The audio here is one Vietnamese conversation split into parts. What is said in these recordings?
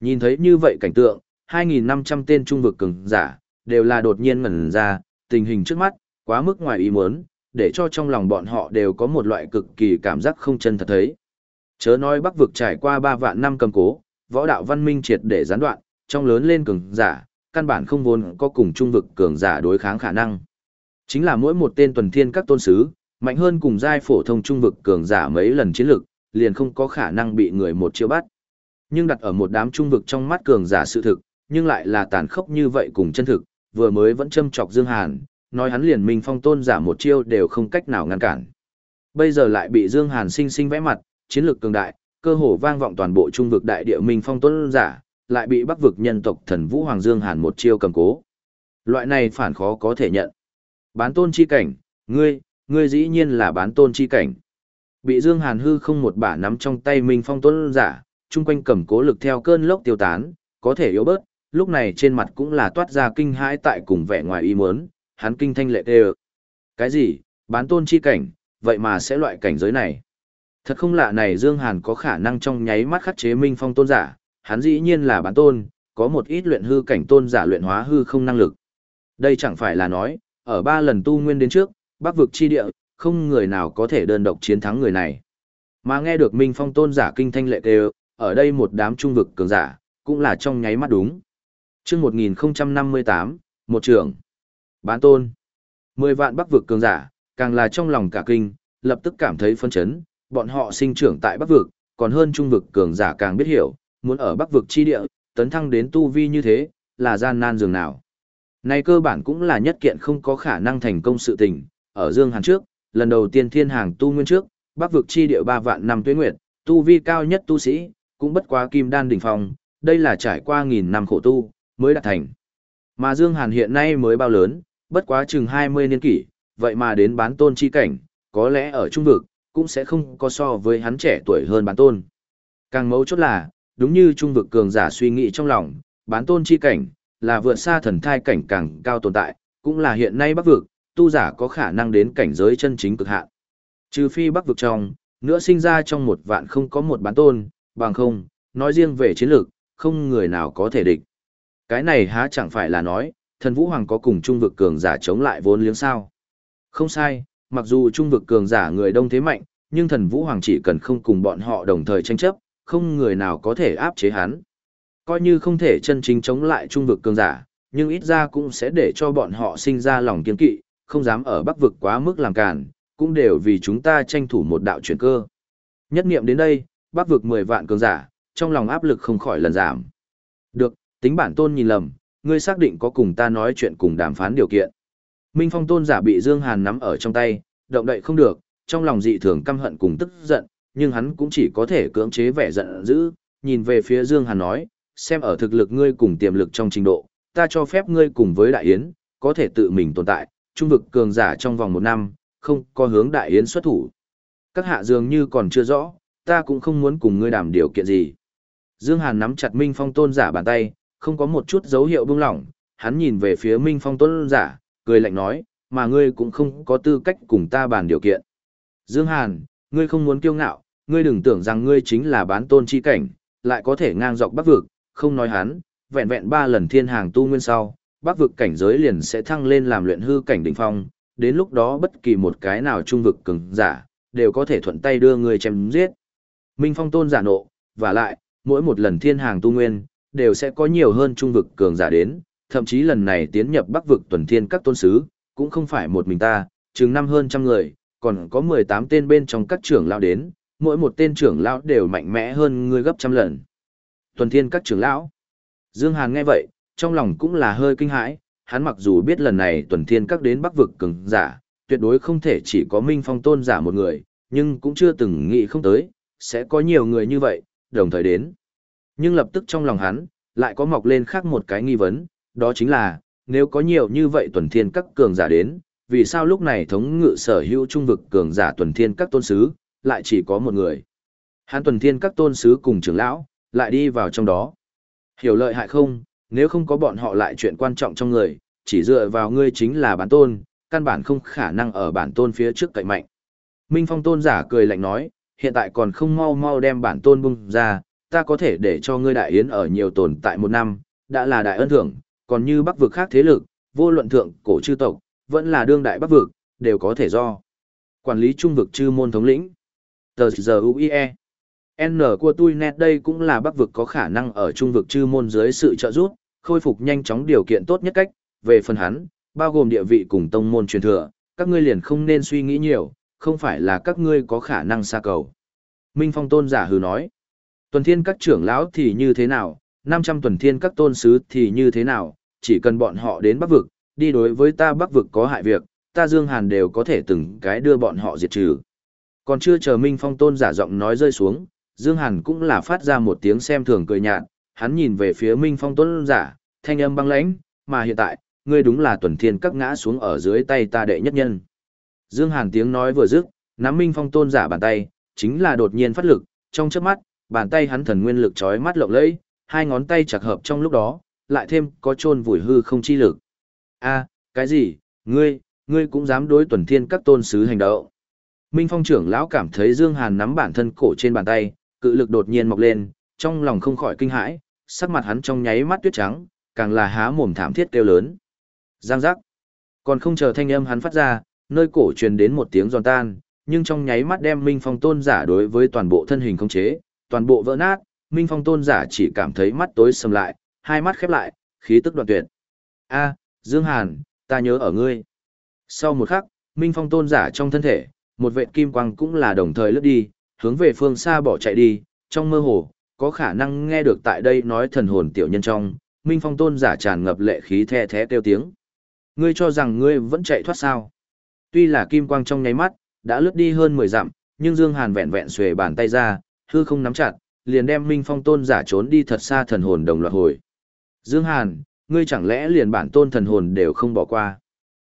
Nhìn thấy như vậy cảnh tượng, 2.500 tên trung vực cường giả, đều là đột nhiên ngẩn ra, tình hình trước mắt, quá mức ngoài ý muốn, để cho trong lòng bọn họ đều có một loại cực kỳ cảm giác không chân thật thấy. Chớ nói bắc vực trải qua 3 vạn năm cầm cố, võ đạo văn minh triệt để gián đoạn, trong lớn lên cường giả, căn bản không vốn có cùng trung vực cường giả đối kháng khả năng. Chính là mỗi một tên tuần thiên các tôn sứ, mạnh hơn cùng giai phổ thông trung vực cường giả mấy lần chiến lực, liền không có khả năng bị người một chiêu bắt. Nhưng đặt ở một đám trung vực trong mắt cường giả sự thực, nhưng lại là tàn khốc như vậy cùng chân thực, vừa mới vẫn châm chọc Dương Hàn, nói hắn liền minh phong tôn giả một chiêu đều không cách nào ngăn cản. Bây giờ lại bị Dương Hàn sinh sinh vẽ mặt, chiến lược cường đại, cơ hồ vang vọng toàn bộ trung vực đại địa minh phong tôn giả, lại bị bắc vực nhân tộc thần vũ hoàng Dương Hàn một chiêu cầm cố. Loại này phản khó có thể nhận. Bán tôn chi cảnh, ngươi, ngươi dĩ nhiên là bán tôn chi cảnh. Bị Dương Hàn hư không một bả nắm trong tay minh phong tôn giả, chung quanh cầm cố lực theo cơn lốc tiêu tán, có thể yếu bớt, lúc này trên mặt cũng là toát ra kinh hãi tại cùng vẻ ngoài ý muốn, hắn kinh thanh lệ tê Cái gì, bán tôn chi cảnh, vậy mà sẽ loại cảnh giới này. Thật không lạ này Dương Hàn có khả năng trong nháy mắt khắc chế minh phong tôn giả, hắn dĩ nhiên là bán tôn, có một ít luyện hư cảnh tôn giả luyện hóa hư không năng lực. Đây chẳng phải là nói, ở ba lần tu nguyên đến trước, bắc vực chi địa, không người nào có thể đơn độc chiến thắng người này. Mà nghe được Minh Phong tôn giả kinh thanh lệ kêu, ở đây một đám trung vực cường giả, cũng là trong nháy mắt đúng. chương 1058, một trưởng. Bán tôn. Mười vạn bắc vực cường giả, càng là trong lòng cả kinh, lập tức cảm thấy phân chấn, bọn họ sinh trưởng tại bắc vực, còn hơn trung vực cường giả càng biết hiểu, muốn ở bắc vực chi địa, tấn thăng đến tu vi như thế, là gian nan dường nào. Này cơ bản cũng là nhất kiện không có khả năng thành công sự tình, ở Dương Hàn trước, lần đầu tiên thiên hàng tu nguyên trước, bắc vực chi địa ba vạn năm tuế nguyệt, tu vi cao nhất tu sĩ, cũng bất quá kim đan đỉnh phong, đây là trải qua nghìn năm khổ tu, mới đạt thành. Mà Dương Hàn hiện nay mới bao lớn, bất quá chừng 20 niên kỷ, vậy mà đến bán tôn chi cảnh, có lẽ ở trung vực, cũng sẽ không có so với hắn trẻ tuổi hơn bán tôn. Càng mấu chốt là, đúng như trung vực cường giả suy nghĩ trong lòng, bán tôn chi cảnh, là vượt xa thần thai cảnh càng cao tồn tại, cũng là hiện nay bắc vực, tu giả có khả năng đến cảnh giới chân chính cực hạn. Trừ phi bắc vực trong, nữa sinh ra trong một vạn không có một bán tôn, bằng không, nói riêng về chiến lược, không người nào có thể địch. Cái này há chẳng phải là nói, thần vũ hoàng có cùng trung vực cường giả chống lại vốn liếng sao. Không sai, mặc dù trung vực cường giả người đông thế mạnh, nhưng thần vũ hoàng chỉ cần không cùng bọn họ đồng thời tranh chấp, không người nào có thể áp chế hắn. Coi như không thể chân chính chống lại trung vực cường giả, nhưng ít ra cũng sẽ để cho bọn họ sinh ra lòng kiên kỵ, không dám ở bắc vực quá mức làm cản, cũng đều vì chúng ta tranh thủ một đạo chuyển cơ. Nhất niệm đến đây, bắc vực 10 vạn cường giả, trong lòng áp lực không khỏi lần giảm. Được, tính bản tôn nhìn lầm, ngươi xác định có cùng ta nói chuyện cùng đàm phán điều kiện. Minh Phong tôn giả bị Dương Hàn nắm ở trong tay, động đậy không được, trong lòng dị thường căm hận cùng tức giận, nhưng hắn cũng chỉ có thể cưỡng chế vẻ giận dữ, nhìn về phía Dương Hàn nói, xem ở thực lực ngươi cùng tiềm lực trong trình độ, ta cho phép ngươi cùng với Đại Yến, có thể tự mình tồn tại, trung vực cường giả trong vòng một năm, không có hướng Đại Yến xuất thủ. Các hạ dường như còn chưa rõ, ta cũng không muốn cùng ngươi đảm điều kiện gì. Dương Hàn nắm chặt Minh Phong tôn giả bàn tay, không có một chút dấu hiệu buông lỏng, hắn nhìn về phía Minh Phong tôn giả, cười lạnh nói, mà ngươi cũng không có tư cách cùng ta bàn điều kiện. Dương Hàn, ngươi không muốn kiêu ngạo, ngươi đừng tưởng rằng ngươi chính là bán tôn chi cảnh, lại có thể ngang dọc bắc vực, không nói hắn, vẹn vẹn ba lần thiên hàng tu nguyên sau, bắc vực cảnh giới liền sẽ thăng lên làm luyện hư cảnh đỉnh phong, đến lúc đó bất kỳ một cái nào trung vực cường giả, đều có thể thuận tay đưa ngươi chém giết. Minh Phong tôn giả nộ, và lại, mỗi một lần thiên hàng tu nguyên, đều sẽ có nhiều hơn trung vực cường giả đến, thậm chí lần này tiến nhập bắc vực tuần thiên các tôn sứ, cũng không phải một mình ta, chừng năm hơn trăm người, còn có 18 tên bên trong các trưởng lão đến, mỗi một tên trưởng lão đều mạnh mẽ hơn ngươi gấp trăm lần. Tuần thiên các trưởng lão. Dương Hàn nghe vậy, trong lòng cũng là hơi kinh hãi, hắn mặc dù biết lần này tuần thiên các đến bắc vực cường giả, tuyệt đối không thể chỉ có Minh Phong tôn giả một người, nhưng cũng chưa từng nghĩ không tới, sẽ có nhiều người như vậy, đồng thời đến. Nhưng lập tức trong lòng hắn, lại có mọc lên khác một cái nghi vấn, đó chính là, nếu có nhiều như vậy tuần thiên các cường giả đến, vì sao lúc này thống ngự sở hữu trung vực cường giả tuần thiên các tôn sứ, lại chỉ có một người. Hắn tuần thiên các tôn sứ cùng trưởng lão, lại đi vào trong đó. Hiểu lợi hại không, nếu không có bọn họ lại chuyện quan trọng trong người, chỉ dựa vào ngươi chính là bản tôn, căn bản không khả năng ở bản tôn phía trước cậy mạnh. Minh Phong tôn giả cười lạnh nói, hiện tại còn không mau mau đem bản tôn bung ra, ta có thể để cho ngươi đại yến ở nhiều tồn tại một năm, đã là đại ân thưởng, còn như bắc vực khác thế lực, vô luận thượng cổ chư tộc, vẫn là đương đại bắc vực, đều có thể do. Quản lý trung vực chư môn thống lĩnh. Tờ giờ UIE. N của tôi net đây cũng là bắc vực có khả năng ở trung vực chư môn dưới sự trợ giúp, khôi phục nhanh chóng điều kiện tốt nhất cách, về phần hắn, bao gồm địa vị cùng tông môn truyền thừa, các ngươi liền không nên suy nghĩ nhiều, không phải là các ngươi có khả năng xa cầu. Minh Phong tôn giả hừ nói, tuần thiên các trưởng lão thì như thế nào, 500 tuần thiên các tôn sứ thì như thế nào, chỉ cần bọn họ đến bắc vực, đi đối với ta bắc vực có hại việc, ta Dương Hàn đều có thể từng cái đưa bọn họ diệt trừ. Còn chưa chờ Minh Phong tôn giả giọng nói rơi xuống, Dương Hàn cũng là phát ra một tiếng xem thường cười nhạt, hắn nhìn về phía Minh Phong tôn giả, thanh âm băng lãnh, mà hiện tại, ngươi đúng là tuần thiên các ngã xuống ở dưới tay ta đệ nhất nhân. Dương Hàn tiếng nói vừa dứt, nắm Minh Phong tôn giả bàn tay, chính là đột nhiên phát lực, trong chớp mắt, bàn tay hắn thần nguyên lực chói mắt lộng lẫy, hai ngón tay chặt hợp trong lúc đó, lại thêm có chôn vùi hư không chi lực. A, cái gì? Ngươi, ngươi cũng dám đối tuần thiên các tôn sứ hành động? Minh Phong trưởng lão cảm thấy Dương Hàn nắm bản thân cổ trên bàn tay, cự lực đột nhiên mọc lên, trong lòng không khỏi kinh hãi, sắc mặt hắn trong nháy mắt tuyết trắng, càng là há mồm thảm thiết kêu lớn. Giang giác. Còn không chờ thanh âm hắn phát ra, nơi cổ truyền đến một tiếng giòn tan, nhưng trong nháy mắt đem Minh Phong tôn giả đối với toàn bộ thân hình khống chế, toàn bộ vỡ nát, Minh Phong tôn giả chỉ cảm thấy mắt tối sầm lại, hai mắt khép lại, khí tức đoạn tuyệt. A, Dương Hàn, ta nhớ ở ngươi. Sau một khắc, Minh Phong tôn giả trong thân thể, một vệt kim quang cũng là đồng thời lướt đi, hướng về phương xa bỏ chạy đi, trong mơ hồ, có khả năng nghe được tại đây nói thần hồn tiểu nhân trong, Minh Phong tôn giả tràn ngập lệ khí the thé kêu tiếng. Ngươi cho rằng ngươi vẫn chạy thoát sao? Tuy là kim quang trong nháy mắt, đã lướt đi hơn 10 dặm, nhưng Dương Hàn vẹn vẹn xuề bàn tay ra, hư không nắm chặt, liền đem Minh Phong tôn giả trốn đi thật xa thần hồn đồng loạt hồi. Dương Hàn, ngươi chẳng lẽ liền bản tôn thần hồn đều không bỏ qua?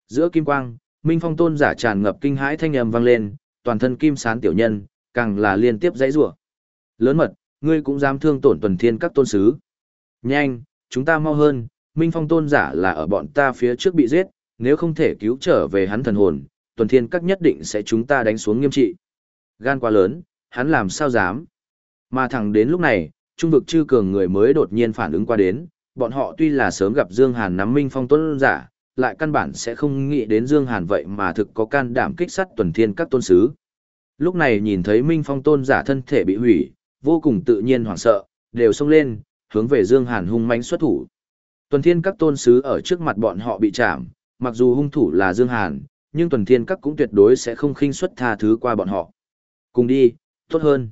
Giữa kim quang, Minh Phong tôn giả tràn ngập kinh hãi thanh âm vang lên, toàn thân kim sán tiểu nhân, càng là liên tiếp dãy rủa. Lớn mật, ngươi cũng dám thương tổn tuần thiên các tôn sứ. Nhanh, chúng ta mau hơn, Minh Phong tôn giả là ở bọn ta phía trước bị giết, nếu không thể cứu trở về hắn thần hồn, tuần thiên các nhất định sẽ chúng ta đánh xuống nghiêm trị. Gan quá lớn, hắn làm sao dám. Mà thẳng đến lúc này, trung vực chư cường người mới đột nhiên phản ứng qua đến, bọn họ tuy là sớm gặp Dương Hàn nắm Minh Phong tôn giả, lại căn bản sẽ không nghĩ đến Dương Hàn vậy mà thực có can đảm kích sát tuần thiên các tôn sứ. Lúc này nhìn thấy Minh Phong tôn giả thân thể bị hủy, vô cùng tự nhiên hoảng sợ, đều xông lên, hướng về Dương Hàn hung mãnh xuất thủ. Tuần Thiên các tôn sứ ở trước mặt bọn họ bị chạm, mặc dù hung thủ là Dương Hàn, nhưng Tuần Thiên các cũng tuyệt đối sẽ không khinh suất tha thứ qua bọn họ. Cùng đi, tốt hơn.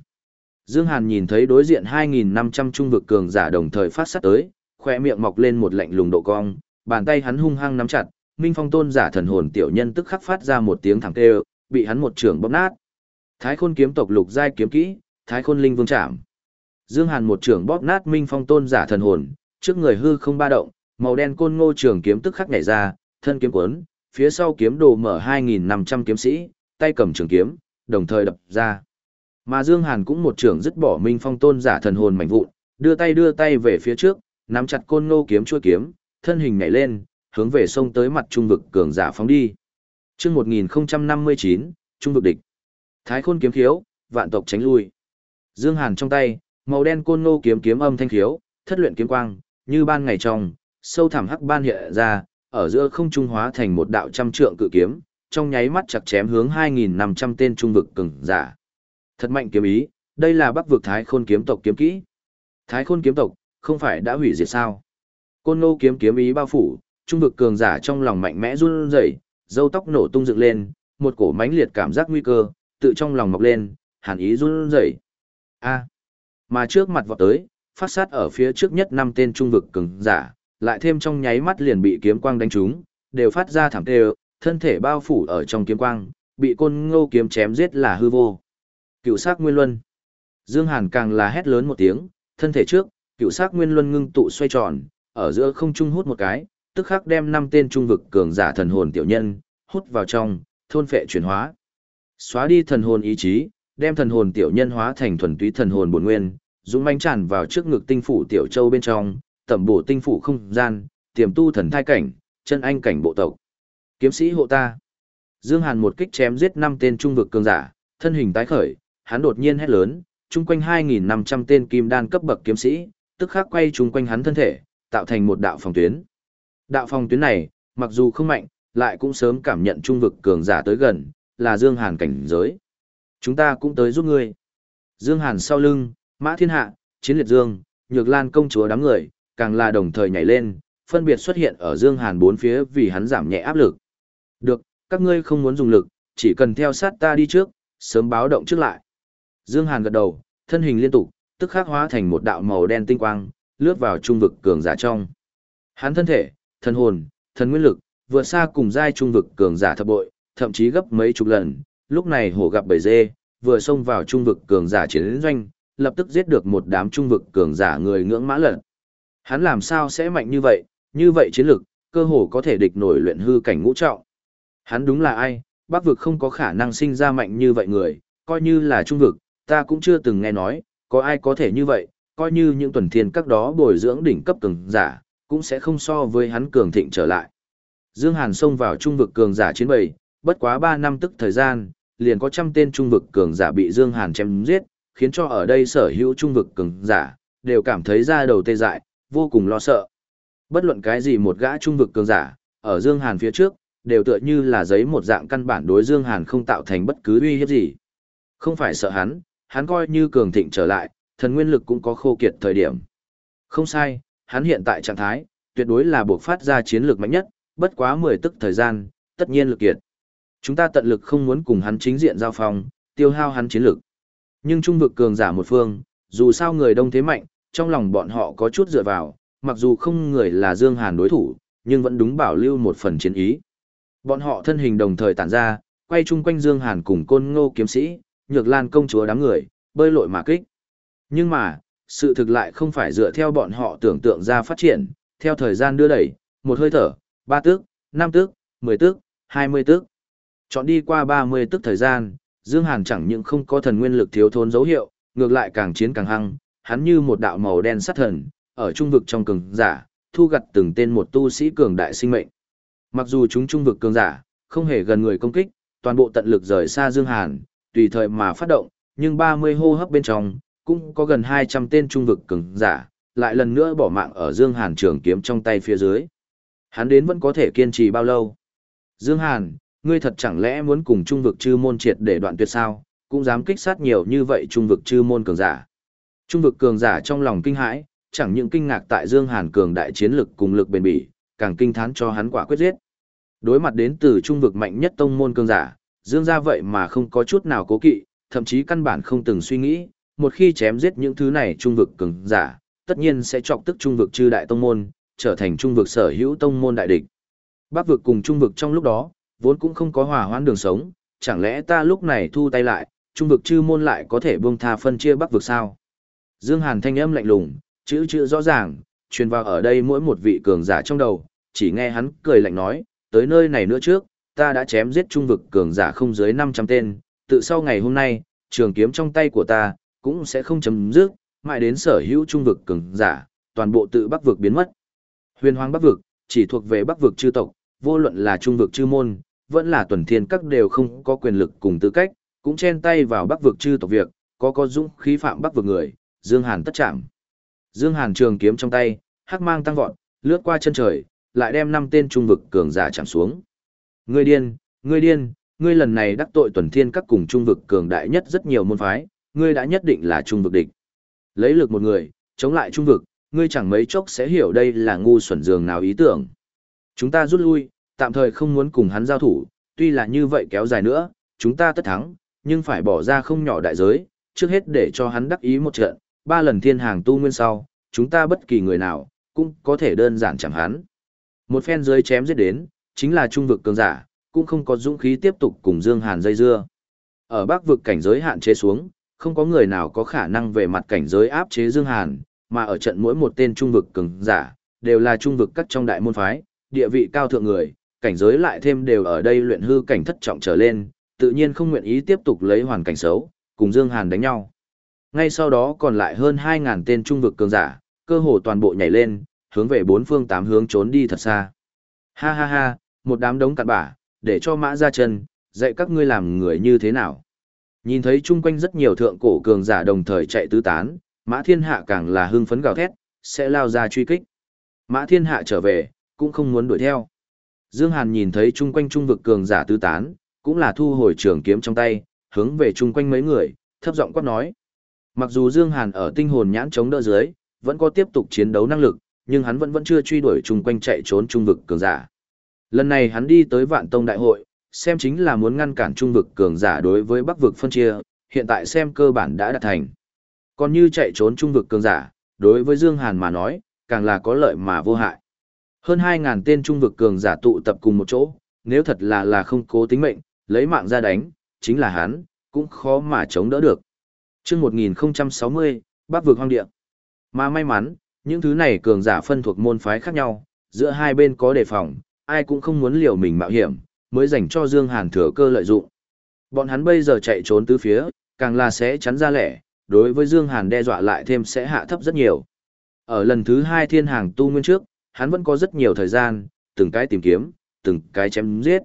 Dương Hàn nhìn thấy đối diện 2.500 trung vực cường giả đồng thời phát sát tới, khỏe miệng mọc lên một lạnh lùng độ cong, bàn tay hắn hung hăng nắm chặt, Minh Phong tôn giả thần hồn tiểu nhân tức khắc phát ra một tiếng thẳng kêu, bị hắn một trường bóp nát. Thái Khôn kiếm tộc lục giai kiếm kỹ, Thái Khôn linh vương trảm. Dương Hàn một trường bóp nát Minh Phong tôn giả thần hồn, trước người hư không ba động, màu đen côn ngô trường kiếm tức khắc nhảy ra, thân kiếm cuốn, phía sau kiếm đồ mở 2.500 kiếm sĩ, tay cầm trường kiếm, đồng thời đập ra. Mà Dương Hàn cũng một trường dứt bỏ Minh Phong tôn giả thần hồn mảnh vụn, đưa tay đưa tay về phía trước, nắm chặt côn ngô kiếm chuôi kiếm, thân hình nhảy lên, hướng về sông tới mặt trung vực cường giả phóng đi. Chương 1059, trung vực địch. Thái Khôn kiếm khiếu, vạn tộc tránh lui. Dương Hàn trong tay, màu đen côn ngô kiếm kiếm âm thanh khiếu, thất luyện kiếm quang, như ban ngày trong, sâu thẳm hắc ban hiện ra, ở giữa không trung hóa thành một đạo trăm trượng cự kiếm, trong nháy mắt chặt chém hướng 2.500 tên trung vực cường giả. Thật mạnh kiếm ý, đây là bắc vực Thái Khôn kiếm tộc kiếm kỹ. Thái Khôn kiếm tộc, không phải đã hủy diệt sao? Côn Ngô kiếm kiếm ý bao phủ, trung vực cường giả trong lòng mạnh mẽ run rẩy, râu tóc nổ tung dựng lên, một cổ mãnh liệt cảm giác nguy cơ, tự trong lòng mọc lên, hàn ý run rẩy. A. Mà trước mặt vọt tới, phát sát ở phía trước nhất năm tên trung vực cường giả, lại thêm trong nháy mắt liền bị kiếm quang đánh trúng, đều phát ra thảm tê, thân thể bao phủ ở trong kiếm quang, bị côn ngô kiếm chém giết là hư vô. Cựu sắc nguyên luân. Dương Hàn càng là hét lớn một tiếng, thân thể trước, cựu sắc nguyên luân ngưng tụ xoay tròn, ở giữa không trung hút một cái, tức khắc đem năm tên trung vực cường giả thần hồn tiểu nhân, hút vào trong, thôn phệ chuyển hóa. Xóa đi thần hồn ý chí, đem thần hồn tiểu nhân hóa thành thuần túy thần hồn bổn nguyên, dũng mãnh tràn vào trước ngực tinh phủ tiểu châu bên trong, tẩm bổ tinh phủ không gian, tiềm tu thần thai cảnh, chân anh cảnh bộ tộc. Kiếm sĩ hộ ta. Dương Hàn một kích chém giết năm tên trung vực cường giả, thân hình tái khởi, hắn đột nhiên hét lớn, chung quanh 2.500 tên kim đan cấp bậc kiếm sĩ, tức khắc quay chung quanh hắn thân thể, tạo thành một đạo phòng tuyến. Đạo phòng tuyến này, mặc dù không mạnh, lại cũng sớm cảm nhận trung vực cường giả tới gần, là Dương Hàn cảnh giới. Chúng ta cũng tới giúp ngươi. Dương Hàn sau lưng, Mã Thiên Hạ, Chiến Liệt Dương, Nhược Lan công chúa đám người, càng là đồng thời nhảy lên, phân biệt xuất hiện ở Dương Hàn bốn phía vì hắn giảm nhẹ áp lực. Được, các ngươi không muốn dùng lực, chỉ cần theo sát ta đi trước, sớm báo động trước lại. Dương Hàn gật đầu, thân hình liên tục, tức khắc hóa thành một đạo màu đen tinh quang, lướt vào trung vực cường giả trong. Hắn thân thể, thân hồn, thần nguyên lực, vượt xa cùng giai trung vực cường giả thập bội, thậm chí gấp mấy chục lần, lúc này hổ gặp bầy dê, vừa xông vào trung vực cường giả chiến doanh, lập tức giết được một đám trung vực cường giả người ngưỡng mã lận. Hắn làm sao sẽ mạnh như vậy, như vậy chiến lực, cơ hồ có thể địch nổi luyện hư cảnh ngũ trọng. Hắn đúng là ai, bắc vực không có khả năng sinh ra mạnh như vậy người, coi như là trung vực, ta cũng chưa từng nghe nói, có ai có thể như vậy, coi như những tuần thiên các đó bồi dưỡng đỉnh cấp cường giả, cũng sẽ không so với hắn cường thịnh trở lại. Dương Hàn xông vào trung vực cường giả chiến bầy, bất quá 3 năm tức thời gian, liền có trăm tên trung vực cường giả bị Dương Hàn chém giết, khiến cho ở đây sở hữu trung vực cường giả, đều cảm thấy da đầu tê dại, vô cùng lo sợ. Bất luận cái gì một gã trung vực cường giả, ở Dương Hàn phía trước, đều tựa như là giấy một dạng căn bản đối Dương Hàn không tạo thành bất cứ uy hiếp gì. Không phải sợ hắn, hắn coi như cường thịnh trở lại, thần nguyên lực cũng có khô kiệt thời điểm. Không sai, hắn hiện tại trạng thái, tuyệt đối là buộc phát ra chiến lược mạnh nhất, bất quá 10 tức thời gian, tất nhiên lực kiệt. Chúng ta tận lực không muốn cùng hắn chính diện giao phong, tiêu hao hắn chiến lực. Nhưng trung vực cường giả một phương, dù sao người đông thế mạnh, trong lòng bọn họ có chút dựa vào, mặc dù không người là Dương Hàn đối thủ, nhưng vẫn đúng bảo lưu một phần chiến ý. Bọn họ thân hình đồng thời tản ra, quay chung quanh Dương Hàn cùng côn ngô kiếm sĩ, nhược lan công chúa đám người, bơi lội mà kích. Nhưng mà, sự thực lại không phải dựa theo bọn họ tưởng tượng ra phát triển, theo thời gian đưa đẩy, một hơi thở, ba tước, năm tước, mười tước, hai mươi tước. Chọn đi qua ba mươi tước thời gian, Dương Hàn chẳng những không có thần nguyên lực thiếu thốn dấu hiệu, ngược lại càng chiến càng hăng, hắn như một đạo màu đen sát thần, ở trung vực trong cường giả, thu gặt từng tên một tu sĩ cường đại sinh mệnh. Mặc dù chúng trung vực cường giả, không hề gần người công kích, toàn bộ tận lực rời xa Dương Hàn, tùy thời mà phát động, nhưng 30 hô hấp bên trong, cũng có gần 200 tên trung vực cường giả, lại lần nữa bỏ mạng ở Dương Hàn trường kiếm trong tay phía dưới. Hắn đến vẫn có thể kiên trì bao lâu? Dương Hàn, ngươi thật chẳng lẽ muốn cùng trung vực chư môn triệt để đoạn tuyệt sao, cũng dám kích sát nhiều như vậy trung vực chư môn cường giả. Trung vực cường giả trong lòng kinh hãi, chẳng những kinh ngạc tại Dương Hàn cường đại chiến lực cùng lực bền bỉ, càng kinh thán cho hắn quả quyết giết. Đối mặt đến từ trung vực mạnh nhất tông môn cường giả, Dương gia vậy mà không có chút nào cố kỵ, thậm chí căn bản không từng suy nghĩ, một khi chém giết những thứ này trung vực cường giả, tất nhiên sẽ chọc tức trung vực chư đại tông môn, trở thành trung vực sở hữu tông môn đại địch. Bắc vực cùng trung vực trong lúc đó, vốn cũng không có hòa hoãn đường sống, chẳng lẽ ta lúc này thu tay lại, trung vực chư môn lại có thể buông tha phân chia Bắc vực sao? Dương Hàn thanh âm lạnh lùng, chữ chữ rõ ràng, truyền vào ở đây mỗi một vị cường giả trong đầu, chỉ nghe hắn cười lạnh nói, tới nơi này nữa trước, ta đã chém giết trung vực cường giả không dưới 500 tên, tự sau ngày hôm nay, trường kiếm trong tay của ta, cũng sẽ không chấm dứt, mãi đến sở hữu trung vực cường giả, toàn bộ tự bắc vực biến mất. Huyền hoang bắc vực, chỉ thuộc về bắc vực chư tộc, vô luận là trung vực chư môn, vẫn là tuần thiên các đều không có quyền lực cùng tư cách, cũng chen tay vào bắc vực chư tộc việc, có có dũng khí phạm bắc vực người, Dương Hàn tất chạm. Dương Hàn trường kiếm trong tay, hắc mang tăng vọt, lướt qua chân trời, lại đem năm tên trung vực cường giả chạm xuống. Ngươi điên, ngươi điên, ngươi lần này đắc tội tuần thiên các cùng trung vực cường đại nhất rất nhiều môn phái, ngươi đã nhất định là trung vực địch. Lấy lực một người, chống lại trung vực, ngươi chẳng mấy chốc sẽ hiểu đây là ngu xuẩn dường nào ý tưởng. Chúng ta rút lui, tạm thời không muốn cùng hắn giao thủ, tuy là như vậy kéo dài nữa, chúng ta tất thắng, nhưng phải bỏ ra không nhỏ đại giới, trước hết để cho hắn đắc ý một trận, ba lần thiên hàng tu nguyên sau, chúng ta bất kỳ người nào, cũng có thể đơn giản chẳng hắn. Một phen dưới chém giết đến, chính là trung vực cường giả, cũng không có dũng khí tiếp tục cùng Dương Hàn dây dưa. Ở bắc vực cảnh giới hạn chế xuống, không có người nào có khả năng về mặt cảnh giới áp chế Dương Hàn, mà ở trận mỗi một tên trung vực cường giả, đều là trung vực các trong đại môn phái, địa vị cao thượng người, cảnh giới lại thêm đều ở đây luyện hư cảnh thất trọng trở lên, tự nhiên không nguyện ý tiếp tục lấy hoàn cảnh xấu, cùng Dương Hàn đánh nhau. Ngay sau đó còn lại hơn 2.000 tên trung vực cường giả, cơ hồ toàn bộ nhảy lên, hướng về bốn phương tám hướng trốn đi thật xa. Ha ha ha, một đám đống cặn bã, để cho mã ra chân, dạy các ngươi làm người như thế nào. Nhìn thấy chung quanh rất nhiều thượng cổ cường giả đồng thời chạy tứ tán, Mã Thiên Hạ càng là hưng phấn gào thét, sẽ lao ra truy kích. Mã Thiên Hạ trở về, cũng không muốn đuổi theo. Dương Hàn nhìn thấy chung quanh trung vực cường giả tứ tán, cũng là thu hồi trường kiếm trong tay, hướng về chung quanh mấy người, thấp giọng quát nói. Mặc dù Dương Hàn ở tinh hồn nhãn chống đỡ dưới, vẫn có tiếp tục chiến đấu năng lực, nhưng hắn vẫn vẫn chưa truy đuổi chung quanh chạy trốn trung vực cường giả. Lần này hắn đi tới Vạn Tông Đại hội, xem chính là muốn ngăn cản trung vực cường giả đối với Bắc vực phân chia, hiện tại xem cơ bản đã đạt thành. Còn như chạy trốn trung vực cường giả, đối với Dương Hàn mà nói, càng là có lợi mà vô hại. Hơn 2.000 tên trung vực cường giả tụ tập cùng một chỗ, nếu thật là là không cố tính mệnh, lấy mạng ra đánh, chính là hắn, cũng khó mà chống đỡ được. Trước 1060, Bắc vực hoang địa. Mà may mắn, những thứ này cường giả phân thuộc môn phái khác nhau, giữa hai bên có đề phòng, ai cũng không muốn liều mình mạo hiểm, mới dành cho Dương Hàn thừa cơ lợi dụng. Bọn hắn bây giờ chạy trốn tứ phía, càng là sẽ chắn ra lẻ, đối với Dương Hàn đe dọa lại thêm sẽ hạ thấp rất nhiều. Ở lần thứ hai thiên hàng tu nguyên trước, hắn vẫn có rất nhiều thời gian, từng cái tìm kiếm, từng cái chém giết.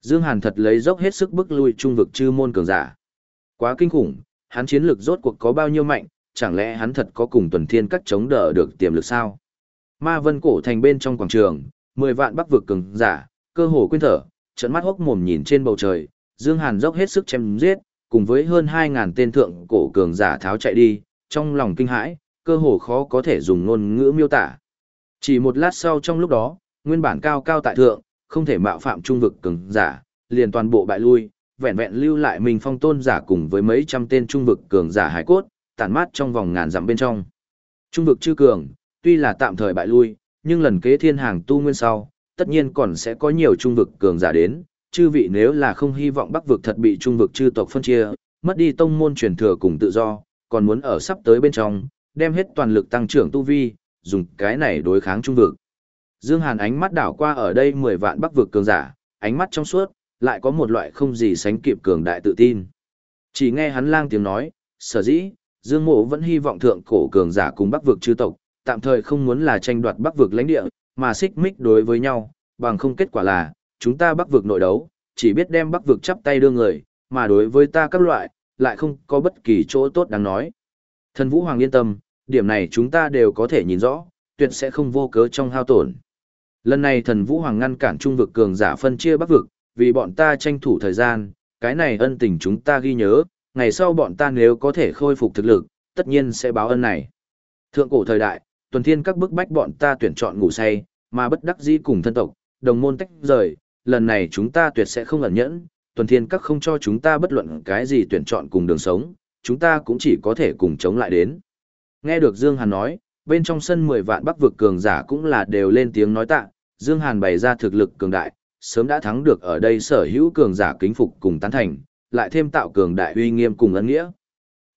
Dương Hàn thật lấy dốc hết sức bức lui trung vực chư môn cường giả. Quá kinh khủng, hắn chiến lực rốt cuộc có bao nhiêu mạnh, chẳng lẽ hắn thật có cùng tuần thiên các chống đỡ được tiềm lực sao? Ma vân cổ thành bên trong quảng trường, 10 vạn bắc vực cường giả, cơ hồ quên thở, trận mắt hốc mồm nhìn trên bầu trời, Dương Hàn dốc hết sức chém giết, cùng với hơn 2.000 tên thượng cổ cường giả tháo chạy đi, trong lòng kinh hãi, cơ hồ khó có thể dùng ngôn ngữ miêu tả. Chỉ một lát sau trong lúc đó, nguyên bản cao cao tại thượng, không thể mạo phạm trung vực cường giả, liền toàn bộ bại lui, vẹn vẹn lưu lại mình phong tôn giả cùng với mấy trăm tên trung vực cường giả hải cốt, tản mát trong vòng ngàn dặm bên trong. Trung vực chư cường, tuy là tạm thời bại lui, nhưng lần kế thiên hàng tu nguyên sau, tất nhiên còn sẽ có nhiều trung vực cường giả đến, chư vị nếu là không hy vọng bắc vực thật bị trung vực chư tộc phân chia, mất đi tông môn truyền thừa cùng tự do, còn muốn ở sắp tới bên trong, đem hết toàn lực tăng trưởng tu vi, dùng cái này đối kháng trung vực. Dương Hàn ánh mắt đảo qua ở đây 10 vạn bắc vực cường giả, ánh mắt trong suốt, lại có một loại không gì sánh kịp cường đại tự tin. Chỉ nghe hắn lang tiếng nói, sở dĩ, Dương Mộ vẫn hy vọng thượng cổ cường giả cùng bắc vực chư tộc, tạm thời không muốn là tranh đoạt bắc vực lãnh địa, mà xích mích đối với nhau, bằng không kết quả là, chúng ta bắc vực nội đấu, chỉ biết đem bắc vực chắp tay đưa người, mà đối với ta các loại, lại không có bất kỳ chỗ tốt đáng nói. Thần Vũ Hoàng yên tâm, điểm này chúng ta đều có thể nhìn rõ, tuyệt sẽ không vô cớ trong hao tổn. Lần này thần Vũ Hoàng ngăn cản trung vực cường giả phân chia bắc vực, vì bọn ta tranh thủ thời gian, cái này ân tình chúng ta ghi nhớ, ngày sau bọn ta nếu có thể khôi phục thực lực, tất nhiên sẽ báo ân này. Thượng cổ thời đại, tuần thiên các bức bách bọn ta tuyển chọn ngủ say, mà bất đắc dĩ cùng thân tộc, đồng môn tách rời, lần này chúng ta tuyệt sẽ không ẩn nhẫn, tuần thiên các không cho chúng ta bất luận cái gì tuyển chọn cùng đường sống, chúng ta cũng chỉ có thể cùng chống lại đến. Nghe được Dương Hàn nói, bên trong sân 10 vạn bắc vực cường giả cũng là đều lên tiếng nói tạ, Dương Hàn bày ra thực lực cường đại, sớm đã thắng được ở đây sở hữu cường giả kính phục cùng tán thành, lại thêm tạo cường đại uy nghiêm cùng ân nghĩa.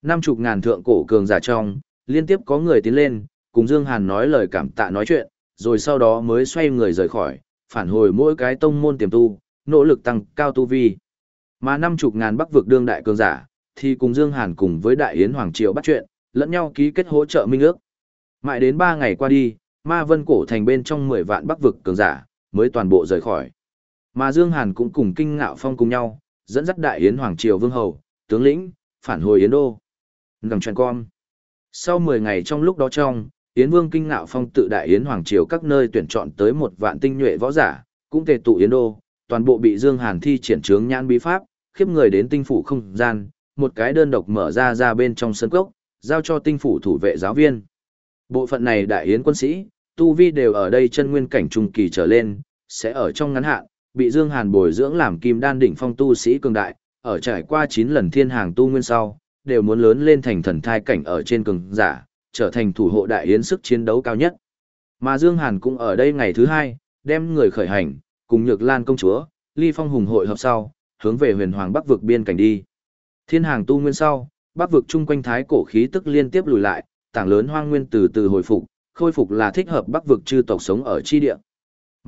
Năm chục ngàn thượng cổ cường giả trong, liên tiếp có người tiến lên, cùng Dương Hàn nói lời cảm tạ nói chuyện, rồi sau đó mới xoay người rời khỏi, phản hồi mỗi cái tông môn tiềm tu, nỗ lực tăng cao tu vi. Mà năm chục ngàn bắc vực đương đại cường giả, thì cùng Dương Hàn cùng với Đại Yến Hoàng Triều bắt chuyện, lẫn nhau ký kết hỗ trợ minh ước. Mãi đến 3 ngày qua đi, Ma Vân Cổ thành bên trong 10 vạn bắc vực cường giả, mới toàn bộ rời khỏi. Mà Dương Hàn cũng cùng Kinh Ngạo Phong cùng nhau, dẫn dắt Đại Yến Hoàng Triều Vương Hầu, tướng lĩnh, phản hồi Yến Đô. Ngầm truyền con. Sau 10 ngày trong lúc đó trong, Yến Vương Kinh Ngạo Phong tự Đại Yến Hoàng Triều các nơi tuyển chọn tới một vạn tinh nhuệ võ giả, cũng tề tụ Yến Đô, toàn bộ bị Dương Hàn thi triển trướng nhãn bí pháp, khiếp người đến tinh phủ không gian, một cái đơn độc mở ra ra bên trong sân cốc, giao cho tinh phủ thủ vệ giáo viên. Bộ phận này đại yến quân sĩ, tu vi đều ở đây chân nguyên cảnh trung kỳ trở lên, sẽ ở trong ngắn hạn, bị Dương Hàn bồi dưỡng làm kim đan đỉnh phong tu sĩ cường đại, ở trải qua 9 lần thiên hàng tu nguyên sau, đều muốn lớn lên thành thần thai cảnh ở trên cường giả, trở thành thủ hộ đại yến sức chiến đấu cao nhất. Mà Dương Hàn cũng ở đây ngày thứ hai, đem người khởi hành, cùng Nhược Lan công chúa, Ly Phong hùng hội hợp sau, hướng về huyền hoàng bắc vực biên cảnh đi. Thiên hàng tu nguyên sau, bắc vực chung quanh thái cổ khí tức liên tiếp lùi lại, tảng lớn hoang nguyên từ từ hồi phục, khôi phục là thích hợp bắc vực chư tộc sống ở chi địa.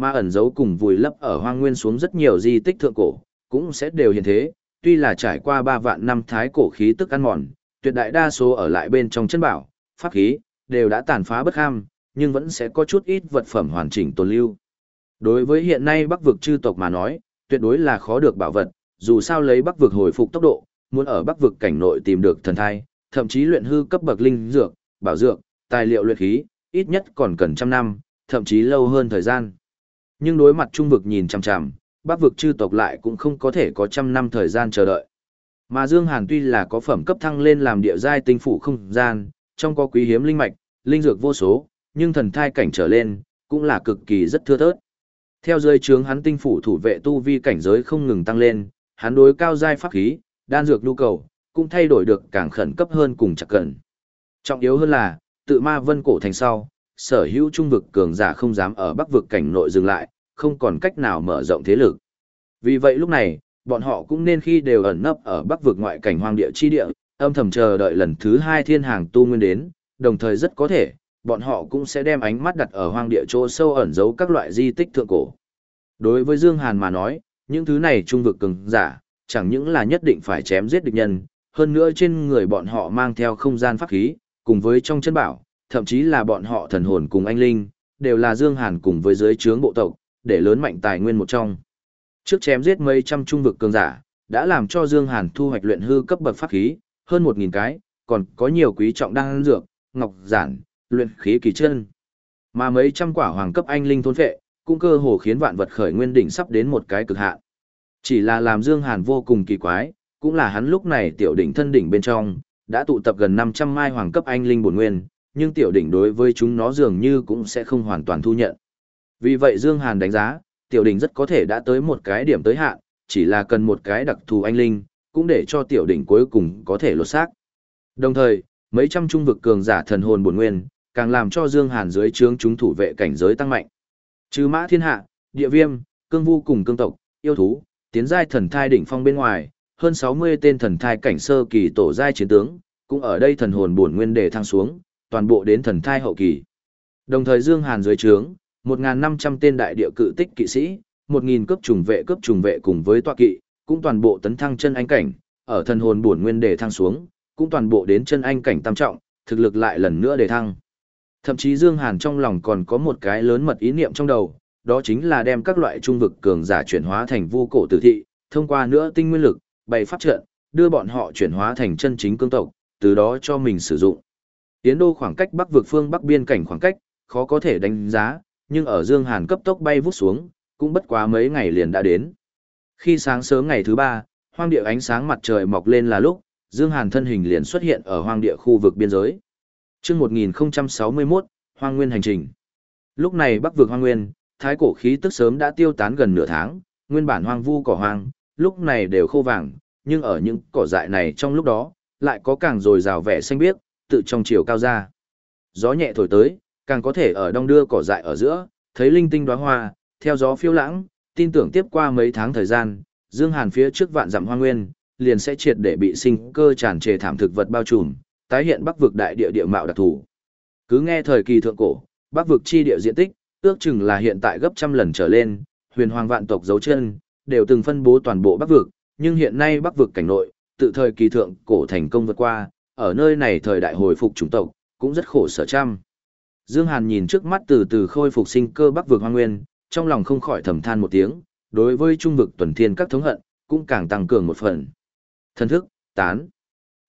Mà ẩn giấu cùng vùi lấp ở hoang nguyên xuống rất nhiều di tích thượng cổ, cũng sẽ đều hiện thế, tuy là trải qua 3 vạn năm thái cổ khí tức ăn mòn, tuyệt đại đa số ở lại bên trong chân bảo, pháp khí, đều đã tàn phá bất ham, nhưng vẫn sẽ có chút ít vật phẩm hoàn chỉnh tồn lưu. Đối với hiện nay bắc vực chư tộc mà nói, tuyệt đối là khó được bảo vật, dù sao lấy bắc vực hồi phục tốc độ, muốn ở Bắc vực cảnh nội tìm được thần thai, thậm chí luyện hư cấp bậc linh dược, bảo dược, tài liệu luyện khí, ít nhất còn cần trăm năm, thậm chí lâu hơn thời gian. Nhưng đối mặt trung vực nhìn chằm chằm, Bắc vực chư tộc lại cũng không có thể có trăm năm thời gian chờ đợi. Mà Dương Hàn tuy là có phẩm cấp thăng lên làm địa giai tinh phủ không gian, trong có quý hiếm linh mạch, linh dược vô số, nhưng thần thai cảnh trở lên, cũng là cực kỳ rất thưa thớt. Theo dưới trướng hắn tinh phủ thủ vệ tu vi cảnh giới không ngừng tăng lên, hắn đối cao giai pháp khí, đan dược nhu cầu, cũng thay đổi được càng khẩn cấp hơn cùng chặt cần. Trọng yếu hơn là, tự ma vân cổ thành sau, sở hữu trung vực cường giả không dám ở bắc vực cảnh nội dừng lại, không còn cách nào mở rộng thế lực. Vì vậy lúc này, bọn họ cũng nên khi đều ẩn nấp ở bắc vực ngoại cảnh hoang địa chi địa, âm thầm chờ đợi lần thứ hai thiên hàng tu nguyên đến, đồng thời rất có thể, bọn họ cũng sẽ đem ánh mắt đặt ở hoang địa chỗ sâu ẩn giấu các loại di tích thượng cổ. Đối với Dương Hàn mà nói, những thứ này trung vực cường giả, chẳng những là nhất định phải chém giết địch nhân, hơn nữa trên người bọn họ mang theo không gian pháp khí, cùng với trong chân bảo, thậm chí là bọn họ thần hồn cùng anh linh, đều là Dương Hàn cùng với dưới trướng bộ tộc, để lớn mạnh tài nguyên một trong. Trước chém giết mấy trăm trung vực cường giả, đã làm cho Dương Hàn thu hoạch luyện hư cấp bậc pháp khí, hơn 1000 cái, còn có nhiều quý trọng đan dược, ngọc giản, luyện khí kỳ chân. Mà mấy trăm quả hoàng cấp anh linh thôn phệ, cũng cơ hồ khiến vạn vật khởi nguyên đỉnh sắp đến một cái cực hạn. Chỉ là làm Dương Hàn vô cùng kỳ quái, cũng là hắn lúc này tiểu đỉnh thân đỉnh bên trong, đã tụ tập gần 500 mai hoàng cấp anh linh bổn nguyên, nhưng tiểu đỉnh đối với chúng nó dường như cũng sẽ không hoàn toàn thu nhận. Vì vậy Dương Hàn đánh giá, tiểu đỉnh rất có thể đã tới một cái điểm tới hạn, chỉ là cần một cái đặc thù anh linh, cũng để cho tiểu đỉnh cuối cùng có thể lột xác. Đồng thời, mấy trăm trung vực cường giả thần hồn bổn nguyên, càng làm cho Dương Hàn dưới trướng chúng thủ vệ cảnh giới tăng mạnh. Trừ Mã Thiên Hạ, Địa Viêm, Cương Vu cùng cương tộc, yêu thú, tiến giai thần thai đỉnh phong bên ngoài, hơn 60 tên thần thai cảnh sơ kỳ tổ giai chiến tướng, cũng ở đây thần hồn bổn nguyên để thăng xuống, toàn bộ đến thần thai hậu kỳ. Đồng thời Dương Hàn dưới trướng, 1.500 tên đại địa cự tích kỵ sĩ, 1.000 cấp trùng vệ cấp trùng vệ cùng với tọa kỵ, cũng toàn bộ tấn thăng chân anh cảnh, ở thần hồn bổn nguyên để thăng xuống, cũng toàn bộ đến chân anh cảnh tam trọng, thực lực lại lần nữa để thăng. Thậm chí Dương Hàn trong lòng còn có một cái lớn mật ý niệm trong đầu, đó chính là đem các loại trung vực cường giả chuyển hóa thành vu cổ tử thị, thông qua nữa tinh nguyên lực, bày pháp trận, đưa bọn họ chuyển hóa thành chân chính cương tộc, từ đó cho mình sử dụng. Tiến đô khoảng cách bắc vực phương bắc biên cảnh khoảng cách, khó có thể đánh giá, nhưng ở Dương Hàn cấp tốc bay vút xuống, cũng bất quá mấy ngày liền đã đến. Khi sáng sớm ngày thứ ba, hoang địa ánh sáng mặt trời mọc lên là lúc, Dương Hàn thân hình liền xuất hiện ở hoang địa khu vực biên giới. Trước 1061, Hoang Nguyên hành trình. Lúc này bắc vực hoang nguyên, thái cổ khí tức sớm đã tiêu tán gần nửa tháng, nguyên bản hoang vu cỏ hoang, lúc này đều khô vàng, nhưng ở những cỏ dại này trong lúc đó, lại có càng rồi rào vẻ xanh biếc, tự trong chiều cao ra. Gió nhẹ thổi tới, càng có thể ở đông đưa cỏ dại ở giữa, thấy linh tinh đóa hoa, theo gió phiêu lãng, tin tưởng tiếp qua mấy tháng thời gian, Dương Hàn phía trước vạn dặm hoa nguyên, liền sẽ triệt để bị sinh cơ tràn trề thảm thực vật bao trùm, tái hiện bắc vực đại địa địa mạo đặc thù. Cứ nghe thời kỳ thượng cổ, bắc vực chi địa diện tích, ước chừng là hiện tại gấp trăm lần trở lên, huyền hoàng vạn tộc dấu chân, đều từng phân bố toàn bộ bắc vực, nhưng hiện nay bắc vực cảnh nội, tự thời kỳ thượng cổ thành công vượt qua, ở nơi này thời đại hồi phục chủng tộc, cũng rất khổ sở trăm. Dương Hàn nhìn trước mắt từ từ khôi phục sinh cơ bắc vực hoang nguyên, trong lòng không khỏi thầm than một tiếng, đối với trung vực tuần thiên các thống hận, cũng càng tăng cường một phần. Thần thức, tán.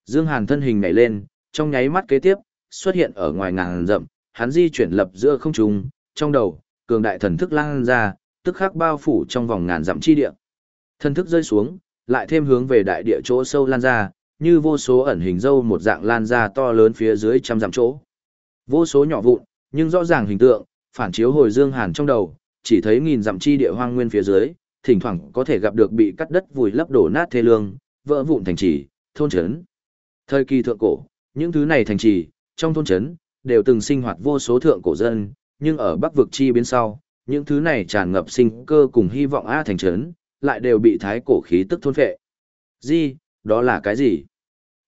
Dương Hàn thân hình nhảy lên, trong nháy mắt kế tiếp, xuất hiện ở ngoài ngàn dặm, hắn di chuyển lập giữa không trung, trong đầu, cường đại thần thức lan ra, tức khắc bao phủ trong vòng ngàn dặm chi địa. Thần thức rơi xuống, lại thêm hướng về đại địa chỗ sâu lan ra, như vô số ẩn hình dâu một dạng lan ra to lớn phía dưới trăm dặm chỗ. Vô số nhỏ vụn, nhưng rõ ràng hình tượng, phản chiếu hồi Dương Hàn trong đầu, chỉ thấy nghìn dặm chi địa hoang nguyên phía dưới, thỉnh thoảng có thể gặp được bị cắt đất vùi lấp đổ nát thê lương, vỡ vụn thành trì, thôn trấn. Thời kỳ thượng cổ, những thứ này thành trì, trong thôn trấn, đều từng sinh hoạt vô số thượng cổ dân, nhưng ở bắc vực chi biến sau, những thứ này tràn ngập sinh cơ cùng hy vọng A thành trấn, lại đều bị thái cổ khí tức thôn phệ. Gì, đó là cái gì?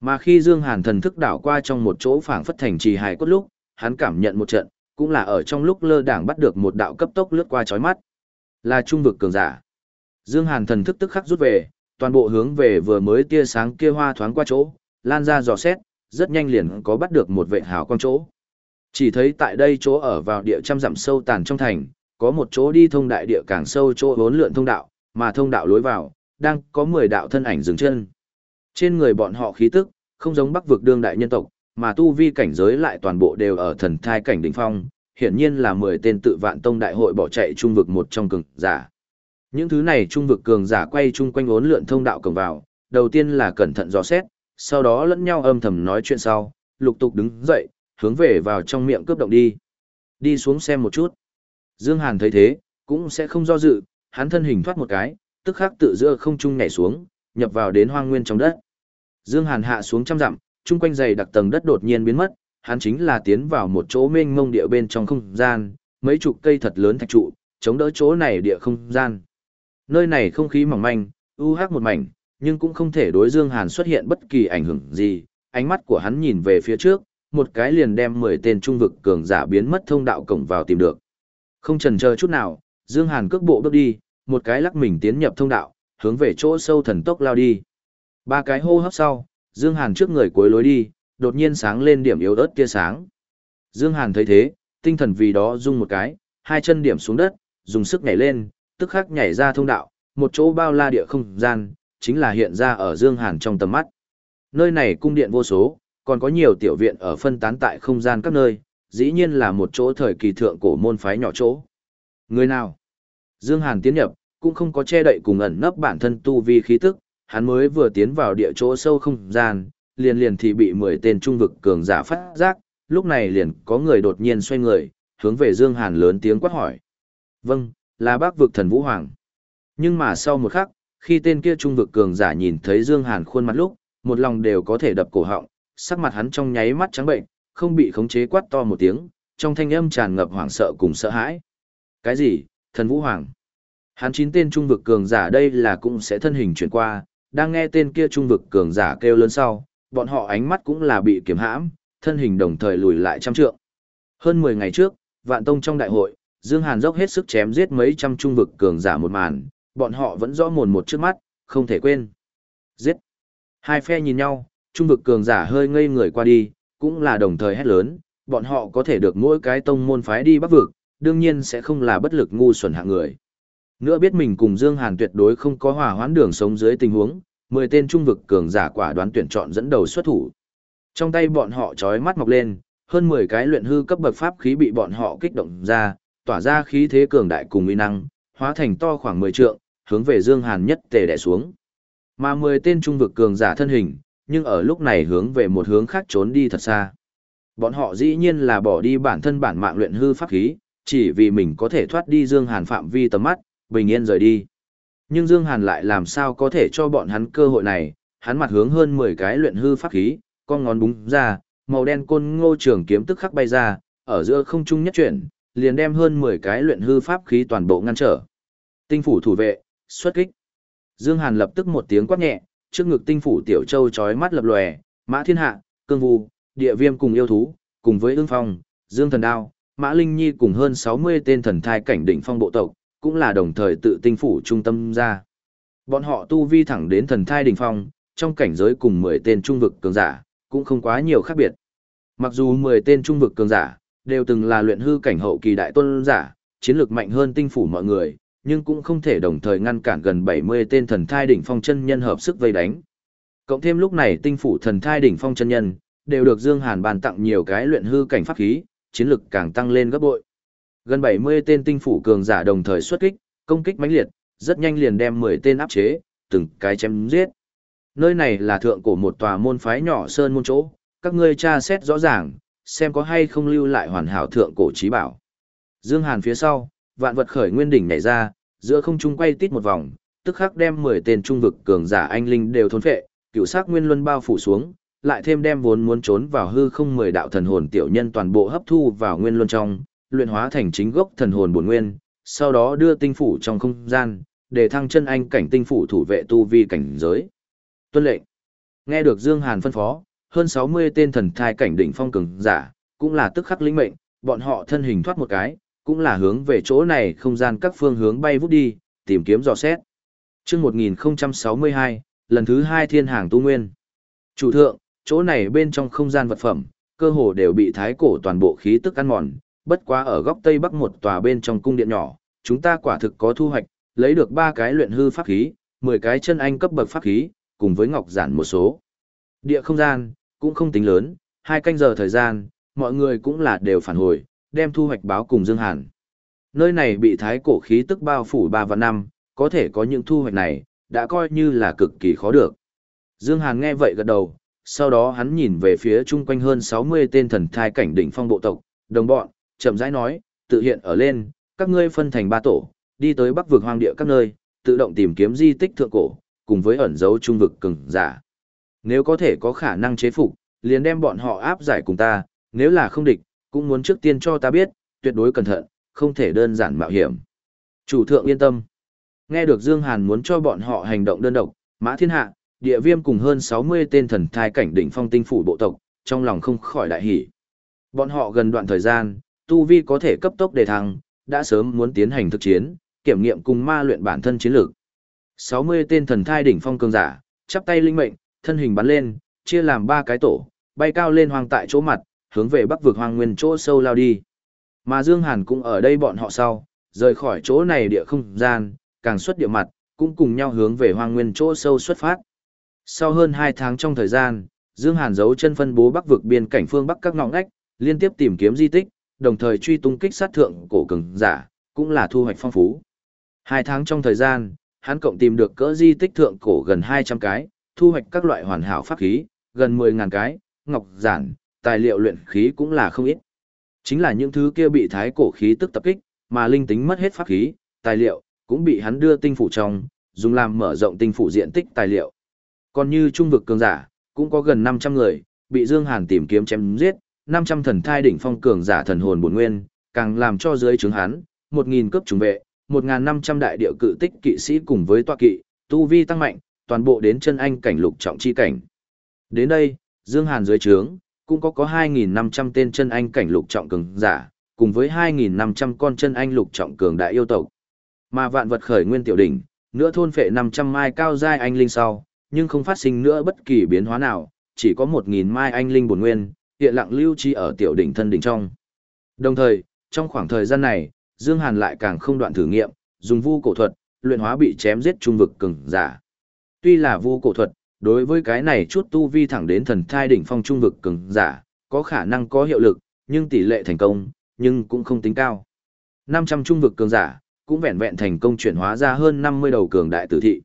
Mà khi Dương Hàn thần thức đảo qua trong một chỗ phảng phất thành trì hài cốt lúc, hắn cảm nhận một trận, cũng là ở trong lúc lơ đảng bắt được một đạo cấp tốc lướt qua chói mắt. Là trung vực cường giả. Dương Hàn thần thức tức khắc rút về, toàn bộ hướng về vừa mới tia sáng kia hoa thoáng qua chỗ, lan ra dò xét, rất nhanh liền có bắt được một vệ hào quang chỗ. Chỉ thấy tại đây chỗ ở vào địa trăm dặm sâu tàn trong thành, có một chỗ đi thông đại địa càng sâu chỗ vốn lượn thông đạo, mà thông đạo lối vào, đang có 10 đạo thân ảnh dừng chân. Trên người bọn họ khí tức, không giống bắc vực đương đại nhân tộc, mà tu vi cảnh giới lại toàn bộ đều ở thần thai cảnh đỉnh phong, hiển nhiên là 10 tên tự vạn tông đại hội bỏ chạy trung vực một trong cường giả. Những thứ này trung vực cường giả quay chung quanh ốn lượn thông đạo cổng vào, đầu tiên là cẩn thận dò xét, sau đó lẫn nhau âm thầm nói chuyện sau, lục tục đứng dậy, hướng về vào trong miệng cướp động đi. Đi xuống xem một chút. Dương Hàn thấy thế, cũng sẽ không do dự, hắn thân hình thoát một cái, tức khắc tự giữa không trung nhảy xuống, nhập vào đến hoang nguyên trong đất. Dương Hàn hạ xuống trăm dặm, chung quanh dày đặc tầng đất đột nhiên biến mất, hắn chính là tiến vào một chỗ mênh mông địa bên trong không gian, mấy chục cây thật lớn thạch trụ, chống đỡ chỗ này địa không gian. Nơi này không khí mỏng manh, u hắc một mảnh, nhưng cũng không thể đối Dương Hàn xuất hiện bất kỳ ảnh hưởng gì, ánh mắt của hắn nhìn về phía trước, một cái liền đem 10 tên trung vực cường giả biến mất thông đạo cổng vào tìm được. Không chần chờ chút nào, Dương Hàn cước bộ bước đi, một cái lắc mình tiến nhập thông đạo, hướng về chỗ sâu thần tốc lao đi. Ba cái hô hấp sau, Dương Hàn trước người cuối lối đi, đột nhiên sáng lên điểm yếu ớt tia sáng. Dương Hàn thấy thế, tinh thần vì đó rung một cái, hai chân điểm xuống đất, dùng sức nhảy lên, tức khắc nhảy ra thông đạo, một chỗ bao la địa không gian, chính là hiện ra ở Dương Hàn trong tầm mắt. Nơi này cung điện vô số, còn có nhiều tiểu viện ở phân tán tại không gian các nơi, dĩ nhiên là một chỗ thời kỳ thượng cổ môn phái nhỏ chỗ. Người nào? Dương Hàn tiến nhập, cũng không có che đậy cùng ẩn nấp bản thân tu vi khí tức, hắn mới vừa tiến vào địa chỗ sâu không gian, liền liền thì bị 10 tên trung vực cường giả phát giác, lúc này liền có người đột nhiên xoay người, hướng về Dương Hàn lớn tiếng quát hỏi. Vâng, là bác vực thần Vũ Hoàng. Nhưng mà sau một khắc, khi tên kia trung vực cường giả nhìn thấy Dương Hàn khuôn mặt lúc, một lòng đều có thể đập cổ họng, sắc mặt hắn trong nháy mắt trắng bệnh, không bị khống chế quát to một tiếng, trong thanh âm tràn ngập hoảng sợ cùng sợ hãi. Cái gì? Thần Vũ Hoàng? Hắn chín tên trung vực cường giả đây là cũng sẽ thân hình chuyển qua, đang nghe tên kia trung vực cường giả kêu lớn sau, bọn họ ánh mắt cũng là bị kiềm hãm, thân hình đồng thời lùi lại trăm trượng. Hơn 10 ngày trước, Vạn Tông trong đại hội, Dương Hàn dốc hết sức chém giết mấy trăm trung vực cường giả một màn, bọn họ vẫn rõ mồn một trước mắt, không thể quên. Giết! Hai phe nhìn nhau, trung vực cường giả hơi ngây người qua đi, cũng là đồng thời hét lớn, bọn họ có thể được mỗi cái tông môn phái đi bắc vực, đương nhiên sẽ không là bất lực ngu xuẩn hạng người. Nữa biết mình cùng Dương Hàn tuyệt đối không có hòa hoãn đường sống dưới tình huống, 10 tên trung vực cường giả quả đoán tuyển chọn dẫn đầu xuất thủ. Trong tay bọn họ chói mắt mọc lên, hơn 10 cái luyện hư cấp bậc pháp khí bị bọn họ kích động ra, tỏa ra khí thế cường đại cùng uy năng, hóa thành to khoảng 10 trượng, hướng về Dương Hàn nhất tề đè xuống. Mà 10 tên trung vực cường giả thân hình, nhưng ở lúc này hướng về một hướng khác trốn đi thật xa. Bọn họ dĩ nhiên là bỏ đi bản thân bản mạng luyện hư pháp khí, chỉ vì mình có thể thoát đi Dương Hàn phạm vi tầm mắt, bình yên rời đi. Nhưng Dương Hàn lại làm sao có thể cho bọn hắn cơ hội này, hắn mặt hướng hơn 10 cái luyện hư pháp khí, con ngón búng ra, màu đen côn ngô trường kiếm tức khắc bay ra, ở giữa không trung nhất chuyển, liền đem hơn 10 cái luyện hư pháp khí toàn bộ ngăn trở. Tinh phủ thủ vệ, xuất kích. Dương Hàn lập tức một tiếng quát nhẹ, trước ngực tinh phủ tiểu châu chói mắt lập lòe, Mã Thiên Hạ, Cương Vu, Địa Viêm cùng yêu thú, cùng với ương Phong, Dương Thần Đao, Mã Linh Nhi cùng hơn 60 tên thần thai cảnh đỉnh phong bộ tộc, cũng là đồng thời tự tinh phủ trung tâm ra. Bọn họ tu vi thẳng đến thần thai đỉnh phong, trong cảnh giới cùng 10 tên trung vực cường giả, cũng không quá nhiều khác biệt. Mặc dù 10 tên trung vực cường giả, đều từng là luyện hư cảnh hậu kỳ đại tôn giả, chiến lược mạnh hơn tinh phủ mọi người, nhưng cũng không thể đồng thời ngăn cản gần 70 tên thần thai đỉnh phong chân nhân hợp sức vây đánh. Cộng thêm lúc này tinh phủ thần thai đỉnh phong chân nhân, đều được Dương Hàn bàn tặng nhiều cái luyện hư cảnh pháp khí, chiến lực càng tăng lên gấp bội. Gần 70 tên tinh phủ cường giả đồng thời xuất kích, công kích mãnh liệt, rất nhanh liền đem 10 tên áp chế, từng cái chém giết. Nơi này là thượng cổ một tòa môn phái nhỏ sơn môn chỗ, các ngươi tra xét rõ ràng, xem có hay không lưu lại hoàn hảo thượng cổ trí bảo. Dương Hàn phía sau, vạn vật khởi nguyên đỉnh nhảy ra, giữa không trung quay tít một vòng, tức khắc đem 10 tên trung vực cường giả anh linh đều thôn phệ, cựu sắc nguyên luân bao phủ xuống, lại thêm đem vốn muốn trốn vào hư không 10 đạo thần hồn tiểu nhân toàn bộ hấp thu vào nguyên luân trong, luyện hóa thành chính gốc thần hồn bổn nguyên, sau đó đưa tinh phủ trong không gian, để thăng chân anh cảnh tinh phủ thủ vệ tu vi cảnh giới. Tuân lệnh. Nghe được Dương Hàn phân phó, hơn 60 tên thần thai cảnh đỉnh phong cường giả, cũng là tức khắc lĩnh mệnh, bọn họ thân hình thoát một cái, cũng là hướng về chỗ này không gian các phương hướng bay vút đi, tìm kiếm dò xét. Trước 1062, lần thứ hai thiên hàng tu nguyên. Chủ thượng, chỗ này bên trong không gian vật phẩm, cơ hồ đều bị thái cổ toàn bộ khí tức ăn mòn, bất quá ở góc tây bắc một tòa bên trong cung điện nhỏ, chúng ta quả thực có thu hoạch, lấy được ba cái luyện hư pháp khí, 10 cái chân anh cấp bậc pháp khí, cùng với ngọc giản một số. Địa không gian, cũng không tính lớn, hai canh giờ thời gian, mọi người cũng là đều phản hồi, đem thu hoạch báo cùng Dương Hàn. Nơi này bị thái cổ khí tức bao phủ 3 và 5, có thể có những thu hoạch này, đã coi như là cực kỳ khó được. Dương Hàn nghe vậy gật đầu, sau đó hắn nhìn về phía chung quanh hơn 60 tên thần thai cảnh đỉnh phong bộ tộc, đồng bọn, chậm rãi nói, tự hiện ở lên, các ngươi phân thành ba tổ, đi tới bắc vực hoang địa các nơi, tự động tìm kiếm di tích thượng cổ, cùng với ẩn dấu trung vực cường giả. Nếu có thể có khả năng chế phục, liền đem bọn họ áp giải cùng ta, nếu là không địch, cũng muốn trước tiên cho ta biết, tuyệt đối cẩn thận, không thể đơn giản mạo hiểm. Chủ thượng yên tâm. Nghe được Dương Hàn muốn cho bọn họ hành động đơn độc, Mã Thiên Hạ, địa viêm cùng hơn 60 tên thần thai cảnh đỉnh phong tinh phủ bộ tộc, trong lòng không khỏi đại hỉ. Bọn họ gần đoạn thời gian, tu vi có thể cấp tốc đề thăng, đã sớm muốn tiến hành thực chiến, kiểm nghiệm cùng ma luyện bản thân chiến lược. 60 tên thần thai đỉnh phong cường giả, chắp tay linh mệnh, thân hình bắn lên, chia làm ba cái tổ, bay cao lên hoang tại chỗ mặt, hướng về bắc vực hoang nguyên chỗ sâu lao đi. Mà Dương Hàn cũng ở đây bọn họ sau, rời khỏi chỗ này địa không gian, càng xuất địa mặt, cũng cùng nhau hướng về hoang nguyên chỗ sâu xuất phát. Sau hơn 2 tháng trong thời gian, Dương Hàn giấu chân phân bố bắc vực biên cảnh phương bắc các ngõ ngách, liên tiếp tìm kiếm di tích, đồng thời truy tung kích sát thượng cổ cường giả, cũng là thu hoạch phong phú. Hai tháng trong thời gian, hắn cộng tìm được cỡ di tích thượng cổ gần 200 cái, thu hoạch các loại hoàn hảo pháp khí, gần 10.000 cái, ngọc giản, tài liệu luyện khí cũng là không ít. Chính là những thứ kia bị thái cổ khí tức tập kích, mà linh tính mất hết pháp khí, tài liệu, cũng bị hắn đưa tinh phủ trong, dùng làm mở rộng tinh phủ diện tích tài liệu. Còn như trung vực cường giả, cũng có gần 500 người, bị Dương Hàn tìm kiếm chém giết, 500 thần thai đỉnh phong cường giả thần hồn bổn nguyên, càng làm cho dưới trướng hắn, 1000 cấp trùng vệ, 1500 đại địa cự tích kỵ sĩ cùng với tọa kỵ, tu vi tăng mạnh, toàn bộ đến chân anh cảnh lục trọng chi cảnh. Đến đây, Dương Hàn dưới trướng, cũng có có 2.500 tên chân anh cảnh lục trọng cường giả, cùng với 2.500 con chân anh lục trọng cường đại yêu tộc. Mà vạn vật khởi nguyên tiểu đỉnh, nữa thôn phệ 500 mai cao giai anh linh sau, nhưng không phát sinh nữa bất kỳ biến hóa nào, chỉ có 1.000 mai anh linh bổn nguyên, hiện lặng lưu trì ở tiểu đỉnh thân đỉnh trong. Đồng thời, trong khoảng thời gian này, Dương Hàn lại càng không đoạn thử nghiệm, dùng vu cổ thuật, luyện hóa bị chém giết trung vực cường giả. Tuy là vu cổ thuật, đối với cái này chút tu vi thẳng đến thần thai đỉnh phong trung vực cường giả, có khả năng có hiệu lực, nhưng tỷ lệ thành công, nhưng cũng không tính cao. 500 trung vực cường giả, cũng vẹn vẹn thành công chuyển hóa ra hơn 50 đầu cường đại tử thị.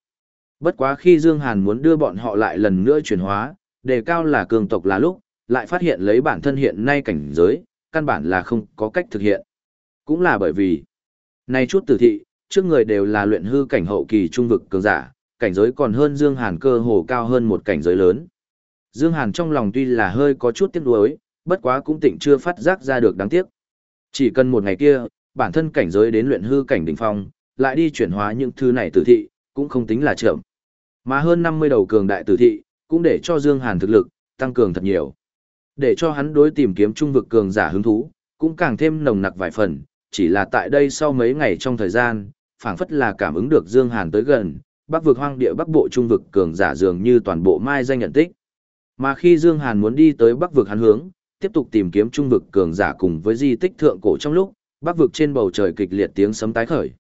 Bất quá khi Dương Hàn muốn đưa bọn họ lại lần nữa chuyển hóa, đề cao là cường tộc là lúc, lại phát hiện lấy bản thân hiện nay cảnh giới, căn bản là không có cách thực hiện. Cũng là bởi vì, nay chút tử thị, trước người đều là luyện hư cảnh hậu kỳ trung vực cường giả, cảnh giới còn hơn Dương Hàn cơ hồ cao hơn một cảnh giới lớn. Dương Hàn trong lòng tuy là hơi có chút tiếc nuối, bất quá cũng tỉnh chưa phát giác ra được đáng tiếc. Chỉ cần một ngày kia, bản thân cảnh giới đến luyện hư cảnh đỉnh phong, lại đi chuyển hóa những thứ này tử thị, cũng không tính là chậm. Mà hơn 50 đầu cường đại tử thị, cũng để cho Dương Hàn thực lực tăng cường thật nhiều. Để cho hắn đối tìm kiếm trung vực cường giả hứng thú, cũng càng thêm nồng nặc vài phần, chỉ là tại đây sau mấy ngày trong thời gian, phảng phất là cảm ứng được Dương Hàn tới gần, bắc vực hoang địa bắc bộ trung vực cường giả dường như toàn bộ mai danh nhận tích. Mà khi Dương Hàn muốn đi tới bắc vực hắn hướng, tiếp tục tìm kiếm trung vực cường giả cùng với di tích thượng cổ trong lúc, bắc vực trên bầu trời kịch liệt tiếng sấm tái khởi.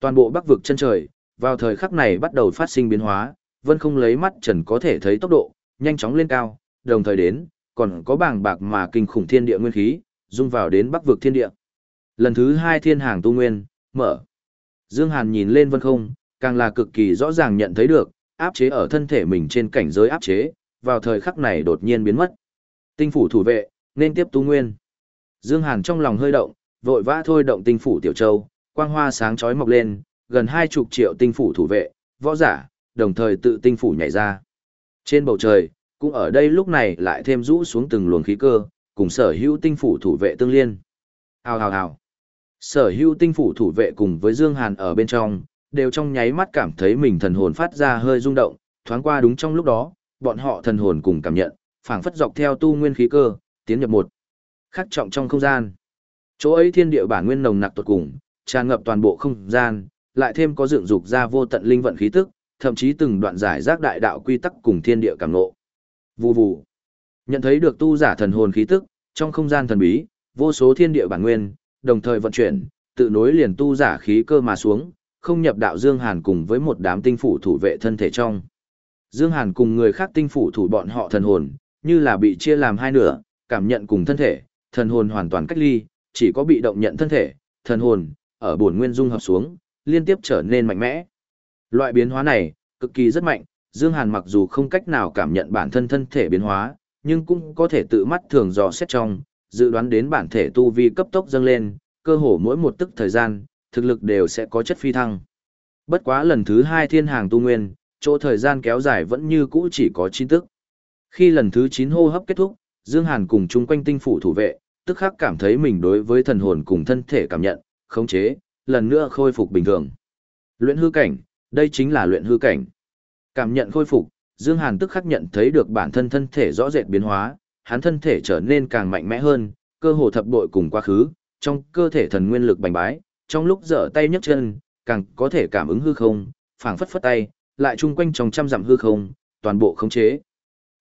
Toàn bộ bắc vực chân trời, vào thời khắc này bắt đầu phát sinh biến hóa, vân không lấy mắt trần có thể thấy tốc độ, nhanh chóng lên cao, đồng thời đến, còn có bảng bạc mà kinh khủng thiên địa nguyên khí, dung vào đến bắc vực thiên địa. Lần thứ hai thiên hàng tu nguyên, mở. Dương Hàn nhìn lên vân không, càng là cực kỳ rõ ràng nhận thấy được, áp chế ở thân thể mình trên cảnh giới áp chế, vào thời khắc này đột nhiên biến mất. Tinh phủ thủ vệ, nên tiếp tu nguyên. Dương Hàn trong lòng hơi động, vội vã thôi động tinh phủ tiểu châu, quang hoa sáng chói mọc lên, gần hai chục triệu tinh phủ thủ vệ, võ giả, đồng thời tự tinh phủ nhảy ra. Trên bầu trời, cũng ở đây lúc này lại thêm rũ xuống từng luồng khí cơ, cùng sở hữu tinh phủ thủ vệ tương liên. Hào hào hào. Sở hữu tinh phủ thủ vệ cùng với Dương Hàn ở bên trong, đều trong nháy mắt cảm thấy mình thần hồn phát ra hơi rung động, thoáng qua đúng trong lúc đó, bọn họ thần hồn cùng cảm nhận, phảng phất dọc theo tu nguyên khí cơ, tiến nhập một khắc trọng trong không gian. Chỗ ấy thiên địa bản nguyên nồng nặc tuột cùng, tràn ngập toàn bộ không gian, lại thêm có dựng dục ra vô tận linh vận khí tức, thậm chí từng đoạn giải rác đại đạo quy tắc cùng thiên địa cảm ngộ. Vù vù. Nhận thấy được tu giả thần hồn khí tức, trong không gian thần bí, vô số thiên địa bản nguyên, đồng thời vận chuyển, tự nối liền tu giả khí cơ mà xuống, không nhập đạo Dương Hàn cùng với một đám tinh phủ thủ vệ thân thể trong. Dương Hàn cùng người khác tinh phủ thủ bọn họ thần hồn, như là bị chia làm hai nửa, cảm nhận cùng thân thể, thần hồn hoàn toàn cách ly, chỉ có bị động nhận thân thể, thần hồn, ở bổn nguyên dung hợp xuống, liên tiếp trở nên mạnh mẽ. Loại biến hóa này, cực kỳ rất mạnh, Dương Hàn mặc dù không cách nào cảm nhận bản thân thân thể biến hóa, nhưng cũng có thể tự mắt thường dò xét trong, dự đoán đến bản thể tu vi cấp tốc dâng lên, cơ hồ mỗi một tức thời gian, thực lực đều sẽ có chất phi thăng. Bất quá lần thứ hai thiên hàng tu nguyên, chỗ thời gian kéo dài vẫn như cũ chỉ có 9 tức. Khi lần thứ 9 hô hấp kết thúc, Dương Hàn cùng chung quanh tinh phủ thủ vệ, tức khắc cảm thấy mình đối với thần hồn cùng thân thể cảm nhận, khống chế, lần nữa khôi phục bình thường. Luyện hư cảnh, đây chính là luyện hư cảnh. Cảm nhận khôi phục, Dương Hàn tức khắc nhận thấy được bản thân thân thể rõ rệt biến hóa, hắn thân thể trở nên càng mạnh mẽ hơn, cơ hồ thập bội cùng quá khứ, trong cơ thể thần nguyên lực bành bái, trong lúc giở tay nhấc chân, càng có thể cảm ứng hư không, phảng phất phất tay, lại chung quanh trong trăm dặm hư không, toàn bộ khống chế.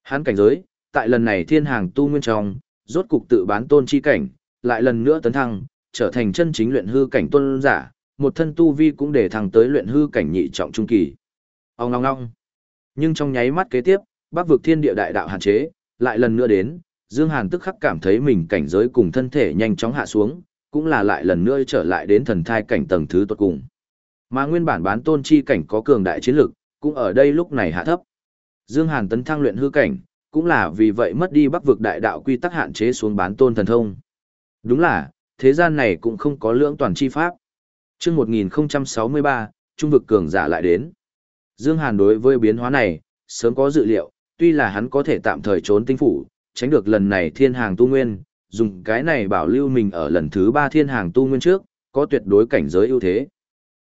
Hắn cảnh giới, tại lần này thiên hàng tu nguyên trong, rốt cục tự bán tôn chi cảnh, lại lần nữa tấn thăng, trở thành chân chính luyện hư cảnh tôn giả, một thân tu vi cũng để thăng tới luyện hư cảnh nhị trọng trung kỳ. Ông ngong ngong. Nhưng trong nháy mắt kế tiếp, bắc vực thiên địa đại đạo hạn chế, lại lần nữa đến, Dương Hàn tức khắc cảm thấy mình cảnh giới cùng thân thể nhanh chóng hạ xuống, cũng là lại lần nữa trở lại đến thần thai cảnh tầng thứ tuột cùng. Mà nguyên bản bán tôn chi cảnh có cường đại chiến lực, cũng ở đây lúc này hạ thấp. Dương Hàn tấn thăng luyện hư cảnh, cũng là vì vậy mất đi bắc vực đại đạo quy tắc hạn chế xuống bán tôn thần thông. Đúng là, thế gian này cũng không có lưỡng toàn chi pháp. Trước 1063, trung vực cường giả lại đến. Dương Hàn đối với biến hóa này, sớm có dự liệu, tuy là hắn có thể tạm thời trốn tinh phủ, tránh được lần này thiên hàng tu nguyên, dùng cái này bảo lưu mình ở lần thứ ba thiên hàng tu nguyên trước, có tuyệt đối cảnh giới ưu thế.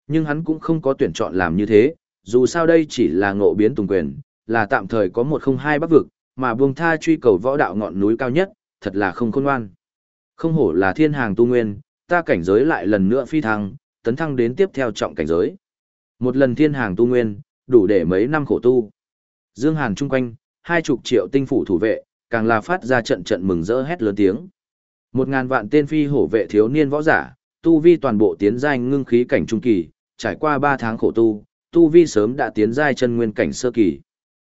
Nhưng hắn cũng không có tuyển chọn làm như thế, dù sao đây chỉ là ngộ biến tùng quyền, là tạm thời có một không hai bắc vực, mà buông tha truy cầu võ đạo ngọn núi cao nhất, thật là không khôn ngoan. Không hổ là thiên hàng tu nguyên, ta cảnh giới lại lần nữa phi thăng, tấn thăng đến tiếp theo trọng cảnh giới. Một lần thiên hàng tu nguyên, đủ để mấy năm khổ tu. Dương Hàn chung quanh, hai chục triệu tinh phủ thủ vệ, càng là phát ra trận trận mừng rỡ hét lớn tiếng. Một ngàn vạn tên phi hổ vệ thiếu niên võ giả, tu vi toàn bộ tiến giai ngưng khí cảnh trung kỳ, trải qua ba tháng khổ tu, tu vi sớm đã tiến giai chân nguyên cảnh sơ kỳ.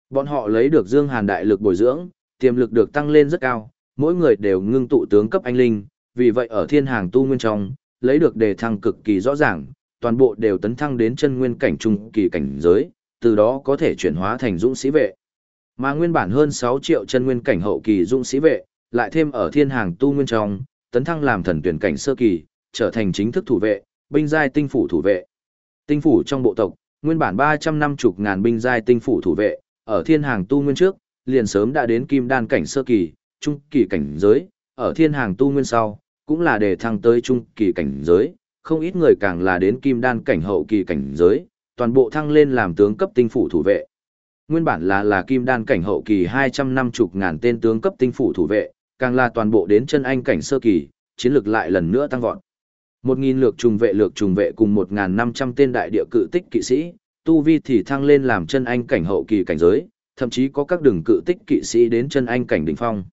Bọn họ lấy được Dương Hàn đại lực bồi dưỡng, tiềm lực được tăng lên rất cao, mỗi người đều ngưng tụ tướng cấp anh linh, vì vậy ở thiên hàng tu nguyên trong, lấy được đề thăng cực kỳ rõ ràng, toàn bộ đều tấn thăng đến chân nguyên cảnh trung kỳ cảnh giới, từ đó có thể chuyển hóa thành dũng sĩ vệ. Mà nguyên bản hơn 6 triệu chân nguyên cảnh hậu kỳ dũng sĩ vệ, lại thêm ở thiên hàng tu nguyên trong, tấn thăng làm thần tuyển cảnh sơ kỳ, trở thành chính thức thủ vệ, binh giai tinh phủ thủ vệ. Tinh phủ trong bộ tộc, nguyên bản 350 ngàn binh giai tinh phủ thủ vệ, ở thiên hàng tu nguyên trước, liền sớm đã đến kim đan cảnh sơ kỳ, trung kỳ cảnh giới, ở thiên hàng tu nguyên sau, cũng là để thăng tới trung kỳ cảnh giới, không ít người càng là đến kim đan cảnh hậu kỳ cảnh giới, toàn bộ thăng lên làm tướng cấp tinh phủ thủ vệ. Nguyên bản là là kim đan cảnh hậu kỳ 250 ngàn tên tướng cấp tinh phủ thủ vệ, càng là toàn bộ đến chân anh cảnh sơ kỳ, chiến lược lại lần nữa tăng vọt. 1000 lược trùng vệ lược trùng vệ cùng 1.500 tên đại địa cự tích kỵ sĩ, tu vi thì thăng lên làm chân anh cảnh hậu kỳ cảnh giới, thậm chí có các đường cự tích kỵ sĩ đến chân anh cảnh đỉnh phong.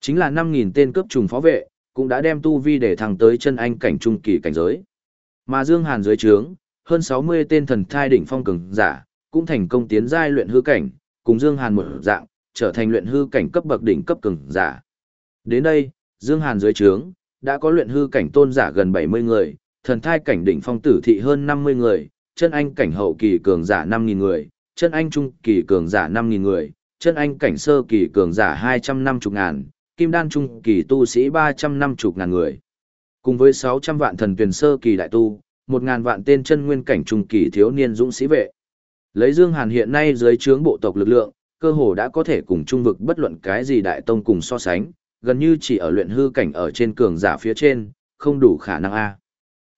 Chính là 5.000 tên cấp trùng phó vệ, cũng đã đem tu vi để thăng tới chân anh cảnh trung kỳ cảnh giới. Mà Dương Hàn dưới trướng, hơn 60 tên thần thai đỉnh phong cường giả, cũng thành công tiến giai luyện hư cảnh, cùng Dương Hàn một dạng, trở thành luyện hư cảnh cấp bậc đỉnh cấp cường giả. Đến đây, Dương Hàn dưới trướng, đã có luyện hư cảnh tôn giả gần 70 người, thần thai cảnh đỉnh phong tử thị hơn 50 người, chân anh cảnh hậu kỳ cường giả 5.000 người, chân anh trung kỳ cường giả 5.000 người, chân anh cảnh sơ kỳ cường giả 250 ngàn, kim đan trung kỳ tu sĩ 350 ngàn người. Cùng với 600 vạn thần tuyển sơ kỳ đại tu, một ngàn vạn tên chân nguyên cảnh trung kỳ thiếu niên dũng sĩ vệ. Lấy Dương Hàn hiện nay dưới trướng bộ tộc lực lượng, cơ hồ đã có thể cùng trung vực bất luận cái gì đại tông cùng so sánh, gần như chỉ ở luyện hư cảnh ở trên cường giả phía trên, không đủ khả năng A.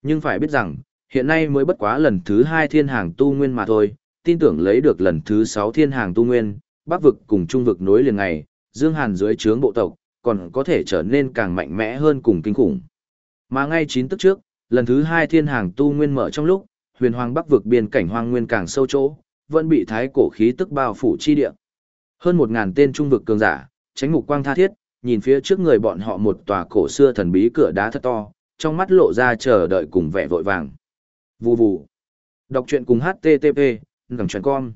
Nhưng phải biết rằng, hiện nay mới bất quá lần thứ hai thiên hàng tu nguyên mà thôi, tin tưởng lấy được lần thứ sáu thiên hàng tu nguyên, bắc vực cùng trung vực nối liền ngày, Dương Hàn dưới trướng bộ tộc, còn có thể trở nên càng mạnh mẽ hơn cùng kinh khủng. Mà ngay chín tức trước, lần thứ hai thiên hàng tu nguyên mở trong lúc, huyền hoàng bắc vực biên cảnh hoang nguyên càng sâu chỗ, vẫn bị thái cổ khí tức bao phủ chi địa. Hơn một ngàn tên trung vực cường giả, tránh ngục quang tha thiết, nhìn phía trước người bọn họ một tòa cổ xưa thần bí cửa đá thật to, trong mắt lộ ra chờ đợi cùng vẻ vội vàng. Vù vù. Đọc truyện cùng HTTP, ngẩng tròn con.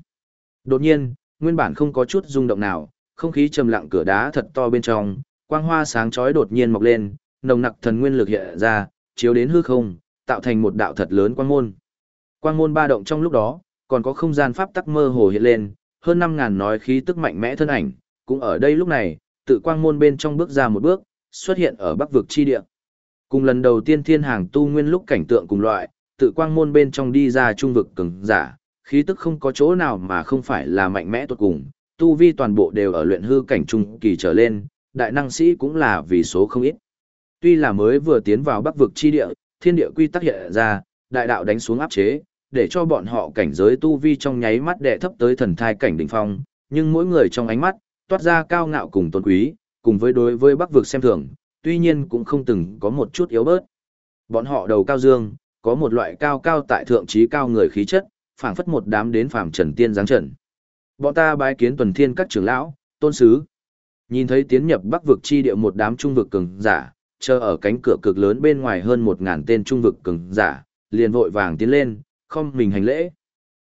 Đột nhiên, nguyên bản không có chút rung động nào, không khí trầm lặng cửa đá thật to bên trong, quang hoa sáng chói đột nhiên mọc lên, nồng nặc thần nguyên lực hiện ra, chiếu đến hư không, tạo thành một đạo thật lớn quang môn. Quang môn ba động trong lúc đó, còn có không gian pháp tắc mơ hồ hiện lên, hơn 5000 nói khí tức mạnh mẽ thân ảnh, cũng ở đây lúc này, tự quang môn bên trong bước ra một bước, xuất hiện ở Bắc vực chi địa. Cùng lần đầu tiên thiên hàng tu nguyên lúc cảnh tượng cùng loại, tự quang môn bên trong đi ra trung vực cường giả, khí tức không có chỗ nào mà không phải là mạnh mẽ tuyệt cùng, tu vi toàn bộ đều ở luyện hư cảnh trung kỳ trở lên, đại năng sĩ cũng là vì số không ít. Tuy là mới vừa tiến vào bắc vực chi địa, thiên địa quy tắc hiện ra, đại đạo đánh xuống áp chế, để cho bọn họ cảnh giới tu vi trong nháy mắt đệ thấp tới thần thai cảnh đỉnh phong, nhưng mỗi người trong ánh mắt, toát ra cao ngạo cùng tôn quý, cùng với đối với bắc vực xem thường, tuy nhiên cũng không từng có một chút yếu bớt. Bọn họ đầu cao dương, có một loại cao cao tại thượng trí cao người khí chất, phảng phất một đám đến phàm trần tiên giáng trần. Bọn ta bái kiến tuần thiên các trưởng lão, tôn sứ. Nhìn thấy tiến nhập bắc vực chi địa một đám trung vực cường giả, chờ ở cánh cửa cực lớn bên ngoài hơn một ngàn tên trung vực cường giả, liền vội vàng tiến lên, không mình hành lễ.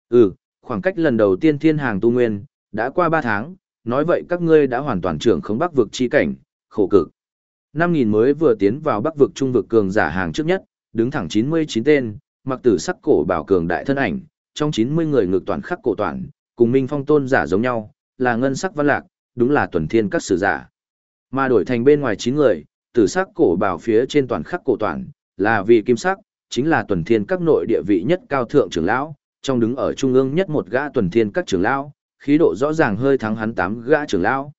Ừ, khoảng cách lần đầu tiên thiên hàng tu nguyên, đã qua ba tháng, nói vậy các ngươi đã hoàn toàn trưởng không bắc vực chi cảnh, khổ cực. Năm nghìn mới vừa tiến vào bắc vực trung vực cường giả hàng trước nhất, đứng thẳng chín mươi chín tên, mặc tử sắc cổ bảo cường đại thân ảnh, trong chín mươi người ngược toàn khắc cổ toàn, cùng Minh Phong tôn giả giống nhau, là ngân sắc văn lạc, đúng là tuần thiên các sử giả. Mà đổi thành bên ngoài chín người, tử sắc cổ bảo phía trên toàn khắc cổ toàn, là vì kim sắc, chính là tuần thiên các nội địa vị nhất cao thượng trưởng lão, trong đứng ở trung ương nhất một gã tuần thiên các trưởng lão, khí độ rõ ràng hơi thắng hắn tám gã trưởng lão.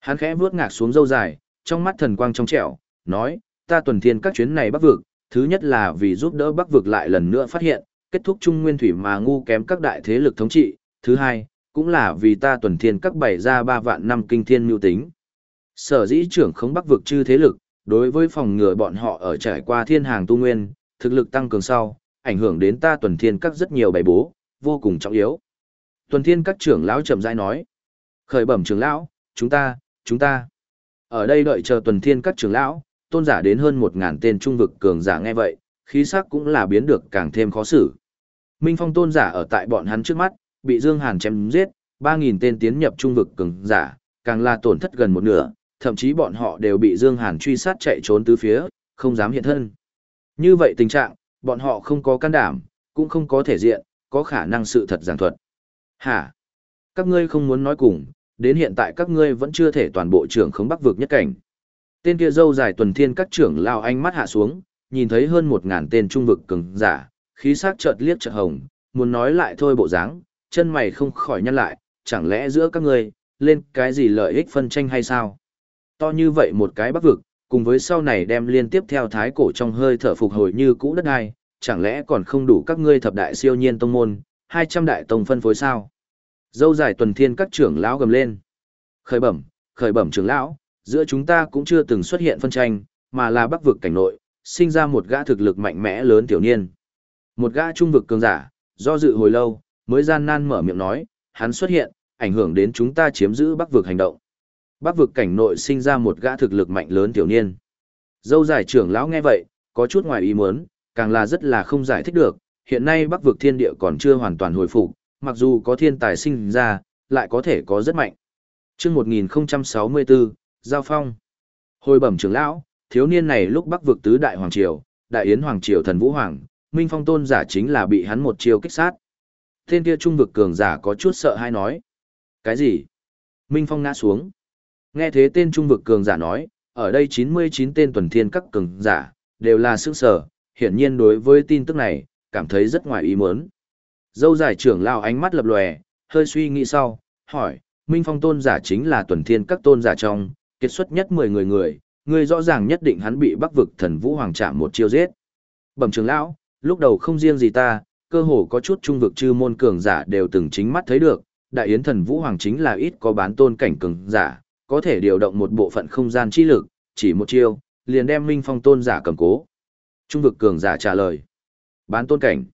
Hắn khẽ vuốt ngạc xuống dâu dài, trong mắt thần quang trong trẻo, nói, ta tuần thiên các chuyến này bắc vực, thứ nhất là vì giúp đỡ bắc vực lại lần nữa phát hiện, kết thúc trung nguyên thủy mà ngu kém các đại thế lực thống trị, thứ hai, cũng là vì ta tuần thiên các bảy ra ba vạn năm kinh thiên mưu tính. Sở dĩ trưởng không bắc vực chư thế lực, đối với phòng ngừa bọn họ ở trải qua thiên hàng tu nguyên, thực lực tăng cường sau, ảnh hưởng đến ta tuần thiên các rất nhiều bài bố, vô cùng trọng yếu. Tuần thiên các trưởng lão chậm rãi nói. Khởi bẩm trưởng lão, chúng ta, chúng ta. Ở đây đợi chờ tuần thiên các trưởng lão, tôn giả đến hơn một ngàn tên trung vực cường giả nghe vậy, khí sắc cũng là biến được càng thêm khó xử. Minh Phong tôn giả ở tại bọn hắn trước mắt, bị Dương Hàn chém giết, ba nghìn tên tiến nhập trung vực cường giả, càng là tổn thất gần một nửa, thậm chí bọn họ đều bị Dương Hàn truy sát chạy trốn tứ phía, không dám hiện thân. Như vậy tình trạng, bọn họ không có can đảm, cũng không có thể diện, có khả năng sự thật giảng thuật. Hả? Các ngươi không muốn nói cùng, đến hiện tại các ngươi vẫn chưa thể toàn bộ trưởng không bắc vực nhất cảnh. Tên kia dâu dài tuần thiên các trưởng lao ánh mắt hạ xuống, nhìn thấy hơn một ngàn tên trung vực cường giả, khí sắc chợt liếc chợt hồng, muốn nói lại thôi bộ dáng, chân mày không khỏi nhăn lại, chẳng lẽ giữa các ngươi lên cái gì lợi ích phân tranh hay sao? To như vậy một cái bắc vực, cùng với sau này đem liên tiếp theo thái cổ trong hơi thở phục hồi như cũ đất ai, chẳng lẽ còn không đủ các ngươi thập đại siêu nhiên tông môn, 200 đại tông phân phối sao? Dâu dài tuần thiên các trưởng lão gầm lên. Khởi bẩm, khởi bẩm trưởng lão, giữa chúng ta cũng chưa từng xuất hiện phân tranh, mà là bắc vực cảnh nội, sinh ra một gã thực lực mạnh mẽ lớn tiểu niên. Một gã trung vực cường giả, do dự hồi lâu, mới gian nan mở miệng nói, hắn xuất hiện, ảnh hưởng đến chúng ta chiếm giữ bắc vực hành động. Bắc vực cảnh nội sinh ra một gã thực lực mạnh lớn tiểu niên. Dâu giải trưởng lão nghe vậy, có chút ngoài ý muốn, càng là rất là không giải thích được, hiện nay bắc vực thiên địa còn chưa hoàn toàn hồi phục, mặc dù có thiên tài sinh ra, lại có thể có rất mạnh. Trước 1064, Giao Phong. Hồi bẩm trưởng lão, thiếu niên này lúc bắc vực tứ đại hoàng triều, đại yến hoàng triều thần vũ hoàng, minh phong tôn giả chính là bị hắn một chiêu kích sát. Tên kia trung vực cường giả có chút sợ hay nói. Cái gì? Minh phong ngã xuống. Nghe thế tên trung vực cường giả nói, ở đây 99 tên tuần thiên các cường giả, đều là sức sở, hiển nhiên đối với tin tức này, cảm thấy rất ngoài ý muốn. Dâu dài trưởng lao ánh mắt lập lòe, hơi suy nghĩ sau, hỏi, Minh Phong tôn giả chính là tuần thiên các tôn giả trong, kết xuất nhất 10 người người, người rõ ràng nhất định hắn bị bắc vực thần vũ hoàng trạm một chiêu giết. Bẩm trưởng lão, lúc đầu không riêng gì ta, cơ hồ có chút trung vực chư môn cường giả đều từng chính mắt thấy được, đại yến thần vũ hoàng chính là ít có bán tôn cảnh cường giả, có thể điều động một bộ phận không gian chi lực, chỉ một chiêu, liền đem Minh Phong tôn giả cầm cố. Trung vực cường giả trả lời. Bán tôn cảnh.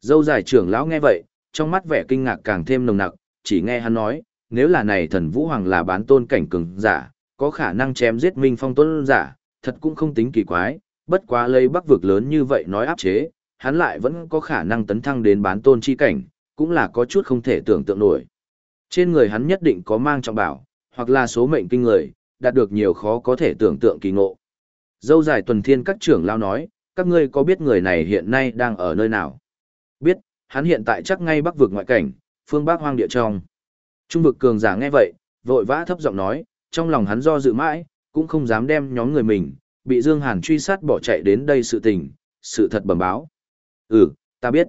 Dâu dài trưởng lão nghe vậy, trong mắt vẻ kinh ngạc càng thêm nồng nặc, chỉ nghe hắn nói, nếu là này thần vũ hoàng là bán tôn cảnh cường giả, có khả năng chém giết Minh Phong tôn giả, thật cũng không tính kỳ quái, bất quá lấy bắc vực lớn như vậy nói áp chế, hắn lại vẫn có khả năng tấn thăng đến bán tôn chi cảnh, cũng là có chút không thể tưởng tượng nổi. Trên người hắn nhất định có mang trọng bảo, hoặc là số mệnh kinh người, đạt được nhiều khó có thể tưởng tượng kỳ ngộ. Dâu dài tuần thiên các trưởng lao nói, các ngươi có biết người này hiện nay đang ở nơi nào? Biết, hắn hiện tại chắc ngay bắc vực ngoại cảnh, phương bắc hoang địa trong. Trung vực cường giả nghe vậy, vội vã thấp giọng nói, trong lòng hắn do dự mãi, cũng không dám đem nhóm người mình, bị Dương Hàn truy sát bỏ chạy đến đây sự tình, sự thật bẩm báo. Ừ, ta biết.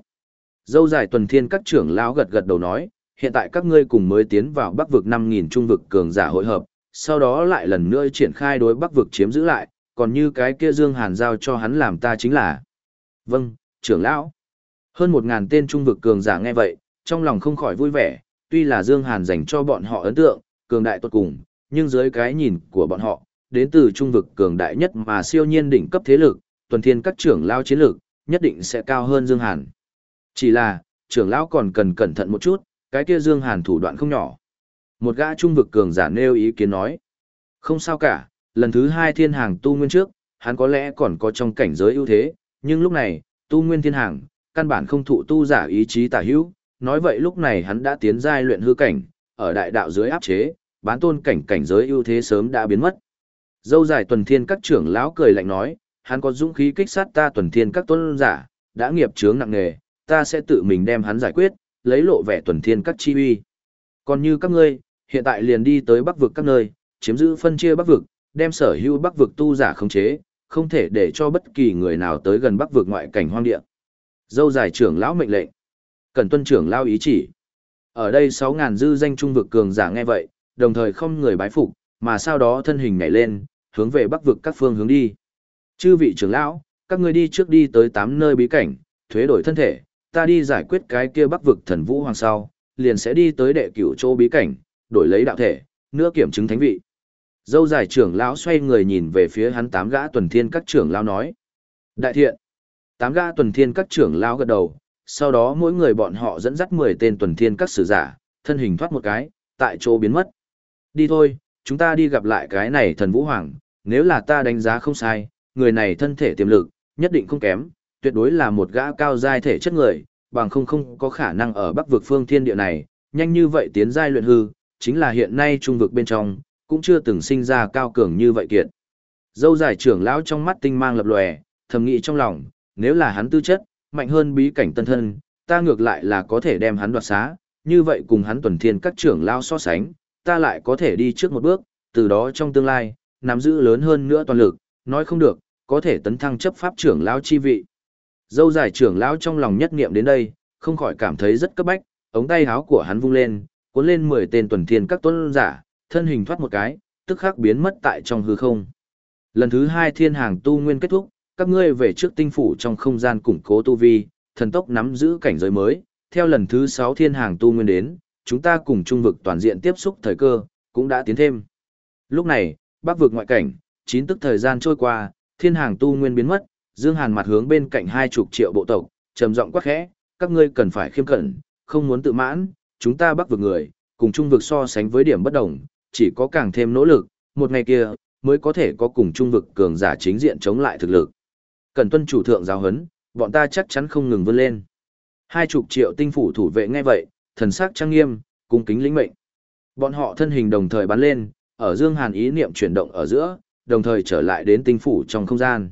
Dâu dài tuần thiên các trưởng lão gật gật đầu nói, hiện tại các ngươi cùng mới tiến vào bắc vực 5.000 trung vực cường giả hội hợp, sau đó lại lần nữa triển khai đối bắc vực chiếm giữ lại, còn như cái kia Dương Hàn giao cho hắn làm ta chính là. Vâng, trưởng lão. Hơn 1.000 tên trung vực cường giả nghe vậy, trong lòng không khỏi vui vẻ, tuy là Dương Hàn dành cho bọn họ ấn tượng, cường đại tốt cùng, nhưng dưới cái nhìn của bọn họ, đến từ trung vực cường đại nhất mà siêu nhiên đỉnh cấp thế lực, tuần thiên các trưởng lao chiến lược, nhất định sẽ cao hơn Dương Hàn. Chỉ là, trưởng lão còn cần cẩn thận một chút, cái kia Dương Hàn thủ đoạn không nhỏ. Một gã trung vực cường giả nêu ý kiến nói. Không sao cả, lần thứ hai thiên hàng tu nguyên trước, hắn có lẽ còn có trong cảnh giới ưu thế, nhưng lúc này, tu nguyên thiên hàng, căn bản không thụ tu giả ý chí tả hữu, nói vậy lúc này hắn đã tiến giai luyện hư cảnh, ở đại đạo dưới áp chế, bán tôn cảnh cảnh giới ưu thế sớm đã biến mất. Dâu dài tuần thiên các trưởng lão cười lạnh nói, hắn có dũng khí kích sát ta tuần thiên các tôn giả, đã nghiệp chướng nặng nề, ta sẽ tự mình đem hắn giải quyết, lấy lộ vẻ tuần thiên các chi uy. Còn như các ngươi, hiện tại liền đi tới bắc vực các nơi, chiếm giữ phân chia bắc vực, đem sở hữu bắc vực tu giả khống chế, không thể để cho bất kỳ người nào tới gần bắc vực ngoại cảnh hoang địa. Dâu dài trưởng lão mệnh lệnh. Cần tuân trưởng lão ý chỉ. Ở đây 6.000 dư danh trung vực cường giả nghe vậy, đồng thời không người bái phục, mà sau đó thân hình nhảy lên, hướng về bắc vực các phương hướng đi. Chư vị trưởng lão, các ngươi đi trước đi tới 8 nơi bí cảnh, thuế đổi thân thể, ta đi giải quyết cái kia bắc vực thần vũ hoàng sau, liền sẽ đi tới đệ cửu châu bí cảnh, đổi lấy đạo thể, nữa kiểm chứng thánh vị. Dâu dài trưởng lão xoay người nhìn về phía hắn tám gã tuần thiên các trưởng lão nói. Đại thiện. Tám gã tuần thiên các trưởng lão gật đầu, sau đó mỗi người bọn họ dẫn dắt 10 tên tuần thiên các sử giả, thân hình thoát một cái, tại chỗ biến mất. Đi thôi, chúng ta đi gặp lại cái này thần vũ hoàng, nếu là ta đánh giá không sai, người này thân thể tiềm lực, nhất định không kém, tuyệt đối là một gã cao giai thể chất người, bằng không không có khả năng ở bắc vực phương thiên địa này, nhanh như vậy tiến giai luyện hư, chính là hiện nay trung vực bên trong, cũng chưa từng sinh ra cao cường như vậy kiệt. Dâu dài trưởng lão trong mắt tinh mang lập lòe, thầm nghĩ trong lòng, nếu là hắn tư chất, mạnh hơn bí cảnh tân thân, ta ngược lại là có thể đem hắn đoạt xá, như vậy cùng hắn tuần thiên các trưởng lão so sánh, ta lại có thể đi trước một bước, từ đó trong tương lai, nắm giữ lớn hơn nữa toàn lực, nói không được, có thể tấn thăng chấp pháp trưởng lão chi vị. Dâu dài trưởng lão trong lòng nhất niệm đến đây, không khỏi cảm thấy rất cấp bách, ống tay háo của hắn vung lên, cuốn lên 10 tên tuần thiên các tuấn giả, thân hình thoát một cái, tức khắc biến mất tại trong hư không. Lần thứ hai thiên hàng tu nguyên kết thúc, các ngươi về trước tinh phủ trong không gian củng cố tu vi, thần tốc nắm giữ cảnh giới mới, theo lần thứ 6 thiên hàng tu nguyên đến, chúng ta cùng trung vực toàn diện tiếp xúc thời cơ, cũng đã tiến thêm. Lúc này, bắc vực ngoại cảnh, chín tức thời gian trôi qua, thiên hàng tu nguyên biến mất, Dương Hàn mặt hướng bên cạnh hai chục triệu bộ tộc, trầm giọng quát khẽ, các ngươi cần phải khiêm cẩn, không muốn tự mãn, chúng ta bắc vực người, cùng trung vực so sánh với điểm bất đồng, chỉ có càng thêm nỗ lực, một ngày kia, mới có thể có cùng trung vực cường giả chính diện chống lại thực lực. Cần tuân chủ thượng giáo huấn, bọn ta chắc chắn không ngừng vươn lên. Hai chục triệu tinh phủ thủ vệ nghe vậy, thần sắc trang nghiêm, cung kính lĩnh mệnh. Bọn họ thân hình đồng thời bắn lên, ở Dương Hàn ý niệm chuyển động ở giữa, đồng thời trở lại đến tinh phủ trong không gian.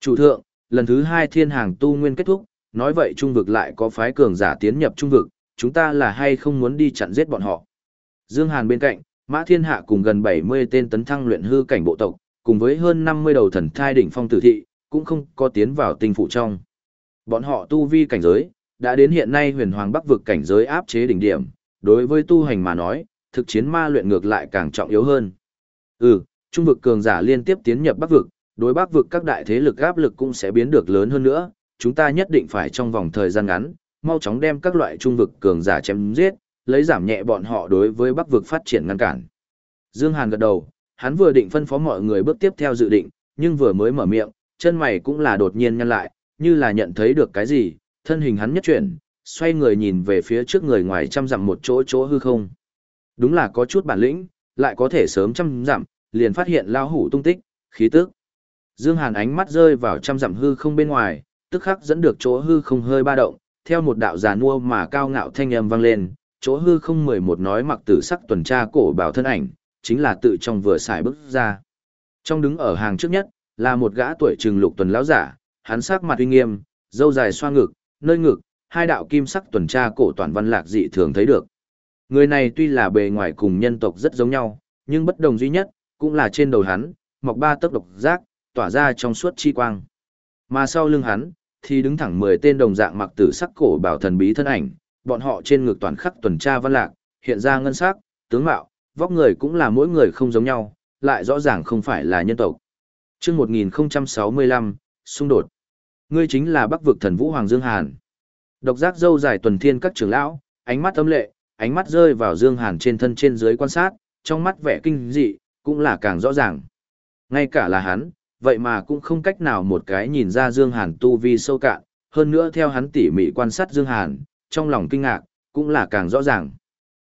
Chủ thượng, lần thứ hai thiên hàng tu nguyên kết thúc, nói vậy trung vực lại có phái cường giả tiến nhập trung vực, chúng ta là hay không muốn đi chặn giết bọn họ. Dương Hàn bên cạnh, Mã Thiên Hạ cùng gần 70 tên tấn thăng luyện hư cảnh bộ tộc, cùng với hơn 50 đầu thần thai đỉnh phong tử thị, cũng không có tiến vào tinh phủ trong. Bọn họ tu vi cảnh giới, đã đến hiện nay huyền hoàng bắc vực cảnh giới áp chế đỉnh điểm, đối với tu hành mà nói, thực chiến ma luyện ngược lại càng trọng yếu hơn. Ừ, trung vực cường giả liên tiếp tiến nhập bắc vực, đối bắc vực các đại thế lực áp lực cũng sẽ biến được lớn hơn nữa, chúng ta nhất định phải trong vòng thời gian ngắn, mau chóng đem các loại trung vực cường giả chém giết, lấy giảm nhẹ bọn họ đối với bắc vực phát triển ngăn cản. Dương Hàn gật đầu, hắn vừa định phân phó mọi người bước tiếp theo dự định, nhưng vừa mới mở miệng, chân mày cũng là đột nhiên nhăn lại, như là nhận thấy được cái gì, thân hình hắn nhất chuyển, xoay người nhìn về phía trước người ngoài trăm dặm một chỗ chỗ hư không. Đúng là có chút bản lĩnh, lại có thể sớm trăm dặm, liền phát hiện lao hủ tung tích, khí tức. Dương Hàn ánh mắt rơi vào trăm dặm hư không bên ngoài, tức khắc dẫn được chỗ hư không hơi ba động, theo một đạo giàn mua mà cao ngạo thanh âm vang lên, chỗ hư không mười một nói mặc tử sắc tuần tra cổ bảo thân ảnh, chính là tự trong vừa xài bước ra. Trong đứng ở hàng trước nhất, là một gã tuổi trừng lục tuần lão giả, hắn sắc mặt uy nghiêm, râu dài xoa ngực, nơi ngực, hai đạo kim sắc tuần tra cổ toàn văn lạc dị thường thấy được. Người này tuy là bề ngoài cùng nhân tộc rất giống nhau, nhưng bất đồng duy nhất, cũng là trên đầu hắn, mọc ba tấc độc giác, tỏa ra trong suốt chi quang. Mà sau lưng hắn, thì đứng thẳng 10 tên đồng dạng mặc tử sắc cổ bảo thần bí thân ảnh, bọn họ trên ngực toàn khắc tuần tra văn lạc, hiện ra ngân sắc, tướng mạo, vóc người cũng là mỗi người không giống nhau, lại rõ ràng không phải là nhân tộc. Trước 1065, xung đột. Ngươi chính là Bắc vực thần Vũ Hoàng Dương Hàn. Độc giác dâu dài tuần thiên các trưởng lão, ánh mắt âm lệ, ánh mắt rơi vào Dương Hàn trên thân trên dưới quan sát, trong mắt vẻ kinh dị, cũng là càng rõ ràng. Ngay cả là hắn, vậy mà cũng không cách nào một cái nhìn ra Dương Hàn tu vi sâu cạn, hơn nữa theo hắn tỉ mỉ quan sát Dương Hàn, trong lòng kinh ngạc, cũng là càng rõ ràng.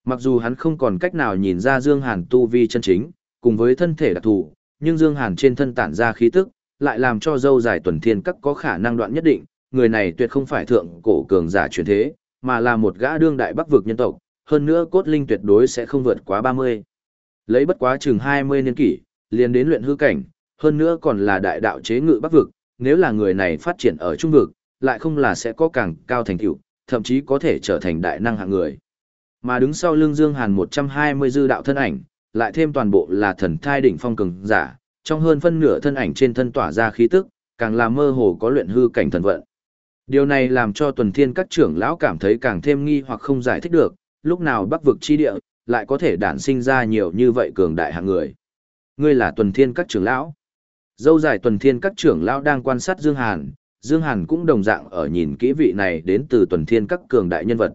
Mặc dù hắn không còn cách nào nhìn ra Dương Hàn tu vi chân chính, cùng với thân thể đặc thù, nhưng Dương Hàn trên thân tản ra khí tức, lại làm cho dâu dài tuần thiên các có khả năng đoạn nhất định, người này tuyệt không phải thượng cổ cường giả truyền thế, mà là một gã đương đại bắc vực nhân tộc, hơn nữa cốt linh tuyệt đối sẽ không vượt quá 30. Lấy bất quá chừng 20 niên kỷ, liền đến luyện hư cảnh, hơn nữa còn là đại đạo chế ngự bắc vực, nếu là người này phát triển ở trung vực, lại không là sẽ có càng cao thành tựu, thậm chí có thể trở thành đại năng hạng người. Mà đứng sau lưng Dương Hàn 120 dư đạo thân ảnh, lại thêm toàn bộ là thần thai đỉnh phong cường giả, trong hơn phân nửa thân ảnh trên thân tỏa ra khí tức, càng là mơ hồ có luyện hư cảnh thần vận. Điều này làm cho tuần thiên các trưởng lão cảm thấy càng thêm nghi hoặc không giải thích được, lúc nào bắc vực chi địa, lại có thể đản sinh ra nhiều như vậy cường đại hạng người. Ngươi là tuần thiên các trưởng lão. Dâu dài tuần thiên các trưởng lão đang quan sát Dương Hàn, Dương Hàn cũng đồng dạng ở nhìn kỹ vị này đến từ tuần thiên các cường đại nhân vật.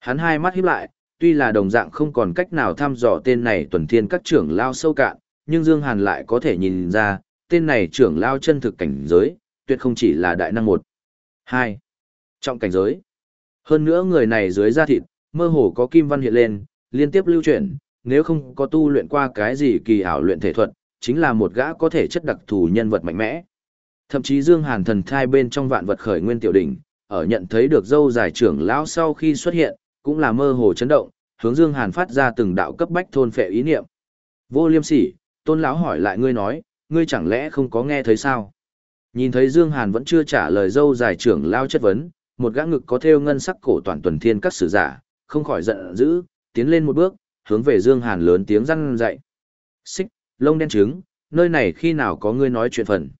Hắn hai mắt híp lại, tuy là đồng dạng không còn cách nào thăm dò tên này tuần thiên các trưởng lão sâu cạn, nhưng Dương Hàn lại có thể nhìn ra, tên này trưởng lão chân thực cảnh giới, tuyệt không chỉ là đại năng một. Hai, Trọng cảnh giới. Hơn nữa người này dưới da thịt, mơ hồ có kim văn hiện lên, liên tiếp lưu chuyển, nếu không có tu luyện qua cái gì kỳ ảo luyện thể thuật, chính là một gã có thể chất đặc thù nhân vật mạnh mẽ. Thậm chí Dương Hàn thần thai bên trong vạn vật khởi nguyên tiểu đỉnh, ở nhận thấy được dâu dài trưởng lão sau khi xuất hiện, cũng là mơ hồ chấn động, hướng Dương Hàn phát ra từng đạo cấp bách thôn phệ ý niệm. Vô Liêm Sỉ, Tôn lão hỏi lại ngươi nói, ngươi chẳng lẽ không có nghe thấy sao? Nhìn thấy Dương Hàn vẫn chưa trả lời dâu dài trưởng lão chất vấn, một gã ngực có thêu ngân sắc cổ toàn tuần thiên các sử giả, không khỏi giận dữ, tiến lên một bước, hướng về Dương Hàn lớn tiếng răn dạy. Xích, lông đen trứng, nơi này khi nào có ngươi nói chuyện phần.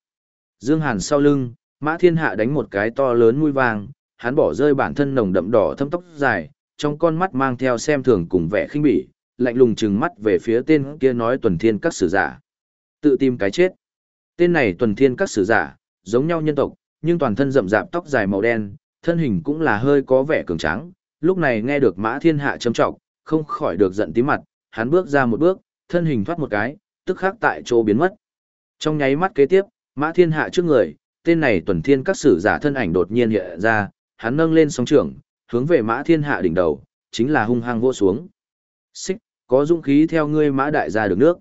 Dương Hàn sau lưng, Mã Thiên Hạ đánh một cái to lớn mũi vàng, hắn bỏ rơi bản thân nồng đậm đỏ thâm tóc dài, trong con mắt mang theo xem thường cùng vẻ khinh bỉ, lạnh lùng trừng mắt về phía tên kia nói tuần thiên các sử giả. Tự tìm cái chết. Tên này tuần thiên các sử giả, giống nhau nhân tộc, nhưng toàn thân rậm rạp tóc dài màu đen, thân hình cũng là hơi có vẻ cường tráng. Lúc này nghe được Mã Thiên Hạ châm trọng, không khỏi được giận tím mặt, hắn bước ra một bước, thân hình thoát một cái, tức khắc tại chỗ biến mất. Trong nháy mắt kế tiếp, Mã Thiên Hạ trước người, tên này tuần thiên các sử giả thân ảnh đột nhiên hiện ra, hắn nâng lên sóng trưởng, hướng về Mã Thiên Hạ đỉnh đầu, chính là hung hăng vô xuống. Xích, có dũng khí theo ngươi Mã đại gia được nước.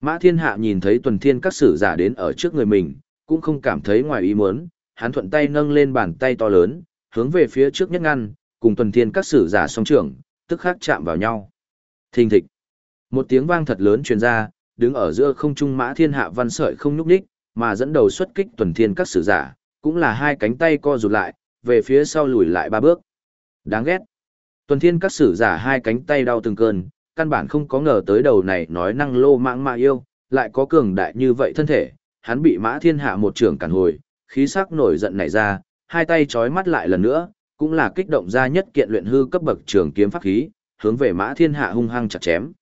Mã Thiên Hạ nhìn thấy tuần thiên các sử giả đến ở trước người mình, cũng không cảm thấy ngoài ý muốn, hắn thuận tay nâng lên bàn tay to lớn, hướng về phía trước nhất ngăn, cùng tuần thiên các sử giả song trưởng, tức khắc chạm vào nhau. Thình thịch. Một tiếng vang thật lớn truyền ra, đứng ở giữa không trung Mã Thiên Hạ văn sợi không nhúc nhích, mà dẫn đầu xuất kích tuần thiên các sử giả, cũng là hai cánh tay co rụt lại, về phía sau lùi lại ba bước. Đáng ghét. Tuần thiên các sử giả hai cánh tay đau từng cơn, căn bản không có ngờ tới đầu này nói năng lô mạng mạ yêu, lại có cường đại như vậy thân thể, hắn bị mã thiên hạ một trường cản hồi, khí sắc nổi giận nảy ra, hai tay trói mắt lại lần nữa, cũng là kích động ra nhất kiện luyện hư cấp bậc trường kiếm pháp khí, hướng về mã thiên hạ hung hăng chặt chém.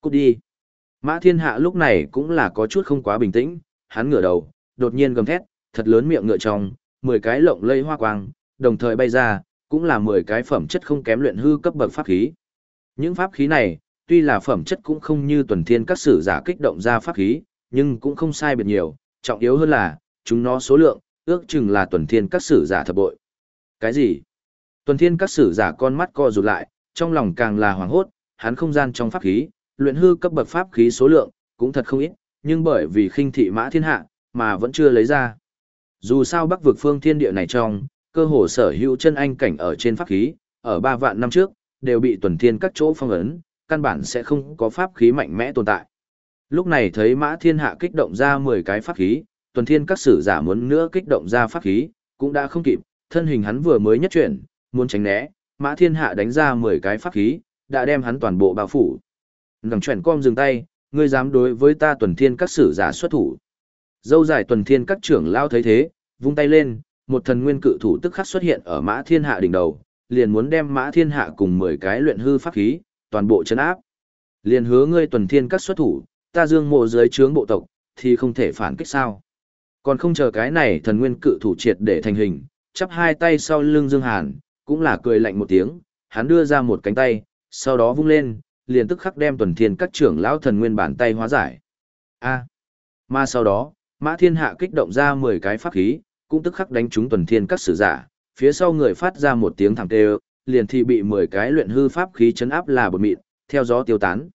Cút đi. Mã thiên hạ lúc này cũng là có chút không quá bình tĩnh, hắn ngửa đầu, đột nhiên gầm thét, thật lớn miệng ngựa trong, 10 cái lộng lây hoa quang, đồng thời bay ra, cũng là 10 cái phẩm chất không kém luyện hư cấp bậc pháp khí. Những pháp khí này, tuy là phẩm chất cũng không như tuần thiên các sử giả kích động ra pháp khí, nhưng cũng không sai biệt nhiều, trọng yếu hơn là, chúng nó số lượng, ước chừng là tuần thiên các sử giả thập bội. Cái gì? Tuần thiên các sử giả con mắt co rụt lại, trong lòng càng là hoảng hốt, hắn không gian trong pháp khí, luyện hư cấp bậc pháp khí số lượng, cũng thật không ít, nhưng bởi vì khinh thị mã thiên hạ, mà vẫn chưa lấy ra. Dù sao bắc vực phương thiên địa này trong, cơ hồ sở hữu chân anh cảnh ở trên pháp khí, ở ba vạn năm trước, đều bị tuần thiên các chỗ phong ấn, căn bản sẽ không có pháp khí mạnh mẽ tồn tại. Lúc này thấy Mã Thiên Hạ kích động ra 10 cái pháp khí, tuần thiên các sử giả muốn nữa kích động ra pháp khí, cũng đã không kịp, thân hình hắn vừa mới nhất chuyển, muốn tránh né, Mã Thiên Hạ đánh ra 10 cái pháp khí, đã đem hắn toàn bộ bao phủ. Ngằng chuẩn com dừng tay, ngươi dám đối với ta tuần thiên các sử giả xuất thủ. Dâu dài tuần thiên các trưởng lao thấy thế, vung tay lên, một thần nguyên cự thủ tức khắc xuất hiện ở Mã Thiên Hạ đỉnh đầu, liền muốn đem Mã Thiên Hạ cùng 10 cái luyện hư pháp khí, toàn bộ chấn áp. Liền hứa ngươi tuần thiên các xuất thủ, ta dương mộ dưới trướng bộ tộc, thì không thể phản kích sao. Còn không chờ cái này thần nguyên cự thủ triệt để thành hình, chắp hai tay sau lưng Dương Hàn, cũng là cười lạnh một tiếng, hắn đưa ra một cánh tay, sau đó vung lên, liền tức khắc đem tuần thiên các trưởng lão thần nguyên bản tay hóa giải. A. Mà sau đó, Mã Thiên Hạ kích động ra 10 cái pháp khí, cũng tức khắc đánh trúng tuần thiên các sử giả, phía sau người phát ra một tiếng thảm tê, liền thì bị 10 cái luyện hư pháp khí chấn áp là bột mịn, theo gió tiêu tán.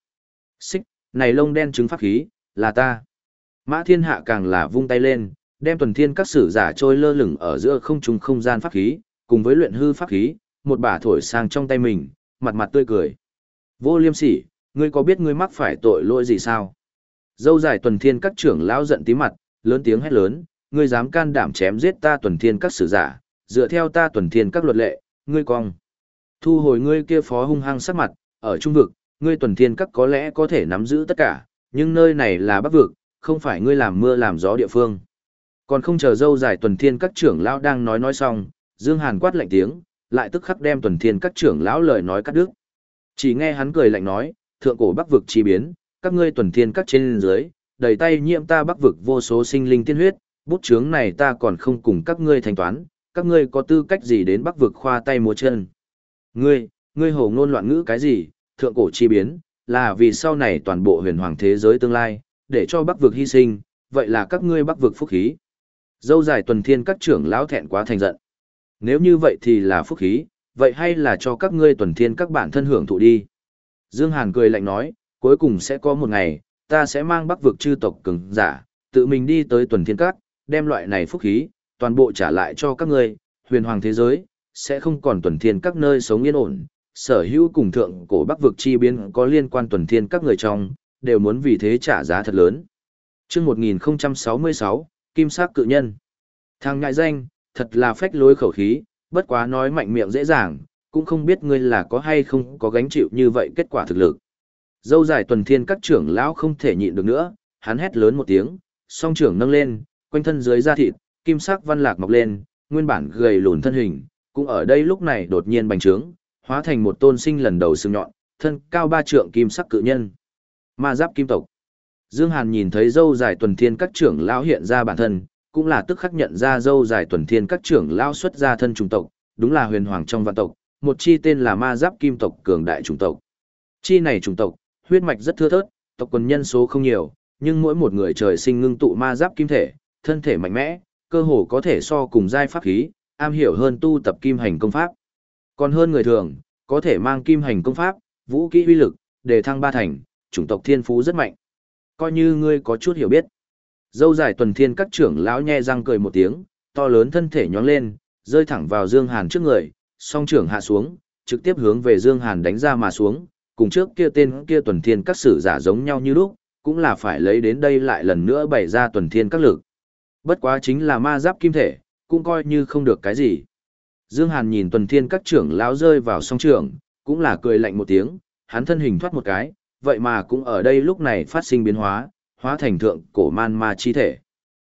Xích, này lông đen trứng pháp khí, là ta. Mã Thiên Hạ càng là vung tay lên, đem tuần thiên các sử giả trôi lơ lửng ở giữa không trung không gian pháp khí, cùng với luyện hư pháp khí, một bả thổi sang trong tay mình, mặt mặt tươi cười. Vô liêm sỉ, ngươi có biết ngươi mắc phải tội lỗi gì sao? Dâu dài tuần thiên các trưởng lão giận tí mặt, lớn tiếng hét lớn, ngươi dám can đảm chém giết ta tuần thiên các sử giả, dựa theo ta tuần thiên các luật lệ, ngươi cong. Thu hồi ngươi kia phó hung hăng sắc mặt, ở trung vực, ngươi tuần thiên các có lẽ có thể nắm giữ tất cả, nhưng nơi này là bắc vực, không phải ngươi làm mưa làm gió địa phương. Còn không chờ dâu dài tuần thiên các trưởng lão đang nói nói xong, Dương Hàn quát lạnh tiếng, lại tức khắc đem tuần thiên các trưởng lão lời nói cắt đứt. Chỉ nghe hắn cười lạnh nói, thượng cổ bắc vực chi biến, các ngươi tuần thiên các trên dưới, đầy tay nhiễm ta bắc vực vô số sinh linh tiên huyết, bút chướng này ta còn không cùng các ngươi thanh toán, các ngươi có tư cách gì đến bắc vực khoa tay múa chân. Ngươi, ngươi hồ ngôn loạn ngữ cái gì, thượng cổ chi biến, là vì sau này toàn bộ huyền hoàng thế giới tương lai, để cho bắc vực hy sinh, vậy là các ngươi bắc vực phúc khí. Dâu dài tuần thiên các trưởng lão thẹn quá thành giận. Nếu như vậy thì là phúc khí, vậy hay là cho các ngươi tuần thiên các bản thân hưởng thụ đi. Dương Hàn cười lạnh nói, cuối cùng sẽ có một ngày, ta sẽ mang bắc vực chư tộc cường giả, tự mình đi tới tuần thiên các, đem loại này phúc khí, toàn bộ trả lại cho các ngươi, huyền hoàng thế giới, sẽ không còn tuần thiên các nơi sống yên ổn, sở hữu cùng thượng cổ bắc vực chi biến có liên quan tuần thiên các người trong, đều muốn vì thế trả giá thật lớn. trước 1066, Kim sắc cự nhân. Thằng ngại danh, thật là phách lối khẩu khí, bất quá nói mạnh miệng dễ dàng, cũng không biết ngươi là có hay không có gánh chịu như vậy kết quả thực lực. Dâu dài tuần thiên các trưởng lão không thể nhịn được nữa, hắn hét lớn một tiếng, song trưởng nâng lên, quanh thân dưới da thịt, kim sắc văn lạc mọc lên, nguyên bản gầy lùn thân hình, cũng ở đây lúc này đột nhiên bành trướng, hóa thành một tôn sinh lần đầu sừng nhọn, thân cao ba trượng kim sắc cự nhân. Ma giáp kim tộc. Dương Hàn nhìn thấy dâu dài tuần thiên các trưởng lão hiện ra bản thân, cũng là tức khắc nhận ra dâu dài tuần thiên các trưởng lão xuất gia thân trùng tộc, đúng là huyền hoàng trong vạn tộc, một chi tên là ma giáp kim tộc cường đại chủng tộc. Chi này chủng tộc, huyết mạch rất thưa thớt, tộc quần nhân số không nhiều, nhưng mỗi một người trời sinh ngưng tụ ma giáp kim thể, thân thể mạnh mẽ, cơ hồ có thể so cùng giai pháp khí, am hiểu hơn tu tập kim hành công pháp. Còn hơn người thường, có thể mang kim hành công pháp, vũ kỹ uy lực, để thăng ba thành, chủng tộc thiên phú rất mạnh. Coi như ngươi có chút hiểu biết. Dâu dài tuần thiên các trưởng lão nhe răng cười một tiếng, to lớn thân thể nhón lên, rơi thẳng vào Dương Hàn trước người, song trưởng hạ xuống, trực tiếp hướng về Dương Hàn đánh ra mà xuống, cùng trước kia tên kia tuần thiên các sử giả giống nhau như lúc, cũng là phải lấy đến đây lại lần nữa bày ra tuần thiên các lực. Bất quá chính là ma giáp kim thể, cũng coi như không được cái gì. Dương Hàn nhìn tuần thiên các trưởng lão rơi vào song trưởng, cũng là cười lạnh một tiếng, hắn thân hình thoát một cái, vậy mà cũng ở đây lúc này phát sinh biến hóa, hóa thành thượng cổ man ma chi thể.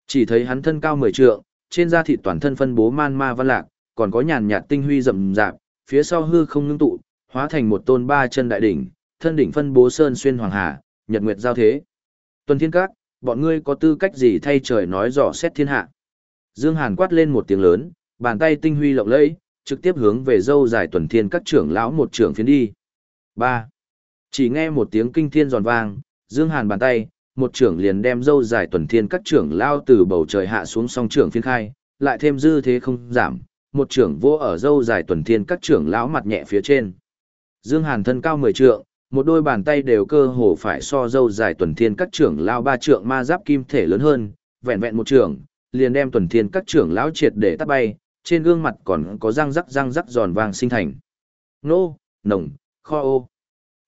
Chỉ thấy hắn thân cao mười trượng, trên da thịt toàn thân phân bố man ma văn lạc, còn có nhàn nhạt tinh huy rậm rạp, phía sau hư không ngưng tụ, hóa thành một tôn ba chân đại đỉnh, thân đỉnh phân bố sơn xuyên hoàng hà, nhật nguyệt giao thế. Tuần Thiên Các, bọn ngươi có tư cách gì thay trời nói rõ xét thiên hạ? Dương Hàn quát lên một tiếng lớn, bàn tay tinh huy lộng lẫy, trực tiếp hướng về dâu dài Tuần Thiên Các trưởng lão một trưởng phiến đi. 3. Chỉ nghe một tiếng kinh thiên giòn vang, Dương Hàn bàn tay, một trưởng liền đem dâu dài Tuần Thiên Các trưởng lao từ bầu trời hạ xuống song trưởng phiến khai, lại thêm dư thế không giảm, một trưởng vô ở dâu dài Tuần Thiên Các trưởng lão mặt nhẹ phía trên. Dương Hàn thân cao 10 trượng, một đôi bàn tay đều cơ hồ phải so dâu dài tuần thiên các trưởng lao ba trượng ma giáp kim thể lớn hơn, vẹn vẹn một trưởng, liền đem tuần thiên các trưởng lão triệt để tắt bay, trên gương mặt còn có răng rắc răng rắc giòn vàng sinh thành. Nô, nồng, kho ô.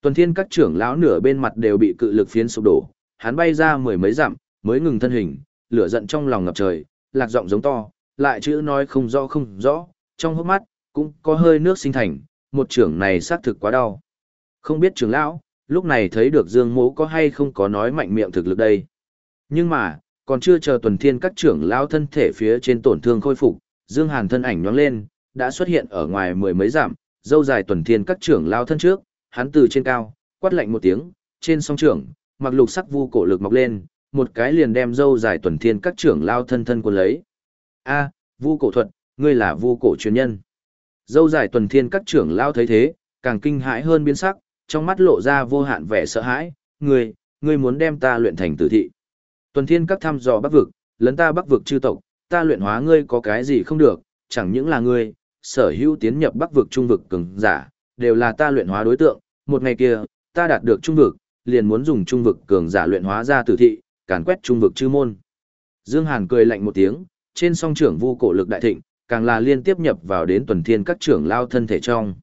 Tuần thiên các trưởng lão nửa bên mặt đều bị cự lực phiến sụp đổ, hắn bay ra mười mấy dặm, mới ngừng thân hình, lửa giận trong lòng ngập trời, lạc giọng giống to, lại chữ nói không rõ không rõ, trong hốc mắt, cũng có hơi nước sinh thành, một trưởng này xác thực quá đau. Không biết trưởng lão, lúc này thấy được Dương Mỗ có hay không có nói mạnh miệng thực lực đây. Nhưng mà, còn chưa chờ tuần thiên các trưởng lão thân thể phía trên tổn thương khôi phục, Dương Hàn thân ảnh nhoáng lên, đã xuất hiện ở ngoài mười mấy dặm, dâu dài tuần thiên các trưởng lão thân trước, hắn từ trên cao, quát lạnh một tiếng, trên song trưởng, mặc lục sắc vu cổ lực mọc lên, một cái liền đem dâu dài tuần thiên các trưởng lao thân thân của lấy. A, vu cổ thuật, ngươi là vu cổ chuyên nhân. Dâu dài tuần thiên các trưởng lao thấy thế, càng kinh hãi hơn biến sắc, trong mắt lộ ra vô hạn vẻ sợ hãi, ngươi, ngươi muốn đem ta luyện thành tử thị. Tuần thiên các thăm dò bắc vực, lấn ta bắc vực chư tộc, ta luyện hóa ngươi có cái gì không được, chẳng những là ngươi, sở hữu tiến nhập bắc vực trung vực cường giả, đều là ta luyện hóa đối tượng, một ngày kia, ta đạt được trung vực, liền muốn dùng trung vực cường giả luyện hóa ra tử thị, càn quét trung vực chư môn. Dương Hàn cười lạnh một tiếng, trên song trưởng vu cổ lực đại thịnh, càng là liên tiếp nhập vào đến tuần thiên các trưởng lao thân thể trong.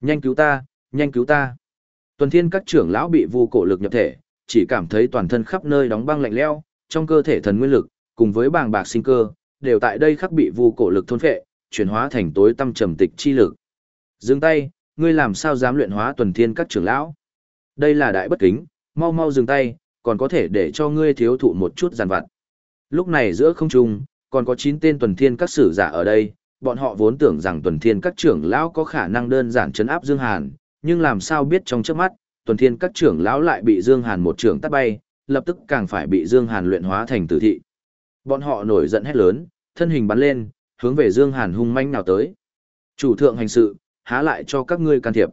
Nhanh cứu ta, nhanh cứu ta. Tuần thiên các trưởng lão bị vu cổ lực nhập thể, chỉ cảm thấy toàn thân khắp nơi đóng băng lạnh lẽo, trong cơ thể thần nguyên lực, cùng với bàng bạc sinh cơ, đều tại đây khắc bị vu cổ lực thôn phệ, chuyển hóa thành tối tâm trầm tịch chi lực. Dừng tay, ngươi làm sao dám luyện hóa tuần thiên các trưởng lão? Đây là đại bất kính, mau mau dừng tay, còn có thể để cho ngươi thiếu thụ một chút giàn vặt. Lúc này giữa không trung, còn có 9 tên tuần thiên các sử giả ở đây, bọn họ vốn tưởng rằng tuần thiên các trưởng lão có khả năng đơn giản chấn áp Dương Hàn, nhưng làm sao biết trong chớp mắt, tuần thiên các trưởng lão lại bị Dương Hàn một trưởng tát bay, lập tức càng phải bị Dương Hàn luyện hóa thành tử thị. Bọn họ nổi giận hét lớn, thân hình bắn lên, hướng về Dương Hàn hung manh nào tới. Chủ thượng hành sự, há lại cho các ngươi can thiệp.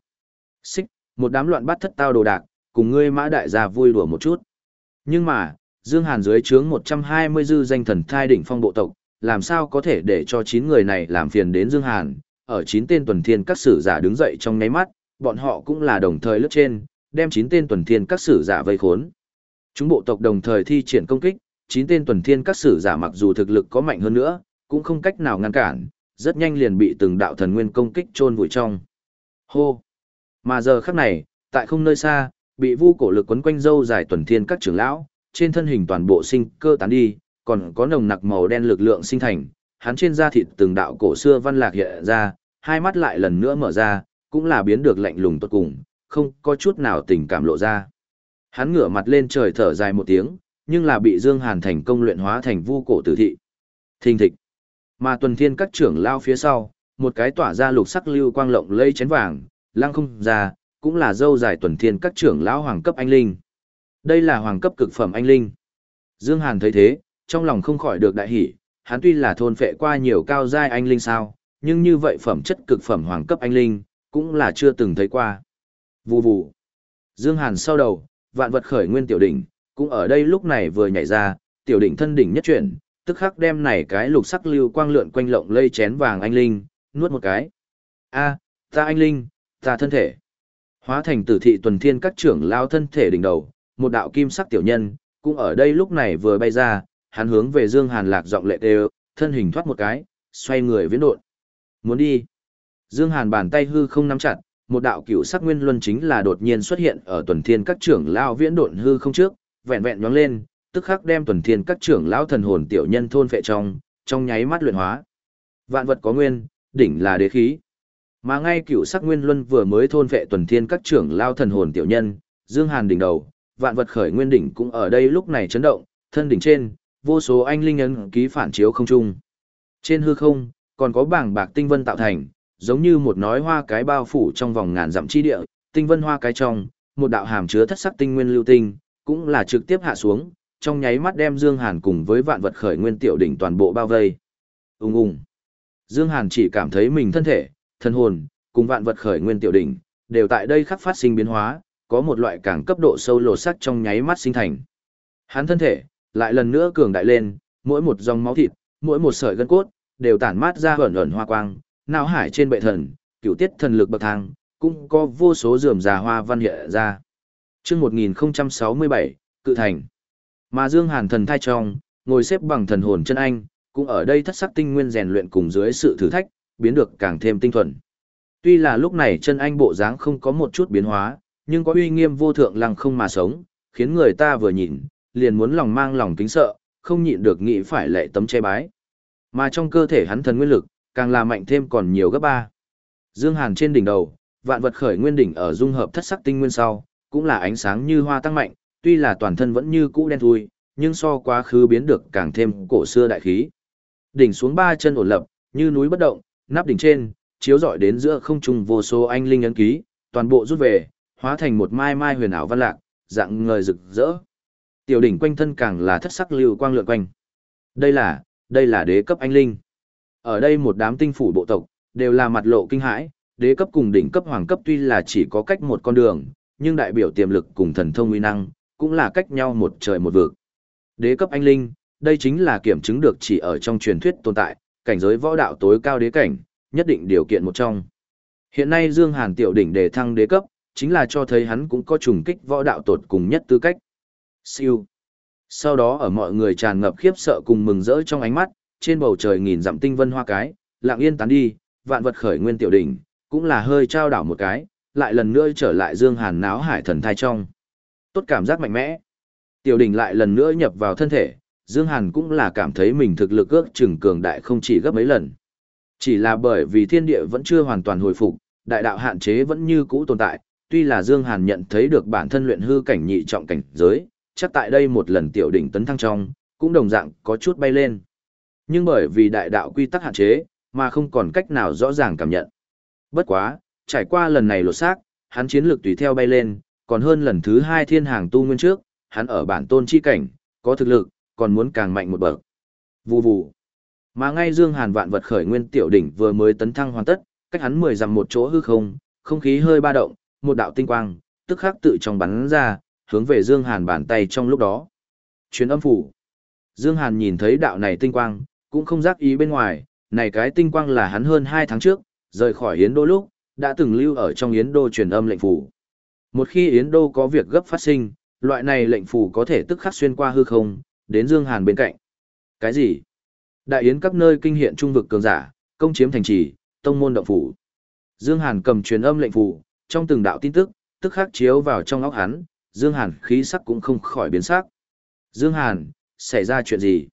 Xích, một đám loạn bắt thất tao đồ đạc, cùng ngươi mã đại gia vui đùa một chút. Nhưng mà, Dương Hàn dưới trướng 120 dư danh thần thai đỉnh phong bộ tộc, làm sao có thể để cho 9 người này làm phiền đến Dương Hàn, ở 9 tên tuần thiên các sử giả đứng dậy trong ngáy mắt, bọn họ cũng là đồng thời lướt trên, đem 9 tên tuần thiên các sử giả vây khốn. Chúng bộ tộc đồng thời thi triển công kích, 9 tên tuần thiên các sử giả mặc dù thực lực có mạnh hơn nữa, cũng không cách nào ngăn cản, rất nhanh liền bị từng đạo thần nguyên công kích trôn vùi trong. Hô! Mà giờ khắc này, tại không nơi xa, bị vu cổ lực quấn quanh dâu dài tuần thiên các trưởng lão, trên thân hình toàn bộ sinh cơ tán đi, còn có nồng nặc màu đen lực lượng sinh thành, hắn trên da thịt từng đạo cổ xưa văn lạc hiện ra, hai mắt lại lần nữa mở ra, cũng là biến được lạnh lùng tốt cùng, không có chút nào tình cảm lộ ra. Hắn ngửa mặt lên trời thở dài một tiếng, nhưng là bị Dương Hàn thành công luyện hóa thành vu cổ tử thị. Thình thịch. Mà tuần thiên các trưởng lao phía sau, một cái tỏa ra lục sắc lưu quang lộng lây chén vàng, lăng không ra, cũng là dâu dài tuần thiên các trưởng lão hoàng cấp anh linh. Đây là hoàng cấp cực phẩm anh linh. Dương Hàn thấy thế, trong lòng không khỏi được đại hỉ, hắn tuy là thôn phệ qua nhiều cao giai anh linh sao, nhưng như vậy phẩm chất cực phẩm hoàng cấp anh linh, cũng là chưa từng thấy qua. Vù vù. Dương Hàn sau đầu, vạn vật khởi nguyên tiểu đỉnh, cũng ở đây lúc này vừa nhảy ra, tiểu đỉnh thân đỉnh nhất chuyển, tức khắc đem này cái lục sắc lưu quang lượn quanh lộng lây chén vàng anh linh, nuốt một cái. A, ta anh linh, ta thân thể. Hóa thành tử thị tuần thiên các trưởng lao thân thể đỉnh đầu, một đạo kim sắc tiểu nhân, cũng ở đây lúc này vừa bay ra, hắn hướng về Dương Hàn lạc giọng lệ đều, thân hình thoát một cái, xoay người viễn độn. Muốn đi. Dương Hàn bàn tay hư không nắm chặt, một đạo cựu sắc nguyên luân chính là đột nhiên xuất hiện ở tuần thiên các trưởng lao viễn độn hư không trước, vẹn vẹn nhoáng lên, tức khắc đem tuần thiên các trưởng lão thần hồn tiểu nhân thôn phệ trong, trong nháy mắt luyện hóa. Vạn vật có nguyên, đỉnh là đế khí. Mà ngay cựu sắc nguyên luân vừa mới thôn vệ tuần thiên các trưởng lao thần hồn tiểu nhân, Dương Hàn đỉnh đầu, vạn vật khởi nguyên đỉnh cũng ở đây lúc này chấn động, thân đỉnh trên, vô số anh linh ấn ký phản chiếu không trung. Trên hư không, còn có bảng bạc tinh vân tạo thành, giống như một nói hoa cái bao phủ trong vòng ngàn dặm chi địa, tinh vân hoa cái trong, một đạo hàm chứa thất sắc tinh nguyên lưu tinh, cũng là trực tiếp hạ xuống, trong nháy mắt đem Dương Hàn cùng với vạn vật khởi nguyên tiểu đỉnh toàn bộ bao vây. Ung ung. Dương Hàn chỉ cảm thấy mình thân thể, thân hồn, cùng vạn vật khởi nguyên tiểu đỉnh, đều tại đây khắc phát sinh biến hóa, có một loại càng cấp độ sâu lột sắc trong nháy mắt sinh thành. Hắn thân thể, lại lần nữa cường đại lên, mỗi một dòng máu thịt, mỗi một sợi gân cốt, đều tản mát ra ẩn ẩn hoa quang, não hải trên bệ thần, cửu tiết thần lực bậc thang, cũng có vô số rườm rà hoa văn hiện ra. Trước 1067, Cự Thành. Mà Dương Hàn thần thai trong, ngồi xếp bằng thần hồn chân anh, cũng ở đây thất sắc tinh nguyên rèn luyện cùng dưới sự thử thách, biến được càng thêm tinh thuần. Tuy là lúc này chân anh bộ dáng không có một chút biến hóa, nhưng có uy nghiêm vô thượng lăng không mà sống, khiến người ta vừa nhìn, liền muốn lòng mang lòng kính sợ, không nhịn được nghĩ phải lệ tấm che bái. Mà trong cơ thể hắn thần nguyên lực, càng là mạnh thêm còn nhiều gấp ba. Dương Hàn trên đỉnh đầu, vạn vật khởi nguyên đỉnh ở dung hợp thất sắc tinh nguyên sau, cũng là ánh sáng như hoa tăng mạnh, tuy là toàn thân vẫn như cũ đen thui, nhưng so quá khứ biến được càng thêm cổ xưa đại khí. Đỉnh xuống ba chân ổn lập, như núi bất động, nắp đỉnh trên, chiếu rọi đến giữa không trung vô số anh linh ấn ký, toàn bộ rút về, hóa thành một mai mai huyền ảo văn lạc, dạng ngời rực rỡ. Tiểu đỉnh quanh thân càng là thất sắc lưu quang lượn quanh. Đây là, đây là đế cấp anh linh. Ở đây một đám tinh phủ bộ tộc, đều là mặt lộ kinh hãi, đế cấp cùng đỉnh cấp hoàng cấp tuy là chỉ có cách một con đường, nhưng đại biểu tiềm lực cùng thần thông uy năng, cũng là cách nhau một trời một vực. Đế cấp anh linh, đây chính là kiểm chứng được chỉ ở trong truyền thuyết tồn tại, cảnh giới võ đạo tối cao đế cảnh, nhất định điều kiện một trong. Hiện nay Dương Hàn tiểu đỉnh đề thăng đế cấp, chính là cho thấy hắn cũng có trùng kích võ đạo tột cùng nhất tư cách. Siêu. Sau đó ở mọi người tràn ngập khiếp sợ cùng mừng rỡ trong ánh mắt, trên bầu trời nghìn dặm tinh vân hoa cái, lặng yên tán đi, vạn vật khởi nguyên tiểu đỉnh, cũng là hơi trao đảo một cái, lại lần nữa trở lại Dương Hàn náo hải thần thai trong. Tốt cảm giác mạnh mẽ. Tiểu đỉnh lại lần nữa nhập vào thân thể, Dương Hàn cũng là cảm thấy mình thực lực ước chừng cường đại không chỉ gấp mấy lần. Chỉ là bởi vì thiên địa vẫn chưa hoàn toàn hồi phục, đại đạo hạn chế vẫn như cũ tồn tại, tuy là Dương Hàn nhận thấy được bản thân luyện hư cảnh nhị trọng cảnh giới, chắc tại đây một lần tiểu đỉnh tấn thăng trong, cũng đồng dạng có chút bay lên. Nhưng bởi vì đại đạo quy tắc hạn chế, mà không còn cách nào rõ ràng cảm nhận. Bất quá, trải qua lần này lột xác, hắn chiến lược tùy theo bay lên, còn hơn lần thứ hai thiên hàng tu nguyên trước, hắn ở bản tôn chi cảnh, có thực lực, còn muốn càng mạnh một bậc. Vù vù. Mà ngay Dương Hàn vạn vật khởi nguyên tiểu đỉnh vừa mới tấn thăng hoàn tất, cách hắn mười dặm một chỗ hư không, không khí hơi ba động, một đạo tinh quang, tức khắc tự trong bắn ra, hướng về Dương Hàn bàn tay trong lúc đó. Truyền âm phủ. Dương Hàn nhìn thấy đạo này tinh quang, cũng không giác ý bên ngoài, này cái tinh quang là hắn hơn 2 tháng trước, rời khỏi Yến Đô lúc, đã từng lưu ở trong Yến Đô truyền âm lệnh phủ. Một khi Yến Đô có việc gấp phát sinh, loại này lệnh phủ có thể tức khắc xuyên qua hư không, đến Dương Hàn bên cạnh. Cái gì? Đại Yến các nơi kinh hiện trung vực cường giả, công chiếm thành trì, tông môn động phủ. Dương Hàn cầm truyền âm lệnh phủ, trong từng đạo tin tức, tức khắc chiếu vào trong óc hắn, Dương Hàn khí sắc cũng không khỏi biến sắc. Dương Hàn, xảy ra chuyện gì?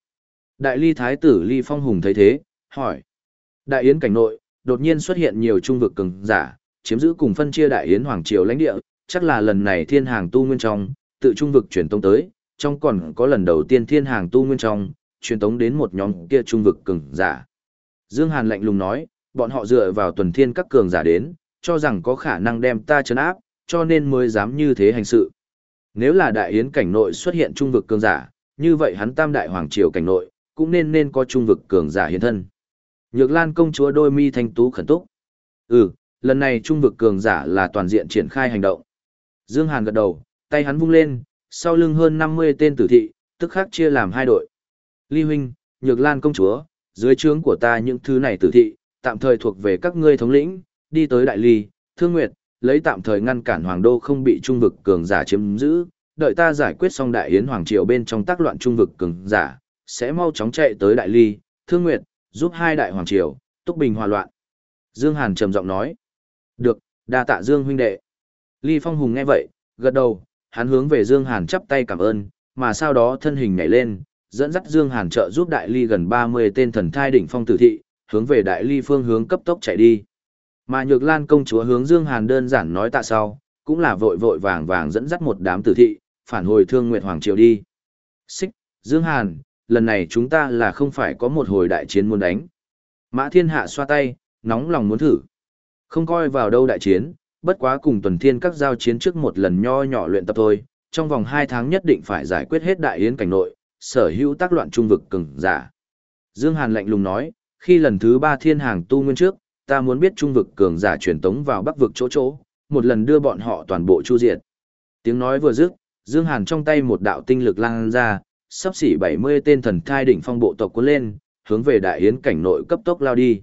Đại ly thái tử ly phong hùng thấy thế, hỏi. Đại yến cảnh nội, đột nhiên xuất hiện nhiều trung vực cường giả, chiếm giữ cùng phân chia đại yến hoàng triều lãnh địa, chắc là lần này thiên hàng tu nguyên trong, tự trung vực truyền tông tới, trong còn có lần đầu tiên thiên hàng tu nguyên trong, truyền tống đến một nhóm kia trung vực cường giả. Dương Hàn lạnh lùng nói, bọn họ dựa vào tuần thiên các cường giả đến, cho rằng có khả năng đem ta chấn áp, cho nên mới dám như thế hành sự. Nếu là đại yến cảnh nội xuất hiện trung vực cường giả, như vậy hắn tam đại hoàng triều cảnh nội, cũng nên nên có trung vực cường giả hiện thân. Nhược Lan công chúa đôi mi thanh tú khẩn túc. Ừ, lần này trung vực cường giả là toàn diện triển khai hành động. Dương Hàn gật đầu, tay hắn vung lên, sau lưng hơn 50 tên tử thị, tức khắc chia làm hai đội. Ly huynh, Nhược Lan công chúa, dưới trướng của ta những thứ này tử thị, tạm thời thuộc về các ngươi thống lĩnh, đi tới Đại Ly, Thương Nguyệt, lấy tạm thời ngăn cản Hoàng Đô không bị trung vực cường giả chiếm giữ, đợi ta giải quyết xong Đại Yến Hoàng Triều bên trong tác loạn trung vực cường giả, sẽ mau chóng chạy tới Đại Ly, Thương Nguyệt, giúp hai đại hoàng triều, túc bình hòa loạn. Dương Hàn trầm giọng nói. Được, đa tạ Dương huynh đệ. Ly Phong Hùng nghe vậy, gật đầu, hắn hướng về Dương Hàn chắp tay cảm ơn, mà sau đó thân hình nhảy lên, dẫn dắt Dương Hàn trợ giúp Đại Ly gần 30 tên thần thai đỉnh phong tử thị, hướng về Đại Ly phương hướng cấp tốc chạy đi. Mà Nhược Lan công chúa hướng Dương Hàn đơn giản nói tạ sau, cũng là vội vội vàng vàng dẫn dắt một đám tử thị, phản hồi Thương Nguyệt Hoàng triều đi. Xích, Dương Hàn, lần này chúng ta là không phải có một hồi đại chiến muốn đánh. Mã thiên hạ xoa tay, nóng lòng muốn thử. Không coi vào đâu đại chiến, bất quá cùng tuần thiên các giao chiến trước một lần nho nhỏ luyện tập thôi, trong vòng 2 tháng nhất định phải giải quyết hết đại yến cảnh nội, sở hữu tác loạn trung vực cường giả. Dương Hàn lạnh lùng nói, khi lần thứ 3 thiên hàng tu nguyên trước, ta muốn biết trung vực cường giả truyền tống vào bắc vực chỗ chỗ, một lần đưa bọn họ toàn bộ chu diệt. Tiếng nói vừa dứt, Dương Hàn trong tay một đạo tinh lực lan ra, sắp xỉ 70 tên thần thai đỉnh phong bộ tộc cuốn lên, hướng về đại yến cảnh nội cấp tốc lao đi.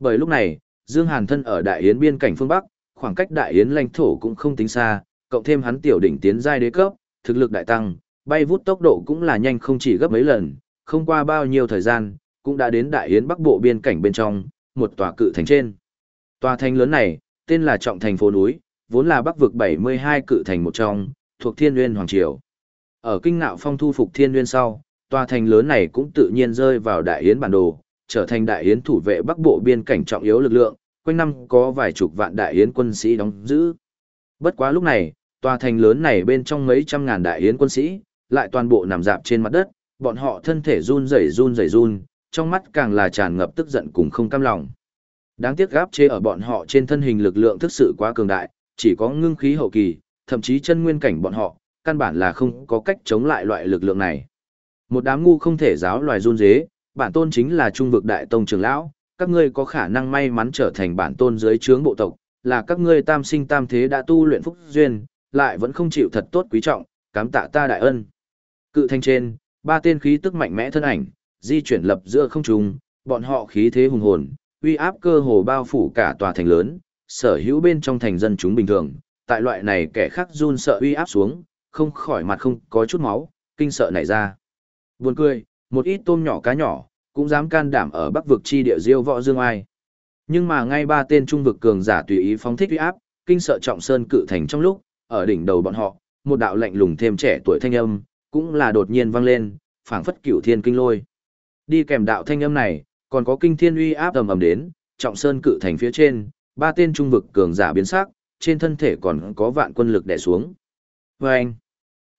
Bởi lúc này, Dương Hàn thân ở đại yến biên cảnh phương Bắc, khoảng cách đại yến lãnh thổ cũng không tính xa, cộng thêm hắn tiểu đỉnh tiến giai đế cấp, thực lực đại tăng, bay vút tốc độ cũng là nhanh không chỉ gấp mấy lần, không qua bao nhiêu thời gian, cũng đã đến đại yến bắc bộ biên cảnh bên trong, một tòa cự thành trên. Tòa thành lớn này, tên là Trọng Thành phố núi, vốn là bắc vực 72 cự thành một trong, thuộc Thiên Nguyên Hoàng Triều. Ở kinh ngạo phong thu phục Thiên Nguyên sau, tòa thành lớn này cũng tự nhiên rơi vào đại yến bản đồ, trở thành đại yến thủ vệ bắc bộ biên cảnh trọng yếu lực lượng, quanh năm có vài chục vạn đại yến quân sĩ đóng giữ. Bất quá lúc này, tòa thành lớn này bên trong mấy trăm ngàn đại yến quân sĩ, lại toàn bộ nằm dạp trên mặt đất, bọn họ thân thể run rẩy run rẩy run, trong mắt càng là tràn ngập tức giận cùng không cam lòng. Đáng tiếc gáp chế ở bọn họ trên thân hình lực lượng thực sự quá cường đại, chỉ có ngưng khí hậu kỳ, thậm chí chân nguyên cảnh bọn họ, căn bản là không có cách chống lại loại lực lượng này. Một đám ngu không thể giáo loài run dế, bản tôn chính là trung vực đại tông trưởng lão, các ngươi có khả năng may mắn trở thành bản tôn dưới trướng bộ tộc, là các ngươi tam sinh tam thế đã tu luyện phúc duyên, lại vẫn không chịu thật tốt quý trọng, cảm tạ ta đại ân. Cự thanh trên, ba tên khí tức mạnh mẽ thân ảnh, di chuyển lập giữa không trung, bọn họ khí thế hùng hồn, uy áp cơ hồ bao phủ cả tòa thành lớn, sở hữu bên trong thành dân chúng bình thường, tại loại này kẻ khác run sợ uy áp xuống, không khỏi mặt không có chút máu, kinh sợ nảy ra. Buồn cười, một ít tôm nhỏ cá nhỏ, cũng dám can đảm ở bắc vực chi địa diêu võ dương ai. Nhưng mà ngay ba tên trung vực cường giả tùy ý phóng thích uy áp, kinh sợ trọng sơn cự thành trong lúc, ở đỉnh đầu bọn họ, một đạo lạnh lùng thêm trẻ tuổi thanh âm, cũng là đột nhiên vang lên, phảng phất cửu thiên kinh lôi. Đi kèm đạo thanh âm này, còn có kinh thiên uy áp ầm ầm đến, trọng sơn cự thành phía trên, ba tên trung vực cường giả biến sắc, trên thân thể còn có vạn quân lực đè xuống. Và anh,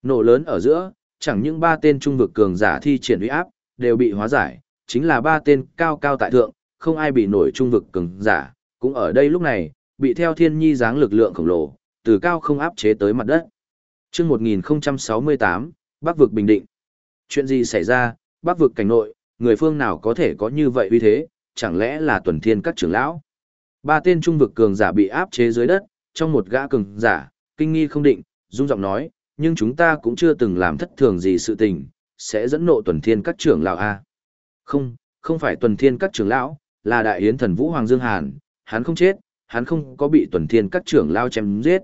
nổ lớn ở giữa, chẳng những ba tên trung vực cường giả thi triển uy áp, đều bị hóa giải, chính là ba tên cao cao tại thượng, không ai bị nổi trung vực cường giả, cũng ở đây lúc này, bị theo thiên nhi dáng lực lượng khổng lồ, từ cao không áp chế tới mặt đất. chương 1068, Bắc vực bình định. Chuyện gì xảy ra, Bắc vực cảnh nội, người phương nào có thể có như vậy uy thế, chẳng lẽ là tuần thiên các trưởng lão? Ba tên trung vực cường giả bị áp chế dưới đất, trong một gã cường giả, kinh nghi không định, rung giọng nói, nhưng chúng ta cũng chưa từng làm thất thường gì sự tình, sẽ dẫn nộ tuần thiên các trưởng lão a. Không, không phải tuần thiên các trưởng lão, là đại yến thần vũ hoàng dương hàn, hắn không chết, hắn không có bị tuần thiên các trưởng lão chém giết.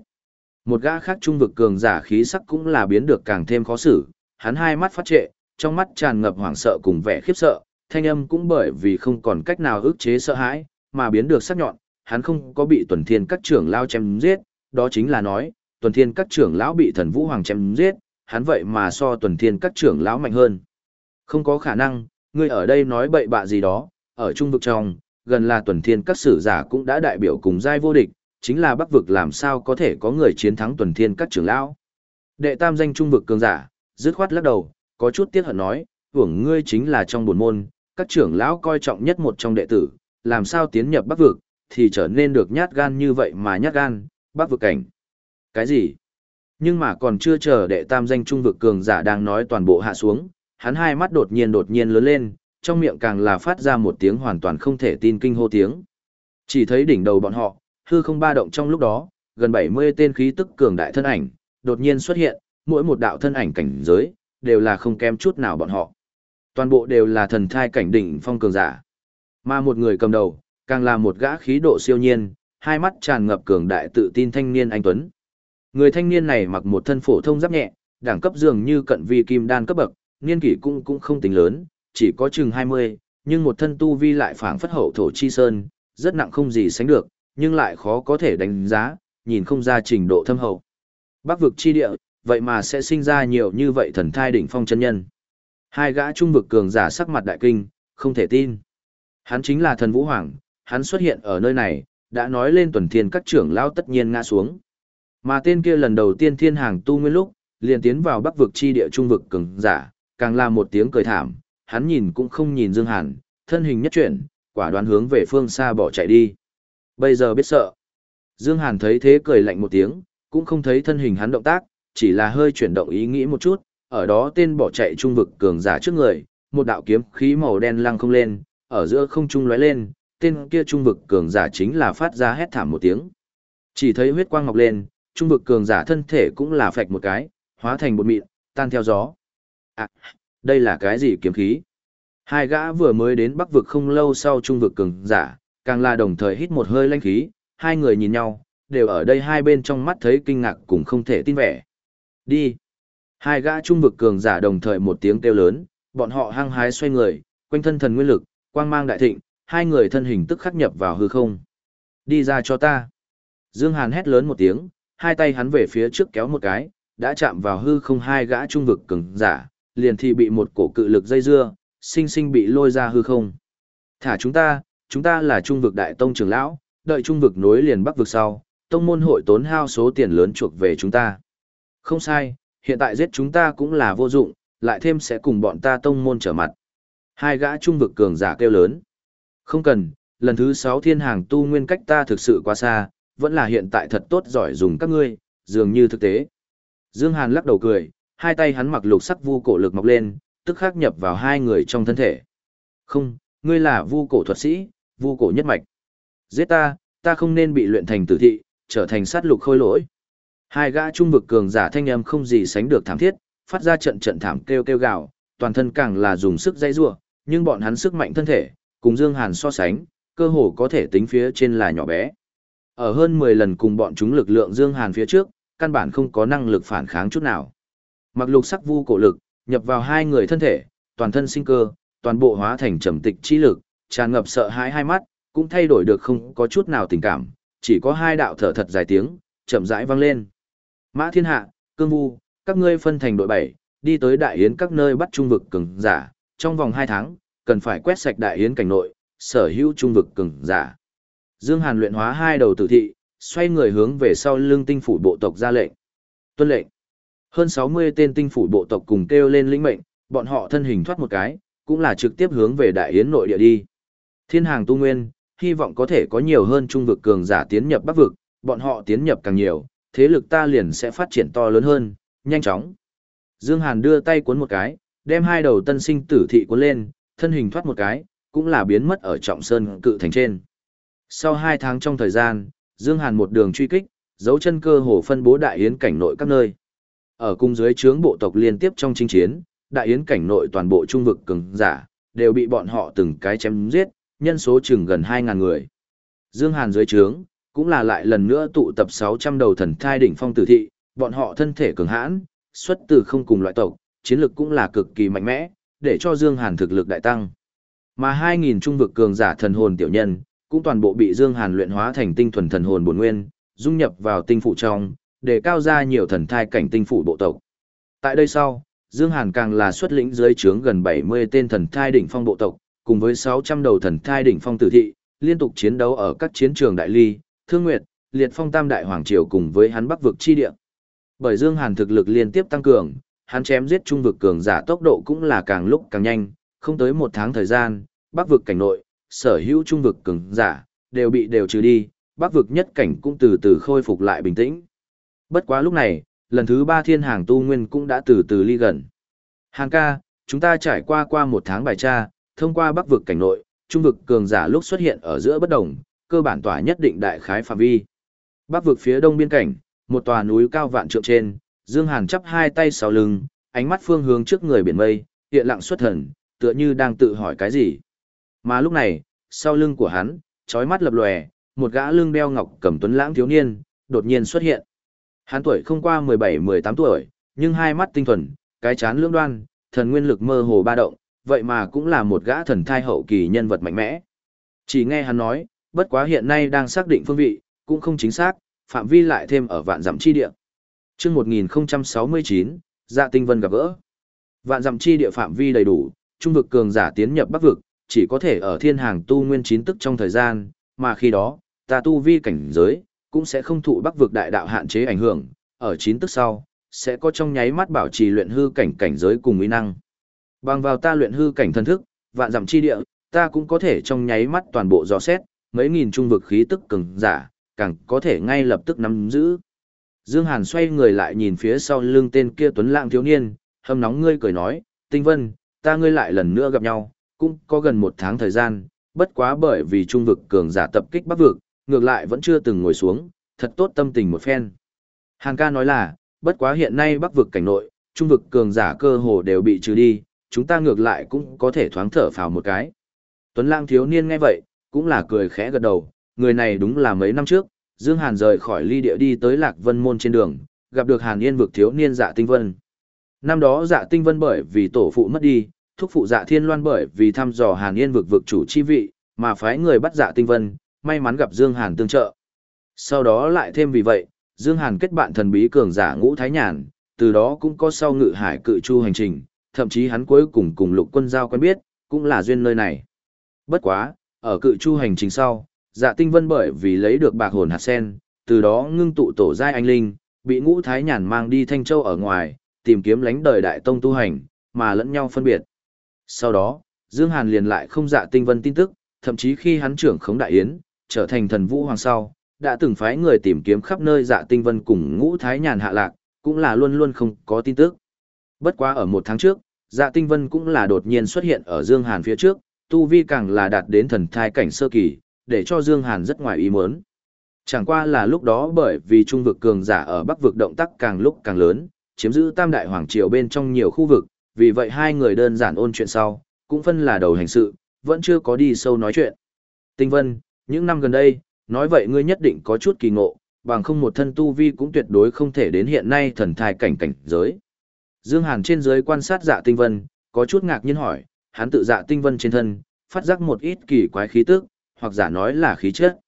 Một gã khác trung vực cường giả khí sắc cũng là biến được càng thêm khó xử, hắn hai mắt phát trệ, trong mắt tràn ngập hoảng sợ cùng vẻ khiếp sợ, thanh âm cũng bởi vì không còn cách nào ức chế sợ hãi, mà biến được sắc nhọn, hắn không có bị tuần thiên các trưởng lão chém giết, đó chính là nói, tuần thiên các trưởng lão bị thần vũ hoàng chém giết, hắn vậy mà so tuần thiên các trưởng lão mạnh hơn. Không có khả năng, ngươi ở đây nói bậy bạ gì đó, ở trung vực trong, gần là tuần thiên các sử giả cũng đã đại biểu cùng giai vô địch, chính là bắc vực làm sao có thể có người chiến thắng tuần thiên các trưởng lão. Đệ tam danh trung vực cường giả, dứt khoát lắc đầu, có chút tiếc hận nói, hưởng ngươi chính là trong buồn môn, các trưởng lão coi trọng nhất một trong đệ tử, làm sao tiến nhập bắc vực, thì trở nên được nhát gan như vậy mà nhát gan, bắc vực cảnh. Cái gì? Nhưng mà còn chưa chờ đệ tam danh trung vực cường giả đang nói toàn bộ hạ xuống, hắn hai mắt đột nhiên đột nhiên lớn lên, trong miệng càng là phát ra một tiếng hoàn toàn không thể tin kinh hô tiếng. Chỉ thấy đỉnh đầu bọn họ, hư không ba động trong lúc đó, gần 70 tên khí tức cường đại thân ảnh, đột nhiên xuất hiện, mỗi một đạo thân ảnh cảnh giới, đều là không kém chút nào bọn họ. Toàn bộ đều là thần thai cảnh đỉnh phong cường giả. Mà một người cầm đầu, càng là một gã khí độ siêu nhiên, hai mắt tràn ngập cường đại tự tin thanh niên anh Tuấn. Người thanh niên này mặc một thân phổ thông giáp nhẹ, đẳng cấp dường như cận vi kim đan cấp bậc, niên kỷ cũng cũng không tính lớn, chỉ có chừng 20, nhưng một thân tu vi lại phảng phất hậu thổ chi sơn, rất nặng không gì sánh được, nhưng lại khó có thể đánh giá, nhìn không ra trình độ thâm hậu. Bắc vực chi địa, vậy mà sẽ sinh ra nhiều như vậy thần thai đỉnh phong chân nhân. Hai gã trung vực cường giả sắc mặt đại kinh, không thể tin. Hắn chính là thần Vũ Hoàng, hắn xuất hiện ở nơi này, đã nói lên tuần thiên các trưởng lao tất nhiên ngã xuống. Mà tên kia lần đầu tiên thiên hàng tu nguyên lúc, liền tiến vào bắc vực chi địa trung vực cường giả, càng là một tiếng cười thảm, hắn nhìn cũng không nhìn Dương Hàn, thân hình nhất chuyển, quả đoán hướng về phương xa bỏ chạy đi. Bây giờ biết sợ. Dương Hàn thấy thế cười lạnh một tiếng, cũng không thấy thân hình hắn động tác, chỉ là hơi chuyển động ý nghĩ một chút, ở đó tên bỏ chạy trung vực cường giả trước người, một đạo kiếm khí màu đen lăng không lên, ở giữa không trung lóe lên, tên kia trung vực cường giả chính là phát ra hét thảm một tiếng. Chỉ thấy huyết quang ngọc lên, trung vực cường giả thân thể cũng là phạch một cái, hóa thành bột mịn, tan theo gió. À, đây là cái gì kiếm khí? Hai gã vừa mới đến bắc vực không lâu sau trung vực cường giả, càng là đồng thời hít một hơi lanh khí, hai người nhìn nhau, đều ở đây hai bên trong mắt thấy kinh ngạc cùng không thể tin vẻ. Đi! Hai gã trung vực cường giả đồng thời một tiếng kêu lớn, bọn họ hăng hái xoay người, quanh thân thần nguyên lực, quang mang đại thịnh, hai người thân hình tức khắc nhập vào hư không. Đi ra cho ta. Dương Hàn hét lớn một tiếng, hai tay hắn về phía trước kéo một cái, đã chạm vào hư không hai gã trung vực cường giả, liền thì bị một cổ cự lực dây dưa, sinh sinh bị lôi ra hư không. Thả chúng ta, chúng ta là trung vực đại tông trưởng lão, đợi trung vực nối liền bắc vực sau, tông môn hội tốn hao số tiền lớn chuộc về chúng ta. Không sai, hiện tại giết chúng ta cũng là vô dụng, lại thêm sẽ cùng bọn ta tông môn trở mặt. Hai gã trung vực cường giả kêu lớn. Không cần, lần thứ sáu thiên hàng tu nguyên cách ta thực sự quá xa, vẫn là hiện tại thật tốt giỏi dùng các ngươi, dường như thực tế. Dương Hàn lắc đầu cười, hai tay hắn mặc lục sắc vu cổ lực mọc lên, tức khắc nhập vào hai người trong thân thể. Không, ngươi là vu cổ thuật sĩ, vu cổ nhất mạch. Giết ta, ta không nên bị luyện thành tử thị, trở thành sát lục khôi lỗi. Hai gã trung vực cường giả thanh âm không gì sánh được thảm thiết, phát ra trận trận thảm kêu kêu gào, toàn thân càng là dùng sức dây rủa, nhưng bọn hắn sức mạnh thân thể, cùng Dương Hàn so sánh, cơ hồ có thể tính phía trên là nhỏ bé. Ở hơn 10 lần cùng bọn chúng lực lượng Dương Hàn phía trước, căn bản không có năng lực phản kháng chút nào. Mặc lục sắc vu cổ lực, nhập vào hai người thân thể, toàn thân sinh cơ, toàn bộ hóa thành trầm tịch chi lực, tràn ngập sợ hãi hai mắt, cũng thay đổi được không có chút nào tình cảm, chỉ có hai đạo thở thật dài tiếng, chậm rãi vang lên. Mã Thiên Hạ, Cương Vu, các ngươi phân thành đội bảy đi tới đại yến các nơi bắt trung vực cường giả, trong vòng hai tháng, cần phải quét sạch đại yến cảnh nội, sở hữu trung vực cường giả. Dương Hàn luyện hóa hai đầu tử thị, xoay người hướng về sau lưng tinh phủ bộ tộc ra lệnh. Tuân lệnh. Hơn 60 tên tinh phủ bộ tộc cùng kêu lên lĩnh mệnh, bọn họ thân hình thoát một cái, cũng là trực tiếp hướng về đại yến nội địa đi. Thiên hàng tu nguyên, hy vọng có thể có nhiều hơn trung vực cường giả tiến nhập bắc vực, bọn họ tiến nhập càng nhiều, thế lực ta liền sẽ phát triển to lớn hơn, nhanh chóng. Dương Hàn đưa tay cuốn một cái, đem hai đầu tân sinh tử thị cuốn lên, thân hình thoát một cái, cũng là biến mất ở trọng sơn cự thành trên. Sau hai tháng trong thời gian, Dương Hàn một đường truy kích, dấu chân cơ hồ phân bố đại yến cảnh nội các nơi. Ở cung dưới trướng bộ tộc liên tiếp trong chinh chiến, đại yến cảnh nội toàn bộ trung vực cường giả, đều bị bọn họ từng cái chém giết, nhân số chừng gần 2000 người. Dương Hàn dưới trướng, cũng là lại lần nữa tụ tập 600 đầu thần thai đỉnh phong tử thị, bọn họ thân thể cường hãn, xuất từ không cùng loại tộc, chiến lực cũng là cực kỳ mạnh mẽ, để cho Dương Hàn thực lực đại tăng. Mà 2.000 trung vực cường giả thần hồn tiểu nhân, cũng toàn bộ bị Dương Hàn luyện hóa thành tinh thuần thần hồn bổn nguyên, dung nhập vào tinh phụ trong, để cao ra nhiều thần thai cảnh tinh phủ bộ tộc. Tại đây sau, Dương Hàn càng là xuất lĩnh dưới trướng gần 70 tên thần thai đỉnh phong bộ tộc, cùng với 600 đầu thần thai đỉnh phong tử thị, liên tục chiến đấu ở các chiến trường đại ly, thương nguyệt, liệt phong tam đại hoàng triều cùng với hắn bắc vực chi địa. Bởi Dương Hàn thực lực liên tiếp tăng cường, hắn chém giết trung vực cường giả tốc độ cũng là càng lúc càng nhanh, không tới một tháng thời gian, bắc vực cảnh nội, sở hữu trung vực cường giả, đều bị đều trừ đi, bắc vực nhất cảnh cũng từ từ khôi phục lại bình tĩnh. Bất quá lúc này, lần thứ ba thiên hàng tu nguyên cũng đã từ từ ly gần. Hàng ca, chúng ta trải qua qua một tháng bài tra, thông qua bắc vực cảnh nội, trung vực cường giả lúc xuất hiện ở giữa bất đồng, cơ bản tỏa nhất định đại khái phạm vi. Bắc vực phía đông biên cảnh, một tòa núi cao vạn trượng trên, Dương Hàn chắp hai tay sau lưng, ánh mắt phương hướng trước người biển mây, hiện lặng xuất thần, tựa như đang tự hỏi cái gì. Mà lúc này, sau lưng của hắn, chói mắt lập lòe, một gã lưng đeo ngọc cầm tuấn lãng thiếu niên, đột nhiên xuất hiện. Hắn tuổi không qua 17-18 tuổi, nhưng hai mắt tinh thuần, cái chán lưỡng đoan, thần nguyên lực mơ hồ ba động, vậy mà cũng là một gã thần thai hậu kỳ nhân vật mạnh mẽ. Chỉ nghe hắn nói, bất quá hiện nay đang xác định phương vị, cũng không chính xác, phạm vi lại thêm ở vạn dặm chi địa. Chương 1069, Dạ Tinh Vân gặp gỡ. Vạn dặm chi địa phạm vi đầy đủ, trung vực cường giả tiến nhập Bắc vực, chỉ có thể ở thiên hàng tu nguyên chín tức trong thời gian, mà khi đó, ta tu vi cảnh giới cũng sẽ không thụ Bắc vực đại đạo hạn chế ảnh hưởng, ở chín tức sau, sẽ có trong nháy mắt bảo trì luyện hư cảnh cảnh giới cùng uy năng. Bằng vào ta luyện hư cảnh thân thức, vạn dặm chi địa, ta cũng có thể trong nháy mắt toàn bộ dò xét, mấy nghìn trung vực khí tức cường giả, càng có thể ngay lập tức nắm giữ. Dương Hàn xoay người lại nhìn phía sau lưng tên kia tuấn lãng thiếu niên, hâm nóng ngươi cười nói, tinh vân, ta ngươi lại lần nữa gặp nhau, cũng có gần một tháng thời gian, bất quá bởi vì trung vực cường giả tập kích bắc vực, ngược lại vẫn chưa từng ngồi xuống, thật tốt tâm tình một phen. Hàng ca nói là, bất quá hiện nay bắc vực cảnh nội, trung vực cường giả cơ hồ đều bị trừ đi, chúng ta ngược lại cũng có thể thoáng thở phào một cái. Tuấn Lang thiếu niên nghe vậy, cũng là cười khẽ gật đầu, người này đúng là mấy năm trước, Dương Hàn rời khỏi ly địa đi tới Lạc Vân Môn trên đường, gặp được Hàn Yên vực thiếu niên Dạ Tinh Vân. Năm đó Dạ Tinh Vân bởi vì tổ phụ mất đi, thúc phụ Dạ Thiên Loan bởi vì thăm dò Hàn Yên vực vực chủ chi vị, mà phái người bắt Dạ Tinh Vân, may mắn gặp Dương Hàn tương trợ. Sau đó lại thêm vì vậy, Dương Hàn kết bạn thần bí cường giả ngũ thái nhàn, từ đó cũng có sau ngự hải cự chu hành trình, thậm chí hắn cuối cùng cùng lục quân giao quen biết, cũng là duyên nơi này. Bất quá, ở cự chu hành trình sau, dạ tinh vân bởi vì lấy được bạc hồn hạt sen, từ đó ngưng tụ tổ giai anh linh, bị ngũ thái nhàn mang đi Thanh Châu ở ngoài, tìm kiếm lánh đời đại tông tu hành, mà lẫn nhau phân biệt. Sau đó, Dương Hàn liền lại không dạ tinh vân tin tức, thậm chí khi hắn trưởng khống đại yến, trở thành thần vũ hoàng sau, đã từng phái người tìm kiếm khắp nơi dạ tinh vân cùng ngũ thái nhàn hạ lạc, cũng là luôn luôn không có tin tức. Bất quá ở một tháng trước, dạ tinh vân cũng là đột nhiên xuất hiện ở Dương Hàn phía trước, tu vi càng là đạt đến thần thai cảnh sơ kỳ, để cho Dương Hàn rất ngoài ý muốn. Chẳng qua là lúc đó bởi vì trung vực cường giả ở bắc vực động tác càng lúc càng lớn, chiếm giữ tam đại hoàng triều bên trong nhiều khu vực, vì vậy hai người đơn giản ôn chuyện sau, cũng phân là đầu hành sự, vẫn chưa có đi sâu nói chuyện. Tinh Vân, những năm gần đây, nói vậy ngươi nhất định có chút kỳ ngộ, bằng không một thân tu vi cũng tuyệt đối không thể đến hiện nay thần thai cảnh cảnh giới. Dương Hàn trên dưới quan sát dạ tinh vân, có chút ngạc nhiên hỏi, hắn tự dạ tinh vân trên thân, phát giác một ít kỳ quái khí tức, hoặc giả nói là khí chất.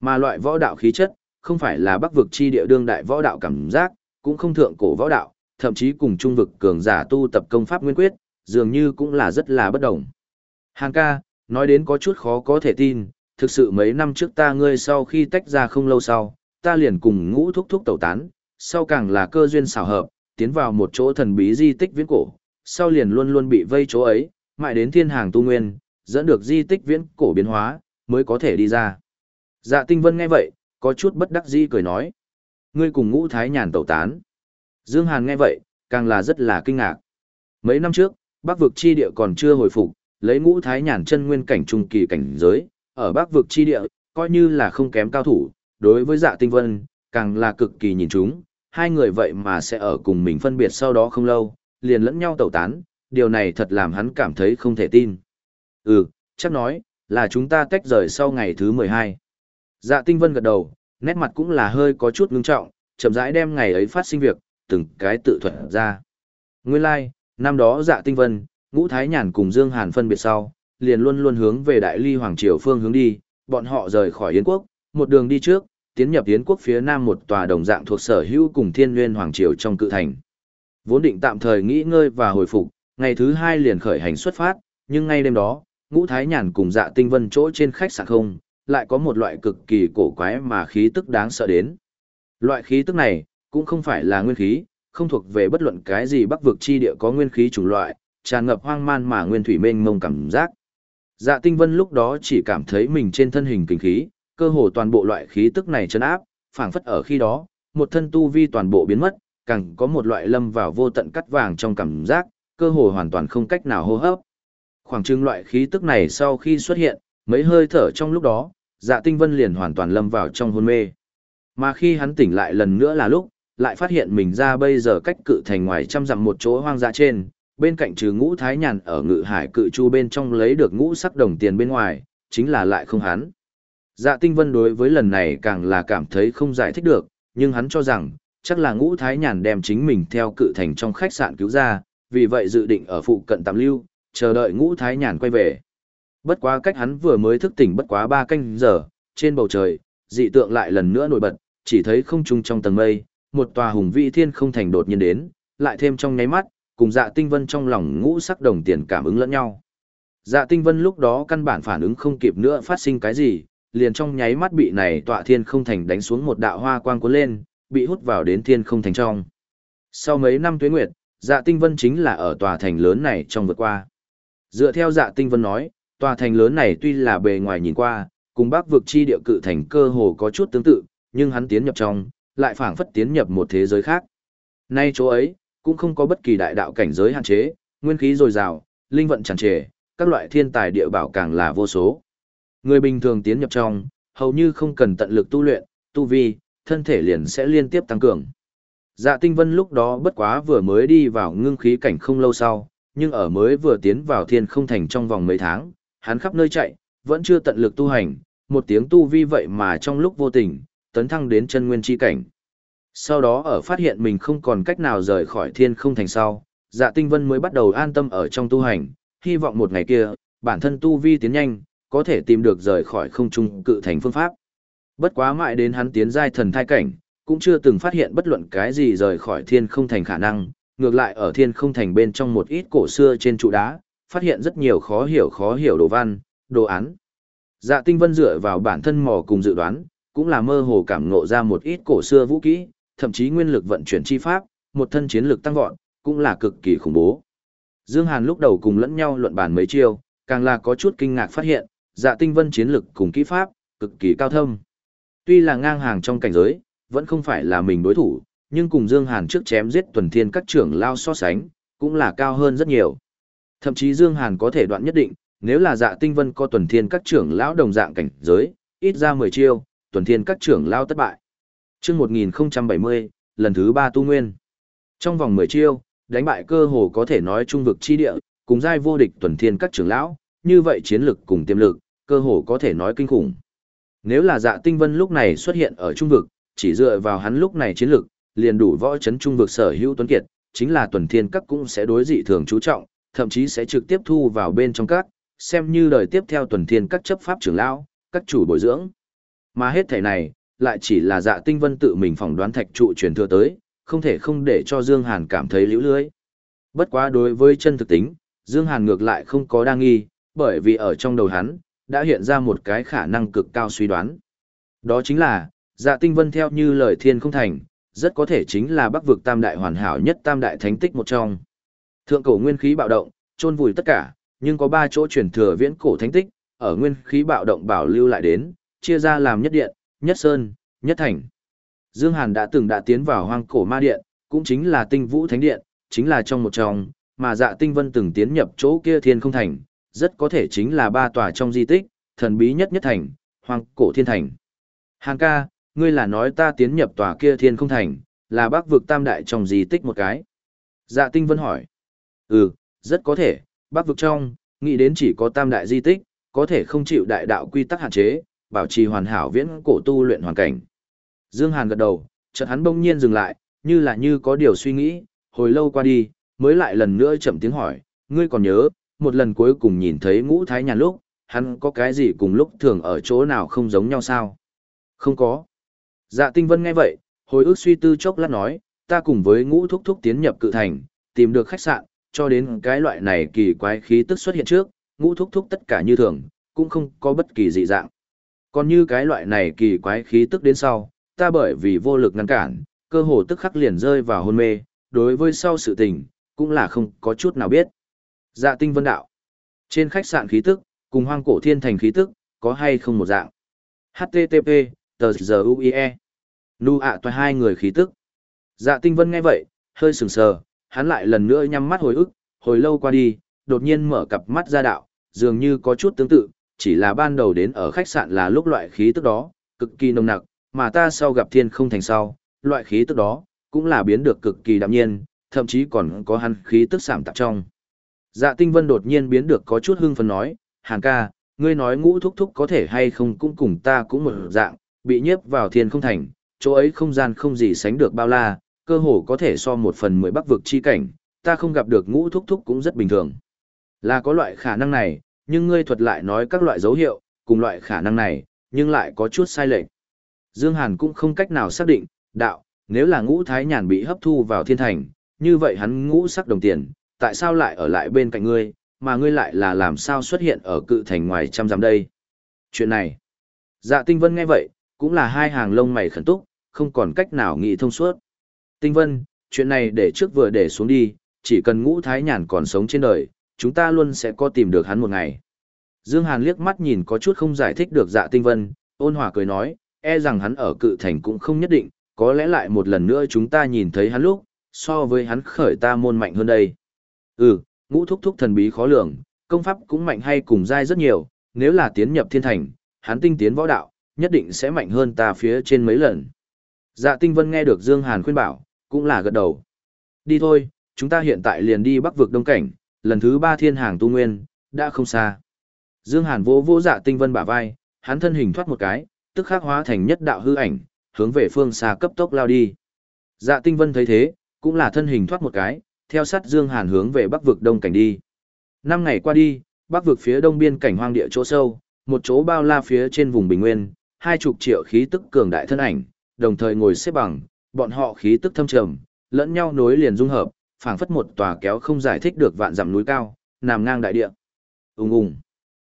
Mà loại võ đạo khí chất, không phải là bắc vực chi địa đương đại võ đạo cảm giác, cũng không thượng cổ võ đạo, thậm chí cùng trung vực cường giả tu tập công pháp nguyên quyết, dường như cũng là rất là bất đồng. Hàng ca, nói đến có chút khó có thể tin, thực sự mấy năm trước ta ngươi sau khi tách ra không lâu sau, ta liền cùng ngũ thúc thúc tẩu tán, sau càng là cơ duyên xảo hợp, tiến vào một chỗ thần bí di tích viễn cổ, sau liền luôn luôn bị vây chỗ ấy, mãi đến thiên hàng tu nguyên, dẫn được di tích viễn cổ biến hóa, mới có thể đi ra. Dạ tinh vân nghe vậy, có chút bất đắc dĩ cười nói. Ngươi cùng ngũ thái nhàn tẩu tán. Dương Hàn nghe vậy, càng là rất là kinh ngạc. Mấy năm trước, Bắc vực chi địa còn chưa hồi phục, lấy ngũ thái nhàn chân nguyên cảnh trung kỳ cảnh giới, ở Bắc vực chi địa, coi như là không kém cao thủ, đối với dạ tinh vân, càng là cực kỳ nhìn chúng, hai người vậy mà sẽ ở cùng mình phân biệt sau đó không lâu, liền lẫn nhau tẩu tán, điều này thật làm hắn cảm thấy không thể tin. Ừ, chắc nói, là chúng ta tách rời sau ngày thứ 12. Dạ tinh vân gật đầu, nét mặt cũng là hơi có chút ngưng trọng, chậm rãi đem ngày ấy phát sinh việc, từng cái tự thuật ra. Nguyên lai, like, năm đó dạ tinh vân, ngũ thái nhàn cùng Dương Hàn phân biệt sau, liền luôn luôn hướng về đại ly hoàng triều phương hướng đi, bọn họ rời khỏi Yến quốc, một đường đi trước, tiến nhập Yến quốc phía nam một tòa đồng dạng thuộc sở hữu cùng thiên nguyên hoàng triều trong cự thành. Vốn định tạm thời nghỉ ngơi và hồi phục, ngày thứ hai liền khởi hành xuất phát, nhưng ngay đêm đó, ngũ thái nhàn cùng dạ tinh vân chỗ trên khách sạn không, lại có một loại cực kỳ cổ quái mà khí tức đáng sợ đến. Loại khí tức này, cũng không phải là nguyên khí, không thuộc về bất luận cái gì bắc vực chi địa có nguyên khí chủng loại, tràn ngập hoang man mà nguyên thủy mênh mông cảm giác. Dạ tinh vân lúc đó chỉ cảm thấy mình trên thân hình kinh khí, cơ hồ toàn bộ loại khí tức này chấn áp, phảng phất ở khi đó, một thân tu vi toàn bộ biến mất, càng có một loại lâm vào vô tận cắt vàng trong cảm giác, cơ hồ hoàn toàn không cách nào hô hấp. Khoảng trưng loại khí tức này sau khi xuất hiện, mấy hơi thở trong lúc đó, dạ tinh vân liền hoàn toàn lâm vào trong hôn mê. Mà khi hắn tỉnh lại lần nữa là lúc, lại phát hiện mình ra bây giờ cách cự thành ngoài trăm dặm một chỗ hoang dã trên, bên cạnh trừ ngũ thái nhàn ở ngự hải cự chu bên trong lấy được ngũ sắc đồng tiền bên ngoài, chính là lại không hắn. Dạ tinh vân đối với lần này càng là cảm thấy không giải thích được, nhưng hắn cho rằng, chắc là ngũ thái nhàn đem chính mình theo cự thành trong khách sạn cứu ra, vì vậy dự định ở phụ cận tạm lưu, chờ đợi ngũ thái nhàn quay về. Bất quá cách hắn vừa mới thức tỉnh bất quá ba canh giờ, trên bầu trời, dị tượng lại lần nữa nổi bật, chỉ thấy không trung trong tầng mây, một tòa hùng vĩ thiên không thành đột nhiên đến, lại thêm trong nháy mắt, cùng dạ tinh vân trong lòng ngũ sắc đồng tiền cảm ứng lẫn nhau. Dạ tinh vân lúc đó căn bản phản ứng không kịp nữa phát sinh cái gì, liền trong nháy mắt bị này tọa thiên không thành đánh xuống một đạo hoa quang cuốn lên, bị hút vào đến thiên không thành trong. Sau mấy năm tuế nguyệt, dạ tinh vân chính là ở tòa thành lớn này trong vượt qua. Dựa theo dạ tinh vân nói, tòa thành lớn này tuy là bề ngoài nhìn qua, cùng bắc vực chi địa cự thành cơ hồ có chút tương tự, nhưng hắn tiến nhập trong, lại phảng phất tiến nhập một thế giới khác. Nay chỗ ấy, cũng không có bất kỳ đại đạo cảnh giới hạn chế, nguyên khí dồi dào, linh vận tràn trề, các loại thiên tài địa bảo càng là vô số. Người bình thường tiến nhập trong, hầu như không cần tận lực tu luyện, tu vi, thân thể liền sẽ liên tiếp tăng cường. Dạ tinh vân lúc đó bất quá vừa mới đi vào ngưng khí cảnh không lâu sau, nhưng ở mới vừa tiến vào thiên không thành trong vòng mấy tháng, hắn khắp nơi chạy, vẫn chưa tận lực tu hành, một tiếng tu vi vậy mà trong lúc vô tình, tấn thăng đến chân nguyên chi cảnh. Sau đó ở phát hiện mình không còn cách nào rời khỏi thiên không thành sau, dạ tinh vân mới bắt đầu an tâm ở trong tu hành, hy vọng một ngày kia, bản thân tu vi tiến nhanh, có thể tìm được rời khỏi không trung cự thành phương pháp. Bất quá mãi đến hắn tiến giai thần thai cảnh, cũng chưa từng phát hiện bất luận cái gì rời khỏi thiên không thành khả năng, ngược lại ở thiên không thành bên trong một ít cổ xưa trên trụ đá, phát hiện rất nhiều khó hiểu khó hiểu đồ văn, đồ án. Dạ tinh vân dựa vào bản thân mò cùng dự đoán, cũng là mơ hồ cảm ngộ ra một ít cổ xưa vũ kỹ, thậm chí nguyên lực vận chuyển chi pháp, một thân chiến lực tăng vọt, cũng là cực kỳ khủng bố. Dương Hàn lúc đầu cùng lẫn nhau luận bàn mấy chiêu, càng là có chút kinh ngạc phát hiện, dạ tinh vân chiến lực cùng kỹ pháp, cực kỳ cao thâm. Tuy là ngang hàng trong cảnh giới, vẫn không phải là mình đối thủ, nhưng cùng Dương Hàn trước chém giết tuần thiên các trưởng lao so sánh, cũng là cao hơn rất nhiều. Thậm chí Dương Hàn có thể đoạn nhất định, nếu là dạ tinh vân có tuần thiên các trưởng lão đồng dạng cảnh giới, ít ra 10 chiêu, tuần thiên các trưởng lao thất bại. Trước 1070, lần thứ 3 tu nguyên. Trong vòng 10 chiêu, đánh bại cơ hồ có thể nói trung vực chi địa, cùng giai vô địch tuần thiên các trưởng lão, như vậy chiến lực cùng tiềm lực, cơ hồ có thể nói kinh khủng. Nếu là dạ tinh vân lúc này xuất hiện ở trung vực, chỉ dựa vào hắn lúc này chiến lực, liền đủ võ chấn trung vực sở hữu tuấn kiệt, chính là tuần thiên các cũng sẽ đối dị thường chú trọng, thậm chí sẽ trực tiếp thu vào bên trong các, xem như đời tiếp theo tuần thiên các chấp pháp trưởng lão, các chủ bồi dưỡng. Mà hết thể này, lại chỉ là dạ tinh vân tự mình phỏng đoán thạch trụ truyền thừa tới, không thể không để cho Dương Hàn cảm thấy liễu lưới. Bất quá đối với chân thực tính, Dương Hàn ngược lại không có đa nghi, bởi vì ở trong đầu hắn, đã hiện ra một cái khả năng cực cao suy đoán. Đó chính là, dạ tinh vân theo như lời thiên không thành, rất có thể chính là bắc vực tam đại hoàn hảo nhất tam đại thánh tích một trong. Thượng cổ nguyên khí bạo động, trôn vùi tất cả, nhưng có ba chỗ truyền thừa viễn cổ thánh tích, ở nguyên khí bạo động bảo lưu lại đến, chia ra làm nhất điện, nhất sơn, nhất thành. Dương Hàn đã từng đã tiến vào hoang cổ ma điện, cũng chính là tinh vũ thánh điện, chính là trong một trong, mà dạ tinh vân từng tiến nhập chỗ kia thiên không thành, rất có thể chính là ba tòa trong di tích, thần bí nhất nhất thành, hoang cổ thiên thành. Hàn ca, ngươi là nói ta tiến nhập tòa kia thiên không thành, là bác vực tam đại trong di tích một cái. Dạ tinh vân hỏi. Ừ, rất có thể, bác vực trong, nghĩ đến chỉ có tam đại di tích, có thể không chịu đại đạo quy tắc hạn chế, bảo trì hoàn hảo viễn cổ tu luyện hoàn cảnh. Dương Hàn gật đầu, chợt hắn bỗng nhiên dừng lại, như là như có điều suy nghĩ, hồi lâu qua đi, mới lại lần nữa chậm tiếng hỏi, ngươi còn nhớ, một lần cuối cùng nhìn thấy ngũ thái nhàn lúc, hắn có cái gì cùng lúc thường ở chỗ nào không giống nhau sao? Không có. Dạ tinh vân nghe vậy, hồi ức suy tư chốc lát nói, ta cùng với ngũ thúc thúc tiến nhập cự thành, tìm được khách sạn, cho đến cái loại này kỳ quái khí tức xuất hiện trước, ngũ thúc thúc tất cả như thường, cũng không có bất kỳ dị dạng. Còn như cái loại này kỳ quái khí tức đến sau, ta bởi vì vô lực ngăn cản, cơ hồ tức khắc liền rơi vào hôn mê, đối với sau sự tình, cũng là không có chút nào biết. Dạ tinh vân đạo. Trên khách sạn khí tức, cùng hoang cổ thiên thành khí tức, có hay không một dạng. HTTP, tờ giờ UIE. Nu ạ toài hai người khí tức. Dạ tinh vân nghe vậy, hơi sừng sờ, hắn lại lần nữa nhắm mắt hồi ức, hồi lâu qua đi, đột nhiên mở cặp mắt ra đạo, dường như có chút tương tự, chỉ là ban đầu đến ở khách sạn là lúc loại khí tức đó, cực kỳ nồng nặc, mà ta sau gặp thiên không thành sau, loại khí tức đó, cũng là biến được cực kỳ đạm nhiên, thậm chí còn có hắn khí tức sảm tạp trong. Dạ tinh vân đột nhiên biến được có chút hưng phấn nói, Hàn ca, ngươi nói ngũ thúc thúc có thể hay không cũng cùng ta cũng một dạng, bị nhiếp vào thiên không thành, chỗ ấy không gian không gì sánh được bao la, cơ hồ có thể so một phần mười bắc vực chi cảnh, ta không gặp được ngũ thúc thúc cũng rất bình thường. Là có loại khả năng này, nhưng ngươi thuật lại nói các loại dấu hiệu, cùng loại khả năng này, nhưng lại có chút sai lệch. Dương Hàn cũng không cách nào xác định, đạo, nếu là ngũ thái nhàn bị hấp thu vào thiên thành, như vậy hắn ngũ sắc đồng tiền, tại sao lại ở lại bên cạnh ngươi, mà ngươi lại là làm sao xuất hiện ở cự thành ngoài trăm dặm đây. Chuyện này, dạ tinh vân nghe vậy, cũng là hai hàng lông mày khẩn túc, không còn cách nào nghĩ thông suốt. Tinh vân, chuyện này để trước vừa để xuống đi, chỉ cần ngũ thái nhàn còn sống trên đời, chúng ta luôn sẽ có tìm được hắn một ngày. Dương Hàn liếc mắt nhìn có chút không giải thích được dạ tinh vân, ôn hòa cười nói, e rằng hắn ở cự thành cũng không nhất định, có lẽ lại một lần nữa chúng ta nhìn thấy hắn lúc, so với hắn khởi ta môn mạnh hơn đây. Ừ, ngũ thúc thúc thần bí khó lường, công pháp cũng mạnh hay cùng dai rất nhiều, nếu là tiến nhập thiên thành, hắn tinh tiến võ đạo, nhất định sẽ mạnh hơn ta phía trên mấy lần. Dạ tinh vân nghe được Dương Hàn khuyên bảo, cũng là gật đầu. Đi thôi, chúng ta hiện tại liền đi bắc vực đông cảnh, lần thứ ba thiên hàng tu nguyên, đã không xa. Dương Hàn vỗ vỗ dạ tinh vân bả vai, hắn thân hình thoát một cái, tức khắc hóa thành nhất đạo hư ảnh, hướng về phương xa cấp tốc lao đi. Dạ tinh vân thấy thế, cũng là thân hình thoát một cái, theo sát Dương Hàn hướng về bắc vực đông cảnh đi. Năm ngày qua đi, bắc vực phía đông biên cảnh hoang địa chỗ sâu, một chỗ bao la phía trên vùng bình nguyên, hai chục triệu khí tức cường đại thân ảnh, đồng thời ngồi xếp bằng, bọn họ khí tức thâm trầm, lẫn nhau nối liền dung hợp, phảng phất một tòa kéo không giải thích được vạn dặm núi cao, nằm ngang đại địa. Ùng ùng.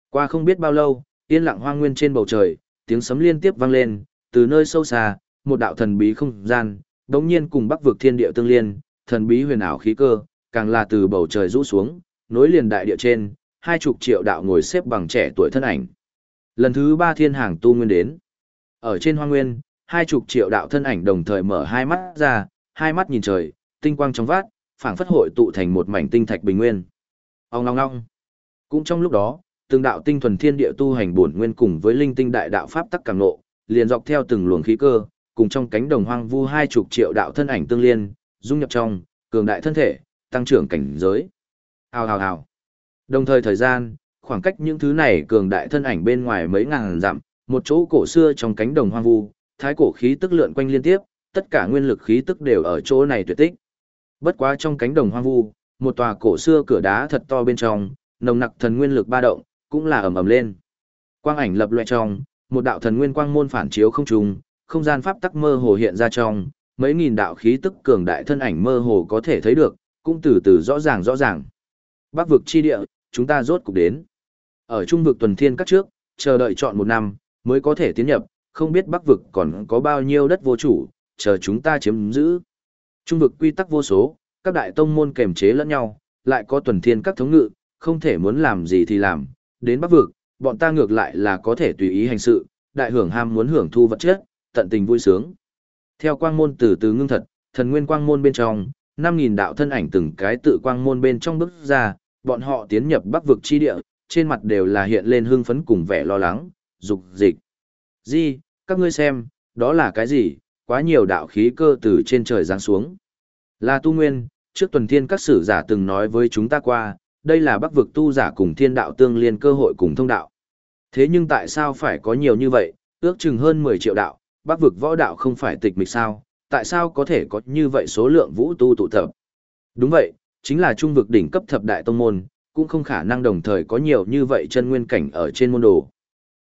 Qua không biết bao lâu, yên lặng hoang nguyên trên bầu trời, tiếng sấm liên tiếp vang lên, từ nơi sâu xa, một đạo thần bí không gian, đống nhiên cùng bắc vực thiên địa tương liên, thần bí huyền ảo khí cơ, càng là từ bầu trời rũ xuống, nối liền đại địa trên, hai chục triệu đạo ngồi xếp bằng trẻ tuổi thân ảnh. Lần thứ ba thiên hàng tu nguyên đến. Ở trên hoang nguyên, hai chục triệu đạo thân ảnh đồng thời mở hai mắt ra, hai mắt nhìn trời, tinh quang trong vát, phảng phất hội tụ thành một mảnh tinh thạch bình nguyên. Ông ngong ngong. Cũng trong lúc đó, từng đạo tinh thuần thiên địa tu hành bổn nguyên cùng với linh tinh đại đạo pháp tắc càng nộ, liền dọc theo từng luồng khí cơ, cùng trong cánh đồng hoang vu hai chục triệu đạo thân ảnh tương liên, dung nhập trong, cường đại thân thể, tăng trưởng cảnh giới. Hào hào hào. Đồng thời thời gian, khoảng cách những thứ này cường đại thân ảnh bên ngoài mấy ngàn dặm, một chỗ cổ xưa trong cánh đồng hoang vu, thái cổ khí tức lượn quanh liên tiếp, tất cả nguyên lực khí tức đều ở chỗ này tuyệt tích. Bất quá trong cánh đồng hoang vu, một tòa cổ xưa cửa đá thật to bên trong, nồng nặc thần nguyên lực ba động, cũng là ầm ầm lên. Quang ảnh lập loè trong, một đạo thần nguyên quang môn phản chiếu không trùng, không gian pháp tắc mơ hồ hiện ra trong, mấy nghìn đạo khí tức cường đại thân ảnh mơ hồ có thể thấy được, cũng từ từ rõ ràng rõ ràng. Bắc vực chi địa, chúng ta rốt cục đến. Ở trung vực tuần thiên các trước, chờ đợi chọn một năm, mới có thể tiến nhập, không biết bắc vực còn có bao nhiêu đất vô chủ, chờ chúng ta chiếm giữ. Trung vực quy tắc vô số, các đại tông môn kềm chế lẫn nhau, lại có tuần thiên các thống ngự, không thể muốn làm gì thì làm, đến bắc vực, bọn ta ngược lại là có thể tùy ý hành sự, đại hưởng ham muốn hưởng thu vật chất, tận tình vui sướng. Theo quang môn từ từ ngưng thật, thần nguyên quang môn bên trong, 5.000 đạo thân ảnh từng cái tự quang môn bên trong bước ra, bọn họ tiến nhập bắc vực chi địa, trên mặt đều là hiện lên hưng phấn cùng vẻ lo lắng, dục dịch. Di, các ngươi xem, đó là cái gì, quá nhiều đạo khí cơ từ trên trời giáng xuống. Là tu nguyên, trước tuần thiên các sử giả từng nói với chúng ta qua, đây là bắc vực tu giả cùng thiên đạo tương liên cơ hội cùng thông đạo. Thế nhưng tại sao phải có nhiều như vậy, ước chừng hơn 10 triệu đạo, bắc vực võ đạo không phải tịch mịch sao, tại sao có thể có như vậy số lượng vũ tu tụ tập? Đúng vậy, chính là trung vực đỉnh cấp thập đại tông môn, cũng không khả năng đồng thời có nhiều như vậy chân nguyên cảnh ở trên môn đồ.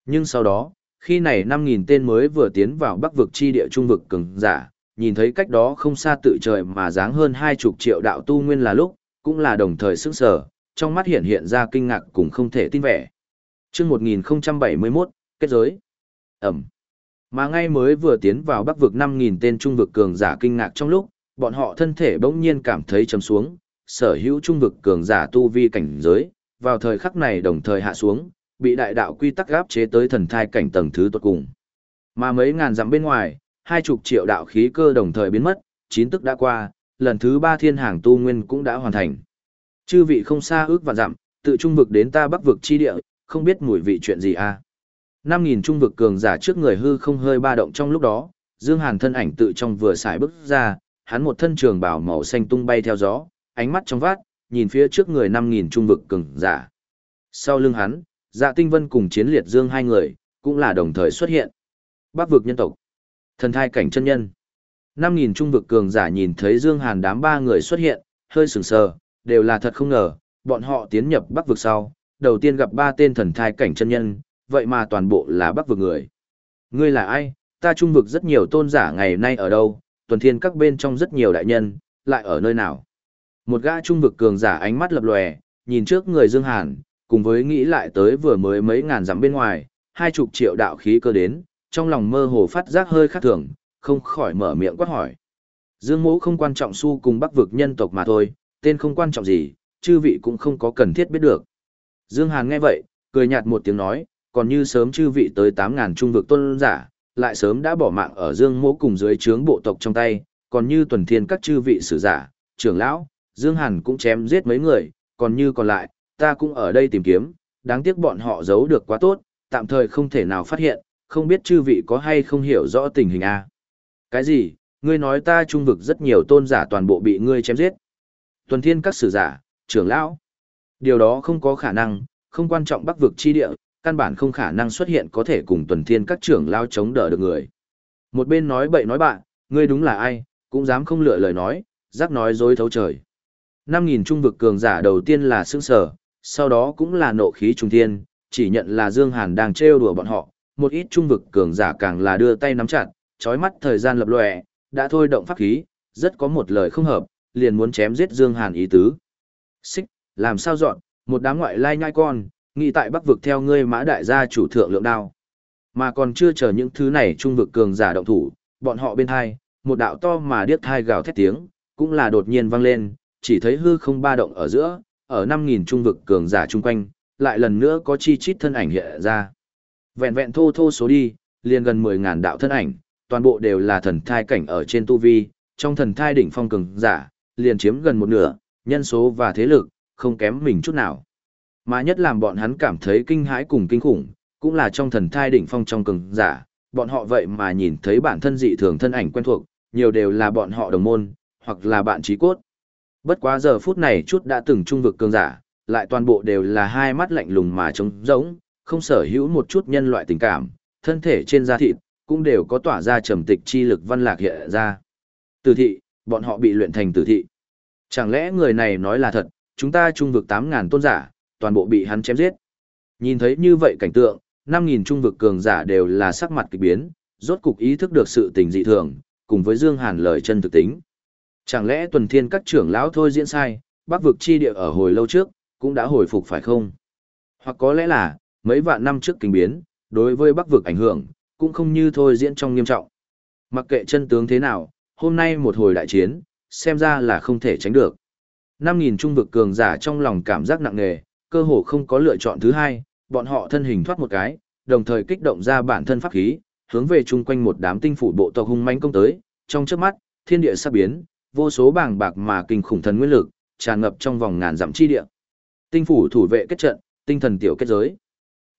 Nhưng sau đó, khi này 5.000 tên mới vừa tiến vào bắc vực chi địa trung vực cường giả, nhìn thấy cách đó không xa tự trời mà dáng hơn hai chục triệu đạo tu nguyên là lúc, cũng là đồng thời sức sở, trong mắt hiện hiện ra kinh ngạc cũng không thể tin vẻ. chương 1071, kết giới. Ẩm. Mà ngay mới vừa tiến vào bắc vực 5.000 tên trung vực cường giả kinh ngạc trong lúc, bọn họ thân thể bỗng nhiên cảm thấy chấm xuống, sở hữu trung vực cường giả tu vi cảnh giới, vào thời khắc này đồng thời hạ xuống, bị đại đạo quy tắc gáp chế tới thần thai cảnh tầng thứ tuột cùng. Mà mấy ngàn dặm bên ngoài, hai chục triệu đạo khí cơ đồng thời biến mất, chín tức đã qua, lần thứ ba thiên hàng tu nguyên cũng đã hoàn thành. Chư vị không xa ước và dặm, tự trung vực đến ta bắc vực chi địa, không biết mùi vị chuyện gì à. Năm nghìn trung vực cường giả trước người hư không hơi ba động trong lúc đó, Dương Hàn thân ảnh tự trong vừa xài bước ra, hắn một thân trường bào màu xanh tung bay theo gió, ánh mắt trong vát, nhìn phía trước người năm nghìn trung vực cường giả. Sau lưng hắn, Dạ Tinh Vân cùng Chiến Liệt Dương hai người, cũng là đồng thời xuất hiện. Bắc vực nhân tộc, thần thai cảnh chân nhân. Năm nghìn trung vực cường giả nhìn thấy Dương Hàn đám ba người xuất hiện, hơi sừng sờ, đều là thật không ngờ, bọn họ tiến nhập Bắc vực sau, đầu tiên gặp ba tên thần thai cảnh chân nhân, vậy mà toàn bộ là Bắc vực người. Ngươi là ai? Ta trung vực rất nhiều tôn giả ngày nay ở đâu? Tuần thiên các bên trong rất nhiều đại nhân, lại ở nơi nào? Một gã trung vực cường giả ánh mắt lập lòe, nhìn trước người Dương Hàn, cùng với nghĩ lại tới vừa mới mấy ngàn dặm bên ngoài, hai chục triệu đạo khí cơ đến, trong lòng mơ hồ phát giác hơi khác thường, không khỏi mở miệng quát hỏi. Dương mũ không quan trọng su cùng Bắc vực nhân tộc mà thôi, tên không quan trọng gì, chư vị cũng không có cần thiết biết được. Dương Hàn nghe vậy, cười nhạt một tiếng nói, còn như sớm chư vị tới 8.000 trung vực tôn giả, lại sớm đã bỏ mạng ở Dương mũ cùng dưới trướng bộ tộc trong tay, còn như tuần thiên các chư vị sử giả, trưởng lão, Dương Hàn cũng chém giết mấy người, còn như còn lại, ta cũng ở đây tìm kiếm, đáng tiếc bọn họ giấu được quá tốt, tạm thời không thể nào phát hiện, không biết chư vị có hay không hiểu rõ tình hình a. Cái gì? Ngươi nói ta trung vực rất nhiều tôn giả toàn bộ bị ngươi chém giết. Tuần thiên các sử giả, trưởng lão. Điều đó không có khả năng, không quan trọng bắc vực chi địa, căn bản không khả năng xuất hiện có thể cùng tuần thiên các trưởng lão chống đỡ được người. Một bên nói bậy nói bạn, ngươi đúng là ai, cũng dám không lựa lời nói, rắc nói dối thấu trời. Năm nghìn trung vực cường giả đầu tiên là sương sở, sau đó cũng là nộ khí trung thiên, chỉ nhận là Dương Hàn đang trêu đùa bọn họ, một ít trung vực cường giả càng là đưa tay nắm chặt, chói mắt thời gian lập lòe, đã thôi động pháp khí, rất có một lời không hợp, liền muốn chém giết Dương Hàn ý tứ. Xích, làm sao dọn, một đám ngoại lai nhai con, nghĩ tại bắc vực theo ngươi mã đại gia chủ thượng lượng đao. Mà còn chưa chờ những thứ này trung vực cường giả động thủ, bọn họ bên hai, một đạo to mà điếc thai gào thét tiếng, cũng là đột nhiên vang lên, chỉ thấy hư không ba động ở giữa, ở 5.000 trung vực cường giả chung quanh, lại lần nữa có chi chít thân ảnh hiện ra. Vẹn vẹn thô thô số đi, liền gần 10.000 đạo thân ảnh, toàn bộ đều là thần thai cảnh ở trên tu vi, trong thần thai đỉnh phong cường giả, liền chiếm gần một nửa, nhân số và thế lực, không kém mình chút nào. Mà nhất làm bọn hắn cảm thấy kinh hãi cùng kinh khủng, cũng là trong thần thai đỉnh phong trong cường giả, bọn họ vậy mà nhìn thấy bản thân dị thường thân ảnh quen thuộc, nhiều đều là bọn họ đồng môn, hoặc là bạn trí cốt. Bất quá giờ phút này chút đã từng trung vực cường giả, lại toàn bộ đều là hai mắt lạnh lùng mà trống rỗng, không sở hữu một chút nhân loại tình cảm, thân thể trên da thịt, cũng đều có tỏa ra trầm tịch chi lực văn lạc hiện ra. Tử thị, bọn họ bị luyện thành tử thị. Chẳng lẽ người này nói là thật, chúng ta trung vực 8.000 tôn giả, toàn bộ bị hắn chém giết. Nhìn thấy như vậy cảnh tượng, 5.000 trung vực cường giả đều là sắc mặt kỳ biến, rốt cục ý thức được sự tình dị thường, cùng với Dương Hàn lời chân thực tính. Chẳng lẽ tuần thiên các trưởng lão thôi diễn sai, bắc vực chi địa ở hồi lâu trước, cũng đã hồi phục phải không? Hoặc có lẽ là, mấy vạn năm trước kinh biến, đối với bắc vực ảnh hưởng, cũng không như thôi diễn trong nghiêm trọng. Mặc kệ chân tướng thế nào, hôm nay một hồi đại chiến, xem ra là không thể tránh được. 5.000 trung vực cường giả trong lòng cảm giác nặng nề, cơ hồ không có lựa chọn thứ hai, bọn họ thân hình thoát một cái, đồng thời kích động ra bản thân pháp khí, hướng về chung quanh một đám tinh phủ bộ tộc hung manh công tới, trong chớp mắt, thiên địa sắp biến, vô số bàng bạc mà kinh khủng thần nguyên lực, tràn ngập trong vòng ngàn dặm chi địa. Tinh phủ thủ vệ kết trận, tinh thần tiểu kết giới.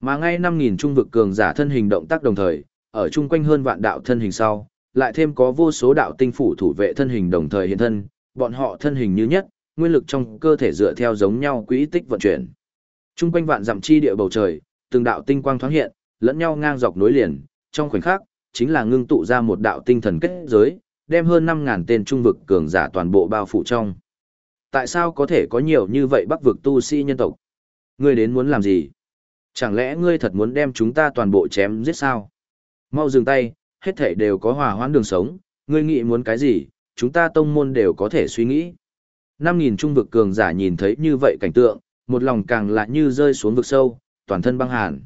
Mà ngay 5000 trung vực cường giả thân hình động tác đồng thời, ở chung quanh hơn vạn đạo thân hình sau, lại thêm có vô số đạo tinh phủ thủ vệ thân hình đồng thời hiện thân, bọn họ thân hình như nhất, nguyên lực trong cơ thể dựa theo giống nhau quỹ tích vận chuyển. Chung quanh vạn dặm chi địa bầu trời, từng đạo tinh quang thoáng hiện, lẫn nhau ngang dọc nối liền, trong khoảnh khắc, chính là ngưng tụ ra một đạo tinh thần kết giới, đem hơn 5000 tên trung vực cường giả toàn bộ bao phủ trong. Tại sao có thể có nhiều như vậy Bắc vực tu sĩ nhân tộc? Ngươi đến muốn làm gì? Chẳng lẽ ngươi thật muốn đem chúng ta toàn bộ chém giết sao? Mau dừng tay, hết thể đều có hòa hoãn đường sống, ngươi nghĩ muốn cái gì, chúng ta tông môn đều có thể suy nghĩ. 5.000 trung vực cường giả nhìn thấy như vậy cảnh tượng, một lòng càng lạ như rơi xuống vực sâu, toàn thân băng hàn.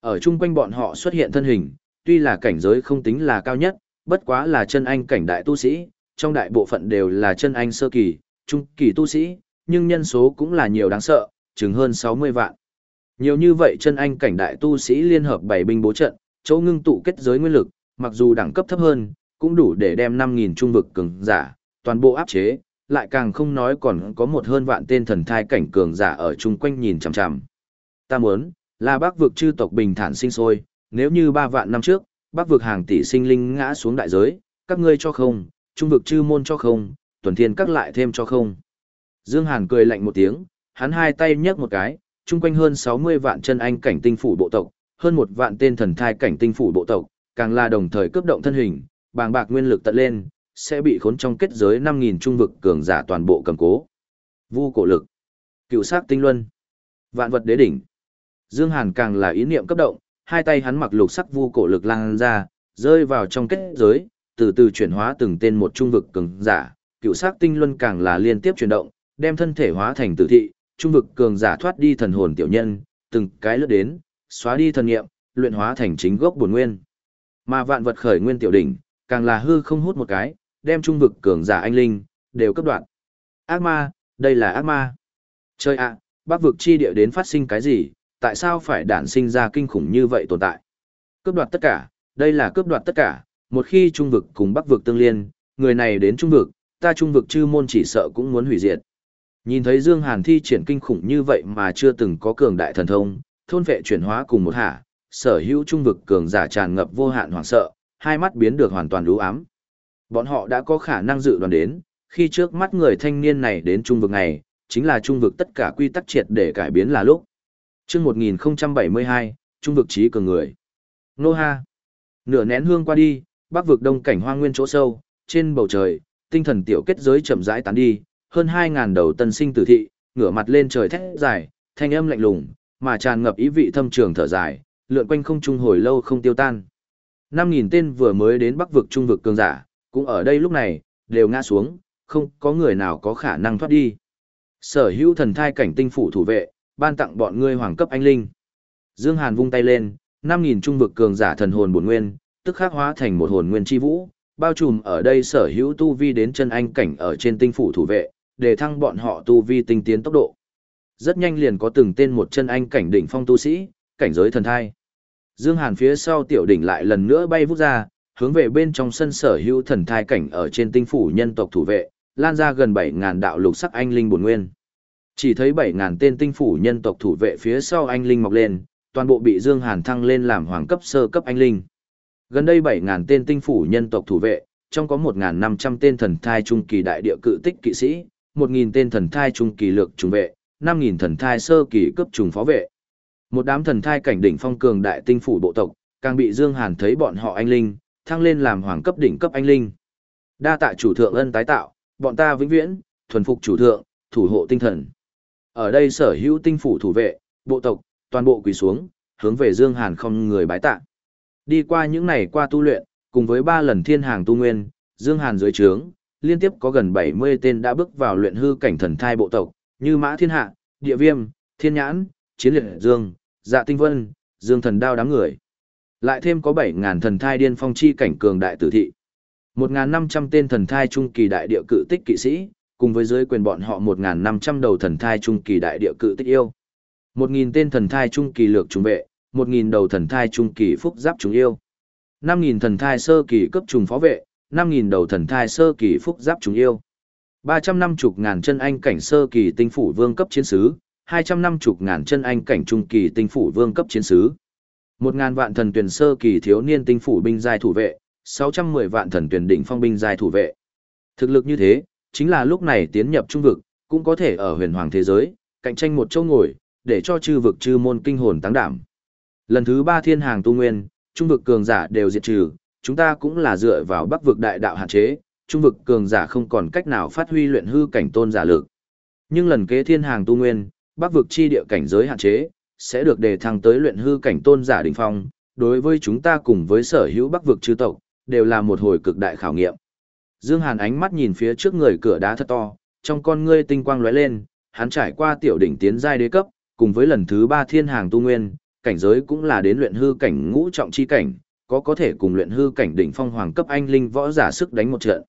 Ở chung quanh bọn họ xuất hiện thân hình, tuy là cảnh giới không tính là cao nhất, bất quá là chân anh cảnh đại tu sĩ, trong đại bộ phận đều là chân anh sơ kỳ, trung kỳ tu sĩ, nhưng nhân số cũng là nhiều đáng sợ, chừng hơn 60 vạn. Nhiều như vậy chân anh cảnh đại tu sĩ liên hợp bảy binh bố trận, chỗ ngưng tụ kết giới nguyên lực, mặc dù đẳng cấp thấp hơn, cũng đủ để đem 5.000 trung vực cường giả, toàn bộ áp chế, lại càng không nói còn có một hơn vạn tên thần thai cảnh cường giả ở chung quanh nhìn chằm chằm. Ta muốn, là bác vực chư tộc bình thản sinh sôi, nếu như ba vạn năm trước, bác vực hàng tỷ sinh linh ngã xuống đại giới, các ngươi cho không, trung vực chư môn cho không, tuần thiên các lại thêm cho không. Dương Hàn cười lạnh một tiếng, hắn hai tay nhấc một cái, chung quanh hơn 60 vạn chân anh cảnh tinh phủ bộ tộc, hơn một vạn tên thần thai cảnh tinh phủ bộ tộc, càng là đồng thời cướp động thân hình, bàng bạc nguyên lực tận lên, sẽ bị khốn trong kết giới 5.000 trung vực cường giả toàn bộ cầm cố. Vu cổ lực, cựu sát tinh luân, vạn vật đế đỉnh. Dương Hàn càng là ý niệm cấp động, hai tay hắn mặc lục sắc vu cổ lực lan ra, rơi vào trong kết giới, từ từ chuyển hóa từng tên một trung vực cường giả, cựu sắc tinh luân càng là liên tiếp chuyển động, đem thân thể hóa thành tử thị, trung vực cường giả thoát đi thần hồn tiểu nhân, từng cái lướt đến, xóa đi thần nghiệm, luyện hóa thành chính gốc bổn nguyên. Mà vạn vật khởi nguyên tiểu đỉnh, càng là hư không hút một cái, đem trung vực cường giả anh linh, đều cấp đoạn. Ác ma, đây là ác ma. Chơi ạ, bắc vực chi địa đến phát sinh cái gì, tại sao phải đản sinh ra kinh khủng như vậy tồn tại? Cướp đoạt tất cả, đây là cướp đoạt tất cả, một khi trung vực cùng bắc vực tương liên, người này đến trung vực, ta trung vực chư môn chỉ sợ cũng muốn hủy diệt. Nhìn thấy Dương Hàn thi triển kinh khủng như vậy mà chưa từng có cường đại thần thông, thôn vệ chuyển hóa cùng một hạ, sở hữu trung vực cường giả tràn ngập vô hạn hoảng sợ, hai mắt biến được hoàn toàn lú ám. Bọn họ đã có khả năng dự đoán đến, khi trước mắt người thanh niên này đến trung vực này, chính là trung vực tất cả quy tắc triệt để cải biến là lúc. Chương 1072, trung vực trí cường người. Nô ha. Nửa nén hương qua đi, bắc vực đông cảnh hoang nguyên chỗ sâu, trên bầu trời, tinh thần tiểu kết giới chậm rãi tán đi, hơn 2.000 đầu tân sinh tử thị, ngửa mặt lên trời thét dài, thanh âm lạnh lùng, mà tràn ngập ý vị thâm trường thở dài, lượn quanh không trung hồi lâu không tiêu tan. 5.000 tên vừa mới đến bắc vực trung vực cường giả, cũng ở đây lúc này, đều ngã xuống, không có người nào có khả năng thoát đi. Sở hữu thần thai cảnh tinh phủ thủ vệ, ban tặng bọn ngươi hoàng cấp anh linh. Dương Hàn vung tay lên, 5.000 trung vực cường giả thần hồn bổn nguyên, tức khắc hóa thành một hồn nguyên chi vũ, bao trùm ở đây sở hữu tu vi đến chân anh cảnh ở trên tinh phủ thủ vệ, để thăng bọn họ tu vi tinh tiến tốc độ. Rất nhanh liền có từng tên một chân anh cảnh đỉnh phong tu sĩ, cảnh giới thần thai. Dương Hàn phía sau tiểu đỉnh lại lần nữa bay vút ra, hướng về bên trong sân sở hữu thần thai cảnh ở trên tinh phủ nhân tộc thủ vệ, lan ra gần 7000 đạo lục sắc anh linh bổn nguyên. Chỉ thấy 7.000 tên tinh phủ nhân tộc thủ vệ phía sau anh linh mọc lên, toàn bộ bị Dương Hàn thăng lên làm hoàng cấp sơ cấp anh linh. Gần đây 7.000 tên tinh phủ nhân tộc thủ vệ, trong có 1.500 tên thần thai trung kỳ đại địa cự tích kỵ sĩ, 1.000 tên thần thai trung kỳ lược trùng vệ, 5.000 thần thai sơ kỳ cấp trùng phó vệ. Một đám thần thai cảnh đỉnh phong cường đại tinh phủ bộ tộc, càng bị Dương Hàn thấy bọn họ anh linh, thăng lên làm hoàng cấp đỉnh cấp anh linh. Đa tạ chủ thượng ân tái tạo, bọn ta vĩnh viễn, thuần phục chủ thượng, thủ hộ tinh thần. Ở đây sở hữu tinh phủ thủ vệ, bộ tộc, toàn bộ quỳ xuống, hướng về Dương Hàn không người bái tạ. Đi qua những ngày qua tu luyện, cùng với ba lần thiên hàng tu nguyên, Dương Hàn dưới trướng, liên tiếp có gần 70 tên đã bước vào luyện hư cảnh thần thai bộ tộc, như Mã Thiên Hạ, Địa Viêm, Thiên Nhãn, Chiến Liệt Dương, Dạ Tinh Vân, Dương Thần Đao đám người. Lại thêm có 7.000 thần thai điên phong chi cảnh cường đại tử thị. 1.500 tên thần thai trung kỳ đại địa cự tích kỵ sĩ, cùng với dưới quyền bọn họ 1.500 đầu thần thai trung kỳ đại địa cự tích yêu. 1.000 tên thần thai trung kỳ lược trung vệ, 1.000 đầu thần thai trung kỳ phúc giáp trung yêu. 5.000 thần thai sơ kỳ cấp trùng phó vệ, 5.000 đầu thần thai sơ kỳ phúc giáp trung yêu. 350 ngàn chân anh cảnh sơ kỳ tinh phủ vương cấp chiến sứ, 250 ngàn chân anh cảnh trung kỳ tinh phủ vương cấp chiến sứ. 1.000 vạn thần tuyển sơ kỳ thiếu niên tinh phủ binh giai thủ vệ, 610 vạn thần tuyển đỉnh phong binh giai thủ vệ. Thực lực như thế, chính là lúc này tiến nhập trung vực, cũng có thể ở huyền hoàng thế giới, cạnh tranh một chỗ ngồi, để cho chư vực chư môn kinh hồn tăng đảm. Lần thứ ba thiên hàng tu nguyên, trung vực cường giả đều diệt trừ, chúng ta cũng là dựa vào bắc vực đại đạo hạn chế, trung vực cường giả không còn cách nào phát huy luyện hư cảnh tôn giả lực. Nhưng lần kế thiên hàng tu nguyên, bắc vực chi địa cảnh giới hạn chế, sẽ được đề thăng tới luyện hư cảnh tôn giả đỉnh phong, đối với chúng ta cùng với sở hữu bắc vực chư tộc, đều là một hồi cực đại khảo nghiệm. Dương Hàn ánh mắt nhìn phía trước người cửa đá thật to, trong con ngươi tinh quang lóe lên, hắn trải qua tiểu đỉnh tiến giai đế cấp, cùng với lần thứ ba thiên hàng tu nguyên, cảnh giới cũng là đến luyện hư cảnh ngũ trọng chi cảnh, có có thể cùng luyện hư cảnh đỉnh phong hoàng cấp anh linh võ giả sức đánh một trận.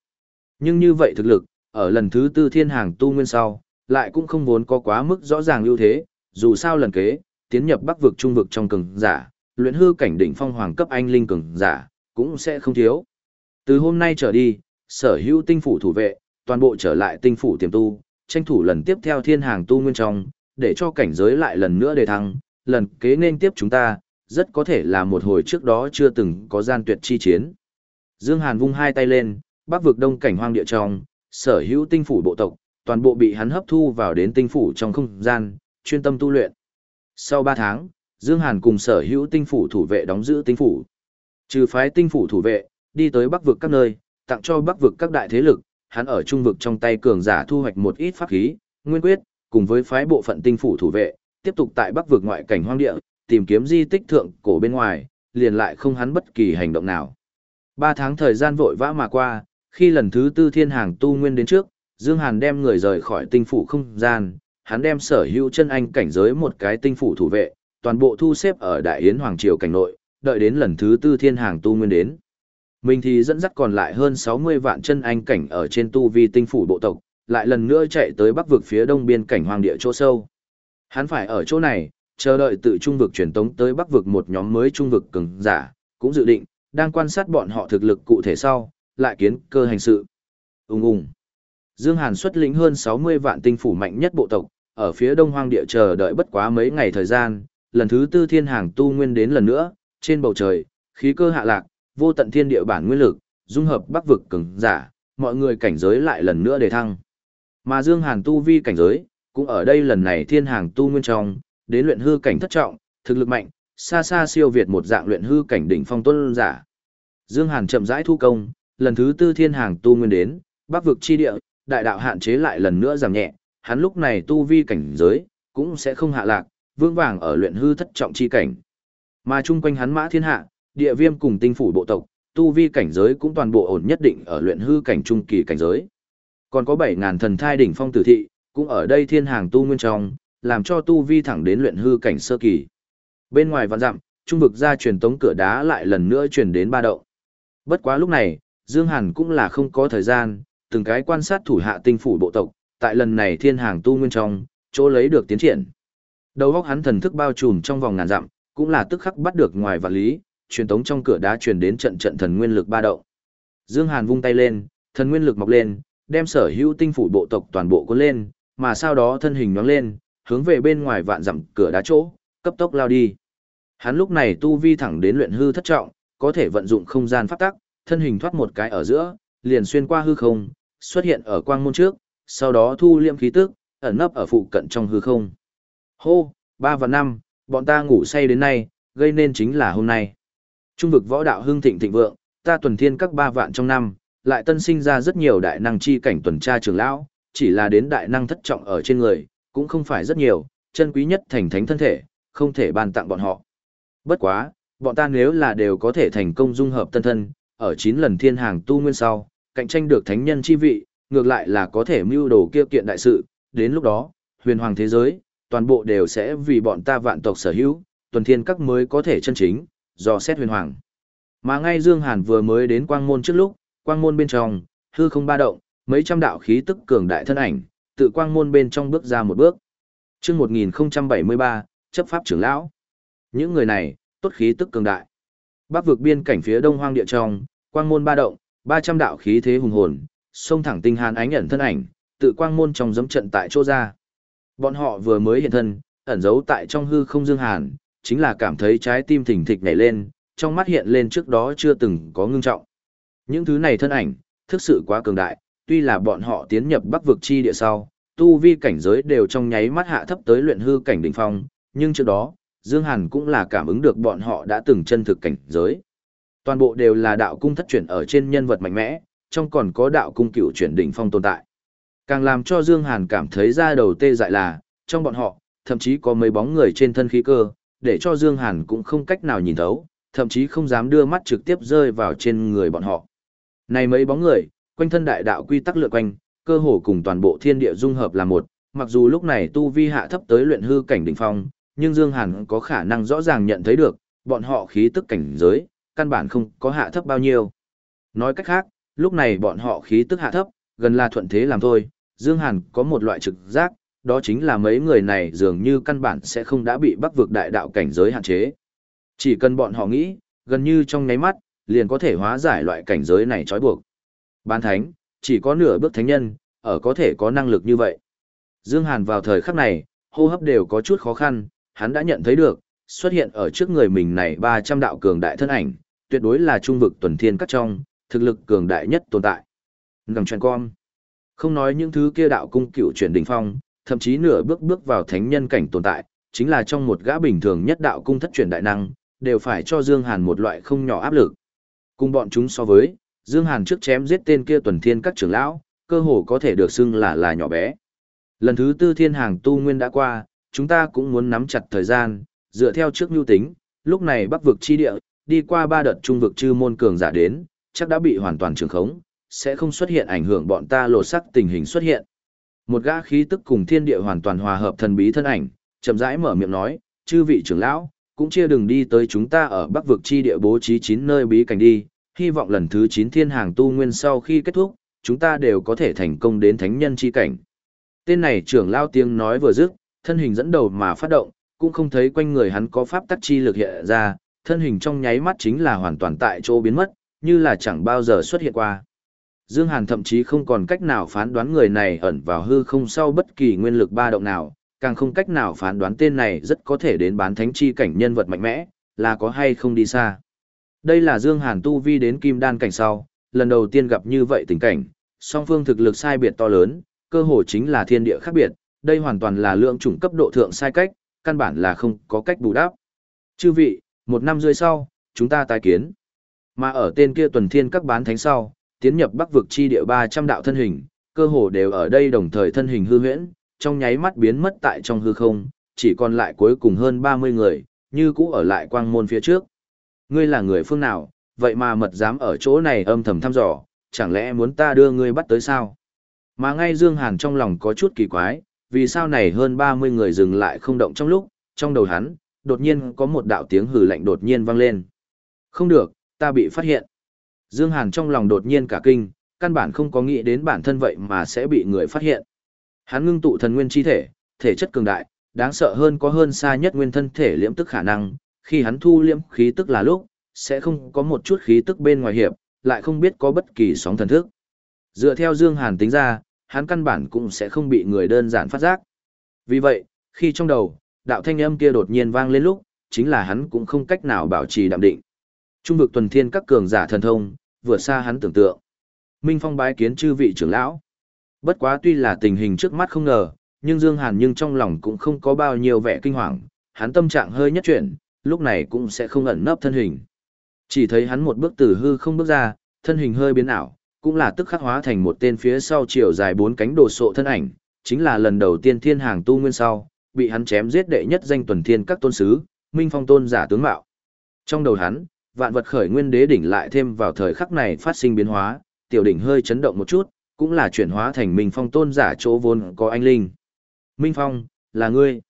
Nhưng như vậy thực lực, ở lần thứ tư thiên hàng tu nguyên sau, lại cũng không vốn có quá mức rõ ràng ưu thế, dù sao lần kế, tiến nhập bắc vực trung vực trong cường giả, luyện hư cảnh đỉnh phong hoàng cấp anh linh cường giả, cũng sẽ không thiếu. Từ hôm nay trở đi, sở hữu tinh phủ thủ vệ, toàn bộ trở lại tinh phủ tiềm tu, tranh thủ lần tiếp theo thiên hàng tu nguyên trong, để cho cảnh giới lại lần nữa đề thăng, lần kế nên tiếp chúng ta, rất có thể là một hồi trước đó chưa từng có gian tuyệt chi chiến. Dương Hàn vung hai tay lên, bắc vực đông cảnh hoang địa trong, sở hữu tinh phủ bộ tộc, toàn bộ bị hắn hấp thu vào đến tinh phủ trong không gian, chuyên tâm tu luyện. Sau 3 tháng, Dương Hàn cùng sở hữu tinh phủ thủ vệ đóng giữ tinh phủ. Trừ phái tinh phủ thủ vệ, đi tới bắc vực các nơi, tặng cho bắc vực các đại thế lực, hắn ở trung vực trong tay cường giả thu hoạch một ít pháp khí, nguyên quyết, cùng với phái bộ phận tinh phủ thủ vệ, tiếp tục tại bắc vực ngoại cảnh hoang địa, tìm kiếm di tích thượng cổ bên ngoài, liền lại không hắn bất kỳ hành động nào. Ba tháng thời gian vội vã mà qua, khi lần thứ tư thiên hàng tu nguyên đến trước, Dương Hàn đem người rời khỏi tinh phủ không gian, hắn đem sở hữu chân anh cảnh giới một cái tinh phủ thủ vệ, toàn bộ thu xếp ở Đại Yến Hoàng Triều cảnh nội, đợi đến lần thứ tư thiên hàng tu nguyên đến. Mình thì dẫn dắt còn lại hơn 60 vạn chân anh cảnh ở trên tu vi tinh phủ bộ tộc, lại lần nữa chạy tới bắc vực phía đông biên cảnh hoàng địa chỗ sâu. Hắn phải ở chỗ này, chờ đợi tự trung vực truyền tống tới bắc vực một nhóm mới trung vực cường giả, cũng dự định, đang quan sát bọn họ thực lực cụ thể sau, lại kiến cơ hành sự. Ung ung. Dương Hàn xuất lĩnh hơn 60 vạn tinh phủ mạnh nhất bộ tộc, ở phía đông hoang địa chờ đợi bất quá mấy ngày thời gian, lần thứ tư thiên hàng tu nguyên đến lần nữa, trên bầu trời, khí cơ hạ lạc, vô tận thiên địa bản nguyên lực, dung hợp bắc vực cường giả, mọi người cảnh giới lại lần nữa đề thăng. Mà Dương Hàn tu vi cảnh giới, cũng ở đây lần này thiên hàng tu nguyên trong, đến luyện hư cảnh thất trọng, thực lực mạnh, xa xa siêu việt một dạng luyện hư cảnh đỉnh phong tuân giả. Dương Hàn chậm rãi thu công, lần thứ tư thiên hàng tu nguyên đến, bắc vực chi địa, đại đạo hạn chế lại lần nữa giảm nhẹ, hắn lúc này tu vi cảnh giới, cũng sẽ không hạ lạc, vững vàng ở luyện hư thất trọng chi cảnh. Mà chung quanh hắn mã thiên hạ, địa viêm cùng tinh phủ bộ tộc, tu vi cảnh giới cũng toàn bộ ổn nhất định ở luyện hư cảnh trung kỳ cảnh giới. Còn có 7000 thần thai đỉnh phong tử thị, cũng ở đây thiên hàng tu nguyên trong, làm cho tu vi thẳng đến luyện hư cảnh sơ kỳ. Bên ngoài vạn dặm, trung vực ra truyền tống cửa đá lại lần nữa truyền đến ba động. Bất quá lúc này, Dương Hàn cũng là không có thời gian, từng cái quan sát thủ hạ tinh phủ bộ tộc, tại lần này thiên hàng tu nguyên trong, chỗ lấy được tiến triển. Đầu óc hắn thần thức bao trùm trong vòng ngàn dặm, cũng là tức khắc bắt được ngoài và lý, truyền tống trong cửa đá truyền đến trận trận thần nguyên lực ba động. Dương Hàn vung tay lên, thần nguyên lực mọc lên, đem sở hữu tinh phủ bộ tộc toàn bộ cuốn lên, mà sau đó thân hình nhoáng lên, hướng về bên ngoài vạn dặm cửa đá chỗ, cấp tốc lao đi. Hắn lúc này tu vi thẳng đến luyện hư thất trọng, có thể vận dụng không gian pháp tắc, thân hình thoát một cái ở giữa, liền xuyên qua hư không, xuất hiện ở quang môn trước, sau đó thu liệm khí tức, ẩn nấp ở phụ cận trong hư không. Hô, ba và năm, bọn ta ngủ say đến nay, gây nên chính là hôm nay. Trung vực võ đạo hưng thịnh thịnh vượng, ta tuần thiên các ba vạn trong năm, lại tân sinh ra rất nhiều đại năng chi cảnh tuần tra trường lão, chỉ là đến đại năng thất trọng ở trên người, cũng không phải rất nhiều, chân quý nhất thành thánh thân thể, không thể ban tặng bọn họ. Bất quá, bọn ta nếu là đều có thể thành công dung hợp tân thân, ở 9 lần thiên hàng tu nguyên sau, cạnh tranh được thánh nhân chi vị, ngược lại là có thể mưu đồ kia kiện đại sự, đến lúc đó, huyền hoàng thế giới, toàn bộ đều sẽ vì bọn ta vạn tộc sở hữu, tuần thiên các mới có thể chân chính, do xét huyền hoàng. Mà ngay Dương Hàn vừa mới đến quang môn trước lúc, quang môn bên trong, hư không ba động, mấy trăm đạo khí tức cường đại thân ảnh, tự quang môn bên trong bước ra một bước. Chương 1073, chấp pháp trưởng lão. Những người này, tốt khí tức cường đại. Bắc vực biên cảnh phía đông hoang địa trong, quang môn ba động, 300 đạo khí thế hùng hồn, xông thẳng tinh hàn ánh ẩn thân ảnh, tự quang môn trong giống trận tại chỗ ra. Bọn họ vừa mới hiện thân, ẩn giấu tại trong hư không dương hàn, chính là cảm thấy trái tim thình thịch nhảy lên, trong mắt hiện lên trước đó chưa từng có ngưng trọng. Những thứ này thân ảnh, thực sự quá cường đại, tuy là bọn họ tiến nhập bắc vực chi địa sau, tu vi cảnh giới đều trong nháy mắt hạ thấp tới luyện hư cảnh đỉnh phong, nhưng trước đó, Dương Hàn cũng là cảm ứng được bọn họ đã từng chân thực cảnh giới. Toàn bộ đều là đạo cung thất chuyển ở trên nhân vật mạnh mẽ, trong còn có đạo cung cựu chuyển đỉnh phong tồn tại. Càng làm cho Dương Hàn cảm thấy ra đầu tê dại là, trong bọn họ, thậm chí có mấy bóng người trên thân khí cơ, để cho Dương Hàn cũng không cách nào nhìn thấu, thậm chí không dám đưa mắt trực tiếp rơi vào trên người bọn họ. Này mấy bóng người, quanh thân đại đạo quy tắc lượn quanh, cơ hồ cùng toàn bộ thiên địa dung hợp là một, mặc dù lúc này tu vi hạ thấp tới luyện hư cảnh đỉnh phong, nhưng Dương Hàn có khả năng rõ ràng nhận thấy được, bọn họ khí tức cảnh giới, căn bản không có hạ thấp bao nhiêu. Nói cách khác, lúc này bọn họ khí tức hạ thấp, gần là thuận thế làm thôi, Dương Hàn có một loại trực giác, đó chính là mấy người này dường như căn bản sẽ không đã bị bắc vực đại đạo cảnh giới hạn chế. Chỉ cần bọn họ nghĩ, gần như trong nháy mắt, liền có thể hóa giải loại cảnh giới này trói buộc. Bán thánh, chỉ có nửa bước thánh nhân, ở có thể có năng lực như vậy. Dương Hàn vào thời khắc này, hô hấp đều có chút khó khăn, hắn đã nhận thấy được, xuất hiện ở trước người mình này 300 đạo cường đại thân ảnh, tuyệt đối là trung vực tuần thiên các trong, thực lực cường đại nhất tồn tại. Ngầm truyền con. Không nói những thứ kia đạo cung cựu chuyển đỉnh phong, thậm chí nửa bước bước vào thánh nhân cảnh tồn tại, chính là trong một gã bình thường nhất đạo cung thất truyền đại năng, đều phải cho Dương Hàn một loại không nhỏ áp lực. Cùng bọn chúng so với, Dương Hàn trước chém giết tên kia tuần thiên các trưởng lão, cơ hồ có thể được xưng là là nhỏ bé. Lần thứ tư thiên hàng tu nguyên đã qua, chúng ta cũng muốn nắm chặt thời gian, dựa theo trước nhu tính, lúc này bắc vực chi địa, đi qua ba đợt trung vực chư môn cường giả đến, chắc đã bị hoàn toàn trường khống, sẽ không xuất hiện ảnh hưởng bọn ta lột sắc tình hình xuất hiện. Một gã khí tức cùng thiên địa hoàn toàn hòa hợp thần bí thân ảnh, chậm rãi mở miệng nói, chư vị trưởng lão, cũng chia đừng đi tới chúng ta ở bắc vực chi địa bố trí chín nơi bí cảnh đi, hy vọng lần thứ 9 thiên hàng tu nguyên sau khi kết thúc, chúng ta đều có thể thành công đến thánh nhân chi cảnh. Tên này trưởng lao tiếng nói vừa dứt, thân hình dẫn đầu mà phát động, cũng không thấy quanh người hắn có pháp tắc chi lực hiện ra, thân hình trong nháy mắt chính là hoàn toàn tại chỗ biến mất, như là chẳng bao giờ xuất hiện qua. Dương Hàn thậm chí không còn cách nào phán đoán người này ẩn vào hư không sau bất kỳ nguyên lực ba động nào, càng không cách nào phán đoán tên này rất có thể đến bán thánh chi cảnh nhân vật mạnh mẽ, là có hay không đi xa. Đây là Dương Hàn tu vi đến kim đan cảnh sau, lần đầu tiên gặp như vậy tình cảnh, song phương thực lực sai biệt to lớn, cơ hồ chính là thiên địa khác biệt, đây hoàn toàn là lượng chủng cấp độ thượng sai cách, căn bản là không có cách bù đắp. Chư vị, một năm rưỡi sau, chúng ta tái kiến. Mà ở tên kia tuần thiên các bán thánh sau, tiến nhập bắc vực chi địa 300 đạo thân hình, cơ hồ đều ở đây đồng thời thân hình hư huyễn, trong nháy mắt biến mất tại trong hư không, chỉ còn lại cuối cùng hơn 30 người, như cũ ở lại quang môn phía trước. Ngươi là người phương nào, vậy mà mật dám ở chỗ này âm thầm thăm dò, chẳng lẽ muốn ta đưa ngươi bắt tới sao? Mà ngay Dương Hàn trong lòng có chút kỳ quái, vì sao này hơn 30 người dừng lại không động trong lúc, trong đầu hắn, đột nhiên có một đạo tiếng hừ lạnh đột nhiên vang lên. Không được, ta bị phát hiện. Dương Hàn trong lòng đột nhiên cả kinh, căn bản không có nghĩ đến bản thân vậy mà sẽ bị người phát hiện. Hắn ngưng tụ thần nguyên chi thể, thể chất cường đại, đáng sợ hơn có hơn xa nhất nguyên thân thể liễm tức khả năng, khi hắn thu liễm khí tức là lúc, sẽ không có một chút khí tức bên ngoài hiệp, lại không biết có bất kỳ sóng thần thức. Dựa theo Dương Hàn tính ra, hắn căn bản cũng sẽ không bị người đơn giản phát giác. Vì vậy, khi trong đầu, đạo thanh âm kia đột nhiên vang lên lúc, chính là hắn cũng không cách nào bảo trì đạm định. Trung vực tuần thiên các cường giả thần thông, vượt xa hắn tưởng tượng. Minh Phong bái kiến chư vị trưởng lão. Bất quá tuy là tình hình trước mắt không ngờ, nhưng Dương Hàn nhưng trong lòng cũng không có bao nhiêu vẻ kinh hoàng, hắn tâm trạng hơi nhất chuyển, lúc này cũng sẽ không ẩn nấp thân hình. Chỉ thấy hắn một bước từ hư không bước ra, thân hình hơi biến ảo, cũng là tức khắc hóa thành một tên phía sau chiều dài bốn cánh đồ sộ thân ảnh, chính là lần đầu tiên thiên hàng tu nguyên sau, bị hắn chém giết đệ nhất danh tuần thiên các tôn sứ, Minh Phong tôn giả tướng mạo. Trong đầu hắn, vạn vật khởi nguyên đế đỉnh lại thêm vào thời khắc này phát sinh biến hóa, tiểu đỉnh hơi chấn động một chút, cũng là chuyển hóa thành Minh Phong tôn giả chỗ vốn có anh linh. Minh Phong, là ngươi.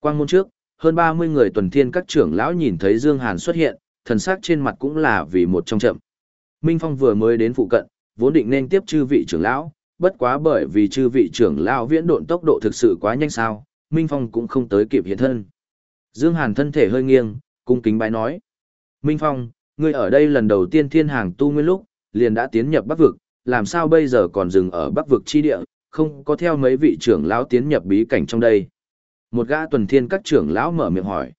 Quang môn trước, hơn 30 người tuần thiên các trưởng lão nhìn thấy Dương Hàn xuất hiện, thần sắc trên mặt cũng là vì một trong chậm. Minh Phong vừa mới đến phụ cận, vốn định nên tiếp chư vị trưởng lão, bất quá bởi vì chư vị trưởng lão viễn độn tốc độ thực sự quá nhanh sao, Minh Phong cũng không tới kịp hiện thân. Dương Hàn thân thể hơi nghiêng, cung kính bái nói. Minh Phong, ngươi ở đây lần đầu tiên thiên hàng tu nguyên lúc, liền đã tiến nhập bắc vực, làm sao bây giờ còn dừng ở bắc vực chi địa, không có theo mấy vị trưởng lão tiến nhập bí cảnh trong đây. Một gã tuần thiên các trưởng lão mở miệng hỏi.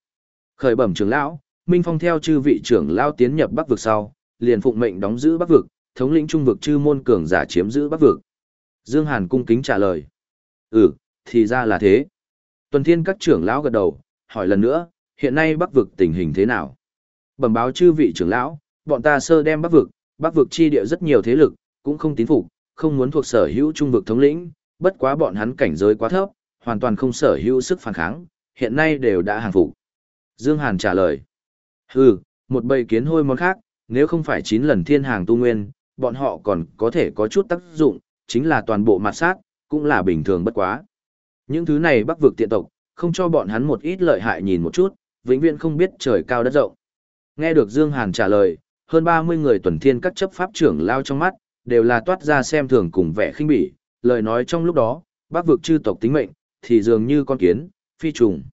Khởi bẩm trưởng lão, Minh Phong theo chư vị trưởng lão tiến nhập bắc vực sau, liền phụng mệnh đóng giữ bắc vực, thống lĩnh trung vực chư môn cường giả chiếm giữ bắc vực. Dương Hàn cung kính trả lời. Ừ, thì ra là thế. Tuần thiên các trưởng lão gật đầu, hỏi lần nữa, hiện nay bắc vực tình hình thế nào? Bẩm báo chư vị trưởng lão, bọn ta sơ đem bắc vực, bắc vực chi địa rất nhiều thế lực, cũng không tín phục, không muốn thuộc sở hữu trung vực thống lĩnh, bất quá bọn hắn cảnh giới quá thấp, hoàn toàn không sở hữu sức phản kháng, hiện nay đều đã hàng phục. Dương Hàn trả lời. Hừ, một bầy kiến hôi món khác, nếu không phải 9 lần thiên hàng tu nguyên, bọn họ còn có thể có chút tác dụng, chính là toàn bộ mặt sát, cũng là bình thường bất quá. Những thứ này bắc vực tiện tộc, không cho bọn hắn một ít lợi hại nhìn một chút, vĩnh viễn không biết trời cao đất rộng. Nghe được Dương Hàn trả lời, hơn 30 người tuần thiên các chấp pháp trưởng lao trong mắt, đều là toát ra xem thường cùng vẻ khinh bỉ, lời nói trong lúc đó, Bác vực chư tộc tính mệnh, thì dường như con kiến, phi trùng.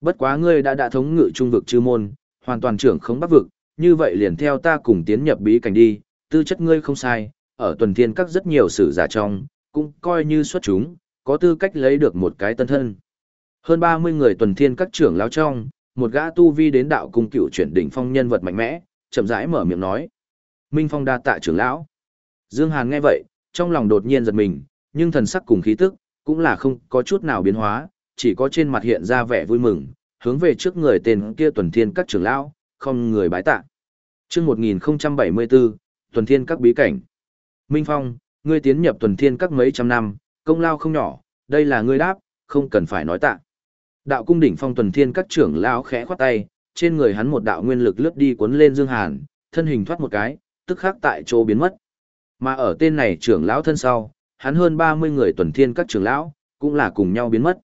Bất quá ngươi đã đã thống ngự trung vực chư môn, hoàn toàn trưởng không Bác vực, như vậy liền theo ta cùng tiến nhập bí cảnh đi, tư chất ngươi không sai, ở tuần thiên các rất nhiều sử giả trong, cũng coi như xuất chúng, có tư cách lấy được một cái tân thân. Hơn 30 người tuần thiên các trưởng lao trong, một gã tu vi đến đạo cung cựu chuyển đỉnh phong nhân vật mạnh mẽ, chậm rãi mở miệng nói. Minh Phong đa tạ trưởng lão. Dương Hàn nghe vậy, trong lòng đột nhiên giật mình, nhưng thần sắc cùng khí tức, cũng là không có chút nào biến hóa, chỉ có trên mặt hiện ra vẻ vui mừng, hướng về trước người tên kia tuần thiên các trưởng lão, không người bái tạ. Trước 1074, tuần thiên các bí cảnh. Minh Phong, ngươi tiến nhập tuần thiên các mấy trăm năm, công lao không nhỏ, đây là ngươi đáp, không cần phải nói tạ. Đạo cung đỉnh phong tuần thiên các trưởng lão khẽ khoát tay, trên người hắn một đạo nguyên lực lướt đi cuốn lên Dương Hàn, thân hình thoát một cái, tức khắc tại chỗ biến mất. Mà ở tên này trưởng lão thân sau, hắn hơn 30 người tuần thiên các trưởng lão, cũng là cùng nhau biến mất.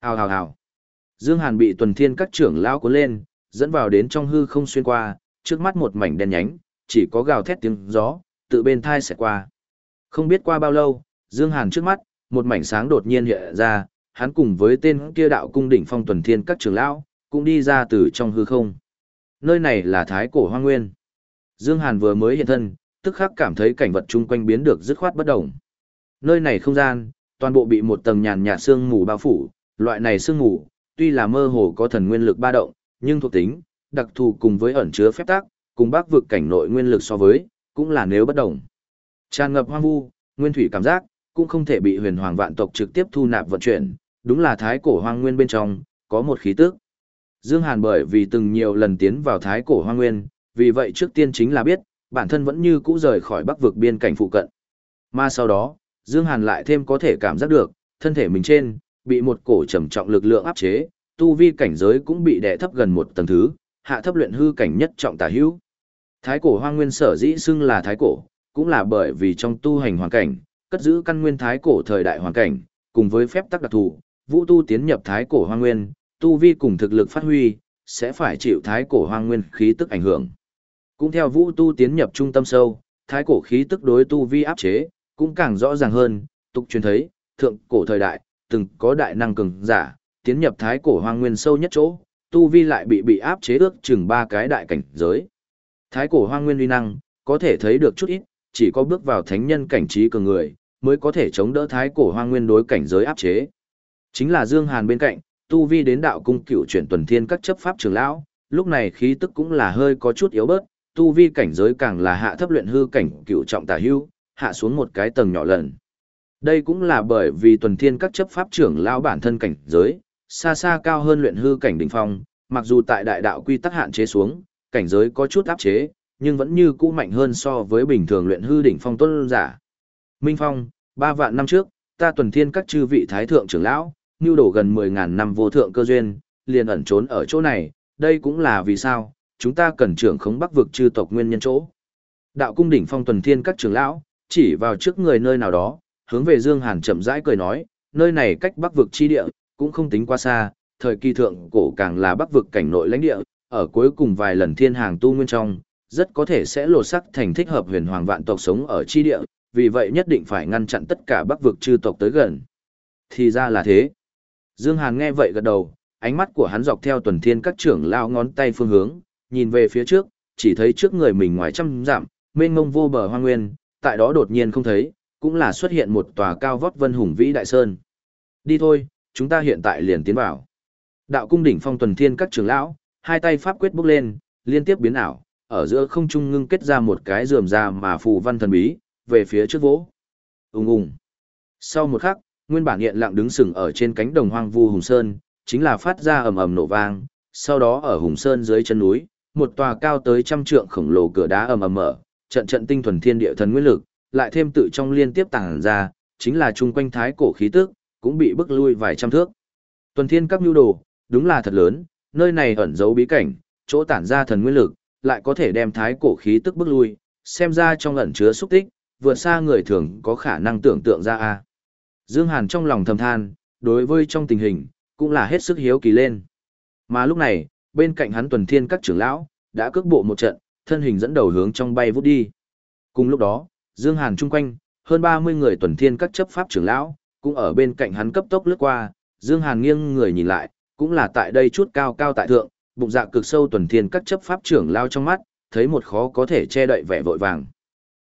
Hào hào hào. Dương Hàn bị tuần thiên các trưởng lão cuốn lên, dẫn vào đến trong hư không xuyên qua, trước mắt một mảnh đen nhánh, chỉ có gào thét tiếng gió, tự bên thai sẽ qua. Không biết qua bao lâu, Dương Hàn trước mắt, một mảnh sáng đột nhiên hiện ra, hắn cùng với tên kia đạo cung đỉnh phong tuần thiên các trưởng lão, cũng đi ra từ trong hư không. Nơi này là thái cổ hoang nguyên. Dương Hàn vừa mới hiện thân, tức khắc cảm thấy cảnh vật chung quanh biến được dứt khoát bất động. Nơi này không gian, toàn bộ bị một tầng nhàn nhạt sương mù bao phủ, loại này sương mù, tuy là mơ hồ có thần nguyên lực ba động, nhưng thuộc tính, đặc thù cùng với ẩn chứa phép tắc, cùng bác vực cảnh nội nguyên lực so với, cũng là nếu bất động. Tràn ngập hoang vu, nguyên thủy cảm giác, cũng không thể bị huyền hoàng vạn tộc trực tiếp thu nạp vận chuyển, đúng là thái cổ hoang nguyên bên trong, có một khí tức. Dương Hàn bởi vì từng nhiều lần tiến vào thái cổ hoang nguyên, vì vậy trước tiên chính là biết, bản thân vẫn như cũ rời khỏi bắc vực biên cảnh phụ cận. Mà sau đó, Dương Hàn lại thêm có thể cảm giác được, thân thể mình trên, bị một cổ trầm trọng lực lượng áp chế, tu vi cảnh giới cũng bị đè thấp gần một tầng thứ, hạ thấp luyện hư cảnh nhất trọng tả hữu. Thái cổ hoang nguyên sở dĩ xưng là thái cổ, cũng là bởi vì trong tu hành hoàn cảnh, cất giữ căn nguyên thái cổ thời đại hoàn cảnh, cùng với phép tắc đặc thù, vũ tu tiến nhập thái cổ hoang nguyên, tu vi cùng thực lực phát huy, sẽ phải chịu thái cổ hoang nguyên khí tức ảnh hưởng. Cũng theo vũ tu tiến nhập trung tâm sâu, thái cổ khí tức đối tu vi áp chế, cũng càng rõ ràng hơn, tục truyền thấy, thượng cổ thời đại, từng có đại năng cường giả, tiến nhập thái cổ hoang nguyên sâu nhất chỗ, tu vi lại bị bị áp chế ước chừng ba cái đại cảnh giới. Thái cổ hoang nguyên uy năng, có thể thấy được chút ít, chỉ có bước vào thánh nhân cảnh trí cường người, mới có thể chống đỡ thái cổ hoang nguyên đối cảnh giới áp chế. Chính là Dương Hàn bên cạnh, tu vi đến đạo cung cựu chuyển tuần thiên các chấp pháp trưởng lão, lúc này khí tức cũng là hơi có chút yếu bớt, tu vi cảnh giới càng là hạ thấp luyện hư cảnh cựu trọng tả hưu, hạ xuống một cái tầng nhỏ lần. Đây cũng là bởi vì tuần thiên các chấp pháp trưởng lão bản thân cảnh giới, xa xa cao hơn luyện hư cảnh đỉnh phong, mặc dù tại đại đạo quy tắc hạn chế xuống, cảnh giới có chút áp chế, nhưng vẫn như cũ mạnh hơn so với bình thường luyện hư đỉnh phong tuân giả. Minh Phong, ba vạn năm trước, ta tuần thiên các chư vị thái thượng trưởng lão, nưu đổ gần 10.000 năm vô thượng cơ duyên, liền ẩn trốn ở chỗ này, đây cũng là vì sao, chúng ta cần trưởng khống bắc vực chư tộc nguyên nhân chỗ. Đạo cung đỉnh phong tuần thiên các trưởng lão, chỉ vào trước người nơi nào đó, hướng về Dương Hàn chậm rãi cười nói, nơi này cách bắc vực chi địa, cũng không tính quá xa, thời kỳ thượng cổ càng là bắc vực cảnh nội lãnh địa, ở cuối cùng vài lần thiên hàng tu nguyên trong, rất có thể sẽ lột sắc thành thích hợp huyền hoàng vạn tộc sống ở chi địa, vì vậy nhất định phải ngăn chặn tất cả bắc vực chư tộc tới gần. Thì ra là thế. Dương Hàn nghe vậy gật đầu, ánh mắt của hắn dọc theo tuần thiên các trưởng lao ngón tay phương hướng, nhìn về phía trước, chỉ thấy trước người mình ngoài trăm dặm, mênh mông vô bờ hoang nguyên, tại đó đột nhiên không thấy, cũng là xuất hiện một tòa cao vót vân hùng vĩ đại sơn. Đi thôi, chúng ta hiện tại liền tiến vào. Đạo cung đỉnh phong tuần thiên các trưởng lão, hai tay pháp quyết bước lên, liên tiếp biến ảo, ở giữa không trung ngưng kết ra một cái rườm ra mà phù văn thần bí, về phía trước vỗ. Ùng ùng. Sau một khắc, nguyên bản hiện lặng đứng sừng ở trên cánh đồng hoang vu hùng sơn, chính là phát ra ầm ầm nổ vang, sau đó ở hùng sơn dưới chân núi, một tòa cao tới trăm trượng khổng lồ cửa đá ầm ầm mở, trận trận tinh thuần thiên địa thần nguyên lực, lại thêm tự trong liên tiếp tàng ra, chính là chung quanh thái cổ khí tức, cũng bị bức lui vài trăm thước. Tuần thiên các nhu đồ, đúng là thật lớn, nơi này ẩn giấu bí cảnh, chỗ tản ra thần nguyên lực, lại có thể đem thái cổ khí tức bức lui, xem ra trong ẩn chứa xúc tích, vượt xa người thường có khả năng tưởng tượng ra a. Dương Hàn trong lòng thầm than, đối với trong tình hình, cũng là hết sức hiếu kỳ lên. Mà lúc này, bên cạnh hắn tuần thiên các trưởng lão, đã cước bộ một trận, thân hình dẫn đầu hướng trong bay vút đi. Cùng lúc đó, Dương Hàn chung quanh, hơn 30 người tuần thiên các chấp pháp trưởng lão, cũng ở bên cạnh hắn cấp tốc lướt qua, Dương Hàn nghiêng người nhìn lại, cũng là tại đây chút cao cao tại thượng, bụng dạ cực sâu tuần thiên các chấp pháp trưởng lao trong mắt, thấy một khó có thể che đậy vẻ vội vàng.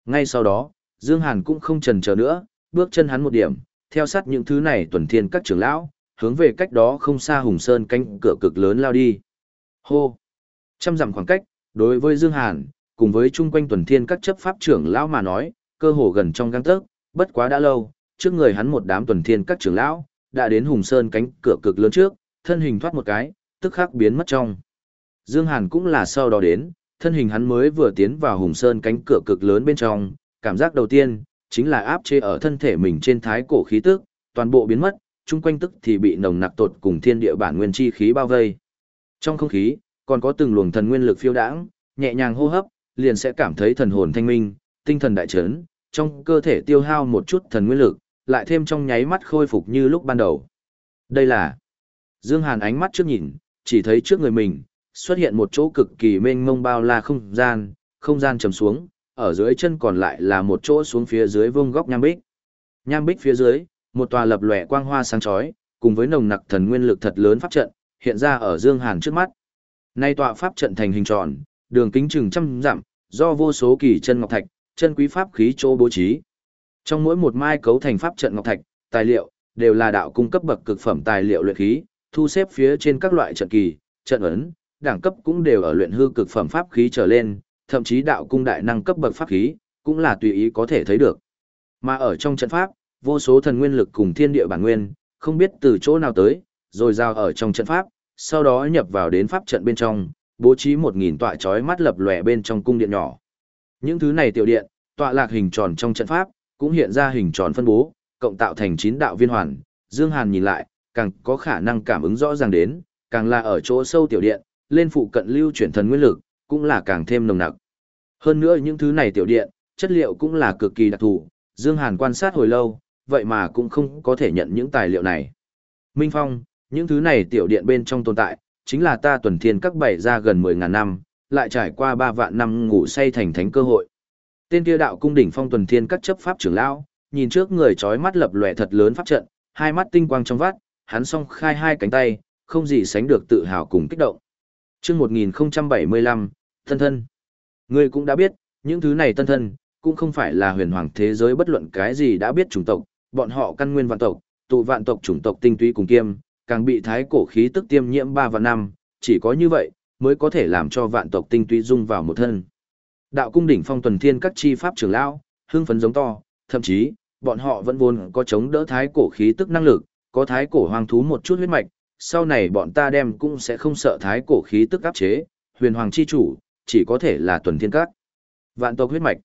Ngay sau đó, Dương Hàn cũng không chần chờ nữa, bước chân hắn một điểm, theo sát những thứ này tuần thiên các trưởng lão, hướng về cách đó không xa Hùng Sơn cánh cửa cực lớn lao đi. Hô! Trăm dặm khoảng cách, đối với Dương Hàn, cùng với chung quanh tuần thiên các chấp pháp trưởng lão mà nói, cơ hồ gần trong gang tấc, bất quá đã lâu, trước người hắn một đám tuần thiên các trưởng lão, đã đến Hùng Sơn cánh cửa cực lớn trước, thân hình thoát một cái, tức khắc biến mất trong. Dương Hàn cũng là sau đó đến, thân hình hắn mới vừa tiến vào Hùng Sơn cánh cửa cực lớn bên trong, cảm giác đầu tiên, chính là áp chế ở thân thể mình trên thái cổ khí tức, toàn bộ biến mất, chung quanh tức thì bị nồng nặc tột cùng thiên địa bản nguyên chi khí bao vây. Trong không khí, còn có từng luồng thần nguyên lực phiêu đãng, nhẹ nhàng hô hấp, liền sẽ cảm thấy thần hồn thanh minh, tinh thần đại chấn, trong cơ thể tiêu hao một chút thần nguyên lực, lại thêm trong nháy mắt khôi phục như lúc ban đầu. Đây là Dương Hàn ánh mắt trước nhìn, chỉ thấy trước người mình xuất hiện một chỗ cực kỳ mênh mông bao la không gian, không gian trầm xuống, ở dưới chân còn lại là một chỗ xuống phía dưới vương góc nham bích. Nham bích phía dưới, một tòa lập lòe quang hoa sáng chói, cùng với nồng nặc thần nguyên lực thật lớn pháp trận, hiện ra ở Dương Hàn trước mắt. Nay tọa pháp trận thành hình tròn, đường kính chừng trăm dặm, do vô số kỳ chân ngọc thạch, chân quý pháp khí chỗ bố trí. Trong mỗi một mai cấu thành pháp trận ngọc thạch, tài liệu đều là đạo cung cấp bậc cực phẩm tài liệu luyện khí, thu xếp phía trên các loại trận kỳ, trận ấn, đẳng cấp cũng đều ở luyện hư cực phẩm pháp khí trở lên, thậm chí đạo cung đại năng cấp bậc pháp khí, cũng là tùy ý có thể thấy được. Mà ở trong trận pháp, vô số thần nguyên lực cùng thiên địa bản nguyên, không biết từ chỗ nào tới, rồi giao ở trong trận pháp, sau đó nhập vào đến pháp trận bên trong, bố trí một nghìn tọa chói mắt lập lòe bên trong cung điện nhỏ. Những thứ này tiểu điện, tọa lạc hình tròn trong trận pháp, cũng hiện ra hình tròn phân bố, cộng tạo thành chín đạo viên hoàn. Dương Hàn nhìn lại, càng có khả năng cảm ứng rõ ràng đến, càng là ở chỗ sâu tiểu điện, lên phụ cận lưu chuyển thần nguyên lực, cũng là càng thêm nồng nặc. Hơn nữa những thứ này tiểu điện, chất liệu cũng là cực kỳ đặc thù, Dương Hàn quan sát hồi lâu, vậy mà cũng không có thể nhận những tài liệu này. Minh Phong, những thứ này tiểu điện bên trong tồn tại, chính là ta tuần thiên các bảy ra gần 10.000 năm, lại trải qua 3 vạn năm ngủ say thành thánh cơ hội. Tên kia đạo cung đỉnh phong tuần thiên các chấp pháp trưởng lão, nhìn trước người chói mắt lập lòe thật lớn pháp trận, hai mắt tinh quang trong vắt, hắn song khai hai cánh tay, không gì sánh được tự hào cùng kích động. Chương 1075, thân thân. Ngươi cũng đã biết, những thứ này tân thân, cũng không phải là huyền hoàng thế giới bất luận cái gì đã biết chủng tộc, bọn họ căn nguyên vạn tộc, tụ vạn tộc chủng tộc tinh túy cùng kiêm, càng bị thái cổ khí tức tiêm nhiễm 3 và 5, chỉ có như vậy, mới có thể làm cho vạn tộc tinh túy dung vào một thân. Đạo cung đỉnh phong tuần thiên các chi pháp trưởng lão, hưng phấn giống to, thậm chí, bọn họ vẫn vốn có chống đỡ thái cổ khí tức năng lực, có thái cổ hoang thú một chút huyết mạch, sau này bọn ta đem cũng sẽ không sợ thái cổ khí tức áp chế, huyền hoàng chi chủ, chỉ có thể là tuần thiên các. Vạn tộc huyết mạch.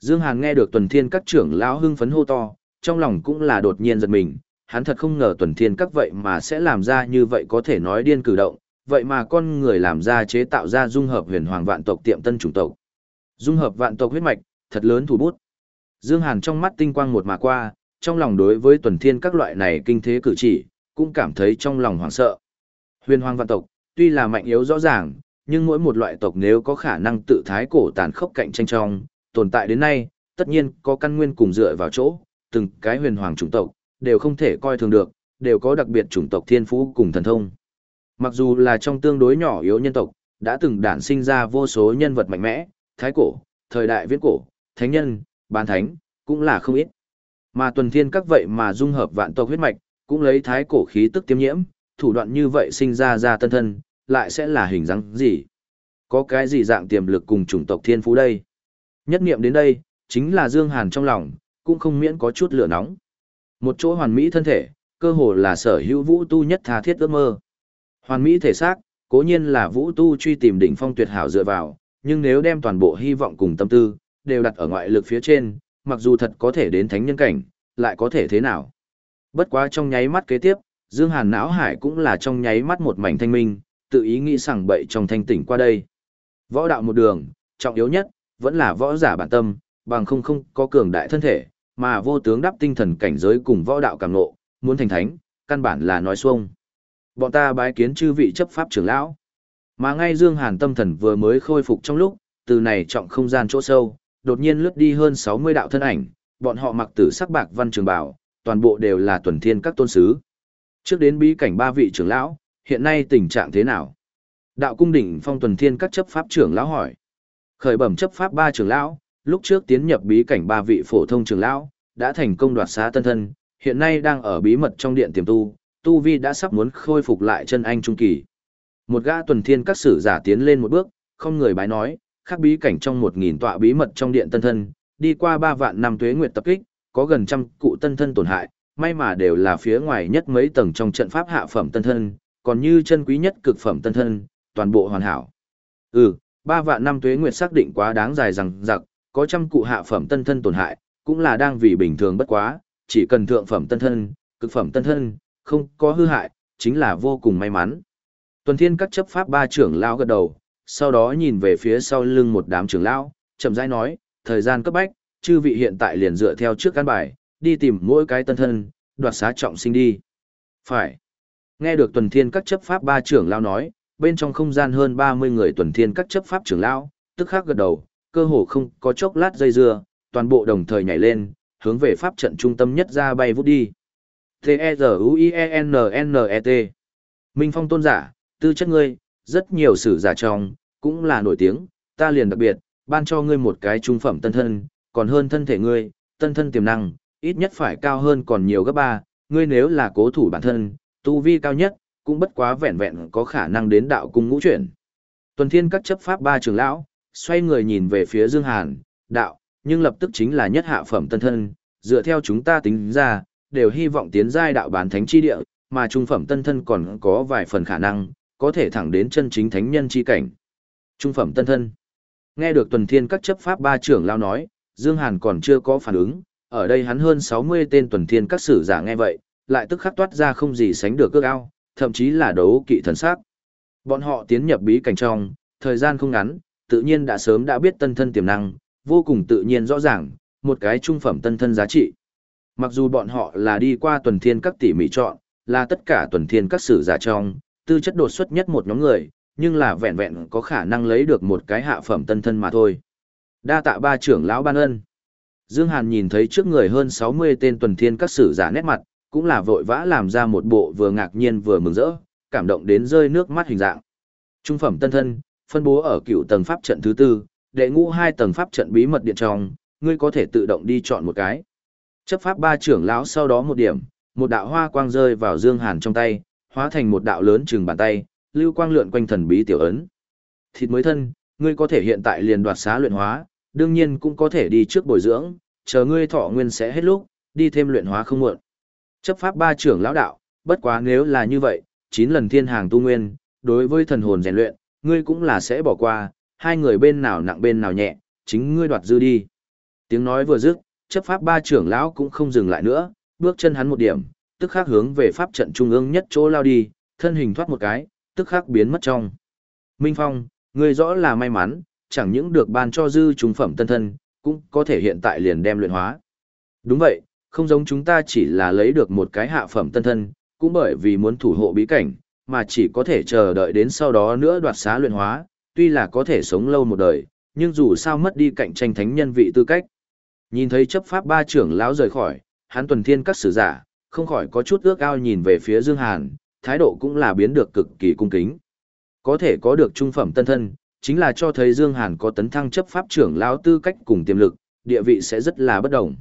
Dương Hàn nghe được tuần thiên các trưởng lão hưng phấn hô to, trong lòng cũng là đột nhiên giật mình, hắn thật không ngờ tuần thiên các vậy mà sẽ làm ra như vậy có thể nói điên cử động, vậy mà con người làm ra chế tạo ra dung hợp huyền hoàng vạn tộc tiệm tân chủng tộc. Dung hợp vạn tộc huyết mạch, thật lớn thủ bút. Dương Hàn trong mắt tinh quang một mà qua, trong lòng đối với tuần thiên các loại này kinh thế cử chỉ, cũng cảm thấy trong lòng hoảng sợ. Huyền hoàng vạn tộc, tuy là mạnh yếu rõ ràng, nhưng mỗi một loại tộc nếu có khả năng tự thái cổ tàn khốc cạnh tranh trong, tồn tại đến nay, tất nhiên có căn nguyên cùng dựa vào chỗ, từng cái huyền hoàng chủng tộc, đều không thể coi thường được, đều có đặc biệt chủng tộc thiên phú cùng thần thông. Mặc dù là trong tương đối nhỏ yếu nhân tộc, đã từng đản sinh ra vô số nhân vật mạnh mẽ, thái cổ, thời đại viễn cổ, thánh nhân, bán thánh, cũng là không ít. Mà tuần thiên các vậy mà dung hợp vạn tộc huyết mạch, cũng lấy thái cổ khí tức tiêm nhiễm, thủ đoạn như vậy sinh ra ra tân thân, lại sẽ là hình dáng gì? Có cái gì dạng tiềm lực cùng chủng tộc thiên phú đây? Nhất niệm đến đây, chính là Dương Hàn trong lòng, cũng không miễn có chút lửa nóng. Một chỗ hoàn mỹ thân thể, cơ hồ là sở hữu vũ tu nhất tha thiết ước mơ. Hoàn mỹ thể xác, cố nhiên là vũ tu truy tìm đỉnh phong tuyệt hảo dựa vào, nhưng nếu đem toàn bộ hy vọng cùng tâm tư, đều đặt ở ngoại lực phía trên, mặc dù thật có thể đến thánh nhân cảnh, lại có thể thế nào. Bất quá trong nháy mắt kế tiếp, Dương Hàn não hải cũng là trong nháy mắt một mảnh thanh minh, tự ý nghĩ sảng bậy trong thanh tỉnh qua đây. Võ đạo một đường, trọng yếu nhất, vẫn là võ giả bản tâm, bằng không không có cường đại thân thể, mà vô tướng đắp tinh thần cảnh giới cùng võ đạo càng ngộ, muốn thành thánh, căn bản là nói xuông. Bọn ta bái kiến chư vị chấp pháp trưởng lão. Mà ngay Dương Hàn tâm thần vừa mới khôi phục trong lúc, từ này trọng không gian chỗ sâu, đột nhiên lướt đi hơn 60 đạo thân ảnh, bọn họ mặc tử sắc bạc văn trường bào, toàn bộ đều là tuần thiên các tôn sứ. Trước đến bí cảnh ba vị trưởng lão, hiện nay tình trạng thế nào? Đạo cung đỉnh phong tuần thiên các chấp pháp trưởng lão hỏi. Khởi bẩm chấp pháp ba trưởng lão, lúc trước tiến nhập bí cảnh ba vị phổ thông trưởng lão, đã thành công đoạt xá tân thân, hiện nay đang ở bí mật trong điện tiềm tu, tu vi đã sắp muốn khôi phục lại chân anh trung kỳ. Một gã tuần thiên các sử giả tiến lên một bước, không người bái nói, khắc bí cảnh trong một nghìn tọa bí mật trong điện tân thân, đi qua ba vạn năm tuế nguyệt tập kích, có gần trăm cụ tân thân tổn hại, may mà đều là phía ngoài nhất mấy tầng trong trận pháp hạ phẩm tân thân, còn như chân quý nhất cực phẩm tân thân, toàn bộ hoàn hảo. Ừ, ba vạn năm tuế nguyệt xác định quá đáng dài rằng giặc, có trăm cụ hạ phẩm tân thân tổn hại, cũng là đang vì bình thường bất quá, chỉ cần thượng phẩm tân thân, cực phẩm tân thân, không có hư hại, chính là vô cùng may mắn. Tuần Thiên các chấp pháp ba trưởng lão gật đầu, sau đó nhìn về phía sau lưng một đám trưởng lão, chậm rãi nói, thời gian cấp bách, chư vị hiện tại liền dựa theo trước căn bài, đi tìm mỗi cái tân thân, đoạt xá trọng sinh đi. Phải. Nghe được Tuần Thiên các chấp pháp ba trưởng lão nói, bên trong không gian hơn 30 người Tuần Thiên các chấp pháp trưởng lão, tức khắc gật đầu, cơ hồ không có chốc lát dây dưa, toàn bộ đồng thời nhảy lên, hướng về pháp trận trung tâm nhất ra bay vút đi. T-E-Z-U-I-E-N-N-E-T Minh Phong tôn giả, tư chất ngươi, rất nhiều sử giả trong, cũng là nổi tiếng, ta liền đặc biệt, ban cho ngươi một cái trung phẩm tân thân, còn hơn thân thể ngươi, tân thân tiềm năng, ít nhất phải cao hơn còn nhiều gấp ba, ngươi nếu là cố thủ bản thân, tu vi cao nhất, cũng bất quá vẹn vẹn có khả năng đến đạo cung ngũ chuyển. Tuần Thiên các chấp pháp ba trưởng lão, xoay người nhìn về phía Dương Hàn, đạo, nhưng lập tức chính là nhất hạ phẩm tân thân, dựa theo chúng ta tính ra, đều hy vọng tiến giai đạo bán thánh chi địa, mà trung phẩm tân thân còn có vài phần khả năng, có thể thẳng đến chân chính thánh nhân chi cảnh. Trung phẩm tân thân. Nghe được tuần thiên các chấp pháp ba trưởng lão nói, Dương Hàn còn chưa có phản ứng, ở đây hắn hơn 60 tên tuần thiên các sử giả nghe vậy, lại tức khắc toát ra không gì sánh được cước ao, thậm chí là đấu kỵ thần sắc. Bọn họ tiến nhập bí cảnh trong, thời gian không ngắn, tự nhiên đã sớm đã biết tân thân tiềm năng, vô cùng tự nhiên rõ ràng, một cái trung phẩm tân thân giá trị. Mặc dù bọn họ là đi qua tuần thiên các tỉ mỉ chọn, là tất cả tuần thiên các sử giả trong, tư chất đột xuất nhất một nhóm người, nhưng là vẹn vẹn có khả năng lấy được một cái hạ phẩm tân thân mà thôi. Đa tạ ba trưởng lão ban ân. Dương Hàn nhìn thấy trước người hơn 60 tên tuần thiên các sử giả nét mặt, cũng là vội vã làm ra một bộ vừa ngạc nhiên vừa mừng rỡ, cảm động đến rơi nước mắt hình dạng. Trung phẩm tân thân, phân bố ở cựu tầng pháp trận thứ tư, đệ ngũ hai tầng pháp trận bí mật điện trong, ngươi có thể tự động đi chọn một cái. Chấp pháp ba trưởng lão sau đó một điểm, một đạo hoa quang rơi vào Dương Hàn trong tay, hóa thành một đạo lớn chừng bàn tay, lưu quang lượn quanh thần bí tiểu ấn. Thịt mới thân, ngươi có thể hiện tại liền đoạt xá luyện hóa, đương nhiên cũng có thể đi trước bồi dưỡng, chờ ngươi thọ nguyên sẽ hết lúc, đi thêm luyện hóa không muộn. Chấp pháp ba trưởng lão đạo, bất quá nếu là như vậy, chín lần thiên hàng tu nguyên, đối với thần hồn rèn luyện, ngươi cũng là sẽ bỏ qua, hai người bên nào nặng bên nào nhẹ, chính ngươi đoạt dư đi. Tiếng nói vừa dứt, chấp pháp ba trưởng lão cũng không dừng lại nữa, bước chân hắn một điểm, tức khắc hướng về pháp trận trung ương nhất chỗ lao đi, thân hình thoát một cái, tức khắc biến mất trong. Minh Phong, ngươi rõ là may mắn, chẳng những được ban cho dư trùng phẩm tân thân, cũng có thể hiện tại liền đem luyện hóa. Đúng vậy, không giống chúng ta chỉ là lấy được một cái hạ phẩm tân thân, cũng bởi vì muốn thủ hộ bí cảnh, mà chỉ có thể chờ đợi đến sau đó nữa đoạt xá luyện hóa, tuy là có thể sống lâu một đời, nhưng dù sao mất đi cạnh tranh thánh nhân vị tư cách. Nhìn thấy chấp pháp ba trưởng lão rời khỏi, hắn tuần thiên các sử giả, không khỏi có chút ước ao nhìn về phía Dương Hàn, thái độ cũng là biến được cực kỳ cung kính. Có thể có được trung phẩm tân thân, chính là cho thấy Dương Hàn có tấn thăng chấp pháp trưởng lão tư cách cùng tiềm lực, địa vị sẽ rất là bất đồng.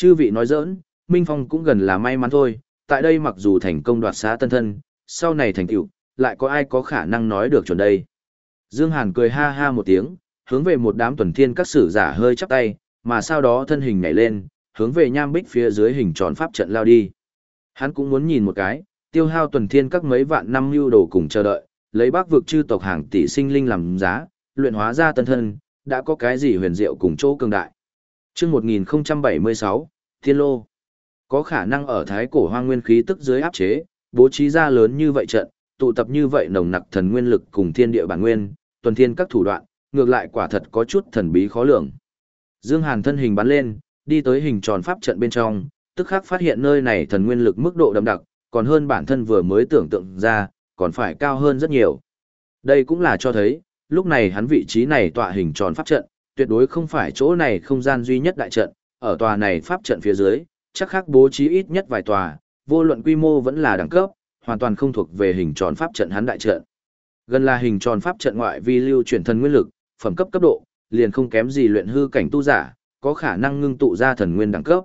Chư vị nói giỡn, Minh Phong cũng gần là may mắn thôi, tại đây mặc dù thành công đoạt xá tân thân, sau này thành tựu, lại có ai có khả năng nói được chuẩn đây. Dương Hàn cười ha ha một tiếng, hướng về một đám tuần thiên các sử giả hơi chắp tay, mà sau đó thân hình nhảy lên, hướng về nham bích phía dưới hình tròn pháp trận lao đi. Hắn cũng muốn nhìn một cái, tiêu hao tuần thiên các mấy vạn năm lưu đồ cùng chờ đợi, lấy bác vực chư tộc hàng tỷ sinh linh làm giá, luyện hóa ra tân thân, đã có cái gì huyền diệu cùng chỗ cường đại. Chương 1076, Thiên Lô. Có khả năng ở thái cổ hoang nguyên khí tức dưới áp chế, bố trí ra lớn như vậy trận, tụ tập như vậy nồng nặc thần nguyên lực cùng thiên địa bản nguyên, tuần thiên các thủ đoạn, ngược lại quả thật có chút thần bí khó lường. Dương Hàn thân hình bắn lên, đi tới hình tròn pháp trận bên trong, tức khắc phát hiện nơi này thần nguyên lực mức độ đậm đặc, còn hơn bản thân vừa mới tưởng tượng ra, còn phải cao hơn rất nhiều. Đây cũng là cho thấy, lúc này hắn vị trí này tọa hình tròn pháp trận, tuyệt đối không phải chỗ này không gian duy nhất đại trận, ở tòa này pháp trận phía dưới, chắc khác bố trí ít nhất vài tòa, vô luận quy mô vẫn là đẳng cấp, hoàn toàn không thuộc về hình tròn pháp trận hắn đại trận. Gần là hình tròn pháp trận ngoại vi lưu chuyển thần nguyên lực, phẩm cấp cấp độ, liền không kém gì luyện hư cảnh tu giả, có khả năng ngưng tụ ra thần nguyên đẳng cấp.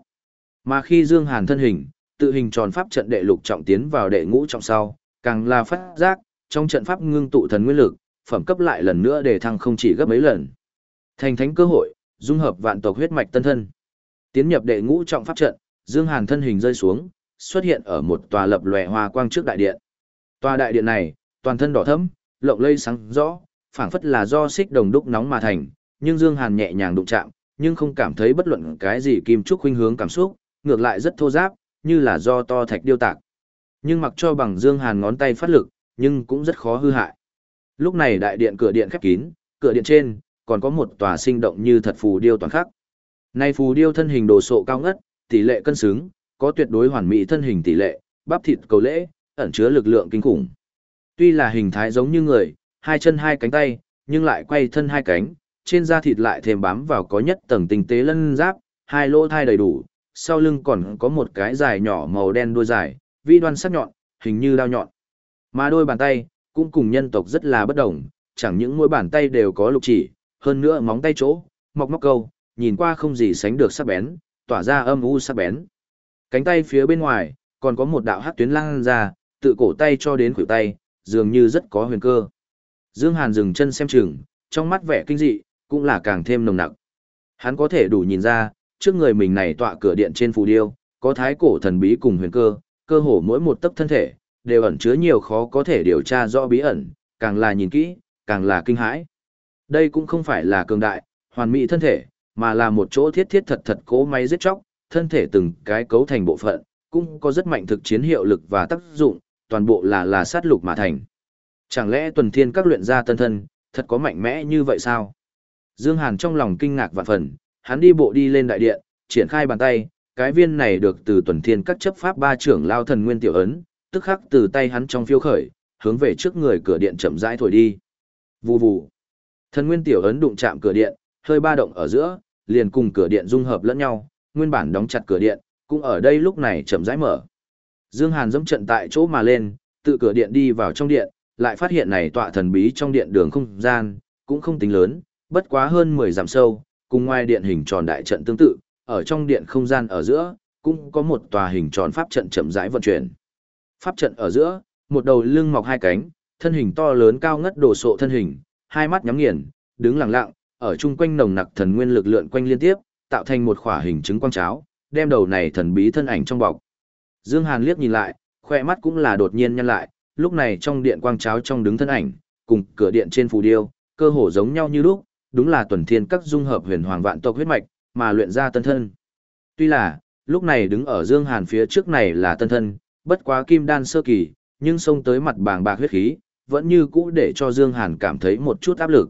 Mà khi Dương Hàn thân hình, tự hình tròn pháp trận đệ lục trọng tiến vào đệ ngũ trọng sau, càng là phát giác, trong trận pháp ngưng tụ thần nguyên lực, phẩm cấp lại lần nữa để thăng không chỉ gấp mấy lần. Thành thánh cơ hội, dung hợp vạn tộc huyết mạch tân thân. Tiến nhập đệ ngũ trọng pháp trận, Dương Hàn thân hình rơi xuống, xuất hiện ở một tòa lập lòe hoa quang trước đại điện. Tòa đại điện này, toàn thân đỏ thẫm, lộng lây sáng rõ, phảng phất là do xích đồng đúc nóng mà thành, nhưng Dương Hàn nhẹ nhàng đụng chạm, nhưng không cảm thấy bất luận cái gì kim trúc huynh hướng cảm xúc, ngược lại rất thô ráp như là do to thạch điêu tạc. Nhưng mặc cho bằng Dương Hàn ngón tay phát lực, nhưng cũng rất khó hư hại. Lúc này đại điện cửa điện khép kín, cửa điện trên còn có một tòa sinh động như thật phù điêu toàn khắc. Nay phù điêu thân hình đồ sộ cao ngất, tỷ lệ cân xứng, có tuyệt đối hoàn mỹ thân hình tỷ lệ, bắp thịt cầu lễ, ẩn chứa lực lượng kinh khủng. Tuy là hình thái giống như người, hai chân hai cánh tay, nhưng lại quay thân hai cánh, trên da thịt lại thêm bám vào có nhất tầng tinh tế lân giáp, hai lỗ thai đầy đủ, sau lưng còn có một cái dài nhỏ màu đen đuôi dài, vi đoan sắc nhọn, hình như đao nhọn. Mà đôi bàn tay, cũng cùng nhân tộc rất là bất đồng, chẳng những mỗi bàn tay đều có lục chỉ, hơn nữa móng tay chỗ, mọc móc câu, nhìn qua không gì sánh được sắc bén, tỏa ra âm u sắc bén. Cánh tay phía bên ngoài, còn có một đạo hắc tuyến lan ra, tự cổ tay cho đến khuỷu tay, dường như rất có huyền cơ. Dương Hàn dừng chân xem chừng, trong mắt vẻ kinh dị, cũng là càng thêm nồng nặc. Hắn có thể đủ nhìn ra, trước người mình này tọa cửa điện trên phù điêu, có thái cổ thần bí cùng huyền cơ, cơ hồ mỗi một tấc thân thể, đều ẩn chứa nhiều khó có thể điều tra rõ bí ẩn, càng là nhìn kỹ, càng là kinh hãi. Đây cũng không phải là cường đại, hoàn mỹ thân thể, mà là một chỗ thiết thiết thật thật cố máy giết chóc, thân thể từng cái cấu thành bộ phận, cũng có rất mạnh thực chiến hiệu lực và tác dụng, toàn bộ là là sát lục mà thành. Chẳng lẽ tuần thiên các luyện gia tân thân, thật có mạnh mẽ như vậy sao? Dương Hàn trong lòng kinh ngạc vạn phần, hắn đi bộ đi lên đại điện, triển khai bàn tay, cái viên này được từ tuần thiên các chấp pháp ba trưởng lao thần nguyên tiểu ấn, tức khắc từ tay hắn trong phiêu khởi, hướng về trước người cửa điện chậm rãi thổi đi. Vù vù. Thần nguyên tiểu ấn đụng chạm cửa điện, hơi ba động ở giữa, liền cùng cửa điện dung hợp lẫn nhau, nguyên bản đóng chặt cửa điện, cũng ở đây lúc này chậm rãi mở. Dương Hàn dẫm trận tại chỗ mà lên, tự cửa điện đi vào trong điện, lại phát hiện này tọa thần bí trong điện đường không gian, cũng không tính lớn, bất quá hơn 10 dặm sâu, cùng ngoài điện hình tròn đại trận tương tự, ở trong điện không gian ở giữa, cũng có một tòa hình tròn pháp trận chậm rãi vận chuyển. Pháp trận ở giữa, một đầu lưng mọc hai cánh, thân hình to lớn cao ngất đổ sộ thân hình, hai mắt nhắm nghiền, đứng lặng lặng, ở chung quanh nồng nặc thần nguyên lực lượn quanh liên tiếp, tạo thành một khỏa hình chứng quang cháo, đem đầu này thần bí thân ảnh trong bọc. Dương Hàn liếc nhìn lại, khoe mắt cũng là đột nhiên nhăn lại, lúc này trong điện quang cháo trong đứng thân ảnh, cùng cửa điện trên phù điêu, cơ hồ giống nhau như lúc, đúng là tuần thiên các dung hợp huyền hoàng vạn tộc huyết mạch, mà luyện ra tân thân. Tuy là, lúc này đứng ở Dương Hàn phía trước này là tân thân, bất quá kim đan sơ kỳ, nhưng xông tới mặt bàng bạc huyết khí, vẫn như cũ để cho Dương Hàn cảm thấy một chút áp lực.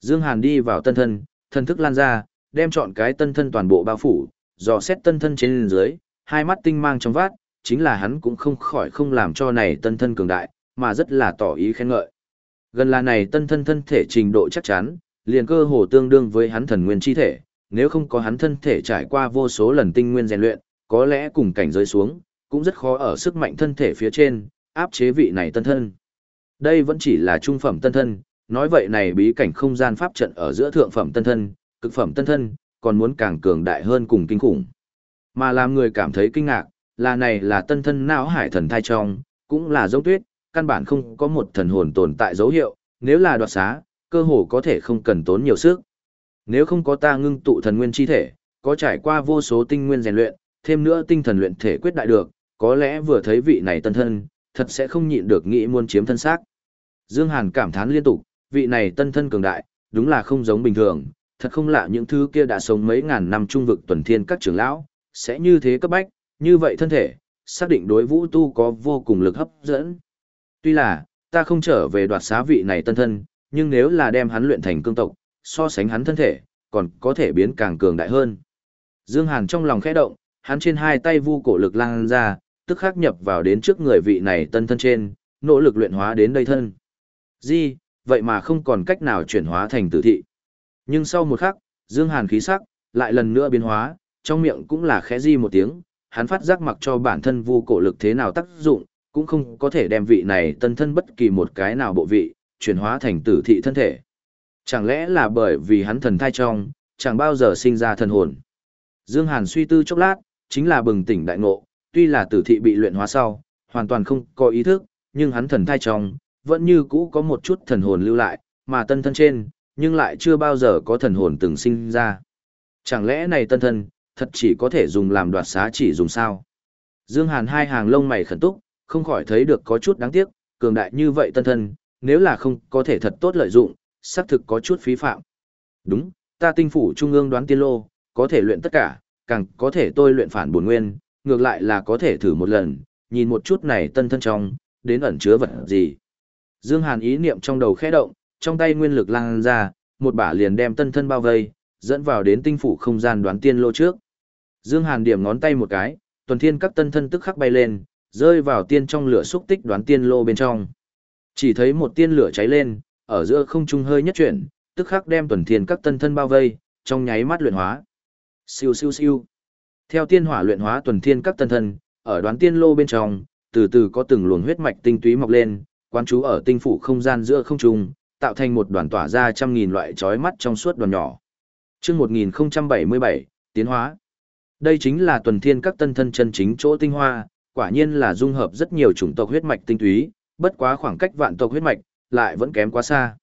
Dương Hàn đi vào tân thân, thân thức lan ra, đem chọn cái tân thân toàn bộ bao phủ, dò xét tân thân trên dưới, hai mắt tinh mang trong vát, chính là hắn cũng không khỏi không làm cho này tân thân cường đại, mà rất là tỏ ý khen ngợi. Gần là này tân thân thân thể trình độ chắc chắn, liền cơ hồ tương đương với hắn thần nguyên chi thể, nếu không có hắn thân thể trải qua vô số lần tinh nguyên rèn luyện, có lẽ cùng cảnh giới xuống, cũng rất khó ở sức mạnh thân thể phía trên, áp chế vị này tân thân. Đây vẫn chỉ là trung phẩm tân thân, nói vậy này bí cảnh không gian pháp trận ở giữa thượng phẩm tân thân, cực phẩm tân thân, còn muốn càng cường đại hơn cùng kinh khủng. Mà làm người cảm thấy kinh ngạc, là này là tân thân não hải thần thai trong, cũng là giống tuyết, căn bản không có một thần hồn tồn tại dấu hiệu, nếu là đoạt xá, cơ hồ có thể không cần tốn nhiều sức. Nếu không có ta ngưng tụ thần nguyên chi thể, có trải qua vô số tinh nguyên rèn luyện, thêm nữa tinh thần luyện thể quyết đại được, có lẽ vừa thấy vị này tân thân, thật sẽ không nhịn được nghĩ muốn chiếm thân xác. Dương Hàn cảm thán liên tục, vị này tân thân cường đại, đúng là không giống bình thường, thật không lạ những thứ kia đã sống mấy ngàn năm trung vực tuần thiên các trưởng lão, sẽ như thế cấp bách, như vậy thân thể, xác định đối vũ tu có vô cùng lực hấp dẫn. Tuy là, ta không trở về đoạt xá vị này tân thân, nhưng nếu là đem hắn luyện thành cương tộc, so sánh hắn thân thể, còn có thể biến càng cường đại hơn. Dương Hàn trong lòng khẽ động, hắn trên hai tay vu cổ lực lan ra, tức khắc nhập vào đến trước người vị này tân thân trên, nỗ lực luyện hóa đến đây thân. Di, vậy mà không còn cách nào chuyển hóa thành tử thị. Nhưng sau một khắc, Dương Hàn khí sắc, lại lần nữa biến hóa, trong miệng cũng là khẽ di một tiếng, hắn phát giác mặc cho bản thân vu cổ lực thế nào tác dụng, cũng không có thể đem vị này tân thân bất kỳ một cái nào bộ vị, chuyển hóa thành tử thị thân thể. Chẳng lẽ là bởi vì hắn thần thai trong, chẳng bao giờ sinh ra thần hồn. Dương Hàn suy tư chốc lát, chính là bừng tỉnh đại ngộ, tuy là tử thị bị luyện hóa sau, hoàn toàn không có ý thức, nhưng hắn thần thai trong, vẫn như cũ có một chút thần hồn lưu lại, mà tân thân trên, nhưng lại chưa bao giờ có thần hồn từng sinh ra. Chẳng lẽ này tân thân, thật chỉ có thể dùng làm đoạt xá chỉ dùng sao? Dương Hàn hai hàng lông mày khẩn túc, không khỏi thấy được có chút đáng tiếc, cường đại như vậy tân thân, nếu là không có thể thật tốt lợi dụng, xác thực có chút phí phạm. Đúng, ta tinh phủ trung ương đoán tiên lô, có thể luyện tất cả, càng có thể tôi luyện phản bổn nguyên, ngược lại là có thể thử một lần, nhìn một chút này tân thân trong, đến ẩn chứa vật gì. Dương Hàn ý niệm trong đầu khẽ động, trong tay nguyên lực lan ra, một bả liền đem tân thân bao vây, dẫn vào đến tinh phủ không gian đoán tiên lô trước. Dương Hàn điểm ngón tay một cái, tuần thiên các tân thân tức khắc bay lên, rơi vào tiên trong lửa xúc tích đoán tiên lô bên trong. Chỉ thấy một tiên lửa cháy lên, ở giữa không trung hơi nhất chuyển, tức khắc đem tuần thiên các tân thân bao vây, trong nháy mắt luyện hóa. Siêu siêu siêu. Theo tiên hỏa luyện hóa tuần thiên các tân thân, ở đoán tiên lô bên trong, từ từ có từng luồng huyết mạch tinh túy mọc lên, quán chú ở tinh phủ không gian giữa không trung, tạo thành một đoàn tỏa ra trăm nghìn loại chói mắt trong suốt đoàn nhỏ. Chương 1077, tiến hóa. Đây chính là tuần thiên các tân thân chân chính chỗ tinh hoa, quả nhiên là dung hợp rất nhiều chủng tộc huyết mạch tinh túy, bất quá khoảng cách vạn tộc huyết mạch, lại vẫn kém quá xa.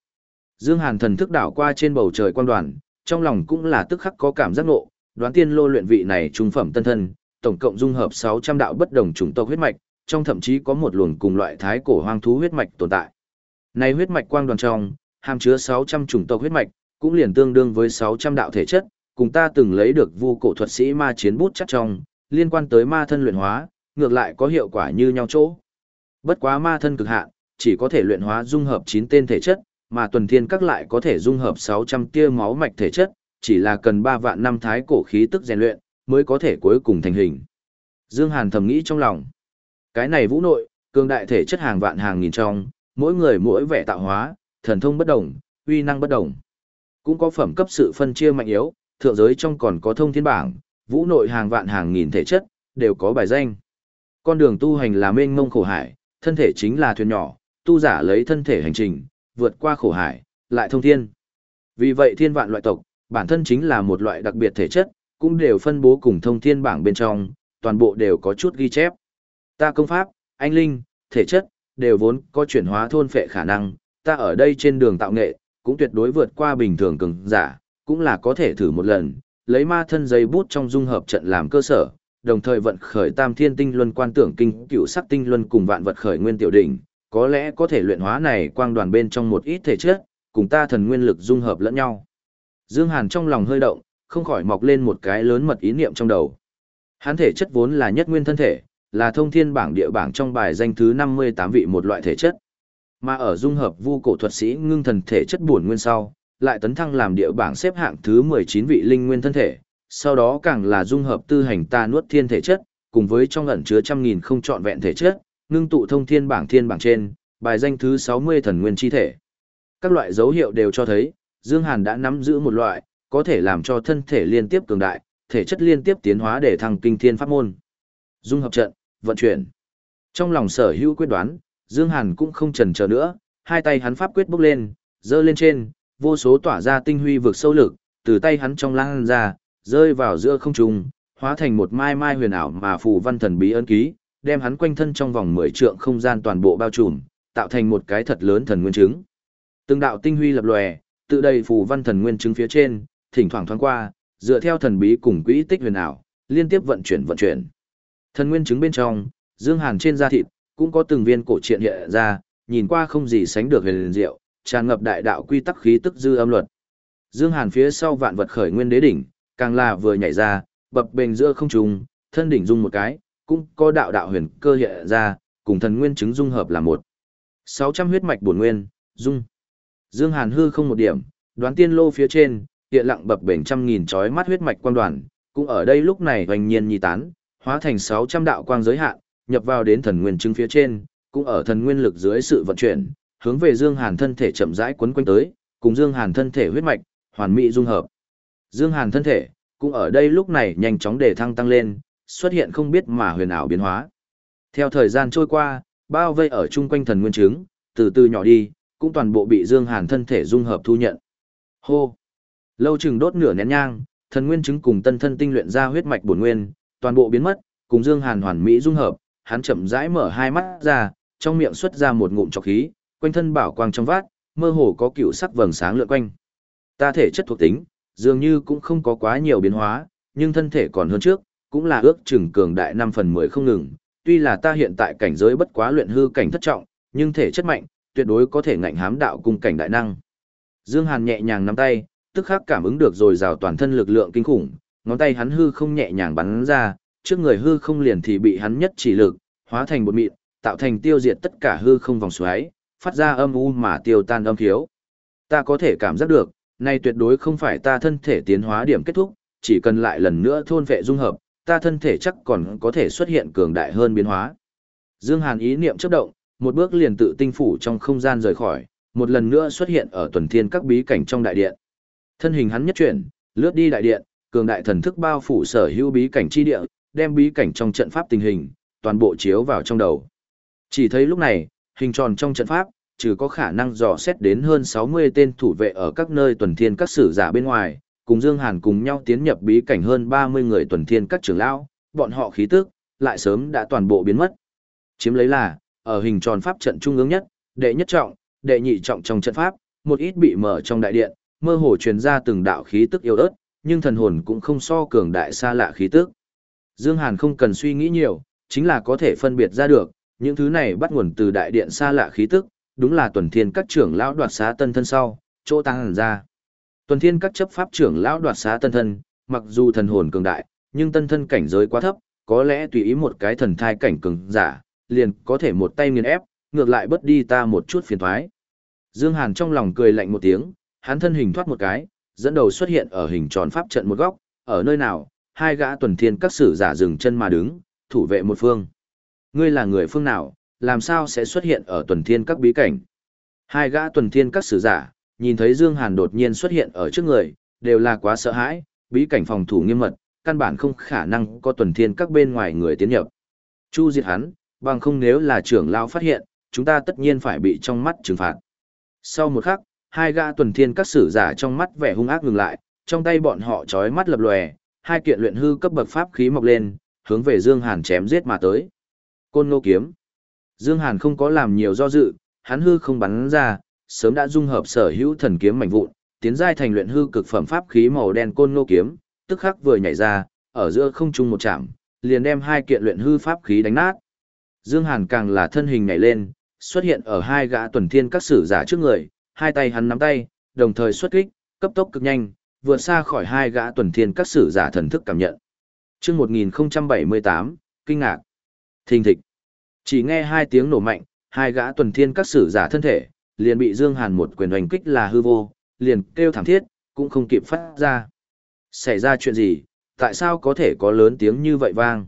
Dương Hàn thần thức đảo qua trên bầu trời quan đoàn, trong lòng cũng là tức khắc có cảm giác ngộ, đoán tiên lô luyện vị này trung phẩm tân thân, tổng cộng dung hợp 600 đạo bất đồng chủng tộc huyết mạch, trong thậm chí có một luồng cùng loại thái cổ hoang thú huyết mạch tồn tại. Này huyết mạch quang đoàn trong, hàm chứa 600 chủng tộc huyết mạch, cũng liền tương đương với 600 đạo thể chất, cùng ta từng lấy được vu cổ thuật sĩ ma chiến bút chắc trong, liên quan tới ma thân luyện hóa, ngược lại có hiệu quả như nhau chỗ. Bất quá ma thân cực hạn, chỉ có thể luyện hóa dung hợp 9 tên thể chất, mà tuần thiên các lại có thể dung hợp 600 tia máu mạch thể chất, chỉ là cần 3 vạn năm thái cổ khí tức rèn luyện, mới có thể cuối cùng thành hình. Dương Hàn thầm nghĩ trong lòng. Cái này vũ nội, cường đại thể chất hàng vạn hàng nghìn trong, mỗi người mỗi vẻ tạo hóa, thần thông bất đồng, uy năng bất đồng. Cũng có phẩm cấp sự phân chia mạnh yếu, thượng giới trong còn có thông thiên bảng, vũ nội hàng vạn hàng nghìn thể chất, đều có bài danh. Con đường tu hành là mênh mông khổ hải, thân thể chính là thuyền nhỏ, tu giả lấy thân thể hành trình, vượt qua khổ hải, lại thông thiên. Vì vậy thiên vạn loại tộc, bản thân chính là một loại đặc biệt thể chất, cũng đều phân bố cùng thông thiên bảng bên trong, toàn bộ đều có chút ghi chép. Ta công pháp, anh linh, thể chất, đều vốn có chuyển hóa thôn phệ khả năng, ta ở đây trên đường tạo nghệ, cũng tuyệt đối vượt qua bình thường cường giả, cũng là có thể thử một lần, lấy ma thân giấy bút trong dung hợp trận làm cơ sở, đồng thời vận khởi tam thiên tinh luân quan tưởng kinh cửu sắc tinh luân cùng vạn vật khởi nguyên tiểu đỉnh, có lẽ có thể luyện hóa này quang đoàn bên trong một ít thể chất, cùng ta thần nguyên lực dung hợp lẫn nhau. Dương Hàn trong lòng hơi động, không khỏi mọc lên một cái lớn mật ý niệm trong đầu. Hắn thể chất vốn là nhất nguyên thân thể, là thông thiên bảng địa bảng trong bài danh thứ 58 vị một loại thể chất. Mà ở dung hợp vu cổ thuật sĩ ngưng thần thể chất buồn nguyên sau, lại tấn thăng làm địa bảng xếp hạng thứ 19 vị linh nguyên thân thể, sau đó càng là dung hợp tư hành ta nuốt thiên thể chất, cùng với trong ẩn chứa trăm nghìn không trọn vẹn thể chất, ngưng tụ thông thiên bảng thiên bảng trên, bài danh thứ 60 thần nguyên chi thể. Các loại dấu hiệu đều cho thấy, Dương Hàn đã nắm giữ một loại, có thể làm cho thân thể liên tiếp cường đại, thể chất liên tiếp tiến hóa để thăng kinh thiên pháp môn. Dung hợp trận, vận chuyển. Trong lòng sở hữu quyết đoán, Dương Hàn cũng không chần chờ nữa, hai tay hắn pháp quyết bốc lên, dơ lên trên, vô số tỏa ra tinh huy vực sâu lực, từ tay hắn trong lan ra, rơi vào giữa không trung, hóa thành một mai mai huyền ảo mà phù văn thần bí ấn ký, đem hắn quanh thân trong vòng 10 trượng không gian toàn bộ bao trùm, tạo thành một cái thật lớn thần nguyên chứng. Từng đạo tinh huy lập lòe, tự đầy phù văn thần nguyên chứng phía trên, thỉnh thoảng thoáng qua, dựa theo thần bí cùng quỹ tích huyền ảo, liên tiếp vận chuyển vận chuyển. Thần nguyên chứng bên trong, dương hàn trên da thịt, cũng có từng viên cổ truyện hiện ra, nhìn qua không gì sánh được huyền diệu, tràn ngập đại đạo quy tắc khí tức dư âm luật. Dương Hàn phía sau vạn vật khởi nguyên đế đỉnh, càng là vừa nhảy ra, bập bềnh giữa không trung, thân đỉnh dung một cái, cũng có đạo đạo huyền cơ hiện ra, cùng thần nguyên chứng dung hợp là một. 600 huyết mạch bổn nguyên, dung. Dương Hàn hư không một điểm, đoán tiên lô phía trên, hiện lặng bập bềnh trăm nghìn chói mắt huyết mạch quang đoàn, cũng ở đây lúc này hoành nhiên nhi tán, hóa thành 600 đạo quang giới hạn, nhập vào đến thần nguyên chứng phía trên, cũng ở thần nguyên lực dưới sự vận chuyển, hướng về Dương Hàn thân thể chậm rãi quấn quanh tới, cùng Dương Hàn thân thể huyết mạch, hoàn mỹ dung hợp. Dương Hàn thân thể, cũng ở đây lúc này nhanh chóng để thăng tăng lên, xuất hiện không biết mà huyền ảo biến hóa. Theo thời gian trôi qua, bao vây ở chung quanh thần nguyên chứng, từ từ nhỏ đi, cũng toàn bộ bị Dương Hàn thân thể dung hợp thu nhận. Hô! Lâu chừng đốt nửa nén nhang, thần nguyên chứng cùng tân thân tinh luyện ra huyết mạch bổn nguyên, toàn bộ biến mất, cùng Dương Hàn hoàn mỹ dung hợp, hắn chậm rãi mở hai mắt ra, trong miệng xuất ra một ngụm trọc khí, quanh thân bảo quang trong vát, mơ hồ có cựu sắc vầng sáng lượn quanh. Ta thể chất thuộc tính, dường như cũng không có quá nhiều biến hóa, nhưng thân thể còn hơn trước, cũng là ước chừng cường đại 5 phần 10 không ngừng. Tuy là ta hiện tại cảnh giới bất quá luyện hư cảnh thất trọng, nhưng thể chất mạnh, tuyệt đối có thể ngạnh hám đạo cung cảnh đại năng. Dương Hàn nhẹ nhàng nắm tay, tức khắc cảm ứng được rồi rào toàn thân lực lượng kinh khủng, ngón tay hắn hư không nhẹ nhàng bắn ra, trước người hư không liền thì bị hắn nhất chỉ lực, hóa thành bột mịn, tạo thành tiêu diệt tất cả hư không vòng xoáy, phát ra âm u mà tiêu tan âm thiếu. Ta có thể cảm giác được, này tuyệt đối không phải ta thân thể tiến hóa điểm kết thúc, chỉ cần lại lần nữa thôn vệ dung hợp, ta thân thể chắc còn có thể xuất hiện cường đại hơn biến hóa. Dương Hàn ý niệm chớp động, một bước liền tự tinh phủ trong không gian rời khỏi, một lần nữa xuất hiện ở tuần thiên các bí cảnh trong đại điện. Thân hình hắn nhất chuyển, lướt đi đại điện, cường đại thần thức bao phủ sở hữu bí cảnh chi địa, đem bí cảnh trong trận pháp tình hình, toàn bộ chiếu vào trong đầu. Chỉ thấy lúc này, hình tròn trong trận pháp, trừ có khả năng dò xét đến hơn 60 tên thủ vệ ở các nơi tuần thiên các sử giả bên ngoài, cùng Dương Hàn cùng nhau tiến nhập bí cảnh hơn 30 người tuần thiên các trưởng lão, bọn họ khí tức lại sớm đã toàn bộ biến mất. Chiếm lấy là, ở hình tròn pháp trận trung ương nhất, đệ nhất trọng, đệ nhị trọng trong trận pháp, một ít bị mở trong đại điện, mơ hồ truyền ra từng đạo khí tức yếu ớt, nhưng thần hồn cũng không so cường đại xa lạ khí tức. Dương Hàn không cần suy nghĩ nhiều, chính là có thể phân biệt ra được, những thứ này bắt nguồn từ đại điện xa lạ khí tức, đúng là tuần thiên các trưởng lão đoạt xá tân thân sau, chỗ tăng hẳn ra. Tuần thiên các chấp pháp trưởng lão đoạt xá tân thân, mặc dù thần hồn cường đại, nhưng tân thân cảnh giới quá thấp, có lẽ tùy ý một cái thần thai cảnh cường giả, liền có thể một tay nghiền ép, ngược lại bớt đi ta một chút phiền thoái. Dương Hàn trong lòng cười lạnh một tiếng, hắn thân hình thoát một cái, dẫn đầu xuất hiện ở hình tròn pháp trận một góc, ở nơi nào, hai gã tuần thiên các sử giả dừng chân mà đứng, thủ vệ một phương. Ngươi là người phương nào, làm sao sẽ xuất hiện ở tuần thiên các bí cảnh? Hai gã tuần thiên các sử giả, nhìn thấy Dương Hàn đột nhiên xuất hiện ở trước người, đều là quá sợ hãi, bí cảnh phòng thủ nghiêm mật, căn bản không khả năng có tuần thiên các bên ngoài người tiến nhập. Chu diệt hắn, bằng không nếu là trưởng lão phát hiện, chúng ta tất nhiên phải bị trong mắt trừng phạt. Sau một khắc, hai gã tuần thiên các sử giả trong mắt vẻ hung ác ngừng lại, trong tay bọn họ chói mắt lập lòe, hai kiện luyện hư cấp bậc pháp khí mọc lên, hướng về Dương Hàn chém giết mà tới. Côn Ngô kiếm. Dương Hàn không có làm nhiều do dự, hắn hư không bắn ra, sớm đã dung hợp sở hữu thần kiếm mảnh vụn, tiến giai thành luyện hư cực phẩm pháp khí màu đen Côn Ngô kiếm, tức khắc vừa nhảy ra, ở giữa không trung một chạm, liền đem hai kiện luyện hư pháp khí đánh nát. Dương Hàn càng là thân hình nhảy lên, xuất hiện ở hai gã tuần thiên các sử giả trước người, hai tay hắn nắm tay, đồng thời xuất kích, cấp tốc cực nhanh, vượt xa khỏi hai gã tuần thiên các sử giả thần thức cảm nhận. Chương 1078, kinh ngạc. Thình thịch. Chỉ nghe hai tiếng nổ mạnh, hai gã tuần thiên các sử giả thân thể, liền bị Dương Hàn một quyền hoành kích là hư vô, liền kêu thảm thiết, cũng không kịp phát ra. Xảy ra chuyện gì, tại sao có thể có lớn tiếng như vậy vang?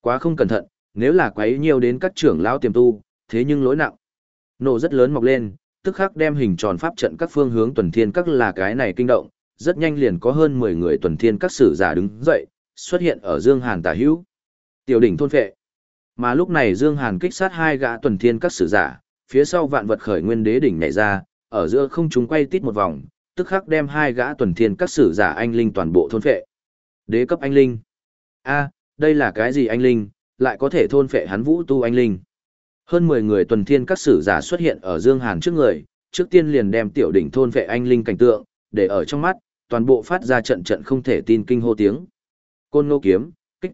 Quá không cẩn thận, nếu là quấy nhiều đến các trưởng lão tiềm tu, thế nhưng lỗi nặng. Nổ rất lớn mọc lên, tức khắc đem hình tròn pháp trận các phương hướng tuần thiên các là cái này kinh động, rất nhanh liền có hơn 10 người tuần thiên các sử giả đứng dậy, xuất hiện ở Dương Hàn tả hữu. Tiểu đỉnh thôn phệ. Mà lúc này Dương Hàn kích sát hai gã tuần thiên các sử giả, phía sau vạn vật khởi nguyên đế đỉnh nhảy ra, ở giữa không trung quay tít một vòng, tức khắc đem hai gã tuần thiên các sử giả anh linh toàn bộ thôn phệ. Đế cấp anh linh. A, đây là cái gì anh linh, lại có thể thôn phệ hắn vũ tu anh linh. Hơn 10 người tuần thiên các sử giả xuất hiện ở Dương Hàn trước người, trước tiên liền đem tiểu đỉnh thôn phệ anh linh cảnh tượng, để ở trong mắt, toàn bộ phát ra trận trận không thể tin kinh hô tiếng. Côn nô kiếm, kích.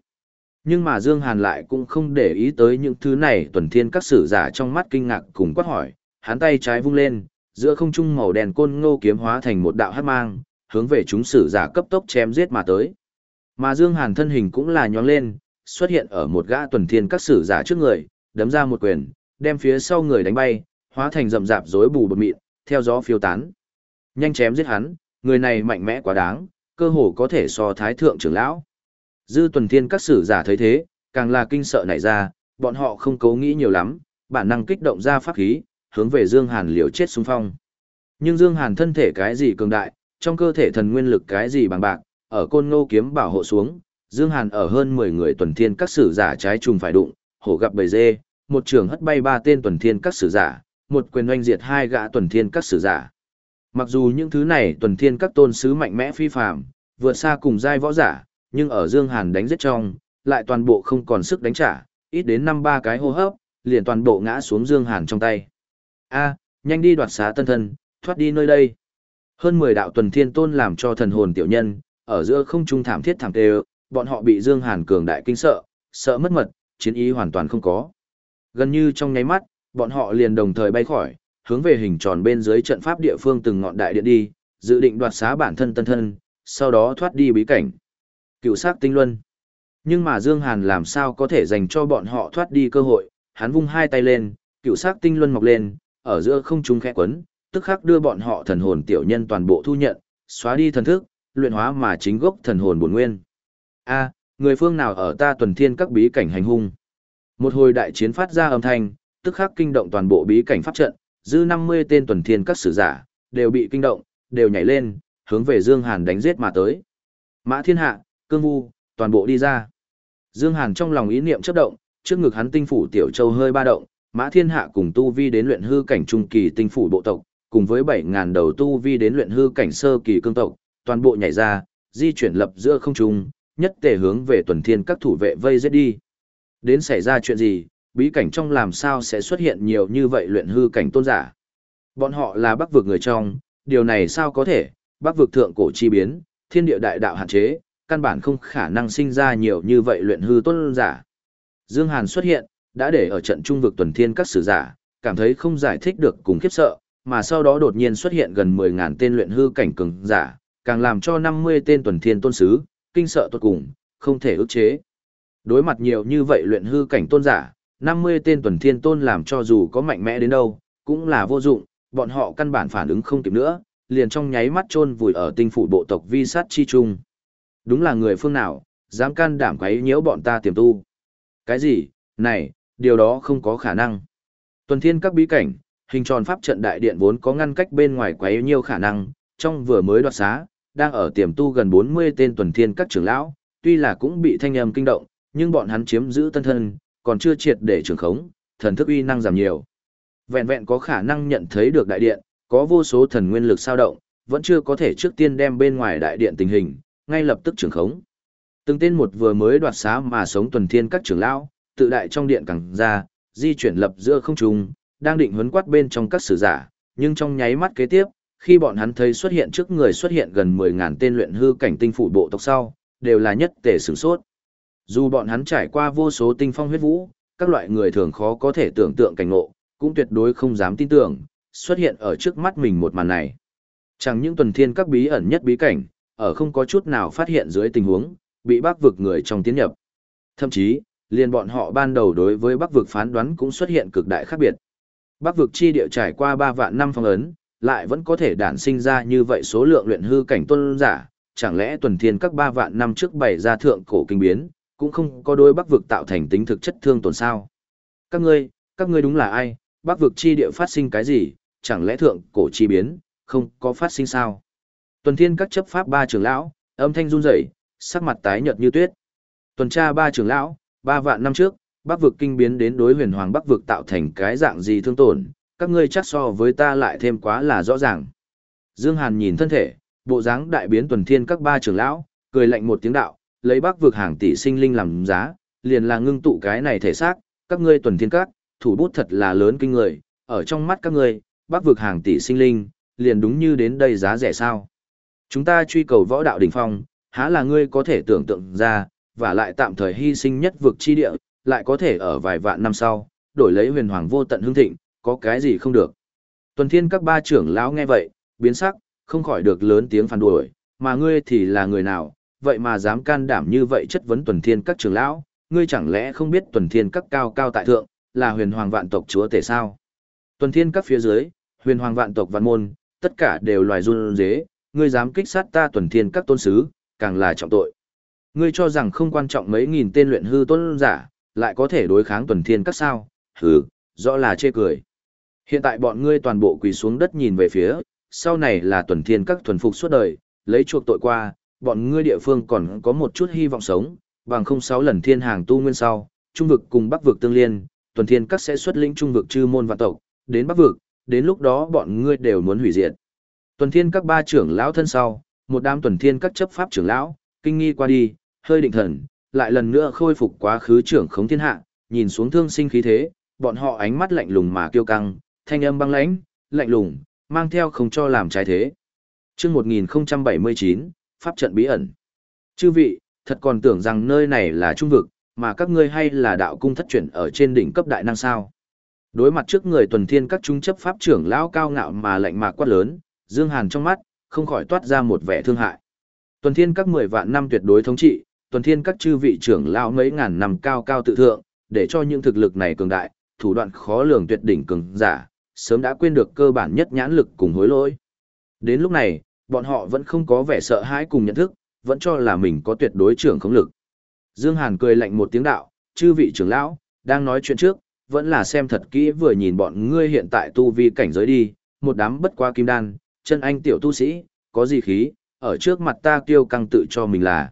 Nhưng mà Dương Hàn lại cũng không để ý tới những thứ này tuần thiên các sử giả trong mắt kinh ngạc cùng quát hỏi, hắn tay trái vung lên, giữa không trung màu đen côn ngô kiếm hóa thành một đạo hắc mang, hướng về chúng sử giả cấp tốc chém giết mà tới. Mà Dương Hàn thân hình cũng là nhón lên, xuất hiện ở một gã tuần thiên các sử giả trước người, đấm ra một quyền, đem phía sau người đánh bay, hóa thành rậm rạp rối bù bột mịn, theo gió phiêu tán. Nhanh chém giết hắn, người này mạnh mẽ quá đáng, cơ hồ có thể so thái thượng trưởng lão. Dư tuần thiên các sử giả thấy thế, càng là kinh sợ nảy ra, bọn họ không cố nghĩ nhiều lắm, bản năng kích động ra pháp khí, hướng về Dương Hàn liều chết xung phong. Nhưng Dương Hàn thân thể cái gì cường đại, trong cơ thể thần nguyên lực cái gì bằng bạc, ở côn ngô kiếm bảo hộ xuống, Dương Hàn ở hơn 10 người tuần thiên các sử giả trái trùng phải đụng, hổ gặp bầy dê, một trường hất bay ba tên tuần thiên các sử giả, một quyền oanh diệt hai gã tuần thiên các sử giả. Mặc dù những thứ này tuần thiên các tôn sứ mạnh mẽ phi phàm, vượt xa cùng giai võ giả, nhưng ở Dương Hàn đánh giết trong, lại toàn bộ không còn sức đánh trả, ít đến năm ba cái hô hấp, liền toàn bộ ngã xuống Dương Hàn trong tay. A, nhanh đi đoạt xá tân thân, thoát đi nơi đây. Hơn 10 đạo tuần thiên tôn làm cho thần hồn tiểu nhân, ở giữa không trung thảm thiết thảm tê bọn họ bị Dương Hàn cường đại kinh sợ, sợ mất mật, chiến ý hoàn toàn không có. Gần như trong nháy mắt, bọn họ liền đồng thời bay khỏi, hướng về hình tròn bên dưới trận pháp địa phương từng ngọn đại điện đi, dự định đoạt xá bản thân tân thân, sau đó thoát đi bí cảnh. Cựu sát tinh luân. Nhưng mà Dương Hàn làm sao có thể dành cho bọn họ thoát đi cơ hội, hắn vung hai tay lên, cựu sát tinh luân mọc lên, ở giữa không trung khẽ quấn, tức khắc đưa bọn họ thần hồn tiểu nhân toàn bộ thu nhận, xóa đi thần thức, luyện hóa mà chính gốc thần hồn bổn nguyên. A, người phương nào ở ta tuần thiên các bí cảnh hành hung? Một hồi đại chiến phát ra âm thanh, tức khắc kinh động toàn bộ bí cảnh pháp trận, dư 50 tên tuần thiên các sử giả, đều bị kinh động, đều nhảy lên, hướng về Dương Hàn đánh giết mà tới. Mã Thiên Hạ, Cương Vu, toàn bộ đi ra. Dương Hàn trong lòng ý niệm chớp động, trước ngực hắn tinh phủ tiểu châu hơi ba động, Mã Thiên Hạ cùng tu vi đến luyện hư cảnh trung kỳ tinh phủ bộ tộc, cùng với bảy ngàn đầu tu vi đến luyện hư cảnh sơ kỳ cương tộc, toàn bộ nhảy ra, di chuyển lập giữa không trung, nhất tề hướng về tuần thiên các thủ vệ vây giết đi. Đến xảy ra chuyện gì, bí cảnh trong làm sao sẽ xuất hiện nhiều như vậy luyện hư cảnh tôn giả. Bọn họ là bắc vực người trong, điều này sao có thể, bắc vực thượng cổ chi biến, thiên địa đại đạo hạn chế, căn bản không khả năng sinh ra nhiều như vậy luyện hư tôn giả. Dương Hàn xuất hiện, đã để ở trận trung vực tuần thiên các sử giả, cảm thấy không giải thích được cùng khiếp sợ, mà sau đó đột nhiên xuất hiện gần 10.000 tên luyện hư cảnh cường giả, càng làm cho 50 tên tuần thiên tôn sứ, kinh sợ tuột cùng, không thể ức chế. Đối mặt nhiều như vậy luyện hư cảnh tôn giả, 50 tên tuần thiên tôn làm cho dù có mạnh mẽ đến đâu, cũng là vô dụng, bọn họ căn bản phản ứng không kịp nữa, liền trong nháy mắt chôn vùi ở tinh phủ bộ tộc vi sát chi trung. Đúng là người phương nào, dám can đảm quấy nhiễu bọn ta tiềm tu. Cái gì? Này, điều đó không có khả năng. Tuần thiên các bí cảnh, hình tròn pháp trận đại điện vốn có ngăn cách bên ngoài quấy nhiêu khả năng, trong vừa mới đoạt xá, đang ở tiềm tu gần 40 tên tuần thiên các trưởng lão, tuy là cũng bị thanh âm kinh động, nhưng bọn hắn chiếm giữ tân thân, còn chưa triệt để trưởng khống, thần thức uy năng giảm nhiều. Vẹn vẹn có khả năng nhận thấy được đại điện, có vô số thần nguyên lực sao động, vẫn chưa có thể trước tiên đem bên ngoài đại điện tình hình, ngay lập tức trưởng khống. Từng tên một vừa mới đoạt xá mà sống tuần thiên các trưởng lão, tự đại trong điện càng ra, di chuyển lập giữa không trung, đang định huấn quát bên trong các sử giả, nhưng trong nháy mắt kế tiếp, khi bọn hắn thấy xuất hiện trước người xuất hiện gần 10.000 tên luyện hư cảnh tinh phủ bộ tộc sau, đều là nhất tề sửng sốt. Dù bọn hắn trải qua vô số tinh phong huyết vũ, các loại người thường khó có thể tưởng tượng cảnh ngộ, cũng tuyệt đối không dám tin tưởng, xuất hiện ở trước mắt mình một màn này. Chẳng những tuần thiên các bí ẩn nhất bí cảnh, ở không có chút nào phát hiện dưới tình huống, bị bác vực người trong tiến nhập. Thậm chí, liền bọn họ ban đầu đối với bắc vực phán đoán cũng xuất hiện cực đại khác biệt. Bắc vực chi địa trải qua 3 vạn năm phong ấn, lại vẫn có thể đản sinh ra như vậy số lượng luyện hư cảnh tôn giả, chẳng lẽ tuần thiên các 3 vạn năm trước bày ra thượng cổ kinh biến, cũng không có đôi bắc vực tạo thành tính thực chất thương tổn sao. Các ngươi, các ngươi đúng là ai, bắc vực chi địa phát sinh cái gì, chẳng lẽ thượng cổ chi biến, không có phát sinh sao. Tuần thiên các chấp pháp ba trưởng lão, âm thanh run rẩy, sắc mặt tái nhợt như tuyết. Tuần tra ba trưởng lão, ba vạn năm trước, bắc vực kinh biến đến đối huyền hoàng bắc vực tạo thành cái dạng gì thương tổn, các ngươi chắc so với ta lại thêm quá là rõ ràng. Dương Hàn nhìn thân thể, bộ dáng đại biến tuần thiên các ba trưởng lão, cười lạnh một tiếng đạo, lấy bắc vực hàng tỷ sinh linh làm giá, liền là ngưng tụ cái này thể xác, các ngươi tuần thiên các, thủ bút thật là lớn kinh người, ở trong mắt các ngươi, bắc vực hàng tỷ sinh linh, liền đúng như đến đây giá rẻ sao. Chúng ta truy cầu võ đạo đỉnh phong, há là ngươi có thể tưởng tượng ra, và lại tạm thời hy sinh nhất vực chi địa, lại có thể ở vài vạn năm sau, đổi lấy huyền hoàng vô tận hương thịnh, có cái gì không được. Tuần thiên các ba trưởng lão nghe vậy, biến sắc, không khỏi được lớn tiếng phản đuổi, mà ngươi thì là người nào, vậy mà dám can đảm như vậy chất vấn tuần thiên các trưởng lão, ngươi chẳng lẽ không biết tuần thiên các cao cao tại thượng, là huyền hoàng vạn tộc chúa tể sao? Tuần thiên các phía dưới, huyền hoàng vạn tộc văn môn, tất cả đều loài run dế, ngươi dám kích sát ta tuần thiên các tôn sứ, càng là trọng tội. Ngươi cho rằng không quan trọng mấy nghìn tên luyện hư tôn giả, lại có thể đối kháng tuần thiên các sao, hừ, rõ là chê cười. Hiện tại bọn ngươi toàn bộ quỳ xuống đất nhìn về phía, sau này là tuần thiên các thuần phục suốt đời, lấy chuộc tội qua, bọn ngươi địa phương còn có một chút hy vọng sống, bằng không sáu lần thiên hàng tu nguyên sau, trung vực cùng bắc vực tương liên, tuần thiên các sẽ xuất lĩnh trung vực chư môn và tộc, đến bắc vực, đến lúc đó bọn ngươi đều muốn hủy diệt. Tuần thiên các ba trưởng lão thân sau, một đám tuần thiên các chấp pháp trưởng lão, kinh nghi qua đi, hơi định thần, lại lần nữa khôi phục quá khứ trưởng khống thiên hạ, nhìn xuống thương sinh khí thế, bọn họ ánh mắt lạnh lùng mà kiêu căng, thanh âm băng lãnh, lạnh lùng, mang theo không cho làm trái thế. Chương 1079, pháp trận bí ẩn. Chư vị, thật còn tưởng rằng nơi này là trung vực, mà các ngươi hay là đạo cung thất chuyển ở trên đỉnh cấp đại năng sao? Đối mặt trước người tuần thiên các trung chấp pháp trưởng lão cao ngạo mà lạnh mạc quát lớn, Dương Hàn trong mắt không khỏi toát ra một vẻ thương hại. Tuần thiên các 10 vạn năm tuyệt đối thống trị, tuần thiên các chư vị trưởng lão mấy ngàn năm cao cao tự thượng, để cho những thực lực này cường đại, thủ đoạn khó lường tuyệt đỉnh cường giả, sớm đã quên được cơ bản nhất nhãn lực cùng hối lỗi. Đến lúc này, bọn họ vẫn không có vẻ sợ hãi cùng nhận thức, vẫn cho là mình có tuyệt đối trưởng khống lực. Dương Hàn cười lạnh một tiếng đạo, chư vị trưởng lão, đang nói chuyện trước, vẫn là xem thật kỹ vừa nhìn bọn ngươi hiện tại tu vi cảnh giới đi, một đám bất qua kim đan, chân anh tiểu tu sĩ, có gì khí, ở trước mặt ta kiêu căng tự cho mình là.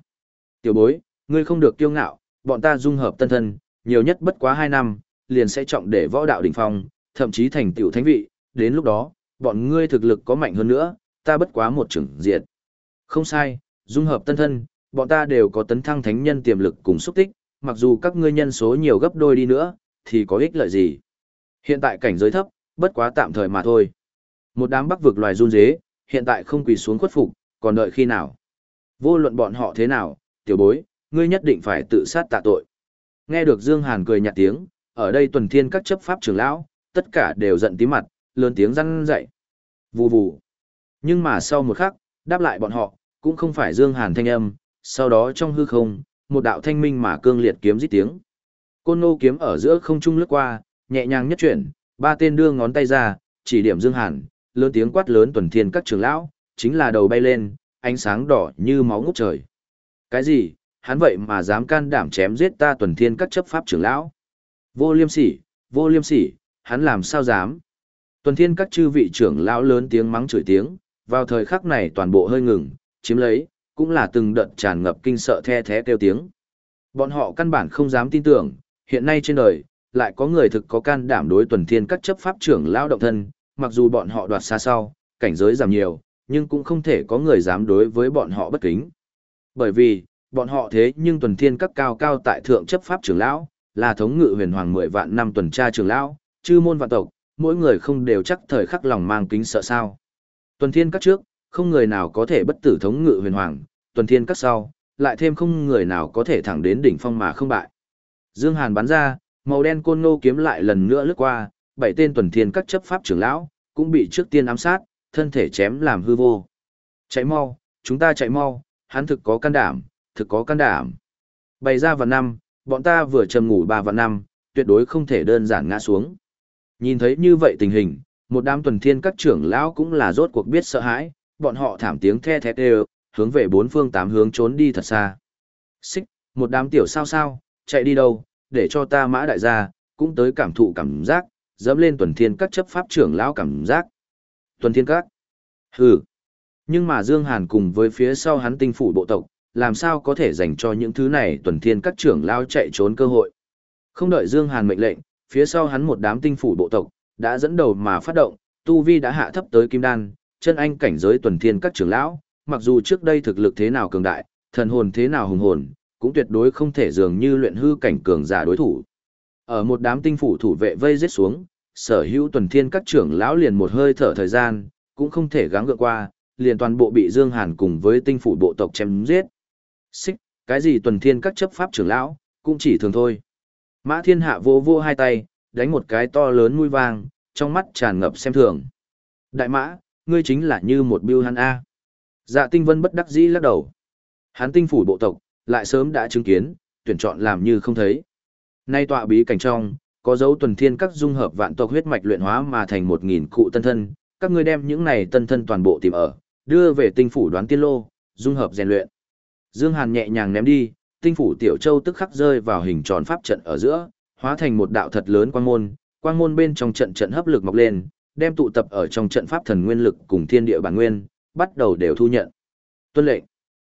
Tiểu bối, ngươi không được kiêu ngạo, bọn ta dung hợp tân thân, nhiều nhất bất quá 2 năm, liền sẽ trọng để võ đạo đỉnh phong, thậm chí thành tiểu thánh vị, đến lúc đó, bọn ngươi thực lực có mạnh hơn nữa, ta bất quá một trưởng diệt. Không sai, dung hợp tân thân, bọn ta đều có tấn thăng thánh nhân tiềm lực cùng xúc tích, mặc dù các ngươi nhân số nhiều gấp đôi đi nữa, thì có ích lợi gì. Hiện tại cảnh giới thấp, bất quá tạm thời mà thôi. Một đám bắc vực loài run dế, hiện tại không quỳ xuống khuất phục, còn đợi khi nào. Vô luận bọn họ thế nào, tiểu bối, ngươi nhất định phải tự sát tạ tội. Nghe được Dương Hàn cười nhạt tiếng, ở đây tuần thiên các chấp pháp trưởng lão, tất cả đều giận tí mặt, lớn tiếng răn dậy. Vù vù. Nhưng mà sau một khắc, đáp lại bọn họ, cũng không phải Dương Hàn thanh âm, sau đó trong hư không, một đạo thanh minh mà cương liệt kiếm rít tiếng. Côn nô kiếm ở giữa không trung lướt qua, nhẹ nhàng nhất chuyển, ba tên đưa ngón tay ra, chỉ điểm Dương Hàn, lớn tiếng quát lớn tuần thiên các trưởng lão, chính là đầu bay lên, ánh sáng đỏ như máu ngút trời. Cái gì? Hắn vậy mà dám can đảm chém giết ta tuần thiên các chấp pháp trưởng lão? Vô liêm sỉ, vô liêm sỉ, hắn làm sao dám? Tuần thiên các chư vị trưởng lão lớn tiếng mắng chửi tiếng, vào thời khắc này toàn bộ hơi ngừng, chiếm lấy, cũng là từng đợt tràn ngập kinh sợ the thé kêu tiếng. Bọn họ căn bản không dám tin tưởng, hiện nay trên đời, lại có người thực có can đảm đối tuần thiên các chấp pháp trưởng lão động thân, mặc dù bọn họ đoạt xa sau, cảnh giới giảm nhiều, nhưng cũng không thể có người dám đối với bọn họ bất kính. Bởi vì, bọn họ thế nhưng tuần thiên các cao cao tại thượng chấp pháp trưởng lão, là thống ngự huyền hoàng mười vạn năm tuần tra trưởng lão, chư môn vạn tộc, mỗi người không đều chắc thời khắc lòng mang kính sợ sao. Tuần thiên các trước, không người nào có thể bất tử thống ngự huyền hoàng, tuần thiên các sau, lại thêm không người nào có thể thẳng đến đỉnh phong mà không bại. Dương Hàn bắn ra, màu đen côn ngô kiếm lại lần nữa lướt qua, bảy tên tuần thiên các chấp pháp trưởng lão, cũng bị trước tiên ám sát, thân thể chém làm hư vô. Chạy mau, chúng ta chạy mau, hắn thực có can đảm, thực có can đảm. Bày ra vào năm, bọn ta vừa trầm ngủ ba và năm, tuyệt đối không thể đơn giản ngã xuống. Nhìn thấy như vậy tình hình, một đám tuần thiên các trưởng lão cũng là rốt cuộc biết sợ hãi, bọn họ thảm tiếng the thét đều, hướng về bốn phương tám hướng trốn đi thật xa. Xích, một đám tiểu sao sao, chạy đi đâu, để cho ta mã đại gia, cũng tới cảm thụ cảm giác, dẫm lên tuần thiên các chấp pháp trưởng lão cảm giác. Tuần thiên các. Hừ. Nhưng mà Dương Hàn cùng với phía sau hắn tinh phủ bộ tộc, làm sao có thể dành cho những thứ này tuần thiên các trưởng lão chạy trốn cơ hội. Không đợi Dương Hàn mệnh lệnh, phía sau hắn một đám tinh phủ bộ tộc, đã dẫn đầu mà phát động, tu vi đã hạ thấp tới kim đan, chân anh cảnh giới tuần thiên các trưởng lão, mặc dù trước đây thực lực thế nào cường đại, thần hồn thế nào hùng hồn, cũng tuyệt đối không thể dường như luyện hư cảnh cường giả đối thủ. Ở một đám tinh phủ thủ vệ vây giết xuống, sở hữu tuần thiên các trưởng lão liền một hơi thở thời gian, cũng không thể gắng gượng qua, liền toàn bộ bị Dương Hàn cùng với tinh phủ bộ tộc chém giết. Xích, cái gì tuần thiên các chấp pháp trưởng lão, cũng chỉ thường thôi. Mã thiên hạ vô vô hai tay, đánh một cái to lớn mũi vang, trong mắt tràn ngập xem thường. Đại mã, ngươi chính là như một biêu hắn A. Dạ tinh vân bất đắc dĩ lắc đầu. Hắn tinh phủ bộ tộc, lại sớm đã chứng kiến, tuyển chọn làm như không thấy. Nay tọa bí cảnh trong, có dấu tuần thiên các dung hợp vạn tộc huyết mạch luyện hóa mà thành một nghìn cụ tân thân, các ngươi đem những này tân thân toàn bộ tìm ở, đưa về tinh phủ đoán tiên lô, dung hợp rèn luyện. Dương Hàn nhẹ nhàng ném đi, tinh phủ tiểu châu tức khắc rơi vào hình tròn pháp trận ở giữa, hóa thành một đạo thật lớn quang môn, quang môn bên trong trận trận hấp lực mọc lên, đem tụ tập ở trong trận pháp thần nguyên lực cùng thiên địa bản nguyên, bắt đầu đều thu nhận. Tuân lệnh.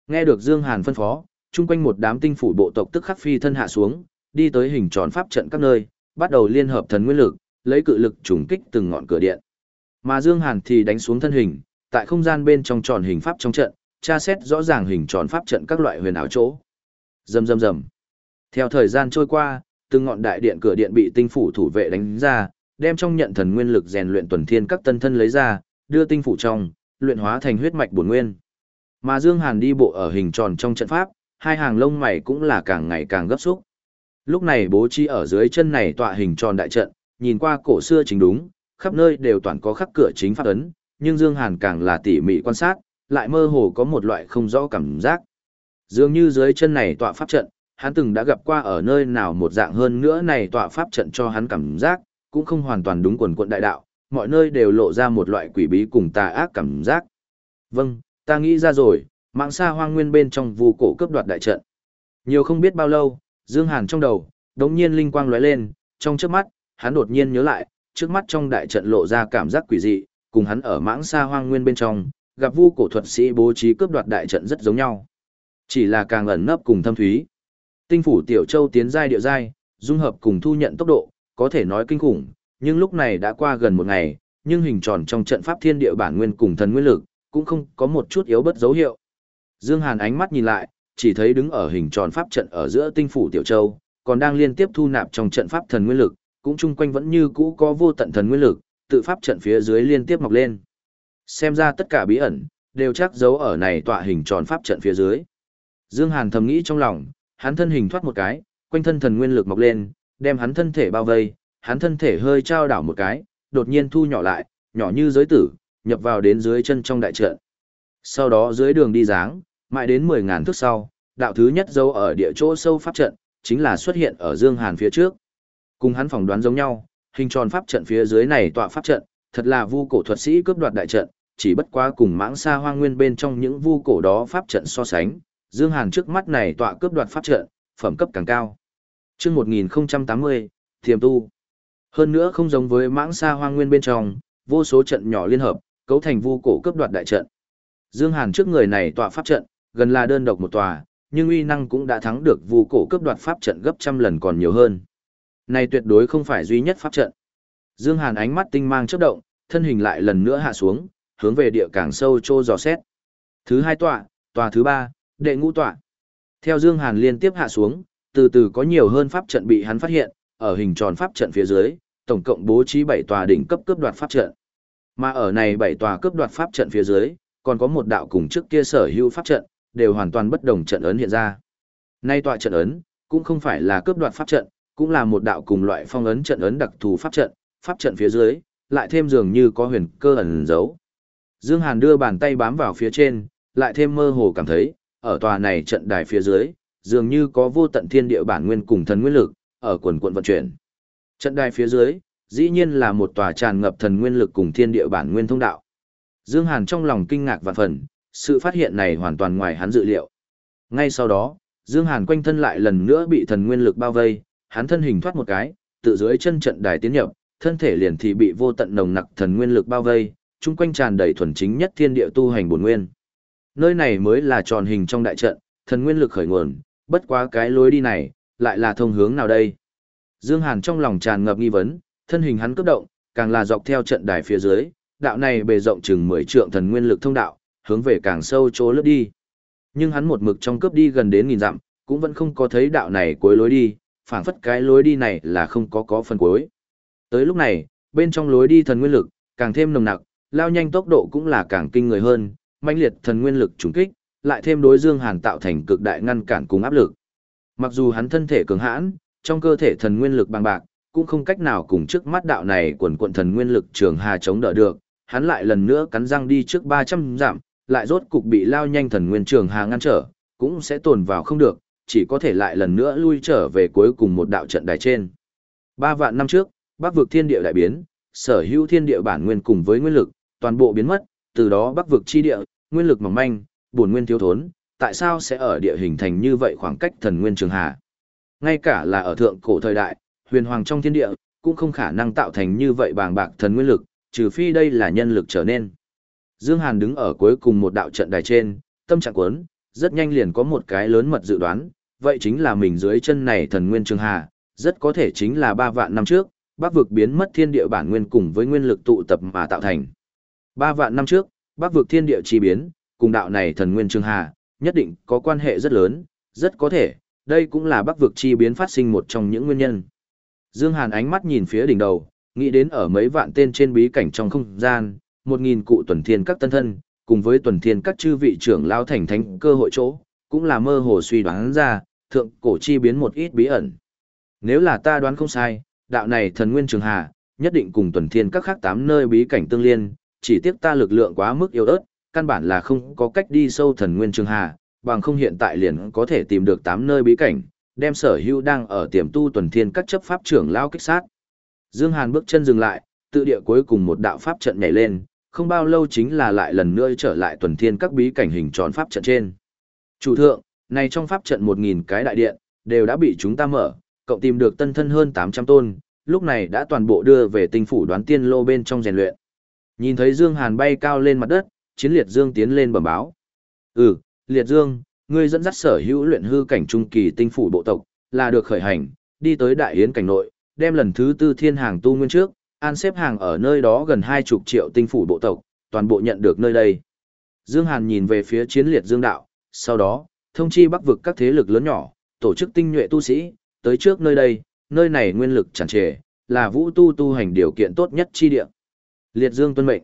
Nghe được Dương Hàn phân phó, chung quanh một đám tinh phủ bộ tộc tức khắc phi thân hạ xuống, đi tới hình tròn pháp trận các nơi, bắt đầu liên hợp thần nguyên lực, lấy cự lực trùng kích từng ngọn cửa điện. Mà Dương Hàn thì đánh xuống thân hình, tại không gian bên trong tròn hình pháp trong trận, tra xét rõ ràng hình tròn pháp trận các loại huyền ảo chỗ. Rầm rầm rầm. Theo thời gian trôi qua, từng ngọn đại điện cửa điện bị tinh phủ thủ vệ đánh ra, đem trong nhận thần nguyên lực rèn luyện tuần thiên các tân thân lấy ra, đưa tinh phủ trong, luyện hóa thành huyết mạch bổn nguyên. Mà Dương Hàn đi bộ ở hình tròn trong trận pháp, hai hàng lông mày cũng là càng ngày càng gấp xúc. Lúc này bố trí ở dưới chân này tọa hình tròn đại trận, nhìn qua cổ xưa chính đúng, khắp nơi đều toàn có khắc cửa chính pháp ấn, nhưng Dương Hàn càng là tỉ mỉ quan sát, lại mơ hồ có một loại không rõ cảm giác. Dường như dưới chân này tọa pháp trận, hắn từng đã gặp qua ở nơi nào một dạng hơn nữa này tọa pháp trận cho hắn cảm giác, cũng không hoàn toàn đúng quần quận đại đạo, mọi nơi đều lộ ra một loại quỷ bí cùng tà ác cảm giác. Vâng, ta nghĩ ra rồi, mạng xa hoang nguyên bên trong vu cổ cướp đoạt đại trận. Nhiều không biết bao lâu, Dương Hàn trong đầu, đống nhiên linh quang lóe lên, trong trước mắt, hắn đột nhiên nhớ lại, trước mắt trong đại trận lộ ra cảm giác quỷ dị, cùng hắn ở mãng xa hoang nguyên bên trong, gặp vu cổ thuật sĩ bố trí cướp đoạt đại trận rất giống nhau. Chỉ là càng ẩn nấp cùng thâm thúy. Tinh phủ tiểu châu tiến giai địa giai, dung hợp cùng thu nhận tốc độ, có thể nói kinh khủng, nhưng lúc này đã qua gần một ngày, nhưng hình tròn trong trận pháp thiên địa bản nguyên cùng thần nguyên lực, cũng không có một chút yếu bất dấu hiệu. Dương Hàn ánh mắt nhìn lại, chỉ thấy đứng ở hình tròn pháp trận ở giữa tinh phủ tiểu châu, còn đang liên tiếp thu nạp trong trận pháp thần nguyên lực, cũng chung quanh vẫn như cũ có vô tận thần nguyên lực, tự pháp trận phía dưới liên tiếp mọc lên. Xem ra tất cả bí ẩn, đều chắc giấu ở này tọa hình tròn pháp trận phía dưới. Dương Hàn thầm nghĩ trong lòng, hắn thân hình thoát một cái, quanh thân thần nguyên lực mọc lên, đem hắn thân thể bao vây, hắn thân thể hơi trao đảo một cái, đột nhiên thu nhỏ lại, nhỏ như giới tử, nhập vào đến dưới chân trong đại trận. Sau đó dưới đường đi dáng, mãi đến 10.000 thước sau, đạo thứ nhất dấu ở địa chỗ sâu pháp trận, chính là xuất hiện ở Dương Hàn phía trước. Cùng hắn phỏng đoán giống nhau, hình tròn pháp trận phía dưới này tọa pháp trận, thật là vu cổ thuật sĩ cướp đoạt đại trận, chỉ bất quá cùng mãng xa hoang nguyên bên trong những vu cổ đó pháp trận so sánh, Dương Hàn trước mắt này tọa cướp đoạt pháp trận, phẩm cấp càng cao. Chương 1080, Thiềm tu. Hơn nữa không giống với mãng xa hoang nguyên bên trong, vô số trận nhỏ liên hợp, cấu thành vu cổ cướp đoạt đại trận. Dương Hàn trước người này tọa pháp trận, gần là đơn độc một tòa, nhưng uy năng cũng đã thắng được vu cổ cướp đoạt pháp trận gấp trăm lần còn nhiều hơn. Này tuyệt đối không phải duy nhất pháp trận. Dương Hàn ánh mắt tinh mang chớp động, thân hình lại lần nữa hạ xuống, hướng về địa càng sâu trô dò xét. Thứ hai tọa, tòa thứ ba, đệ ngũ tọa. Theo Dương Hàn liên tiếp hạ xuống, từ từ có nhiều hơn pháp trận bị hắn phát hiện, ở hình tròn pháp trận phía dưới, tổng cộng bố trí 7 tòa đỉnh cấp cướp đoạt pháp trận. Mà ở này 7 tòa cướp đoạt pháp trận phía dưới, còn có một đạo cùng trước kia sở hữu pháp trận, đều hoàn toàn bất đồng trận ấn hiện ra. Nay tọa trận ấn, cũng không phải là cướp đoạt pháp trận, cũng là một đạo cùng loại phong ấn trận ấn đặc thù pháp trận, pháp trận phía dưới, lại thêm dường như có huyền cơ ẩn giấu. Dương Hàn đưa bàn tay bám vào phía trên, lại thêm mơ hồ cảm thấy, ở tòa này trận đài phía dưới, dường như có vô tận thiên địa bản nguyên cùng thần nguyên lực, ở quần quận vận chuyển. Trận đài phía dưới, dĩ nhiên là một tòa tràn ngập thần nguyên lực cùng thiên địa bản nguyên thông đạo. Dương Hàn trong lòng kinh ngạc vạn phần, sự phát hiện này hoàn toàn ngoài hắn dự liệu. Ngay sau đó, Dương Hàn quanh thân lại lần nữa bị thần nguyên lực bao vây, hắn thân hình thoát một cái, tự dưới chân trận đài tiến nhập, thân thể liền thì bị vô tận nồng nặc thần nguyên lực bao vây, chung quanh tràn đầy thuần chính nhất thiên địa tu hành bổn nguyên. Nơi này mới là tròn hình trong đại trận, thần nguyên lực khởi nguồn, bất quá cái lối đi này, lại là thông hướng nào đây? Dương Hàn trong lòng tràn ngập nghi vấn, thân hình hắn cấp động, càng là dọc theo trận đài phía dưới, đạo này bề rộng chừng 10 trượng thần nguyên lực thông đạo, hướng về càng sâu chỗ lướt đi. Nhưng hắn một mực trong cướp đi gần đến nghìn dặm, cũng vẫn không có thấy đạo này cuối lối đi, phảng phất cái lối đi này là không có có phần cuối. Tới lúc này, bên trong lối đi thần nguyên lực, càng thêm nồng nặc, lao nhanh tốc độ cũng là càng kinh người hơn, mãnh liệt thần nguyên lực trùng kích, lại thêm đối Dương Hàn tạo thành cực đại ngăn cản cùng áp lực. Mặc dù hắn thân thể cường hãn, trong cơ thể thần nguyên lực bằng bạc, cũng không cách nào cùng trước mắt đạo này quần quần thần nguyên lực trường hà chống đỡ được, hắn lại lần nữa cắn răng đi trước 300 giảm, lại rốt cục bị lao nhanh thần nguyên trường hà ngăn trở, cũng sẽ tồn vào không được, chỉ có thể lại lần nữa lui trở về cuối cùng một đạo trận đài trên. Ba vạn năm trước, Bắc vực thiên địa đại biến, sở hữu thiên địa bản nguyên cùng với nguyên lực, toàn bộ biến mất, từ đó Bắc vực chi địa, nguyên lực mỏng manh, bổn nguyên thiếu thốn, tại sao sẽ ở địa hình thành như vậy khoảng cách thần nguyên trường hà? Ngay cả là ở thượng cổ thời đại, huyền hoàng trong thiên địa, cũng không khả năng tạo thành như vậy bàng bạc thần nguyên lực, trừ phi đây là nhân lực trở nên. Dương Hàn đứng ở cuối cùng một đạo trận đài trên, tâm trạng cuốn, rất nhanh liền có một cái lớn mật dự đoán, vậy chính là mình dưới chân này thần nguyên trường hà, rất có thể chính là ba vạn năm trước, bắc vực biến mất thiên địa bản nguyên cùng với nguyên lực tụ tập mà tạo thành. Ba vạn năm trước, bắc vực thiên địa chi biến, cùng đạo này thần nguyên trường hà, nhất định có quan hệ rất lớn, rất có thể, đây cũng là bắc vực chi biến phát sinh một trong những nguyên nhân. Dương Hàn ánh mắt nhìn phía đỉnh đầu, nghĩ đến ở mấy vạn tên trên bí cảnh trong không gian, một nghìn cụ tuần thiên các tân thân, cùng với tuần thiên các chư vị trưởng lao thành thánh cơ hội chỗ, cũng là mơ hồ suy đoán ra, thượng cổ chi biến một ít bí ẩn. Nếu là ta đoán không sai, đạo này thần nguyên trường hà, nhất định cùng tuần thiên các khác tám nơi bí cảnh tương liên, chỉ tiếc ta lực lượng quá mức yếu ớt, căn bản là không có cách đi sâu thần nguyên trường hà, bằng không hiện tại liền có thể tìm được tám nơi bí cảnh, đem sở hữu đang ở tiềm tu tuần thiên các chấp pháp trưởng lao kích sát. Dương Hàn bước chân dừng lại, tự địa cuối cùng một đạo pháp trận nhảy lên, không bao lâu chính là lại lần nữa trở lại tuần thiên các bí cảnh hình tròn pháp trận trên. Chủ thượng, này trong pháp trận 1.000 cái đại điện, đều đã bị chúng ta mở, cộng tìm được tân thân hơn 800 tôn, lúc này đã toàn bộ đưa về tinh phủ đoán tiên lô bên trong rèn luyện. Nhìn thấy Dương Hàn bay cao lên mặt đất, chiến liệt Dương tiến lên bẩm báo. Ừ, liệt Dương, ngươi dẫn dắt sở hữu luyện hư cảnh trung kỳ tinh phủ bộ tộc, là được khởi hành, đi tới đại yến cảnh nội, đem lần thứ tư thiên hàng tu nguyên trước, an xếp hàng ở nơi đó gần hai chục triệu tinh phủ bộ tộc, toàn bộ nhận được nơi đây. Dương Hàn nhìn về phía chiến liệt Dương đạo, sau đó, thông chi bắc vực các thế lực lớn nhỏ, tổ chức tinh nhuệ tu sĩ, tới trước nơi đây, nơi này nguyên lực tràn trề, là vũ tu tu hành điều kiện tốt nhất chi địa. Liệt Dương tuân mệnh.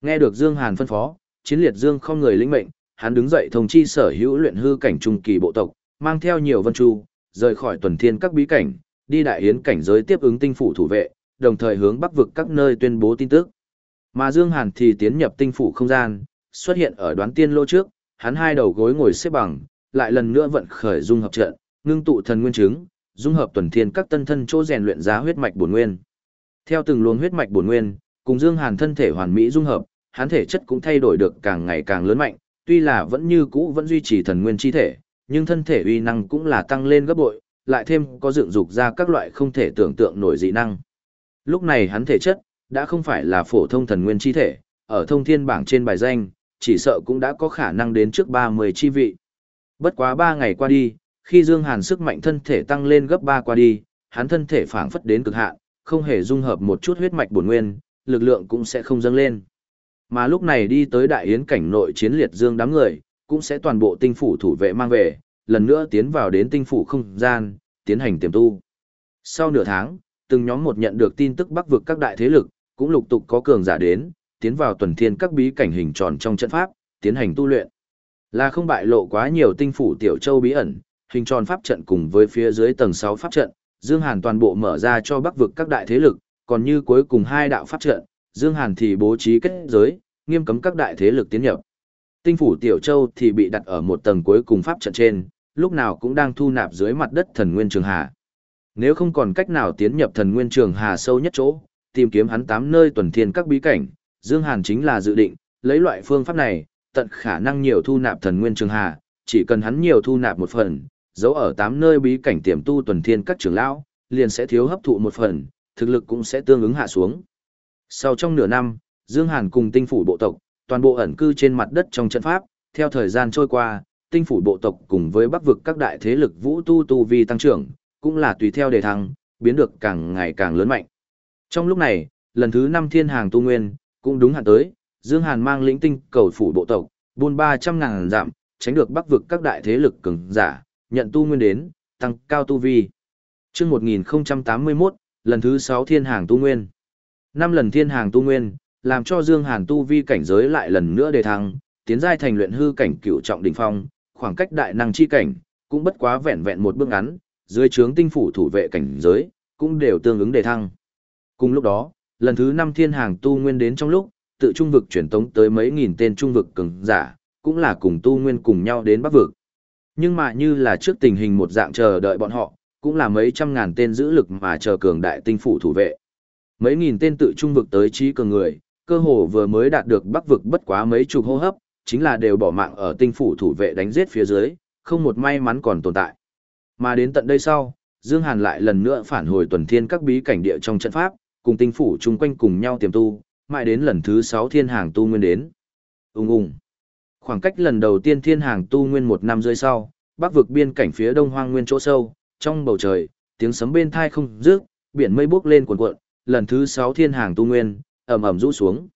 Nghe được Dương Hàn phân phó, chiến liệt Dương không người lĩnh mệnh, hắn đứng dậy thông chi sở hữu luyện hư cảnh trung kỳ bộ tộc, mang theo nhiều vân chu, rời khỏi tuần thiên các bí cảnh, đi đại hiến cảnh giới tiếp ứng tinh phủ thủ vệ, đồng thời hướng bắc vực các nơi tuyên bố tin tức. Mà Dương Hàn thì tiến nhập tinh phủ không gian, xuất hiện ở đoán tiên lô trước, hắn hai đầu gối ngồi xếp bằng, lại lần nữa vận khởi dung hợp trận, ngưng tụ thần nguyên chứng, dung hợp tuần thiên các tân thân chỗ rèn luyện giá huyết mạch bổn nguyên. Theo từng luồng huyết mạch bổn nguyên, cùng Dương Hàn thân thể hoàn mỹ dung hợp, hắn thể chất cũng thay đổi được càng ngày càng lớn mạnh, tuy là vẫn như cũ vẫn duy trì thần nguyên chi thể, nhưng thân thể uy năng cũng là tăng lên gấp bội, lại thêm có dựng dục ra các loại không thể tưởng tượng nổi dị năng. Lúc này hắn thể chất đã không phải là phổ thông thần nguyên chi thể, ở thông thiên bảng trên bài danh, chỉ sợ cũng đã có khả năng đến trước 30 chi vị. Bất quá 3 ngày qua đi, khi Dương Hàn sức mạnh thân thể tăng lên gấp 3 qua đi, hắn thân thể phảng phất đến cực hạn, không hề dung hợp một chút huyết mạch bổn nguyên, lực lượng cũng sẽ không dâng lên. Mà lúc này đi tới đại yến cảnh nội chiến liệt Dương đám người, cũng sẽ toàn bộ tinh phủ thủ vệ mang về, lần nữa tiến vào đến tinh phủ không gian, tiến hành tiềm tu. Sau nửa tháng, từng nhóm một nhận được tin tức bắc vực các đại thế lực, cũng lục tục có cường giả đến, tiến vào tuần thiên các bí cảnh hình tròn trong trận pháp, tiến hành tu luyện. Là không bại lộ quá nhiều tinh phủ tiểu châu bí ẩn, hình tròn pháp trận cùng với phía dưới tầng 6 pháp trận, Dương Hàn toàn bộ mở ra cho bắc vực các đại thế lực, còn như cuối cùng hai đạo pháp trận, Dương Hàn thì bố trí kết giới, nghiêm cấm các đại thế lực tiến nhập. Tinh phủ tiểu châu thì bị đặt ở một tầng cuối cùng pháp trận trên, lúc nào cũng đang thu nạp dưới mặt đất thần nguyên trường hà. Nếu không còn cách nào tiến nhập thần nguyên trường hà sâu nhất chỗ, tìm kiếm hắn tám nơi tuần thiên các bí cảnh, Dương Hàn chính là dự định, lấy loại phương pháp này, tận khả năng nhiều thu nạp thần nguyên trường hà, chỉ cần hắn nhiều thu nạp một phần, giấu ở tám nơi bí cảnh tiềm tu tuần thiên các trưởng lão, liền sẽ thiếu hấp thụ một phần, thực lực cũng sẽ tương ứng hạ xuống. Sau trong nửa năm, Dương Hàn cùng tinh phủ bộ tộc, toàn bộ ẩn cư trên mặt đất trong trận pháp, theo thời gian trôi qua, tinh phủ bộ tộc cùng với bắc vực các đại thế lực vũ tu tu vi tăng trưởng, cũng là tùy theo đề thăng, biến được càng ngày càng lớn mạnh. Trong lúc này, lần thứ 5 thiên hàng tu nguyên, cũng đúng hạn tới, Dương Hàn mang lĩnh tinh cầu phủ bộ tộc, buôn 300 ngàn giảm, tránh được bắc vực các đại thế lực cường giả, nhận tu nguyên đến, tăng cao tu vi. Trước 1081, lần thứ 6 thiên hàng tu nguyên. năm lần thiên hàng tu nguyên, làm cho Dương Hàn tu vi cảnh giới lại lần nữa đề thăng, tiến giai thành luyện hư cảnh cửu trọng đỉnh phong, khoảng cách đại năng chi cảnh, cũng bất quá vẹn vẹn một bước ngắn, dưới trướng tinh phủ thủ vệ cảnh giới, cũng đều tương ứng đề thăng. Cùng lúc đó, lần thứ 5 thiên hàng tu nguyên đến trong lúc, tự trung vực chuyển tống tới mấy nghìn tên trung vực cường giả, cũng là cùng tu nguyên cùng nhau đến bắc vực. Nhưng mà như là trước tình hình một dạng chờ đợi bọn họ, cũng là mấy trăm ngàn tên giữ lực mà chờ cường đại tinh phủ thủ vệ. Mấy nghìn tên tự trung vực tới trí cường người, cơ hồ vừa mới đạt được bắc vực bất quá mấy chục hô hấp, chính là đều bỏ mạng ở tinh phủ thủ vệ đánh giết phía dưới, không một may mắn còn tồn tại. Mà đến tận đây sau, Dương Hàn lại lần nữa phản hồi tuần thiên các bí cảnh địa trong trận pháp, cùng tinh phủ chung quanh cùng nhau tiềm tu, mãi đến lần thứ 6 thiên hàng tu nguyên đến. Ung ung. Khoảng cách lần đầu tiên thiên hàng tu nguyên một năm rơi sau, bắc vực biên cảnh phía đông hoang nguyên chỗ sâu, trong bầu trời, tiếng sấm bên thai không dứt, biển mây bốc lên cuồn cuộn, lần thứ sáu thiên hàng tu nguyên, ầm ầm rũ xuống.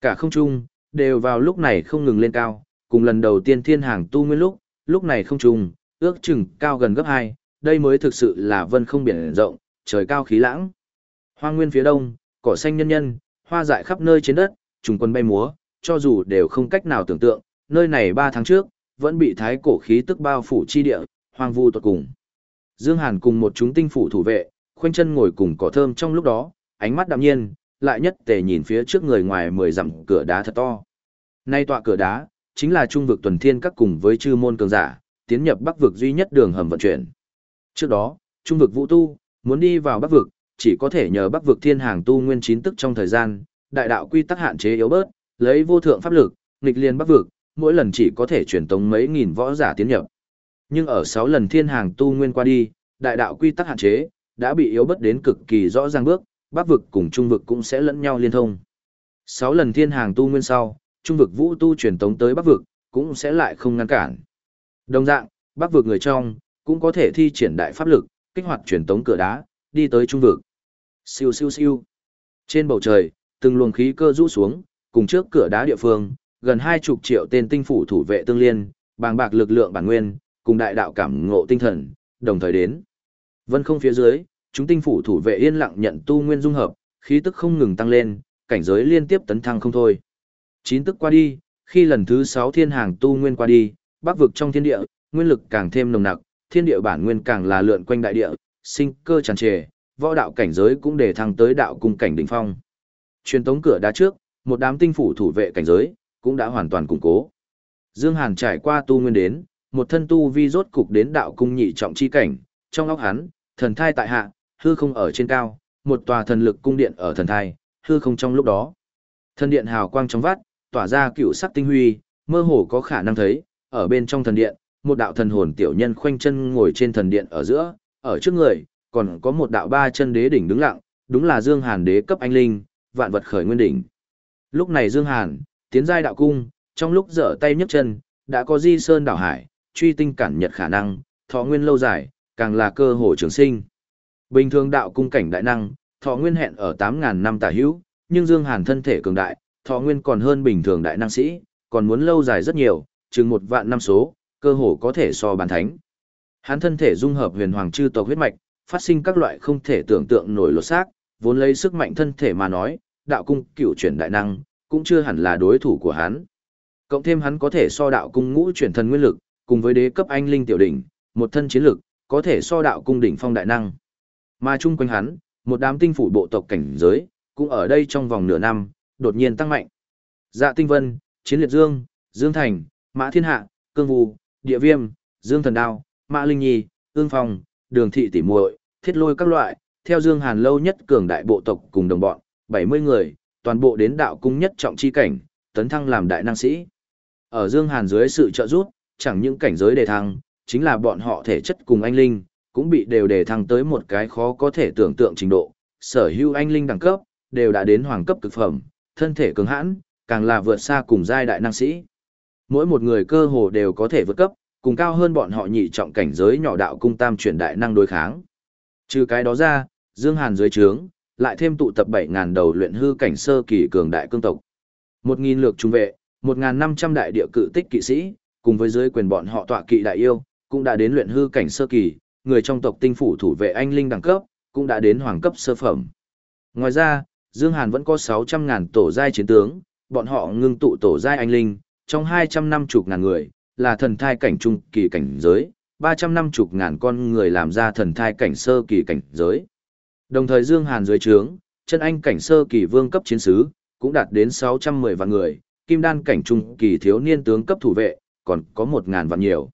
Cả không trung đều vào lúc này không ngừng lên cao, cùng lần đầu tiên thiên hàng tu nguyên lúc, lúc này không trung, ước chừng cao gần gấp hai, đây mới thực sự là vân không biển rộng, trời cao khí lãng. Hoang nguyên phía đông, cỏ xanh nhân nhân, hoa dại khắp nơi trên đất, trùng quân bay múa, cho dù đều không cách nào tưởng tượng, nơi này 3 tháng trước, vẫn bị thái cổ khí tức bao phủ chi địa, hoang vu tuột cùng. Dương Hàn cùng một chúng tinh phủ thủ vệ, khoanh chân ngồi cùng cỏ thơm trong lúc đó, ánh mắt đạm nhiên, lại nhất tề nhìn phía trước người ngoài mười dặm cửa đá thật to. Nay tọa cửa đá, chính là trung vực tuần thiên các cùng với chư môn cường giả, tiến nhập bắc vực duy nhất đường hầm vận chuyển. Trước đó, trung vực vũ tu, muốn đi vào bắc vực, chỉ có thể nhờ bắc vực thiên hàng tu nguyên chín tức trong thời gian, đại đạo quy tắc hạn chế yếu bớt, lấy vô thượng pháp lực, nghịch liên bắc vực, mỗi lần chỉ có thể truyền tống mấy nghìn võ giả tiến nhập. Nhưng ở 6 lần thiên hàng tu nguyên qua đi, đại đạo quy tắc hạn chế, đã bị yếu bất đến cực kỳ rõ ràng bước, bắc vực cùng trung vực cũng sẽ lẫn nhau liên thông. 6 lần thiên hàng tu nguyên sau, trung vực vũ tu truyền tống tới bắc vực, cũng sẽ lại không ngăn cản. Đồng dạng, bắc vực người trong, cũng có thể thi triển đại pháp lực, kích hoạt truyền tống cửa đá, đi tới trung vực. Siêu siêu siêu. Trên bầu trời, từng luồng khí cơ rũ xuống, cùng trước cửa đá địa phương, gần hai chục triệu tên tinh phủ thủ vệ tương liên, bàng bạc lực lượng bản nguyên, cùng đại đạo cảm ngộ tinh thần, đồng thời đến. Vân không phía dưới, chúng tinh phủ thủ vệ yên lặng nhận tu nguyên dung hợp, khí tức không ngừng tăng lên, cảnh giới liên tiếp tấn thăng không thôi. Chín tức qua đi, khi lần thứ sáu thiên hàng tu nguyên qua đi, bắc vực trong thiên địa, nguyên lực càng thêm nồng nặc, thiên địa bản nguyên càng là lượn quanh đại địa, sinh cơ tràn trề, võ đạo cảnh giới cũng để thăng tới đạo cung cảnh đỉnh phong. Truyền tống cửa đá trước, một đám tinh phủ thủ vệ cảnh giới cũng đã hoàn toàn củng cố. Dương Hàn trải qua tu nguyên đến, một thân tu vi rốt cục đến đạo cung nhị trọng chi cảnh, trong óc hắn, thần thai tại hạ, hư không ở trên cao, một tòa thần lực cung điện ở thần thai, hư không trong lúc đó. Thần điện hào quang trong vắt, tỏa ra cựu sắc tinh huy, mơ hồ có khả năng thấy, ở bên trong thần điện, một đạo thần hồn tiểu nhân khoanh chân ngồi trên thần điện ở giữa, ở trước người, còn có một đạo ba chân đế đỉnh đứng lặng, đúng là Dương Hàn đế cấp anh linh, vạn vật khởi nguyên đỉnh. Lúc này Dương Hàn, tiến giai đạo cung, trong lúc dở tay nhấc chân, đã có di sơn đảo hải, truy tinh cản nhật khả năng, thọ nguyên lâu dài, càng là cơ hội trường sinh. Bình thường đạo cung cảnh đại năng, thọ nguyên hẹn ở 8.000 năm tả hữu, nhưng Dương Hàn thân thể cường đại, thọ nguyên còn hơn bình thường đại năng sĩ, còn muốn lâu dài rất nhiều, chừng một vạn năm số, cơ hồ có thể so bàn thánh. Hắn thân thể dung hợp huyền hoàng chư tộc huyết mạch, phát sinh các loại không thể tưởng tượng nổi lột xác, vốn lấy sức mạnh thân thể mà nói, đạo cung cựu chuyển đại năng, cũng chưa hẳn là đối thủ của hắn. Cộng thêm hắn có thể so đạo cung ngũ chuyển thần nguyên lực, cùng với đế cấp anh linh tiểu đỉnh, một thân chiến lực, có thể so đạo cung đỉnh phong đại năng. Mà chung quanh hắn, một đám tinh phủ bộ tộc cảnh giới, cũng ở đây trong vòng nửa năm, đột nhiên tăng mạnh. Dạ Tinh Vân, Chiến Liệt Dương, Dương Thành, Mã Thiên Hạ, Cương Vũ, Địa Viêm, Dương Thần Đao, Mã Linh Nhi, Ương Phong, Đường Thị Tỷ muội, Thiết Lôi các loại, theo Dương Hàn lâu nhất cường đại bộ tộc cùng đồng bọn, 70 người, toàn bộ đến đạo cung nhất trọng chi cảnh, tấn thăng làm đại năng sĩ. Ở Dương Hàn dưới sự trợ giúp, chẳng những cảnh giới đề thăng, chính là bọn họ thể chất cùng anh linh, cũng bị đều đề thăng tới một cái khó có thể tưởng tượng trình độ. Sở hữu anh linh đẳng cấp, đều đã đến hoàng cấp cực phẩm, thân thể cường hãn, càng là vượt xa cùng giai đại năng sĩ. Mỗi một người cơ hồ đều có thể vượt cấp, cùng cao hơn bọn họ nhị trọng cảnh giới nhỏ đạo cung tam chuyển đại năng đối kháng. Trừ cái đó ra, Dương Hàn dưới trướng, lại thêm tụ tập 7000 đầu luyện hư cảnh sơ kỳ cường đại cương tộc. 1000 lược trung vệ, 1500 đại địa cự tích kỵ sĩ, cùng với dưới quyền bọn họ tọa kỵ đại yêu, cũng đã đến luyện hư cảnh sơ kỳ, người trong tộc tinh phủ thủ vệ anh linh đẳng cấp, cũng đã đến hoàng cấp sơ phẩm. Ngoài ra, Dương Hàn vẫn có 600 ngàn tổ giai chiến tướng, bọn họ ngưng tụ tổ giai anh linh, trong 250 ngàn người, là thần thai cảnh trung kỳ cảnh giới, 350 ngàn con người làm ra thần thai cảnh sơ kỳ cảnh giới. Đồng thời Dương Hàn dưới trướng, chân anh cảnh sơ kỳ vương cấp chiến sứ, cũng đạt đến 610 vạn người, kim đan cảnh trung kỳ thiếu niên tướng cấp thủ vệ, còn có một ngàn vạn nhiều.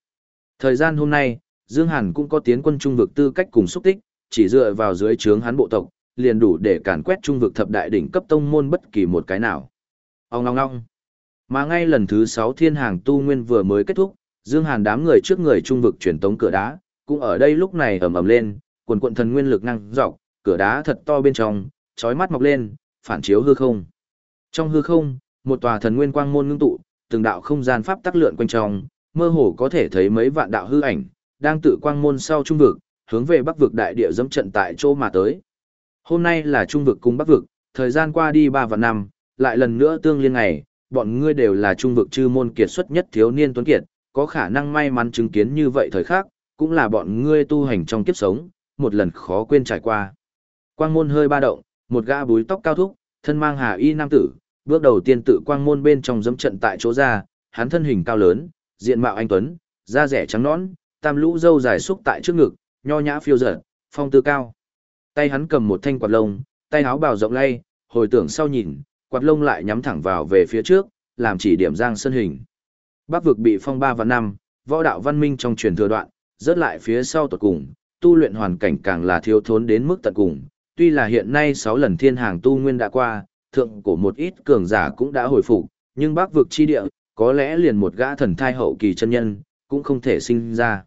Thời gian hôm nay, Dương Hàn cũng có tiến quân trung vực tư cách cùng xúc tích, chỉ dựa vào dưới trướng hắn bộ tộc, liền đủ để càn quét trung vực thập đại đỉnh cấp tông môn bất kỳ một cái nào. Ông ngong ngong. Mà ngay lần thứ 6 thiên hàng tu nguyên vừa mới kết thúc, Dương Hàn đám người trước người trung vực truyền tống cửa đá, cũng ở đây lúc này ầm ầm lên, quần quận thần nguyên lực năng dọc, cửa đá thật to bên trong, chói mắt mọc lên, phản chiếu hư không. Trong hư không, một tòa thần nguyên quang môn ngưng tụ, từng đạo không gian pháp tắc lượn quanh trong, mơ hồ có thể thấy mấy vạn đạo hư ảnh, đang tự quang môn sau trung vực, hướng về bắc vực đại địa dẫm trận tại chỗ mà tới. Hôm nay là trung vực cùng bắc vực, thời gian qua đi 3 và năm, lại lần nữa tương liên ngày, bọn ngươi đều là trung vực chư môn kiệt xuất nhất thiếu niên tuấn kiệt, có khả năng may mắn chứng kiến như vậy thời khắc, cũng là bọn ngươi tu hành trong kiếp sống, một lần khó quên trải qua. Quang môn hơi ba động, một gã búi tóc cao thúc, thân mang hà y nam tử, bước đầu tiên tự quang môn bên trong dẫm trận tại chỗ ra, hắn thân hình cao lớn, diện mạo anh tuấn, da rẻ trắng nõn, tam lũ râu dài xúc tại trước ngực, nho nhã phiêu dở, phong tư cao. Tay hắn cầm một thanh quạt lông, tay áo bào rộng lay, hồi tưởng sau nhìn, quạt lông lại nhắm thẳng vào về phía trước, làm chỉ điểm giang sân hình. Bắc vực bị phong ba và năm, võ đạo văn minh trong truyền thừa đoạn, rớt lại phía sau tuột cùng, tu luyện hoàn cảnh càng là thiếu thốn đến mức tận cùng. Tuy là hiện nay 6 lần thiên hàng tu nguyên đã qua, thượng cổ một ít cường giả cũng đã hồi phục, nhưng bắc vực chi địa, có lẽ liền một gã thần thai hậu kỳ chân nhân, cũng không thể sinh ra.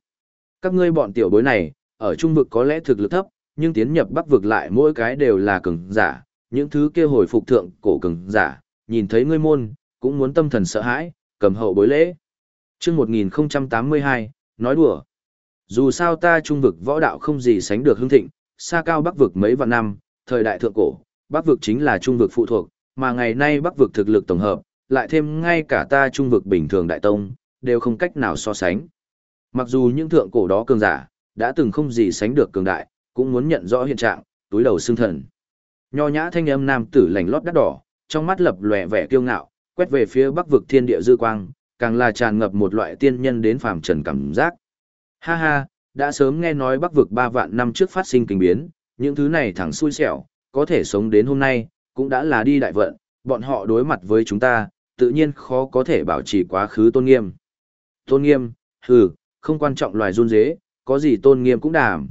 Các ngươi bọn tiểu bối này, ở trung vực có lẽ thực lực thấp, nhưng tiến nhập bắc vực lại mỗi cái đều là cường giả, những thứ kia hồi phục thượng cổ cường giả, nhìn thấy ngươi môn, cũng muốn tâm thần sợ hãi, cầm hậu bối lễ. Chương 1082, nói đùa. Dù sao ta trung vực võ đạo không gì sánh được hưng thịnh, xa cao bắc vực mấy vạn năm, thời đại thượng cổ, bắc vực chính là trung vực phụ thuộc, mà ngày nay bắc vực thực lực tổng hợp, lại thêm ngay cả ta trung vực bình thường đại tông, đều không cách nào so sánh. Mặc dù những thượng cổ đó cường giả, đã từng không gì sánh được cường đại, cũng muốn nhận rõ hiện trạng, túi đầu xương thần. Nho nhã thanh âm nam tử lành lót đắt đỏ, trong mắt lập lòe vẻ kiêu ngạo, quét về phía bắc vực thiên địa dư quang, càng là tràn ngập một loại tiên nhân đến phàm trần cảm giác. Ha ha, đã sớm nghe nói bắc vực ba vạn năm trước phát sinh kinh biến, những thứ này thẳng xui xẻo, có thể sống đến hôm nay, cũng đã là đi đại vận, bọn họ đối mặt với chúng ta, tự nhiên khó có thể bảo trì quá khứ tôn nghiêm. Tôn nghiêm, hừ, không quan trọng loài run dế, có gì tôn nghiêm cũng đảm.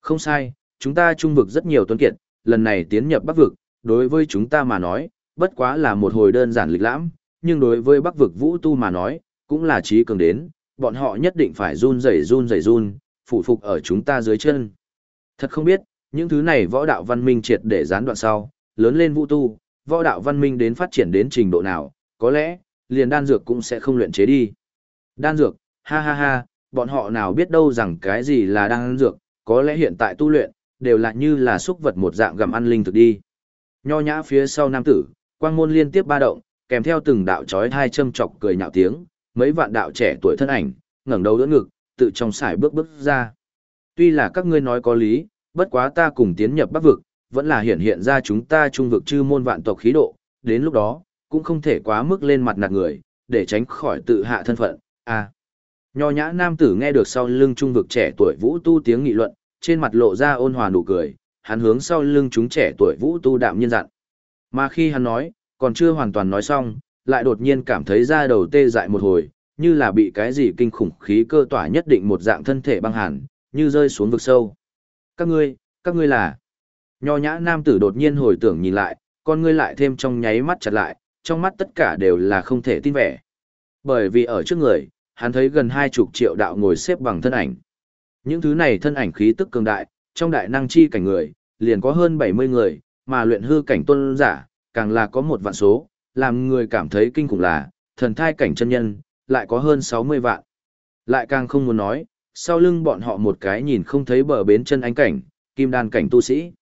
Không sai, chúng ta trung vực rất nhiều tuấn kiệt, lần này tiến nhập bắc vực, đối với chúng ta mà nói, bất quá là một hồi đơn giản lịch lãm, nhưng đối với bắc vực vũ tu mà nói, cũng là trí cường đến, bọn họ nhất định phải run rẩy run rẩy run, phụ phục ở chúng ta dưới chân. Thật không biết, những thứ này võ đạo văn minh triệt để gián đoạn sau, lớn lên vũ tu, võ đạo văn minh đến phát triển đến trình độ nào, có lẽ, liền đan dược cũng sẽ không luyện chế đi. Đan dược, ha ha ha, bọn họ nào biết đâu rằng cái gì là đan dược, có lẽ hiện tại tu luyện, đều là như là xúc vật một dạng gặm ăn linh thực đi. Nho nhã phía sau nam tử, quang môn liên tiếp ba động, kèm theo từng đạo chói hai châm chọc cười nhạo tiếng, mấy vạn đạo trẻ tuổi thân ảnh, ngẩng đầu đỡ ngực, tự trong sải bước bước ra. Tuy là các ngươi nói có lý, bất quá ta cùng tiến nhập bắc vực, vẫn là hiện hiện ra chúng ta trung vực chư môn vạn tộc khí độ, đến lúc đó, cũng không thể quá mức lên mặt nạt người, để tránh khỏi tự hạ thân phận, à. Nho nhã nam tử nghe được sau lưng trung vực trẻ tuổi vũ tu tiếng nghị luận, trên mặt lộ ra ôn hòa nụ cười, hắn hướng sau lưng chúng trẻ tuổi vũ tu đạm nhiên dặn. Mà khi hắn nói, còn chưa hoàn toàn nói xong, lại đột nhiên cảm thấy da đầu tê dại một hồi, như là bị cái gì kinh khủng khí cơ tỏa nhất định một dạng thân thể băng hàn, như rơi xuống vực sâu. Các ngươi, các ngươi là... Nho nhã nam tử đột nhiên hồi tưởng nhìn lại, con ngươi lại thêm trong nháy mắt chặt lại, trong mắt tất cả đều là không thể tin vẻ. Bởi vì ở trước người, hắn thấy gần hai chục triệu đạo ngồi xếp bằng thân ảnh. Những thứ này thân ảnh khí tức cường đại, trong đại năng chi cảnh người, liền có hơn 70 người, mà luyện hư cảnh tuân giả, càng là có một vạn số, làm người cảm thấy kinh khủng là, thần thai cảnh chân nhân, lại có hơn 60 vạn. Lại càng không muốn nói, sau lưng bọn họ một cái nhìn không thấy bờ bến chân ánh cảnh, kim đan cảnh tu sĩ.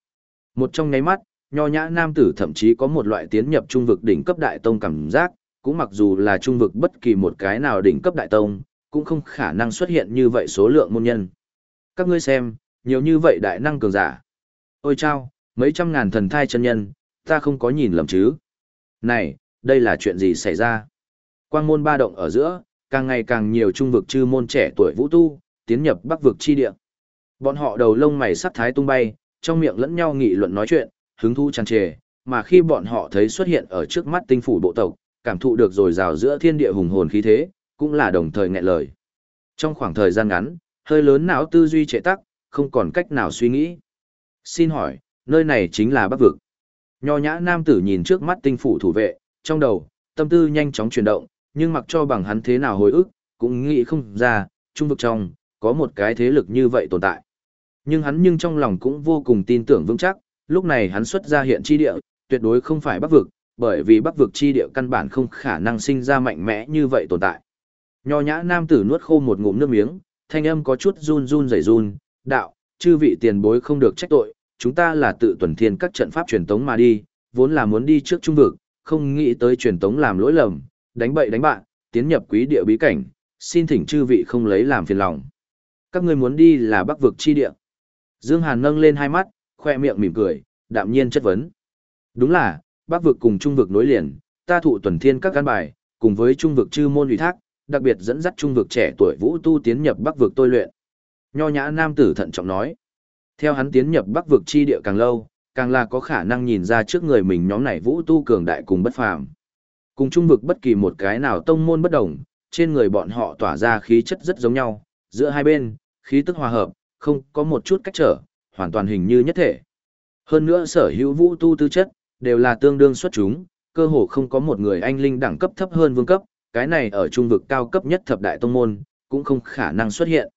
Một trong nháy mắt, nho nhã nam tử thậm chí có một loại tiến nhập trung vực đỉnh cấp đại tông cảm giác, cũng mặc dù là trung vực bất kỳ một cái nào đỉnh cấp đại tông, cũng không khả năng xuất hiện như vậy số lượng môn nhân. Các ngươi xem, nhiều như vậy đại năng cường giả. Ôi chao, mấy trăm ngàn thần thai chân nhân, ta không có nhìn lầm chứ. Này, đây là chuyện gì xảy ra? Quang môn ba động ở giữa, càng ngày càng nhiều trung vực chư môn trẻ tuổi vũ tu, tiến nhập bắc vực chi địa. Bọn họ đầu lông mày sắc thái tung bay, trong miệng lẫn nhau nghị luận nói chuyện, hứng thú tràn trề, mà khi bọn họ thấy xuất hiện ở trước mắt tinh phủ bộ tộc, cảm thụ được rồi rào giữa thiên địa hùng hồn khí thế, cũng là đồng thời nghẹn lời. Trong khoảng thời gian ngắn, hơi lớn não tư duy trệ tắc, không còn cách nào suy nghĩ. Xin hỏi, nơi này chính là Bắc vực. Nho nhã nam tử nhìn trước mắt tinh phủ thủ vệ, trong đầu, tâm tư nhanh chóng chuyển động, nhưng mặc cho bằng hắn thế nào hồi ức, cũng nghĩ không ra, trung vực trong, có một cái thế lực như vậy tồn tại. Nhưng hắn nhưng trong lòng cũng vô cùng tin tưởng vững chắc, lúc này hắn xuất ra hiện chi địa, tuyệt đối không phải bắc vực, bởi vì bắc vực chi địa căn bản không khả năng sinh ra mạnh mẽ như vậy tồn tại. Nho nhã nam tử nuốt khô một ngụm nước miếng, thanh âm có chút run run rẩy run, đạo, chư vị tiền bối không được trách tội, chúng ta là tự tuần thiên các trận pháp truyền tống mà đi, vốn là muốn đi trước trung vực, không nghĩ tới truyền tống làm lỗi lầm, đánh bậy đánh bạn, tiến nhập quý địa bí cảnh, xin thỉnh chư vị không lấy làm phiền lòng. Các ngươi muốn đi là bắc vực chi địa. Dương Hàn nâng lên hai mắt, khoe miệng mỉm cười, đạm nhiên chất vấn. Đúng là, bắc vực cùng trung vực nối liền, ta thụ tuần thiên các căn bài, cùng với trung vực chư môn ủy thác, đặc biệt dẫn dắt trung vực trẻ tuổi vũ tu tiến nhập bắc vực tôi luyện. Nho nhã nam tử thận trọng nói. Theo hắn tiến nhập bắc vực chi địa càng lâu, càng là có khả năng nhìn ra trước người mình nhóm này vũ tu cường đại cùng bất phàm. Cùng trung vực bất kỳ một cái nào tông môn bất đồng, trên người bọn họ tỏa ra khí chất rất giống nhau, giữa hai bên, khí tức hòa hợp, không có một chút cách trở, hoàn toàn hình như nhất thể. Hơn nữa sở hữu vũ tu tư chất, đều là tương đương xuất chúng, cơ hồ không có một người anh linh đẳng cấp thấp hơn vương cấp, cái này ở trung vực cao cấp nhất thập đại tông môn, cũng không khả năng xuất hiện.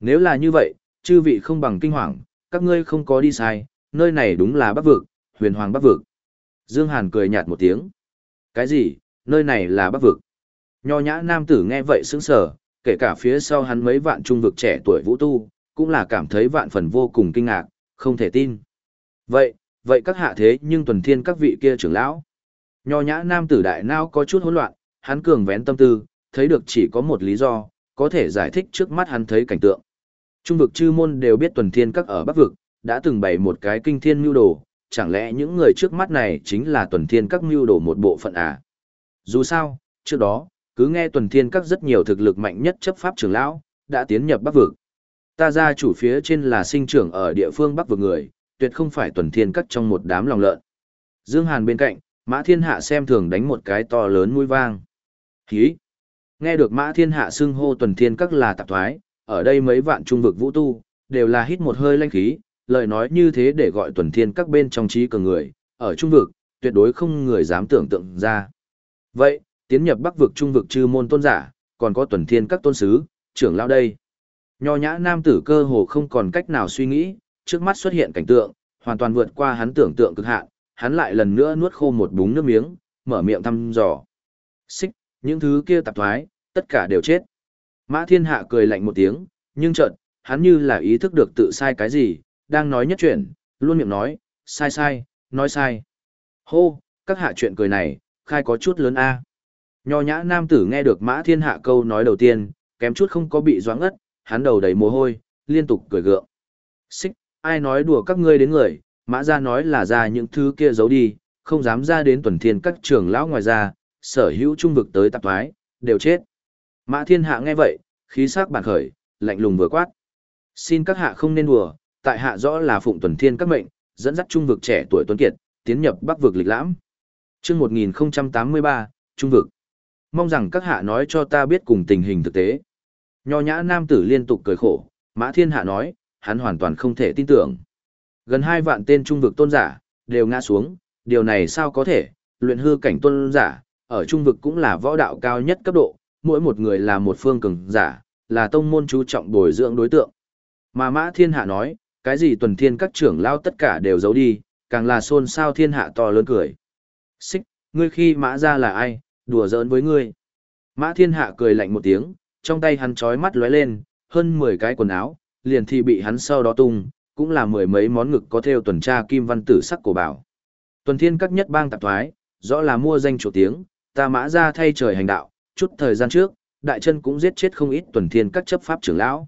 Nếu là như vậy, chư vị không bằng kinh hoàng, các ngươi không có đi sai, nơi này đúng là bắc vực, huyền hoàng bắc vực. Dương Hàn cười nhạt một tiếng. Cái gì, nơi này là bắc vực? Nho nhã nam tử nghe vậy sững sờ, kể cả phía sau hắn mấy vạn trung vực trẻ tuổi vũ tu, cũng là cảm thấy vạn phần vô cùng kinh ngạc, không thể tin. Vậy, vậy các hạ thế nhưng tuần thiên các vị kia trưởng lão. Nho nhã nam tử đại nao có chút hỗn loạn, hắn cường vén tâm tư, thấy được chỉ có một lý do, có thể giải thích trước mắt hắn thấy cảnh tượng. Trung vực chư môn đều biết tuần thiên các ở bắc vực, đã từng bày một cái kinh thiên mưu đồ, chẳng lẽ những người trước mắt này chính là tuần thiên các mưu đồ một bộ phận à? Dù sao, trước đó, cứ nghe tuần thiên các rất nhiều thực lực mạnh nhất chấp pháp trưởng lão, đã tiến nhập bắc vực. Ta ra chủ phía trên là sinh trưởng ở địa phương bắc vực người, tuyệt không phải tuần thiên các trong một đám lòng lợn. Dương Hàn bên cạnh, Mã Thiên Hạ xem thường đánh một cái to lớn mũi vang. Hí! Nghe được Mã Thiên Hạ xưng hô tuần thiên các là tạp thoái, ở đây mấy vạn trung vực vũ tu, đều là hít một hơi lanh khí, lời nói như thế để gọi tuần thiên các bên trong trí cường người, ở trung vực, tuyệt đối không người dám tưởng tượng ra. Vậy, tiến nhập bắc vực trung vực chư môn tôn giả, còn có tuần thiên các tôn sứ, trưởng lão đây. Nho nhã nam tử cơ hồ không còn cách nào suy nghĩ, trước mắt xuất hiện cảnh tượng, hoàn toàn vượt qua hắn tưởng tượng cực hạn, hắn lại lần nữa nuốt khô một búng nước miếng, mở miệng thăm dò. Xích, những thứ kia tạp thoái, tất cả đều chết. Mã thiên hạ cười lạnh một tiếng, nhưng chợt, hắn như là ý thức được tự sai cái gì, đang nói nhất chuyện, luôn miệng nói, sai sai, nói sai. Hô, các hạ chuyện cười này, khai có chút lớn a. Nho nhã nam tử nghe được mã thiên hạ câu nói đầu tiên, kém chút không có bị doãn ngất, hắn đầu đầy mồ hôi, liên tục cười gượng. Xích, ai nói đùa các ngươi đến người, mã ra nói là ra những thứ kia giấu đi, không dám ra đến tuần thiên các trưởng lão ngoài ra, sở hữu trung vực tới tạp thoái, đều chết. Mã thiên hạ nghe vậy, khí sắc bản khởi, lạnh lùng vừa quát. Xin các hạ không nên đùa, tại hạ rõ là phụng tuần thiên các mệnh, dẫn dắt trung vực trẻ tuổi tuấn kiệt, tiến nhập bắc vực lịch lãm. Trước 1083, trung vực. Mong rằng các hạ nói cho ta biết cùng tình hình thực tế. Nho nhã nam tử liên tục cười khổ, mã thiên hạ nói, hắn hoàn toàn không thể tin tưởng. Gần hai vạn tên trung vực tôn giả, đều ngã xuống, điều này sao có thể, luyện hư cảnh tôn giả, ở trung vực cũng là võ đạo cao nhất cấp độ, mỗi một người là một phương cường giả, là tông môn chú trọng bồi dưỡng đối tượng. Mà Mã Thiên Hạ nói, cái gì tuần thiên các trưởng lao tất cả đều giấu đi, càng là xôn xao thiên hạ to lớn cười. Xích, ngươi khi mã ra là ai, đùa giỡn với ngươi. Mã thiên hạ cười lạnh một tiếng, trong tay hắn trói mắt lóe lên, hơn 10 cái quần áo, liền thì bị hắn sau đó tung, cũng là mười mấy món ngực có theo tuần tra kim văn tử sắc cổ bảo. Tuần thiên các nhất bang tạp thoái, rõ là mua danh chủ tiếng, ta mã ra thay trời hành đạo, chút thời gian trước, đại chân cũng giết chết không ít tuần thiên các chấp pháp trưởng lão.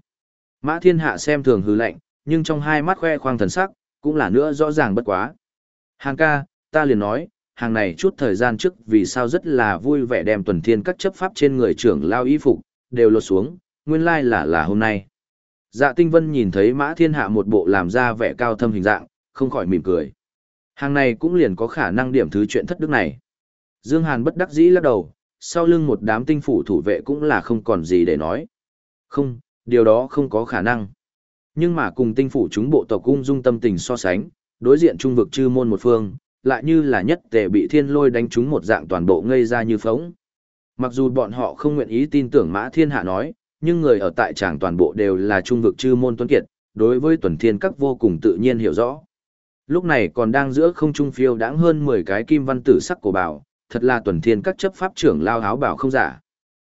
Mã thiên hạ xem thường hư lạnh, nhưng trong hai mắt khoe khoang thần sắc, cũng là nữa rõ ràng bất quá. Hàng ca, ta liền nói, hàng này chút thời gian trước vì sao rất là vui vẻ đem tuần thiên các chấp pháp trên người trưởng lao y phục, đều lột xuống, nguyên lai là là hôm nay. Dạ tinh vân nhìn thấy mã thiên hạ một bộ làm ra vẻ cao thâm hình dạng, không khỏi mỉm cười. Hàng này cũng liền có khả năng điểm thứ chuyện thất đức này. Dương Hàn bất đắc dĩ lắc đầu, sau lưng một đám tinh phủ thủ vệ cũng là không còn gì để nói. Không, điều đó không có khả năng. Nhưng mà cùng tinh phủ chúng bộ tộc cung dung tâm tình so sánh, đối diện trung vực chư môn một phương, lại như là nhất tề bị thiên lôi đánh trúng một dạng toàn bộ ngây ra như phóng. Mặc dù bọn họ không nguyện ý tin tưởng mã thiên hạ nói, nhưng người ở tại tràng toàn bộ đều là trung vực chư môn tuấn kiệt, đối với tuần thiên các vô cùng tự nhiên hiểu rõ. Lúc này còn đang giữa không trung phiêu đáng hơn 10 cái kim văn tử sắc của bảo, thật là tuần thiên các chấp pháp trưởng lao háo bảo không giả.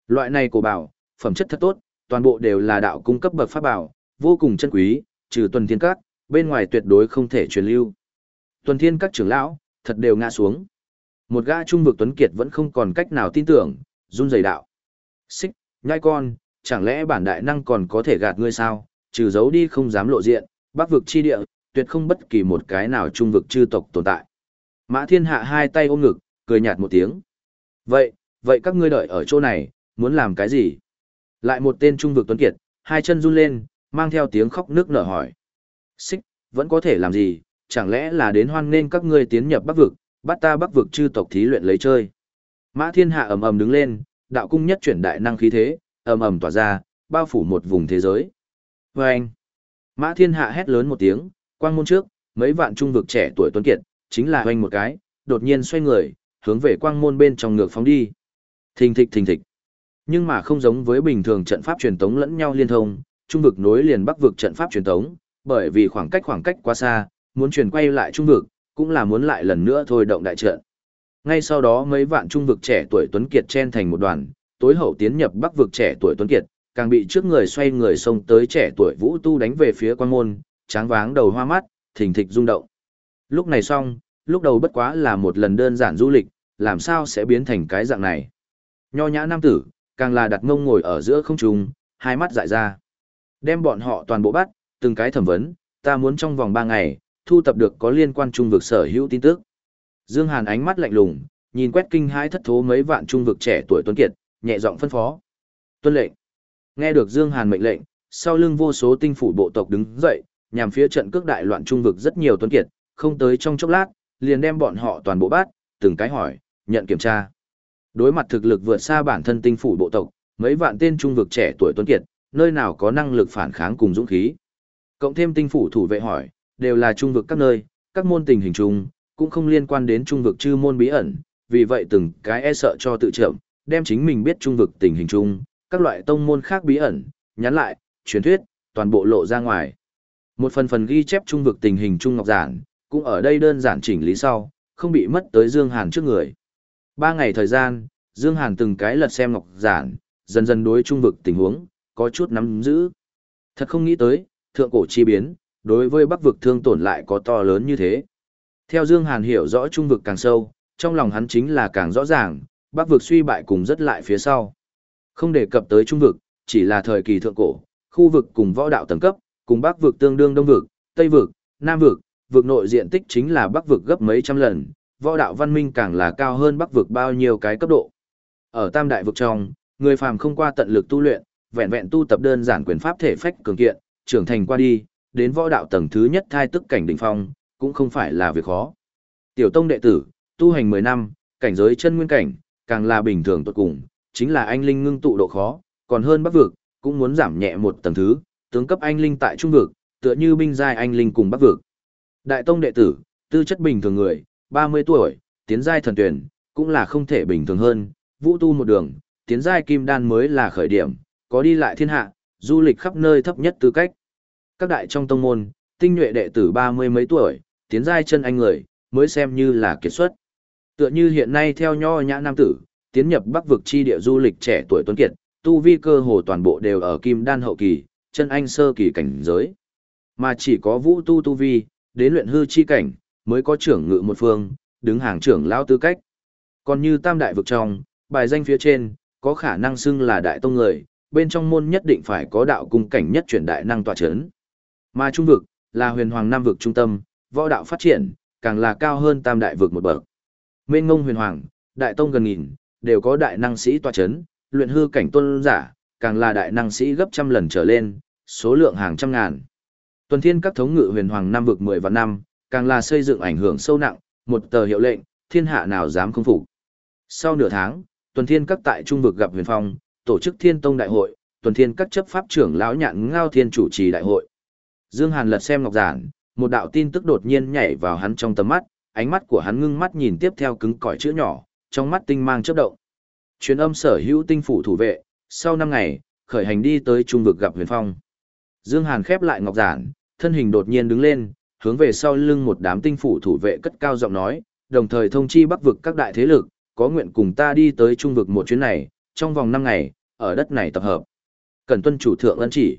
Loại này của bảo, phẩm chất thật tốt, toàn bộ đều là đạo cung cấp bậc pháp bảo, vô cùng chân quý, trừ tuần thiên các, bên ngoài tuyệt đối không thể truyền lưu. Tuần thiên các trưởng lão, thật đều ngã xuống. Một gã trung vực tuấn kiệt vẫn không còn cách nào tin tưởng, run rẩy đạo. Xích, nhai con, chẳng lẽ bản đại năng còn có thể gạt ngươi sao, trừ giấu đi không dám lộ diện, bắc vực chi địa, tuyệt không bất kỳ một cái nào trung vực chư tộc tồn tại. Mã thiên hạ hai tay ôm ngực, cười nhạt một tiếng. Vậy, vậy các ngươi đợi ở chỗ này, muốn làm cái gì? Lại một tên trung vực tuấn kiệt, hai chân run lên, mang theo tiếng khóc nước nở hỏi. Xích, vẫn có thể làm gì, chẳng lẽ là đến hoan nên các ngươi tiến nhập bắc vực, bắt ta bắc vực chư tộc thí luyện lấy chơi. Mã thiên hạ ầm ầm đứng lên, đạo cung nhất chuyển đại năng khí thế, ầm ầm tỏa ra, bao phủ một vùng thế giới. Và anh, Mã thiên hạ hét lớn một tiếng, quang môn trước, mấy vạn trung vực trẻ tuổi tuấn kiệt, chính là hoanh một cái, đột nhiên xoay người, hướng về quang môn bên trong ngược phóng đi. Thình thịch thình thịch. Nhưng mà không giống với bình thường trận pháp truyền tống lẫn nhau liên thông, trung vực nối liền bắc vực trận pháp truyền tống, bởi vì khoảng cách khoảng cách quá xa, muốn truyền quay lại trung vực, cũng là muốn lại lần nữa thôi động đại trận. Ngay sau đó mấy vạn trung vực trẻ tuổi tuấn kiệt chen thành một đoàn, tối hậu tiến nhập bắc vực trẻ tuổi tuấn kiệt, càng bị trước người xoay người xông tới trẻ tuổi vũ tu đánh về phía quan môn, tráng váng đầu hoa mắt, thình thịch rung động. Lúc này xong, lúc đầu bất quá là một lần đơn giản du lịch, làm sao sẽ biến thành cái dạng này. Nho nhã nam tử, càng là đặt ngông ngồi ở giữa không trung, hai mắt dại ra. Đem bọn họ toàn bộ bắt, từng cái thẩm vấn, ta muốn trong vòng 3 ngày, thu tập được có liên quan trung vực sở hữu tin tức. Dương Hàn ánh mắt lạnh lùng, nhìn quét kinh hãi thất thố mấy vạn trung vực trẻ tuổi tuấn kiệt, nhẹ giọng phân phó. Tuân lệnh. Nghe được Dương Hàn mệnh lệnh, sau lưng vô số tinh phủ bộ tộc đứng dậy, nhằm phía trận cước đại loạn trung vực rất nhiều tuấn kiệt, không tới trong chốc lát, liền đem bọn họ toàn bộ bắt, từng cái hỏi, nhận kiểm tra. Đối mặt thực lực vượt xa bản thân tinh phủ bộ tộc, mấy vạn tên trung vực trẻ tuổi tuấn kiệt, nơi nào có năng lực phản kháng cùng dũng khí. Cộng thêm tinh phủ thủ vệ hỏi, đều là trung vực các nơi, các môn tình hình chung, cũng không liên quan đến trung vực chư môn bí ẩn, vì vậy từng cái e sợ cho tự trưởng, đem chính mình biết trung vực tình hình chung, các loại tông môn khác bí ẩn, nhắn lại, truyền thuyết, toàn bộ lộ ra ngoài. Một phần phần ghi chép trung vực tình hình trung ngọc giản, cũng ở đây đơn giản chỉnh lý sau, không bị mất tới Dương Hàn trước người. Ba ngày thời gian, Dương Hàn từng cái lật xem ngọc giản, dần dần đối trung vực tình huống, có chút nắm giữ. Thật không nghĩ tới, thượng cổ chi biến, đối với bắc vực thương tổn lại có to lớn như thế. Theo Dương Hàn hiểu rõ trung vực càng sâu, trong lòng hắn chính là càng rõ ràng, bắc vực suy bại cùng rất lại phía sau. Không đề cập tới trung vực, chỉ là thời kỳ thượng cổ, khu vực cùng võ đạo tầng cấp, cùng bắc vực tương đương đông vực, tây vực, nam vực, vực nội diện tích chính là bắc vực gấp mấy trăm lần, võ đạo văn minh càng là cao hơn bắc vực bao nhiêu cái cấp độ. Ở tam đại vực trong, người phàm không qua tận lực tu luyện, vẹn vẹn tu tập đơn giản quyền pháp thể phách cường kiện, trưởng thành qua đi, đến võ đạo tầng thứ nhất thai tức cảnh đỉnh phong, cũng không phải là việc khó. Tiểu tông đệ tử, tu hành 10 năm, cảnh giới chân nguyên cảnh, càng là bình thường tốt cùng, chính là anh linh ngưng tụ độ khó, còn hơn bắc vực, cũng muốn giảm nhẹ một tầng thứ, tướng cấp anh linh tại trung vực, tựa như binh giai anh linh cùng bắc vực. Đại tông đệ tử, tư chất bình thường người, 30 tuổi, tiến giai thần tuyển, cũng là không thể bình thường hơn, vũ tu một đường, tiến giai kim đan mới là khởi điểm, có đi lại thiên hạ, du lịch khắp nơi thấp nhất tư cách. Các đại trong tông môn, tinh nhuệ đệ tử 30 mấy tuổi, tiến giai chân anh người, mới xem như là kiệt xuất. Tựa như hiện nay theo nho nhã nam tử, tiến nhập bắc vực chi địa du lịch trẻ tuổi tuấn kiệt, tu vi cơ hồ toàn bộ đều ở kim đan hậu kỳ, chân anh sơ kỳ cảnh giới. Mà chỉ có vũ tu tu vi, đến luyện hư chi cảnh, mới có trưởng ngự một phương, đứng hàng trưởng lao tư cách. Còn như tam đại vực trong, bài danh phía trên, có khả năng xưng là đại tông người, bên trong môn nhất định phải có đạo cung cảnh nhất chuyển đại năng tỏa chấn. Mà trung vực, là huyền hoàng nam vực trung tâm, võ đạo phát triển, càng là cao hơn tam đại vực một bậc. Mên ngông huyền hoàng, đại tông gần nghìn, đều có đại năng sĩ tỏa chấn, luyện hư cảnh tôn giả, càng là đại năng sĩ gấp trăm lần trở lên, số lượng hàng trăm ngàn. Tuần thiên các thống ngự huyền hoàng nam vực 10 và năm, càng là xây dựng ảnh hưởng sâu nặng, một tờ hiệu lệnh, thiên hạ nào dám không phục. Sau nửa tháng, tuần thiên các tại trung vực gặp huyền phong, tổ chức thiên tông đại hội, tuần thiên các chấp pháp trưởng lão nhạn ngao thiên chủ trì đại hội. Dương Hàn lật xem ngọc giản, một đạo tin tức đột nhiên nhảy vào hắn trong tầm mắt, ánh mắt của hắn ngưng mắt nhìn tiếp theo cứng cỏi chữ nhỏ, trong mắt tinh mang chớp động. Truyền âm sở hữu tinh phủ thủ vệ, sau 5 ngày, khởi hành đi tới trung vực gặp huyền phong. Dương Hàn khép lại ngọc giản, thân hình đột nhiên đứng lên, hướng về sau lưng một đám tinh phủ thủ vệ cất cao giọng nói, đồng thời thông chi bắc vực các đại thế lực, có nguyện cùng ta đi tới trung vực một chuyến này, trong vòng 5 ngày, ở đất này tập hợp. Cần tuân chủ thượng ân chỉ.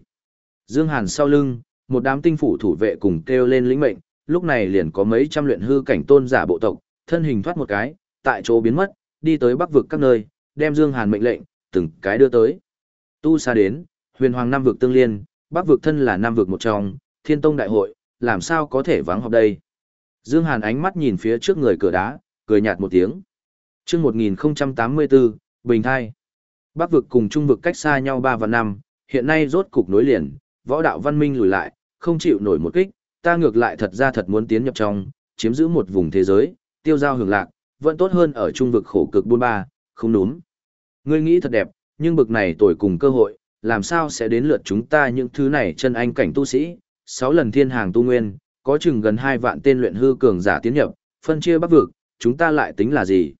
Dương Hàn sau lưng, một đám tinh phủ thủ vệ cùng kêu lên lĩnh mệnh, lúc này liền có mấy trăm luyện hư cảnh tôn giả bộ tộc, thân hình thoát một cái, tại chỗ biến mất, đi tới bắc vực các nơi, đem Dương Hàn mệnh lệnh, từng cái đưa tới. Tu xa đến, huyền hoàng năm vực tương liên, bắc vực thân là năm vực một trong, thiên tông đại hội, làm sao có thể vắng họp đây. Dương Hàn ánh mắt nhìn phía trước người cửa đá, cười nhạt một tiếng. Trước 1084, Bình Thai. Bắc vực cùng Trung vực cách xa nhau 3 và 5, hiện nay rốt cục nối liền, võ đạo văn minh lùi lại, không chịu nổi một kích, ta ngược lại thật ra thật muốn tiến nhập trong, chiếm giữ một vùng thế giới, tiêu giao hưởng lạc, vẫn tốt hơn ở Trung vực khổ cực buôn ba, không đúng. Ngươi nghĩ thật đẹp, nhưng bực này tuổi cùng cơ hội, làm sao sẽ đến lượt chúng ta những thứ này chân anh cảnh tu sĩ, 6 lần thiên hàng tu nguyên, có chừng gần 2 vạn tên luyện hư cường giả tiến nhập, phân chia bắc vực, chúng ta lại tính là gì?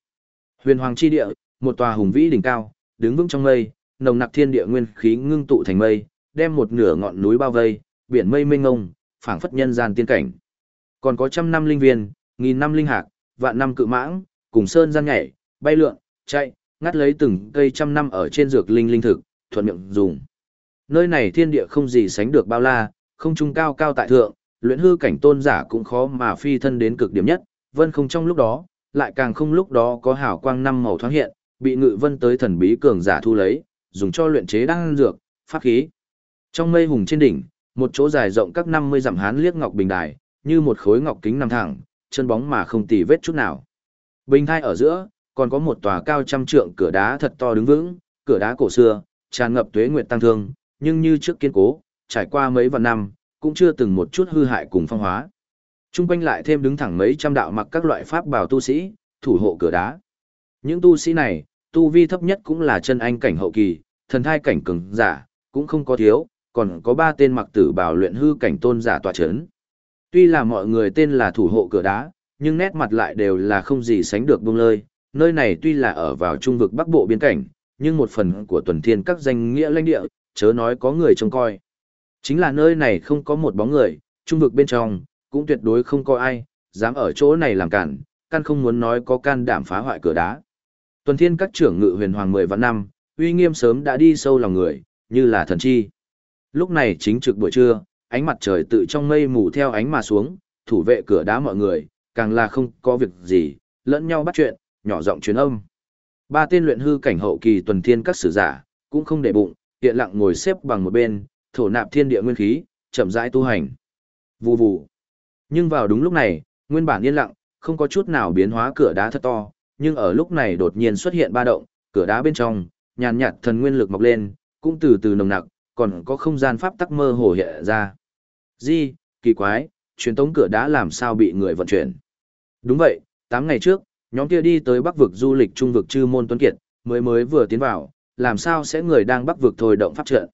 Huyền Hoàng chi địa, một tòa hùng vĩ đỉnh cao, đứng vững trong mây, nồng nặc thiên địa nguyên khí ngưng tụ thành mây, đem một nửa ngọn núi bao vây, biển mây mênh ngông phảng phất nhân gian tiên cảnh. Còn có trăm năm linh viên, nghìn năm linh hạc, vạn năm cự mãng, cùng sơn gian nhảy, bay lượn, chạy, ngắt lấy từng cây trăm năm ở trên dược linh linh thực, thuận miệng dùng. Nơi này thiên địa không gì sánh được bao la, không trung cao cao tại thượng, luyện hư cảnh tôn giả cũng khó mà phi thân đến cực điểm nhất, vân không trong lúc đó, lại càng không lúc đó có hào quang năm màu thoáng hiện, bị ngự vân tới thần bí cường giả thu lấy, dùng cho luyện chế đan dược, pháp khí. Trong mây hùng trên đỉnh, một chỗ dài rộng các 50 dặm hán liếc ngọc bình đài, như một khối ngọc kính nằm thẳng, chân bóng mà không tì vết chút nào. Bình thai ở giữa, còn có một tòa cao trăm trượng cửa đá thật to đứng vững, cửa đá cổ xưa, tràn ngập tuế nguyệt tăng thương, nhưng như trước kiên cố, trải qua mấy vạn năm, cũng chưa từng một chút hư hại cùng phong hóa. Trung quanh lại thêm đứng thẳng mấy trăm đạo mặc các loại pháp bào tu sĩ, thủ hộ cửa đá. Những tu sĩ này, tu vi thấp nhất cũng là chân anh cảnh hậu kỳ, thần thai cảnh cường giả, cũng không có thiếu, còn có ba tên mặc tử bảo luyện hư cảnh tôn giả tòa chấn. Tuy là mọi người tên là thủ hộ cửa đá, nhưng nét mặt lại đều là không gì sánh được buông lơi. Nơi này tuy là ở vào trung vực bắc bộ biên cảnh, nhưng một phần của tuần thiên các danh nghĩa lãnh địa, chớ nói có người trông coi. Chính là nơi này không có một bóng người, trung vực bên trong, cũng tuyệt đối không có ai, dám ở chỗ này làm cản, căn không muốn nói có can đảm phá hoại cửa đá. Tuần thiên các trưởng ngự huyền hoàng mười vạn năm, uy nghiêm sớm đã đi sâu lòng người, như là thần chi. Lúc này chính trực buổi trưa, ánh mặt trời tự trong mây mù theo ánh mà xuống, thủ vệ cửa đá mọi người, càng là không có việc gì, lẫn nhau bắt chuyện, nhỏ giọng truyền âm. Ba tên luyện hư cảnh hậu kỳ tuần thiên các sử giả, cũng không để bụng, hiện lặng ngồi xếp bằng một bên, thổ nạp thiên địa nguyên khí, chậm rãi tu hành. Vù vù. Nhưng vào đúng lúc này, nguyên bản yên lặng, không có chút nào biến hóa cửa đá thật to, nhưng ở lúc này đột nhiên xuất hiện ba động, cửa đá bên trong, nhàn nhạt thần nguyên lực mọc lên, cũng từ từ nồng nặc, còn có không gian pháp tắc mơ hồ hiện ra. Di, kỳ quái, truyền tống cửa đá làm sao bị người vận chuyển. Đúng vậy, 8 ngày trước, nhóm kia đi tới bắc vực du lịch trung vực chư môn tuấn kiệt, mới mới vừa tiến vào, làm sao sẽ người đang bắc vực thôi động pháp trận.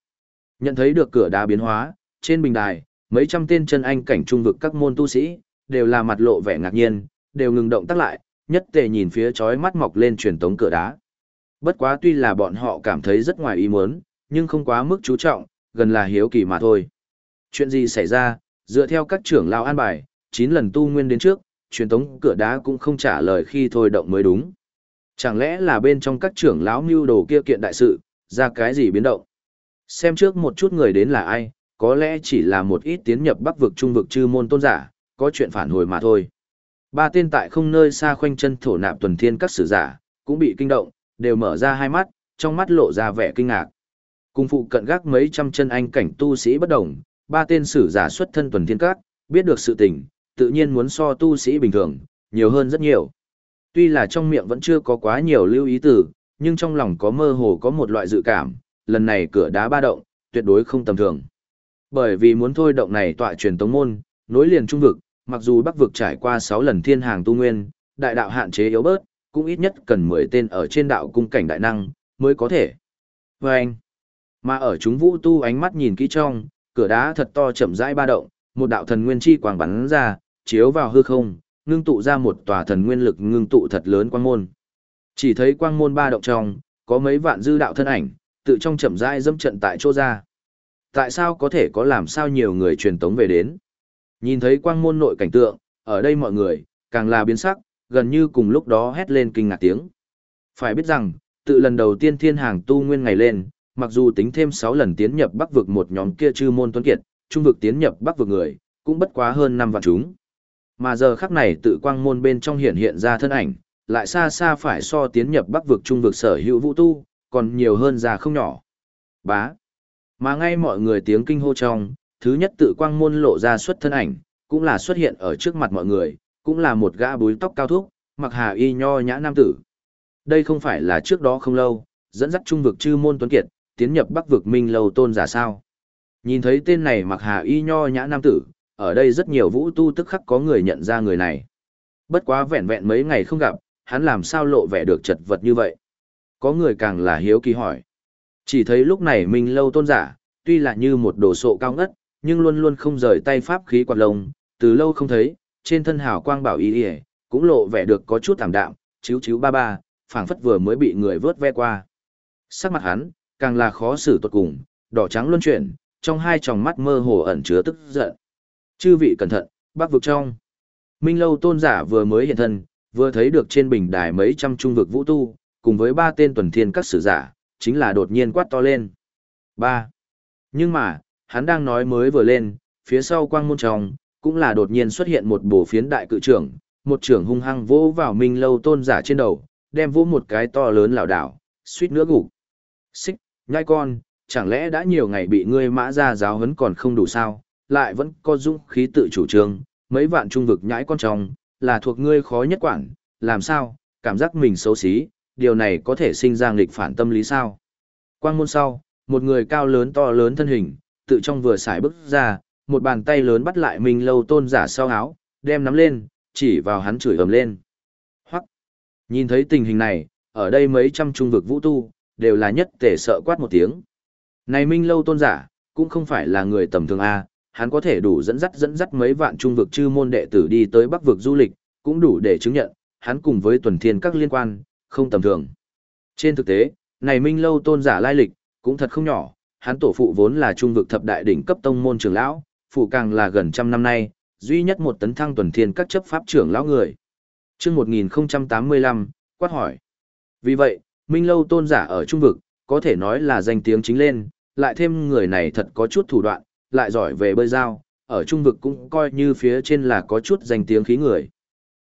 Nhận thấy được cửa đá biến hóa, trên bình đài, mấy trăm tên chân anh cảnh trung vực các môn tu sĩ, đều là mặt lộ vẻ ngạc nhiên, đều ngừng động tác lại, nhất tề nhìn phía chói mắt mọc lên truyền tống cửa đá. Bất quá tuy là bọn họ cảm thấy rất ngoài ý muốn, nhưng không quá mức chú trọng, gần là hiếu kỳ mà thôi. Chuyện gì xảy ra, dựa theo các trưởng lao an bài, 9 lần tu nguyên đến trước, truyền tống cửa đá cũng không trả lời khi thôi động mới đúng. Chẳng lẽ là bên trong các trưởng lão mưu đồ kia kiện đại sự, ra cái gì biến động? Xem trước một chút người đến là ai, có lẽ chỉ là một ít tiến nhập bắc vực trung vực chư môn tôn giả, có chuyện phản hồi mà thôi. Ba tên tại không nơi xa khoanh chân thổ nạp tuần thiên các sử giả, cũng bị kinh động, đều mở ra hai mắt, trong mắt lộ ra vẻ kinh ngạc. Cùng phụ cận gác mấy trăm chân anh cảnh tu sĩ bất đồng, ba tên sử giả xuất thân tuần thiên các, biết được sự tình, tự nhiên muốn so tu sĩ bình thường, nhiều hơn rất nhiều. Tuy là trong miệng vẫn chưa có quá nhiều lưu ý từ, nhưng trong lòng có mơ hồ có một loại dự cảm, lần này cửa đá ba động, tuyệt đối không tầm thường. Bởi vì muốn thôi động này tọa truyền tống môn, nối liền trung vực, mặc dù bắc vực trải qua 6 lần thiên hàng tu nguyên, đại đạo hạn chế yếu bớt, cũng ít nhất cần 10 tên ở trên đạo cung cảnh đại năng, mới có thể. Vâng! anh, mà ở chúng vũ tu ánh mắt nhìn kỹ trong, cửa đá thật to chậm rãi ba động, một đạo thần nguyên chi quang bắn ra, chiếu vào hư không, ngưng tụ ra một tòa thần nguyên lực ngưng tụ thật lớn quang môn. Chỉ thấy quang môn ba động trong, có mấy vạn dư đạo thân ảnh, tự trong chậm rãi dâm trận tại chỗ ra. Tại sao có thể có làm sao nhiều người truyền tống về đến? Nhìn thấy quang môn nội cảnh tượng, ở đây mọi người, càng là biến sắc, gần như cùng lúc đó hét lên kinh ngạc tiếng. Phải biết rằng, tự lần đầu tiên thiên hàng tu nguyên ngày lên, mặc dù tính thêm 6 lần tiến nhập bắc vực một nhóm kia chư môn tuấn kiệt, trung vực tiến nhập bắc vực người, cũng bất quá hơn 5 vạn chúng. Mà giờ khắc này tự quang môn bên trong hiện hiện ra thân ảnh, lại xa xa phải so tiến nhập bắc vực trung vực sở hữu vũ tu, còn nhiều hơn ra không nhỏ. Bá. Mà ngay mọi người tiếng kinh hô trong, thứ nhất tự quang môn lộ ra xuất thân ảnh, cũng là xuất hiện ở trước mặt mọi người, cũng là một gã búi tóc cao thúc, mặc hà y nho nhã nam tử. Đây không phải là trước đó không lâu, dẫn dắt trung vực chư môn tuấn kiệt, tiến nhập bắc vực minh lâu tôn giả sao. Nhìn thấy tên này mặc hà y nho nhã nam tử, ở đây rất nhiều vũ tu tức khắc có người nhận ra người này. Bất quá vẹn vẹn mấy ngày không gặp, hắn làm sao lộ vẻ được chật vật như vậy. Có người càng là hiếu kỳ hỏi. Chỉ thấy lúc này minh lâu tôn giả, tuy là như một đồ sộ cao ngất, nhưng luôn luôn không rời tay pháp khí quạt lông, từ lâu không thấy, trên thân hào quang bảo y y, cũng lộ vẻ được có chút thảm đạm, chiếu chiếu ba ba, phảng phất vừa mới bị người vớt ve qua. Sắc mặt hắn, càng là khó xử tuột cùng, đỏ trắng luân chuyển, trong hai tròng mắt mơ hồ ẩn chứa tức giận. Chư vị cẩn thận, bác vực trong. Minh lâu tôn giả vừa mới hiện thân, vừa thấy được trên bình đài mấy trăm trung vực vũ tu, cùng với ba tên tuần thiên các sử giả, chính là đột nhiên quát to lên. ba Nhưng mà, hắn đang nói mới vừa lên, phía sau quang môn trong, cũng là đột nhiên xuất hiện một bổ phiến đại cự trưởng, một trưởng hung hăng vỗ vào minh lâu tôn giả trên đầu, đem vỗ một cái to lớn lảo đảo, suýt nữa gục. Xích, nhai con, chẳng lẽ đã nhiều ngày bị ngươi mã ra giáo huấn còn không đủ sao, lại vẫn có dũng khí tự chủ trương, mấy vạn trung vực nhãi con trong, là thuộc ngươi khó nhất quản, làm sao, cảm giác mình xấu xí, điều này có thể sinh ra nghịch phản tâm lý sao. Quang môn sau, một người cao lớn to lớn thân hình, tự trong vừa xài bước ra, một bàn tay lớn bắt lại mình Lâu tôn giả sau áo, đem nắm lên, chỉ vào hắn chửi ầm lên. Hoắc! Nhìn thấy tình hình này, ở đây mấy trăm trung vực vũ tu, đều là nhất tề sợ quát một tiếng. Này Minh Lâu tôn giả, cũng không phải là người tầm thường A, hắn có thể đủ dẫn dắt dẫn dắt mấy vạn trung vực chư môn đệ tử đi tới bắc vực du lịch, cũng đủ để chứng nhận, hắn cùng với tuần thiên các liên quan, không tầm thường. Trên thực tế, này Minh Lâu tôn giả lai lịch, cũng thật không nhỏ, hắn tổ phụ vốn là trung vực thập đại đỉnh cấp tông môn trưởng lão, phụ càng là gần trăm năm nay, duy nhất một tấn thăng tuần thiên các chấp pháp trưởng lão người. Trước 1085, quát hỏi. Vì vậy, Minh Lâu tôn giả ở trung vực, có thể nói là danh tiếng chính lên, lại thêm người này thật có chút thủ đoạn, lại giỏi về bơi dao, ở trung vực cũng coi như phía trên là có chút danh tiếng khí người.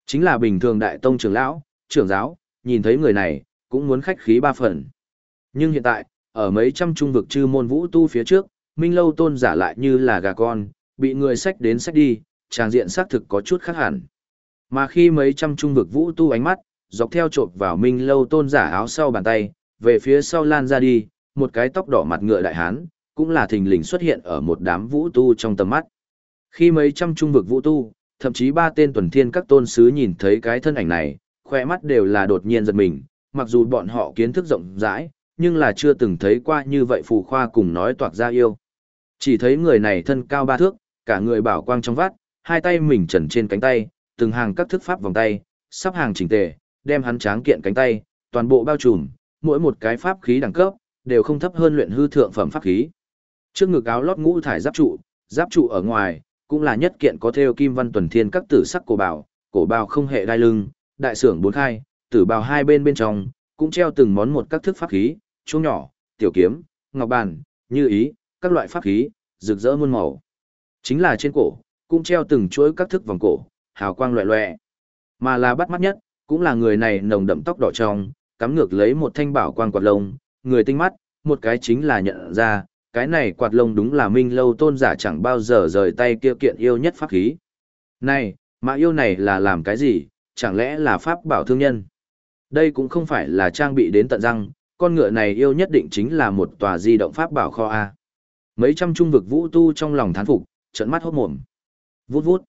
Chính là bình thường đại tông trưởng lão, trưởng giáo, nhìn thấy người này, cũng muốn khách khí ba phần. Nhưng hiện tại, ở mấy trăm trung vực chư môn vũ tu phía trước, Minh Lâu tôn giả lại như là gà con, bị người sách đến sách đi, tràng diện xác thực có chút khác hẳn. Mà khi mấy trăm trung vực vũ tu ánh mắt, dọc theo trộm vào Minh Lâu tôn giả áo sau bàn tay, về phía sau lan ra đi, một cái tóc đỏ mặt ngựa đại hán, cũng là thình lình xuất hiện ở một đám vũ tu trong tầm mắt. Khi mấy trăm trung vực vũ tu, thậm chí ba tên tuần thiên các tôn sứ nhìn thấy cái thân ảnh này, khoe mắt đều là đột nhiên giật mình, mặc dù bọn họ kiến thức rộng rãi, nhưng là chưa từng thấy qua như vậy phù khoa cùng nói toạc ra yêu. Chỉ thấy người này thân cao ba thước, cả người bảo quang trong vắt, hai tay mình trần trên cánh tay, từng hàng các thức pháp vòng tay, sắp hàng chỉnh tề, đem hắn tráng kiện cánh tay, toàn bộ bao trùm, mỗi một cái pháp khí đẳng cấp, đều không thấp hơn luyện hư thượng phẩm pháp khí. Trước ngực áo lót ngũ thải giáp trụ, giáp trụ ở ngoài, cũng là nhất kiện có theo kim văn tuần thiên các tử sắc cổ bảo, cổ bào không hệ đai lưng, đại sưởng bốn khai, tử bào hai bên bên trong, cũng treo từng món một các thức pháp khí, chuông nhỏ, tiểu kiếm, ngọc bàn, như ý, các loại pháp khí, rực rỡ muôn màu. Chính là trên cổ, cũng treo từng chuỗi các thức vòng cổ, hào quang loẹ loẹ. Mà là bắt mắt nhất, cũng là người này nồng đậm tóc đỏ trong, cắm ngược lấy một thanh bảo quang quạt lông, người tinh mắt, một cái chính là nhận ra, cái này quạt lông đúng là minh lâu tôn giả chẳng bao giờ rời tay kia kiện yêu nhất pháp khí. Này, mà yêu này là làm cái gì, chẳng lẽ là pháp bảo thương nhân? Đây cũng không phải là trang bị đến tận răng, con ngựa này yêu nhất định chính là một tòa di động pháp bảo kho A. Mấy trăm trung vực vũ tu trong lòng thán phục, trận mắt hốt mồm. Vút vút.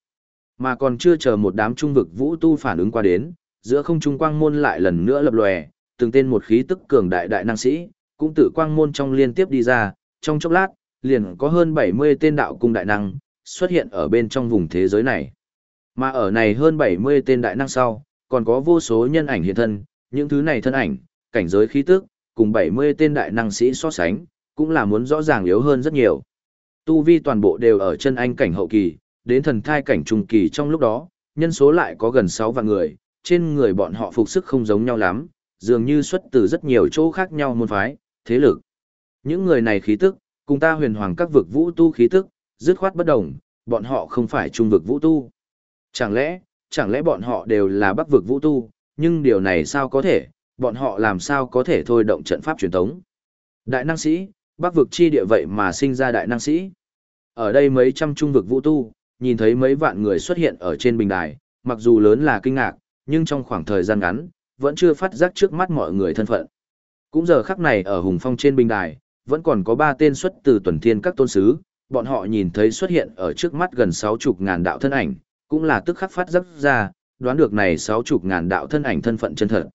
Mà còn chưa chờ một đám trung vực vũ tu phản ứng qua đến, giữa không trung quang môn lại lần nữa lập lòe, từng tên một khí tức cường đại đại năng sĩ, cũng tự quang môn trong liên tiếp đi ra, trong chốc lát, liền có hơn 70 tên đạo cung đại năng, xuất hiện ở bên trong vùng thế giới này. Mà ở này hơn 70 tên đại năng sau, còn có vô số nhân ảnh hiện thân, những thứ này thân ảnh, cảnh giới khí tức, cùng 70 tên đại năng sĩ so sánh, cũng là muốn rõ ràng yếu hơn rất nhiều. Tu vi toàn bộ đều ở chân anh cảnh hậu kỳ, đến thần thai cảnh trung kỳ trong lúc đó, nhân số lại có gần 6 vạn người, trên người bọn họ phục sức không giống nhau lắm, dường như xuất từ rất nhiều chỗ khác nhau môn phái, thế lực. Những người này khí tức, cùng ta huyền hoàng các vực vũ tu khí tức, dứt khoát bất đồng, bọn họ không phải trung vực vũ tu. Chẳng lẽ, chẳng lẽ bọn họ đều là bắc vực vũ tu, nhưng điều này sao có thể, bọn họ làm sao có thể thôi động trận pháp truyền thống. Đại năng sĩ, bắc vực chi địa vậy mà sinh ra đại năng sĩ. Ở đây mấy trăm trung vực vũ tu, nhìn thấy mấy vạn người xuất hiện ở trên bình đài, mặc dù lớn là kinh ngạc, nhưng trong khoảng thời gian ngắn, vẫn chưa phát giác trước mắt mọi người thân phận. Cũng giờ khắc này ở hùng phong trên bình đài, vẫn còn có ba tên xuất từ tuần thiên các tôn sứ, bọn họ nhìn thấy xuất hiện ở trước mắt gần sáu chục ngàn đạo thân ảnh, cũng là tức khắc phát giác ra, đoán được này sáu chục ngàn đạo thân ảnh thân phận chân thật.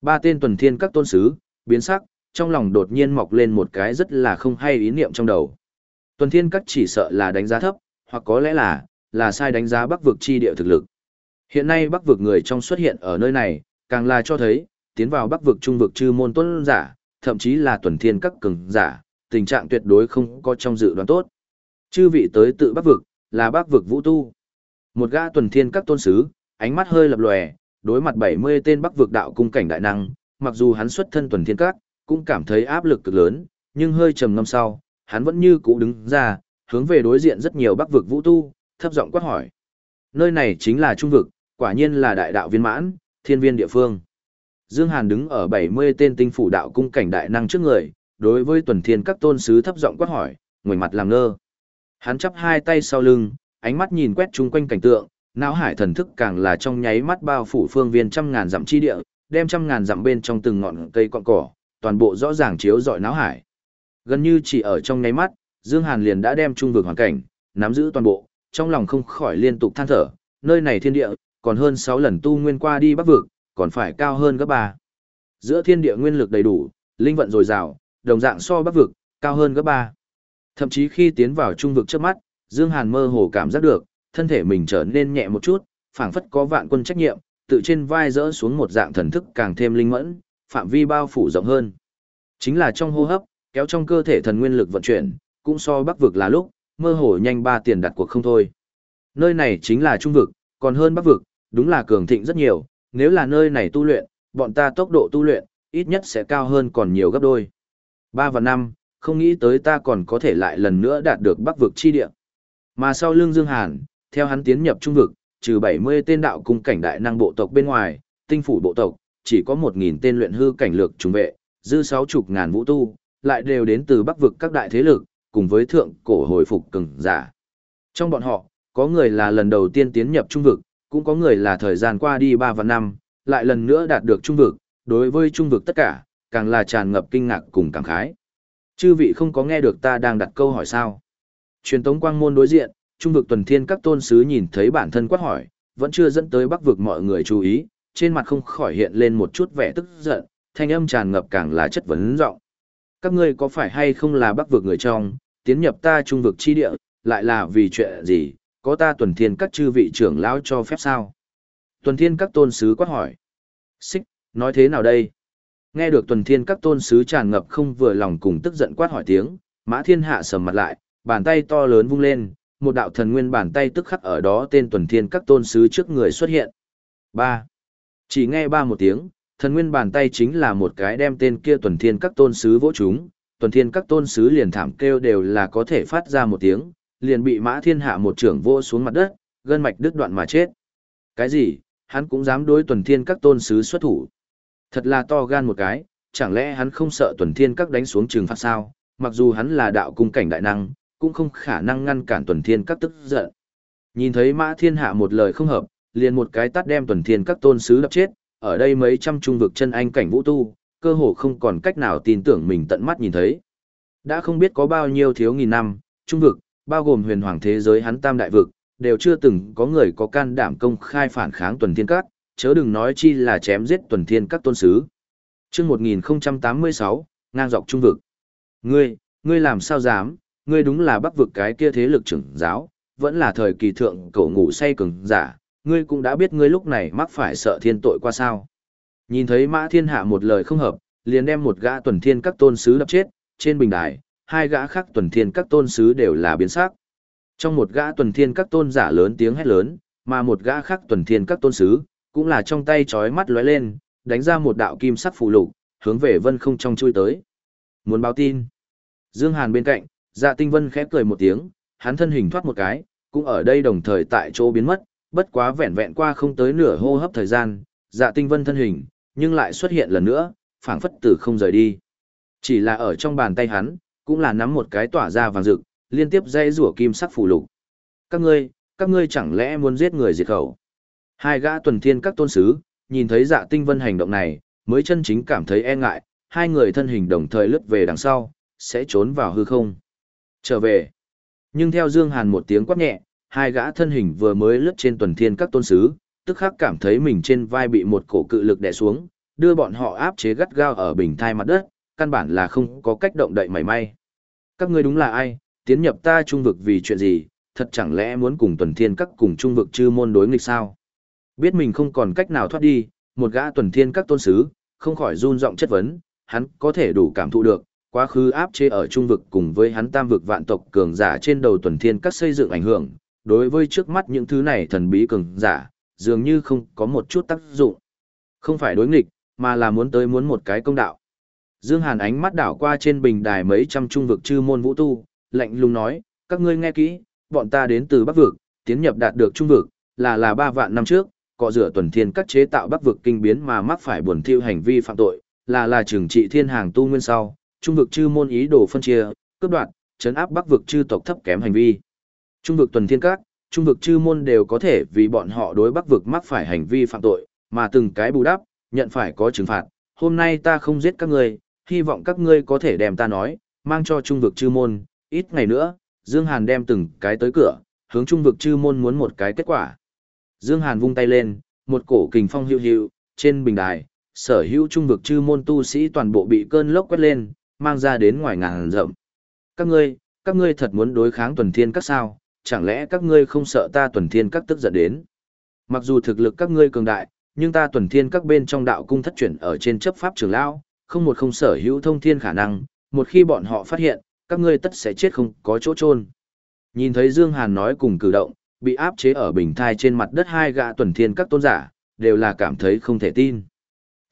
Ba tên tuần thiên các tôn sứ, biến sắc, trong lòng đột nhiên mọc lên một cái rất là không hay ý niệm trong đầu. Tuần thiên các chỉ sợ là đánh giá thấp, hoặc có lẽ là, là sai đánh giá bắc vực chi địa thực lực. Hiện nay bắc vực người trong xuất hiện ở nơi này, càng là cho thấy, tiến vào bắc vực trung vực chư môn tuân giả, thậm chí là tuần thiên các cường giả, tình trạng tuyệt đối không có trong dự đoán tốt. Chư vị tới tự bắc vực, là bắc vực vũ tu. Một gã tuần thiên các tôn sứ, ánh mắt hơi lập lòe, đối mặt 70 tên bắc vực đạo cung cảnh đại năng, mặc dù hắn xuất thân tuần thiên các, cũng cảm thấy áp lực cực lớn, nhưng hơi trầm ngâm sau, hắn vẫn như cũ đứng ra, hướng về đối diện rất nhiều bắc vực vũ tu, thấp giọng quát hỏi. Nơi này chính là trung vực, quả nhiên là đại đạo viên mãn, thiên viên địa phương. Dương Hàn đứng ở 70 tên tinh phủ đạo cung cảnh đại năng trước người, đối với tuần thiên các tôn sứ thấp giọng quát hỏi, ngoảnh mặt làm ngơ. Hắn chắp hai tay sau lưng, ánh mắt nhìn quét chung quanh cảnh tượng, não hải thần thức càng là trong nháy mắt bao phủ phương viên trăm ngàn dặm chi địa, đem trăm ngàn dặm bên trong từng ngọn cây cọn cỏ, toàn bộ rõ ràng chiếu rọi não hải. Gần như chỉ ở trong nháy mắt, Dương Hàn liền đã đem trung vực hoàn cảnh, nắm giữ toàn bộ, trong lòng không khỏi liên tục than thở, nơi này thiên địa, còn hơn 6 lần tu nguyên qua đi bắc vực, còn phải cao hơn gấp ba. Giữa thiên địa nguyên lực đầy đủ, Linh vận dồi dào, đồng dạng so bắc vực, cao hơn gấp ba. Thậm chí khi tiến vào trung vực trước mắt, Dương Hàn mơ hồ cảm giác được, thân thể mình trở nên nhẹ một chút, phảng phất có vạn quân trách nhiệm, tự trên vai rỡ xuống một dạng thần thức càng thêm linh mẫn, phạm vi bao phủ rộng hơn. Chính là trong hô hấp, kéo trong cơ thể thần nguyên lực vận chuyển, cũng so bắc vực là lúc, mơ hồ nhanh ba tiền đặt cuộc không thôi. Nơi này chính là trung vực, còn hơn bắc vực, đúng là cường thịnh rất nhiều, nếu là nơi này tu luyện, bọn ta tốc độ tu luyện, ít nhất sẽ cao hơn còn nhiều gấp đôi. Ba và năm, không nghĩ tới ta còn có thể lại lần nữa đạt được bắc vực chi địa. Mà sau lưng Dương Hàn, theo hắn tiến nhập trung vực, trừ 70 tên đạo cung cảnh đại năng bộ tộc bên ngoài, tinh phủ bộ tộc, chỉ có 1.000 tên luyện hư cảnh lược trung vệ, dư sáu chục ngàn vũ tu, lại đều đến từ bắc vực các đại thế lực, cùng với thượng cổ hồi phục cường giả. Trong bọn họ, có người là lần đầu tiên tiến nhập trung vực, cũng có người là thời gian qua đi 3 và 5, lại lần nữa đạt được trung vực, đối với trung vực tất cả, càng là tràn ngập kinh ngạc cùng cảm khái. Chư vị không có nghe được ta đang đặt câu hỏi sao? Truyền tống quang môn đối diện, trung vực tuần thiên các tôn sứ nhìn thấy bản thân quát hỏi, vẫn chưa dẫn tới bắc vực mọi người chú ý, trên mặt không khỏi hiện lên một chút vẻ tức giận, thanh âm tràn ngập càng là chất vấn rộng. Các ngươi có phải hay không là bắc vực người trong, tiến nhập ta trung vực chi địa, lại là vì chuyện gì, có ta tuần thiên các chư vị trưởng lão cho phép sao? Tuần thiên các tôn sứ quát hỏi. Xích, nói thế nào đây? Nghe được tuần thiên các tôn sứ tràn ngập không vừa lòng cùng tức giận quát hỏi tiếng, mã thiên hạ sầm mặt lại, bàn tay to lớn vung lên, một đạo thần nguyên bàn tay tức khắc ở đó tên tuần thiên các tôn sứ trước người xuất hiện. ba Chỉ nghe ba một tiếng, thần nguyên bàn tay chính là một cái đem tên kia tuần thiên các tôn sứ vỗ chúng, tuần thiên các tôn sứ liền thảm kêu đều là có thể phát ra một tiếng, liền bị mã thiên hạ một trưởng vô xuống mặt đất, gân mạch đứt đoạn mà chết. Cái gì, hắn cũng dám đối tuần thiên các tôn sứ xuất thủ. Thật là to gan một cái, chẳng lẽ hắn không sợ tuần thiên các đánh xuống trường phạt sao, mặc dù hắn là đạo cung cảnh đại năng, cũng không khả năng ngăn cản tuần thiên các tức giận. Nhìn thấy mã thiên hạ một lời không hợp, liền một cái tắt đem tuần thiên các tôn sứ đập chết, ở đây mấy trăm trung vực chân anh cảnh vũ tu, cơ hồ không còn cách nào tin tưởng mình tận mắt nhìn thấy. Đã không biết có bao nhiêu thiếu nghìn năm, trung vực, bao gồm huyền hoàng thế giới hắn tam đại vực, đều chưa từng có người có can đảm công khai phản kháng tuần thiên các, chớ đừng nói chi là chém giết tuần thiên các tôn sứ. Trước 1086, ngang dọc trung vực. Ngươi, ngươi làm sao dám, ngươi đúng là bắc vực cái kia thế lực trưởng giáo, vẫn là thời kỳ thượng cổ ngủ say cường giả, ngươi cũng đã biết ngươi lúc này mắc phải sợ thiên tội qua sao. Nhìn thấy mã thiên hạ một lời không hợp, liền đem một gã tuần thiên các tôn sứ đập chết, trên bình đài, hai gã khác tuần thiên các tôn sứ đều là biến sắc. Trong một gã tuần thiên các tôn giả lớn tiếng hét lớn, mà một gã khác tuần thiên các tôn sứ, cũng là trong tay chói mắt lóe lên, đánh ra một đạo kim sắc phù lục, hướng về vân không trong chui tới. Muốn báo tin. Dương Hàn bên cạnh, dạ tinh vân khẽ cười một tiếng, hắn thân hình thoát một cái, cũng ở đây đồng thời tại chỗ biến mất, bất quá vẹn vẹn qua không tới nửa hô hấp thời gian, dạ tinh vân thân hình, nhưng lại xuất hiện lần nữa, phảng phất từ không rời đi. Chỉ là ở trong bàn tay hắn, cũng là nắm một cái tỏa ra vàng rực, liên tiếp dây rủa kim sắc phù lục. Các ngươi, các ngươi chẳng lẽ muốn giết người diệt khẩu? Hai gã tuần thiên các tôn sứ, nhìn thấy dạ tinh vân hành động này, mới chân chính cảm thấy e ngại, hai người thân hình đồng thời lướt về đằng sau, sẽ trốn vào hư không. Trở về. Nhưng theo Dương Hàn một tiếng quát nhẹ, hai gã thân hình vừa mới lướt trên tuần thiên các tôn sứ, tức khắc cảm thấy mình trên vai bị một cổ cự lực đè xuống, đưa bọn họ áp chế gắt gao ở bình thai mặt đất, căn bản là không có cách động đậy mảy may. Các ngươi đúng là ai, tiến nhập ta trung vực vì chuyện gì, thật chẳng lẽ muốn cùng tuần thiên các cùng trung vực chư môn đối nghịch sao? Biết mình không còn cách nào thoát đi, một gã tuần thiên các tôn sứ, không khỏi run giọng chất vấn, hắn có thể đủ cảm thụ được, quá khứ áp chế ở trung vực cùng với hắn tam vực vạn tộc cường giả trên đầu tuần thiên các xây dựng ảnh hưởng, đối với trước mắt những thứ này thần bí cường giả, dường như không có một chút tác dụng. Không phải đối nghịch, mà là muốn tới muốn một cái công đạo. Dương Hàn ánh mắt đảo qua trên bình đài mấy trăm trung vực chư môn vũ tu, lạnh lùng nói, các ngươi nghe kỹ, bọn ta đến từ Bắc vực, tiến nhập đạt được trung vực, là là ba vạn năm trước, cọ rửa tuần thiên các chế tạo Bắc vực kinh biến mà mắc phải buồn thiêu hành vi phạm tội, là là trừng trị thiên hàng tu nguyên sau, trung vực chư môn ý đồ phân chia, cướp đoạt, chấn áp Bắc vực chư tộc thấp kém hành vi. Trung vực tuần thiên các, trung vực chư môn đều có thể vì bọn họ đối Bắc vực mắc phải hành vi phạm tội, mà từng cái bù đắp, nhận phải có trừng phạt. Hôm nay ta không giết các ngươi, hy vọng các ngươi có thể đem ta nói, mang cho trung vực chư môn, ít ngày nữa, Dương Hàn đem từng cái tới cửa, hướng trung vực chư môn muốn một cái kết quả. Dương Hàn vung tay lên, một cổ kình phong hiu hiu, trên bình đài, sở hữu trung vực chư môn tu sĩ toàn bộ bị cơn lốc quét lên, mang ra đến ngoài ngàn rậm. Các ngươi, các ngươi thật muốn đối kháng tuần thiên các sao, chẳng lẽ các ngươi không sợ ta tuần thiên các tức giận đến? Mặc dù thực lực các ngươi cường đại, nhưng ta tuần thiên các bên trong đạo cung thất chuyển ở trên chấp pháp trường lão, không một không sở hữu thông thiên khả năng, một khi bọn họ phát hiện, các ngươi tất sẽ chết không có chỗ trôn. Nhìn thấy Dương Hàn nói cùng cử động, bị áp chế ở bình thai trên mặt đất hai gã tuần thiên các tôn giả, đều là cảm thấy không thể tin.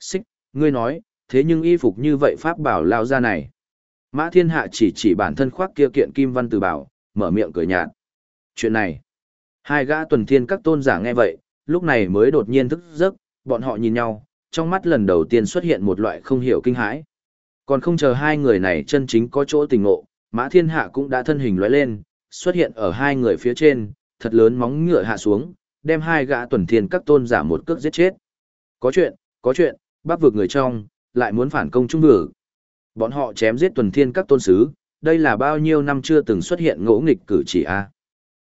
Xích, ngươi nói, thế nhưng y phục như vậy pháp bảo lao ra này. Mã thiên hạ chỉ chỉ bản thân khoác kia kiện kim văn từ bảo, mở miệng cười nhạt. Chuyện này, hai gã tuần thiên các tôn giả nghe vậy, lúc này mới đột nhiên thức giấc, bọn họ nhìn nhau, trong mắt lần đầu tiên xuất hiện một loại không hiểu kinh hãi. Còn không chờ hai người này chân chính có chỗ tình ngộ, Mã Thiên Hạ cũng đã thân hình lóe lên, xuất hiện ở hai người phía trên, thật lớn móng ngựa hạ xuống, đem hai gã tuần thiên các tôn giả một cước giết chết. Có chuyện, có chuyện, bác vực người trong, lại muốn phản công trung vực. Bọn họ chém giết tuần thiên các tôn sứ, đây là bao nhiêu năm chưa từng xuất hiện ngỗ nghịch cử chỉ a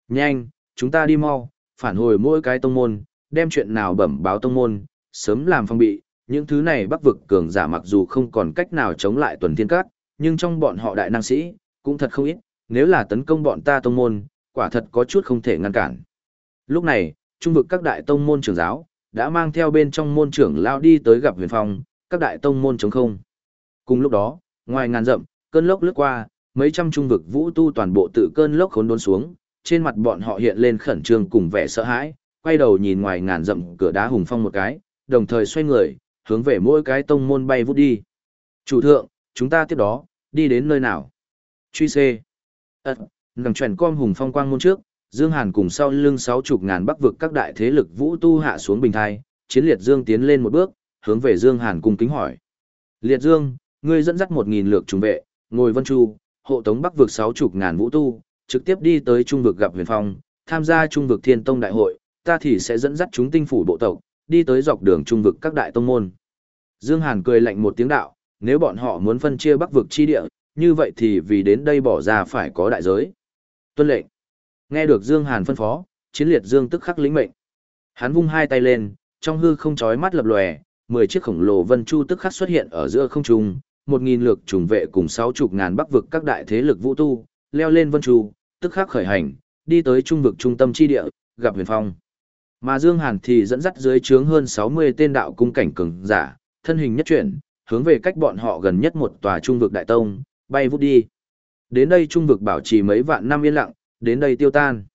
Nhanh, chúng ta đi mau, phản hồi mỗi cái tông môn, đem chuyện nào bẩm báo tông môn, sớm làm phong bị, những thứ này bắc vực cường giả mặc dù không còn cách nào chống lại tuần thiên các, nhưng trong bọn họ đại năng sĩ, cũng thật không ít, nếu là tấn công bọn ta tông môn, quả thật có chút không thể ngăn cản. Lúc này, trung vực các đại tông môn trưởng giáo, đã mang theo bên trong môn trưởng lao đi tới gặp huyền phong, các đại tông môn chống không. Cùng lúc đó, ngoài ngàn rậm, cơn lốc lướt qua, mấy trăm trung vực vũ tu toàn bộ tự cơn lốc khốn đốn xuống, trên mặt bọn họ hiện lên khẩn trương cùng vẻ sợ hãi, quay đầu nhìn ngoài ngàn rậm cửa đá hùng phong một cái, đồng thời xoay người, hướng về mỗi cái tông môn bay vút đi. Chủ thượng, chúng ta tiếp đó, đi đến nơi nào? Truy xê. Ất, ngằng chuyển com hùng phong quang môn trước, Dương Hàn cùng sau lưng sáu chục ngàn bắc vực các đại thế lực vũ tu hạ xuống bình thai, chiến liệt Dương tiến lên một bước, hướng về Dương Hàn cung kính hỏi. Liệt Dương, ngươi dẫn dắt một nghìn lược trùng vệ, ngồi vân chu, hộ tống bắc vực sáu chục ngàn vũ tu, trực tiếp đi tới trung vực gặp huyền phong, tham gia trung vực thiên tông đại hội, ta thì sẽ dẫn dắt chúng tinh phủ bộ tộc, đi tới dọc đường trung vực các đại tông môn. Dương Hàn cười lạnh một tiếng đạo, nếu bọn họ muốn phân chia bắc vực chi địa, như vậy thì vì đến đây bỏ ra phải có đại giới. Tuân lệnh. Nghe được Dương Hàn phân phó, chiến liệt Dương tức khắc lĩnh mệnh. Hắn vung hai tay lên, trong hư không chói mắt lập lòe, 10 chiếc khổng lồ vân chu tức khắc xuất hiện ở giữa không trung, 1000 lược trùng vệ cùng 60 ngàn bắc vực các đại thế lực vũ tu, leo lên vân chu, tức khắc khởi hành, đi tới trung vực trung tâm chi địa, gặp Huyền Phong. Mà Dương Hàn thì dẫn dắt dưới trướng hơn 60 tên đạo cung cảnh cường giả, thân hình nhất chuyển, hướng về cách bọn họ gần nhất một tòa trung vực đại tông, bay vút đi. Đến đây trung vực bảo trì mấy vạn năm yên lặng, đến đây tiêu tan.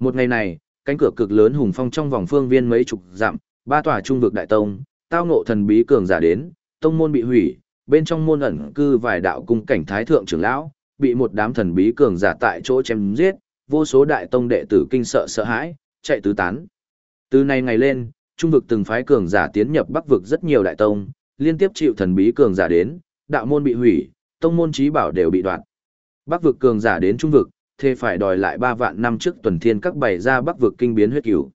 Một ngày này, cánh cửa cực lớn hùng phong trong vòng phương viên mấy chục dặm, ba tòa trung vực đại tông, tao ngộ thần bí cường giả đến, tông môn bị hủy, bên trong môn ẩn cư vài đạo cung cảnh thái thượng trưởng lão, bị một đám thần bí cường giả tại chỗ chém giết, vô số đại tông đệ tử kinh sợ sợ hãi, chạy tứ tán. Từ nay ngày lên, trung vực từng phái cường giả tiến nhập bắc vực rất nhiều đại tông, liên tiếp chịu thần bí cường giả đến, đạo môn bị hủy, tông môn trí bảo đều bị đoạt. Bắc vực cường giả đến trung vực, thế phải đòi lại 3 vạn năm trước tuần thiên các bày ra bắc vực kinh biến huyết cửu.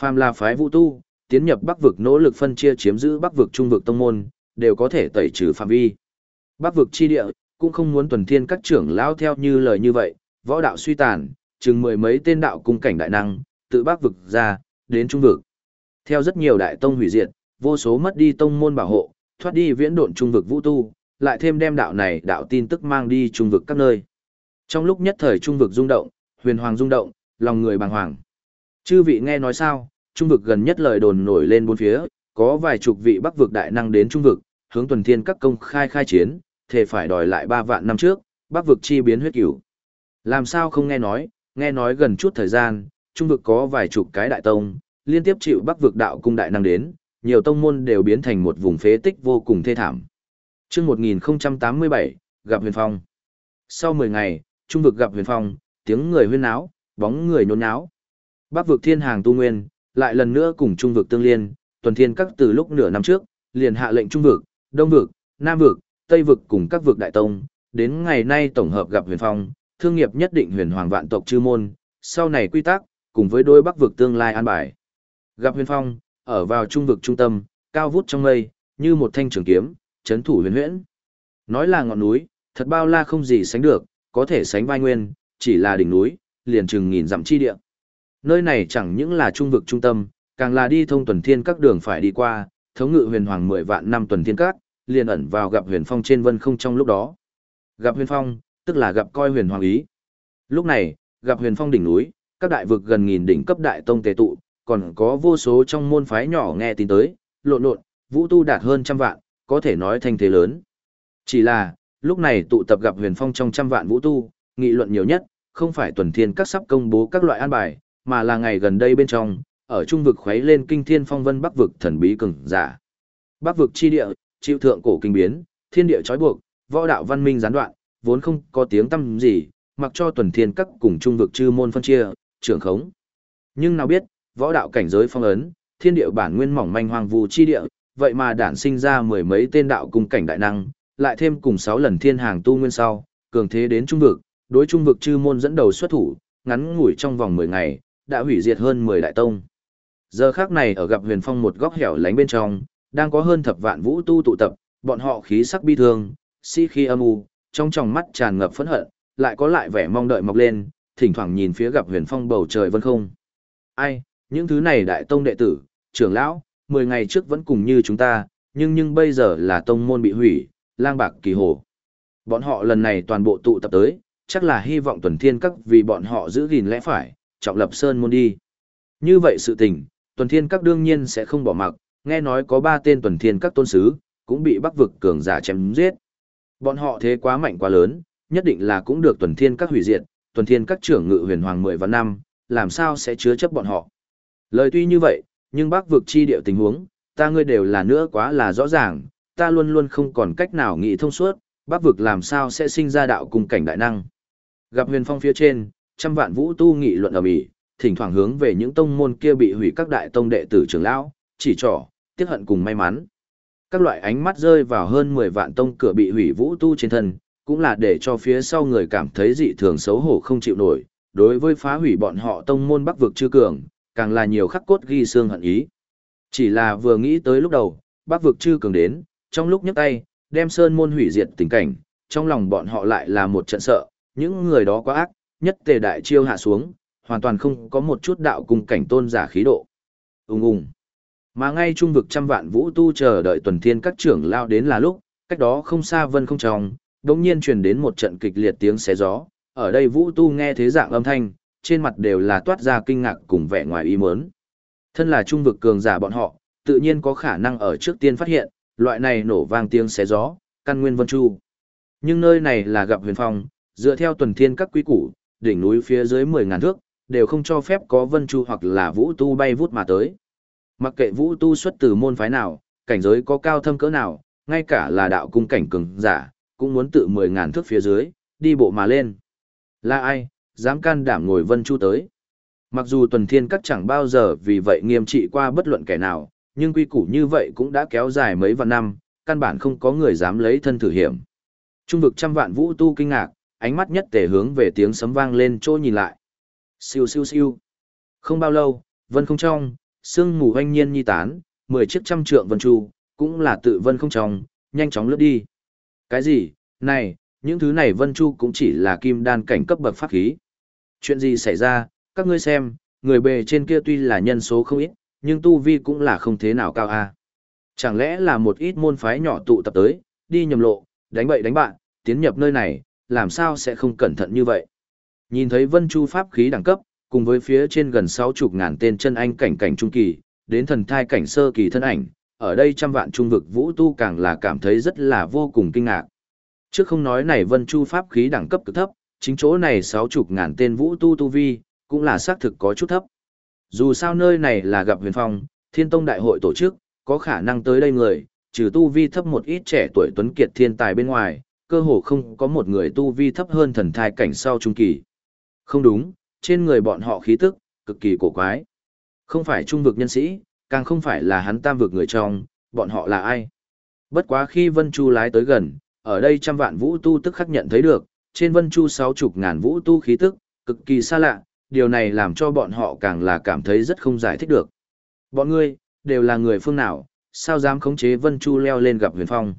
Phàm là phái vũ tu, tiến nhập bắc vực nỗ lực phân chia chiếm giữ bắc vực trung vực tông môn, đều có thể tẩy trừ phạm vi. Bắc vực chi địa, cũng không muốn tuần thiên các trưởng lao theo như lời như vậy, võ đạo suy tàn, chừng mười mấy tên đạo cung cảnh đại năng, tự bắc vực ra, đến trung vực. Theo rất nhiều đại tông hủy diệt, vô số mất đi tông môn bảo hộ, thoát đi viễn độn trung vực vũ tu, lại thêm đem đạo này đạo tin tức mang đi trung vực các nơi. Trong lúc nhất thời trung vực rung động, huyền hoàng rung động, lòng người bàng hoàng. Chư vị nghe nói sao, trung vực gần nhất lời đồn nổi lên bốn phía, có vài chục vị bắc vực đại năng đến trung vực, hướng tuần thiên các công khai khai chiến, thể phải đòi lại ba vạn năm trước, bắc vực chi biến huyết cửu. Làm sao không nghe nói, nghe nói gần chút thời gian, trung vực có vài chục cái đại tông, liên tiếp chịu bắc vực đạo cung đại năng đến, nhiều tông môn đều biến thành một vùng phế tích vô cùng thê thảm. Chương 1087, gặp Huyền Phong. Sau 10 ngày, trung vực gặp Huyền Phong, tiếng người huyên náo, bóng người nhốn náo. Bắc vực thiên hàng tu nguyên, lại lần nữa cùng trung vực tương liên, tuần thiên các từ lúc nửa năm trước, liền hạ lệnh trung vực, đông vực, nam vực, tây vực cùng các vực đại tông, đến ngày nay tổng hợp gặp Huyền Phong, thương nghiệp nhất định huyền hoàng vạn tộc chư môn, sau này quy tắc, cùng với đôi bắc vực tương lai an bài. Gặp huyền phong, ở vào trung vực trung tâm, cao vút trong mây, như một thanh trường kiếm, chấn thủ huyền huyễn. Nói là ngọn núi, thật bao la không gì sánh được, có thể sánh vai nguyên, chỉ là đỉnh núi, liền chừng nghìn dặm chi địa. Nơi này chẳng những là trung vực trung tâm, càng là đi thông tuần thiên các đường phải đi qua, thống ngự huyền hoàng 10 vạn năm tuần thiên cát, liền ẩn vào gặp huyền phong trên vân không trong lúc đó. Gặp huyền phong, tức là gặp coi huyền hoàng ý. Lúc này, gặp huyền phong đỉnh núi, các đại vực gần nghìn đỉnh cấp đại tông tề tụ, còn có vô số trong môn phái nhỏ nghe tin tới, lộn lộn, vũ tu đạt hơn trăm vạn, có thể nói thành thế lớn. Chỉ là, lúc này tụ tập gặp huyền phong trong trăm vạn vũ tu, nghị luận nhiều nhất, không phải tuần thiên các sắp công bố các loại an bài, mà là ngày gần đây bên trong, ở trung vực khuấy lên kinh thiên phong vân bắc vực thần bí cường giả. Bắc vực chi địa, chịu thượng cổ kinh biến, thiên địa trói buộc, võ đạo văn minh gián đoạn, vốn không có tiếng tâm gì, mặc cho tuần thiên các cùng trung vực chư môn phân chia, trưởng khống. Nhưng nào biết, võ đạo cảnh giới phong ấn, thiên địa bản nguyên mỏng manh hoang vu chi địa, vậy mà đản sinh ra mười mấy tên đạo cung cảnh đại năng, lại thêm cùng sáu lần thiên hàng tu nguyên sau, cường thế đến trung vực, đối trung vực chư môn dẫn đầu xuất thủ, ngắn ngủi trong vòng 10 ngày, đã hủy diệt hơn 10 đại tông. Giờ khác này ở gặp huyền phong một góc hẻo lánh bên trong, đang có hơn thập vạn vũ tu tụ tập, bọn họ khí sắc bi thương, si khi âm u, trong tròng mắt tràn ngập phẫn hận, lại có lại vẻ mong đợi mọc lên, thỉnh thoảng nhìn phía gặp huyền phong bầu trời vân không. Ai, những thứ này đại tông đệ tử, trưởng lão, 10 ngày trước vẫn cùng như chúng ta, nhưng nhưng bây giờ là tông môn bị hủy, lang bạc kỳ hồ. Bọn họ lần này toàn bộ tụ tập tới, chắc là hy vọng tuần thiên các vì bọn họ giữ gìn lẽ phải, trọng lập sơn môn đi. Như vậy sự tình, tuần thiên các đương nhiên sẽ không bỏ mặc, nghe nói có ba tên tuần thiên các tôn sứ, cũng bị bắc vực cường giả chém giết. Bọn họ thế quá mạnh quá lớn, nhất định là cũng được tuần thiên các hủy diệt, tuần thiên các trưởng ngự huyền hoàng mười và năm, làm sao sẽ chứa chấp bọn họ. Lời tuy như vậy, nhưng bắc vực chi điệu tình huống, ta ngươi đều là nữa quá là rõ ràng, ta luôn luôn không còn cách nào nghĩ thông suốt, bắc vực làm sao sẽ sinh ra đạo cùng cảnh đại năng. Gặp huyền phong phía trên, trăm vạn vũ tu nghị luận ở mỹ, thỉnh thoảng hướng về những tông môn kia bị hủy các đại tông đệ tử trưởng lão, chỉ trỏ, tiếc hận cùng may mắn. Các loại ánh mắt rơi vào hơn 10 vạn tông cửa bị hủy vũ tu trên thân, cũng là để cho phía sau người cảm thấy dị thường xấu hổ không chịu nổi, đối với phá hủy bọn họ tông môn bắc vực chưa cường, càng là nhiều khắc cốt ghi xương hận ý. Chỉ là vừa nghĩ tới lúc đầu, bắc vực chưa cường đến, trong lúc nhấc tay, đem sơn môn hủy diệt tình cảnh, trong lòng bọn họ lại là một trận sợ, những người đó quá ác, nhất tề đại chiêu hạ xuống, hoàn toàn không có một chút đạo cùng cảnh tôn giả khí độ. Ung ung. Mà ngay trung vực trăm vạn vũ tu chờ đợi tuần thiên các trưởng lao đến là lúc, cách đó không xa vân không tròng, đột nhiên truyền đến một trận kịch liệt tiếng xé gió, ở đây vũ tu nghe thế dạng âm thanh, trên mặt đều là toát ra kinh ngạc cùng vẻ ngoài ý muốn. Thân là trung vực cường giả bọn họ, tự nhiên có khả năng ở trước tiên phát hiện, loại này nổ vang tiếng xé gió, căn nguyên vân chu. Nhưng nơi này là gặp huyền phong, dựa theo tuần thiên các quý củ, đỉnh núi phía dưới 10.000 thước, đều không cho phép có vân chu hoặc là vũ tu bay vút mà tới. Mặc kệ vũ tu xuất từ môn phái nào, cảnh giới có cao thâm cỡ nào, ngay cả là đạo cung cảnh cường giả, cũng muốn tự mười ngàn thước phía dưới, đi bộ mà lên. Là ai, dám can đảm ngồi vân chu tới. Mặc dù tuần thiên các chẳng bao giờ vì vậy nghiêm trị qua bất luận kẻ nào, nhưng quy củ như vậy cũng đã kéo dài mấy vạn năm, căn bản không có người dám lấy thân thử hiểm. Trung vực trăm vạn vũ tu kinh ngạc, ánh mắt nhất tề hướng về tiếng sấm vang lên chỗ nhìn lại. Siêu siêu siêu. Không bao lâu, vân không trong, sương mù hoanh nhiên nhi tán, mười chiếc trăm trượng vân chu, cũng là tự vân không trong, nhanh chóng lướt đi. Cái gì? Này, những thứ này vân chu cũng chỉ là kim đan cảnh cấp bậc pháp khí. Chuyện gì xảy ra, các ngươi xem, người bề trên kia tuy là nhân số không ít, nhưng tu vi cũng là không thế nào cao a. Chẳng lẽ là một ít môn phái nhỏ tụ tập tới, đi nhầm lộ, đánh bậy đánh bạn, tiến nhập nơi này, làm sao sẽ không cẩn thận như vậy. Nhìn thấy vân chu pháp khí đẳng cấp, cùng với phía trên gần sáu chục ngàn tên chân anh cảnh cảnh trung kỳ, đến thần thai cảnh sơ kỳ thân ảnh, ở đây trăm vạn trung vực vũ tu càng là cảm thấy rất là vô cùng kinh ngạc. Trước không nói này vân chu pháp khí đẳng cấp cực thấp, chính chỗ này sáu chục ngàn tên vũ tu tu vi, cũng là xác thực có chút thấp. Dù sao nơi này là gặp huyền phong, thiên tông đại hội tổ chức, có khả năng tới đây người, trừ tu vi thấp một ít trẻ tuổi tuấn kiệt thiên tài bên ngoài, cơ hồ không có một người tu vi thấp hơn thần thai cảnh sau trung kỳ. Không đúng, trên người bọn họ khí tức, cực kỳ cổ quái. Không phải trung vực nhân sĩ, càng không phải là hắn tam vực người trong, bọn họ là ai. Bất quá khi Vân Chu lái tới gần, ở đây trăm vạn vũ tu tức khắc nhận thấy được, trên Vân Chu sáu chục ngàn vũ tu khí tức, cực kỳ xa lạ, điều này làm cho bọn họ càng là cảm thấy rất không giải thích được. Bọn ngươi, đều là người phương nào, sao dám khống chế Vân Chu leo lên gặp huyền phong.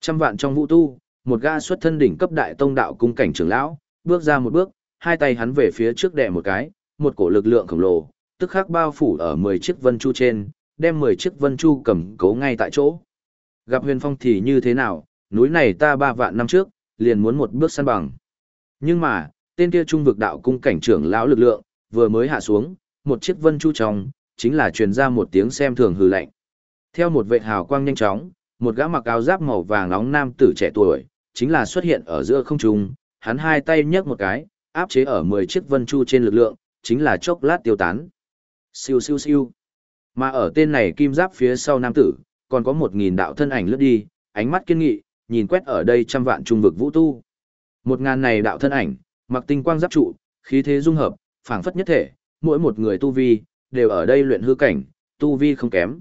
Trăm vạn trong vũ tu, một gã xuất thân đỉnh cấp đại tông đạo cung cảnh trưởng lão, bước ra một bước, hai tay hắn về phía trước đè một cái, một cổ lực lượng khổng lồ, tức khắc bao phủ ở 10 chiếc vân chu trên, đem 10 chiếc vân chu cầm cố ngay tại chỗ. Gặp huyền phong thì như thế nào, núi này ta ba vạn năm trước, liền muốn một bước săn bằng. Nhưng mà, tên kia trung vực đạo cung cảnh trưởng lão lực lượng, vừa mới hạ xuống, một chiếc vân chu trong, chính là truyền ra một tiếng xem thường hừ lạnh. Theo một vệ hào quang nhanh chóng, một gã mặc áo giáp màu vàng nóng nam tử trẻ tuổi, chính là xuất hiện ở giữa không trung, hắn hai tay nhấc một cái, áp chế ở 10 chiếc vân chu trên lực lượng, chính là chốc lát tiêu tán. Siêu siêu siêu. Mà ở tên này kim giáp phía sau nam tử, còn có một nghìn đạo thân ảnh lướt đi, ánh mắt kiên nghị, nhìn quét ở đây trăm vạn trung vực vũ tu. Một ngàn này đạo thân ảnh, mặc tinh quang giáp trụ, khí thế dung hợp, phảng phất nhất thể, mỗi một người tu vi, đều ở đây luyện hư cảnh, tu vi không kém.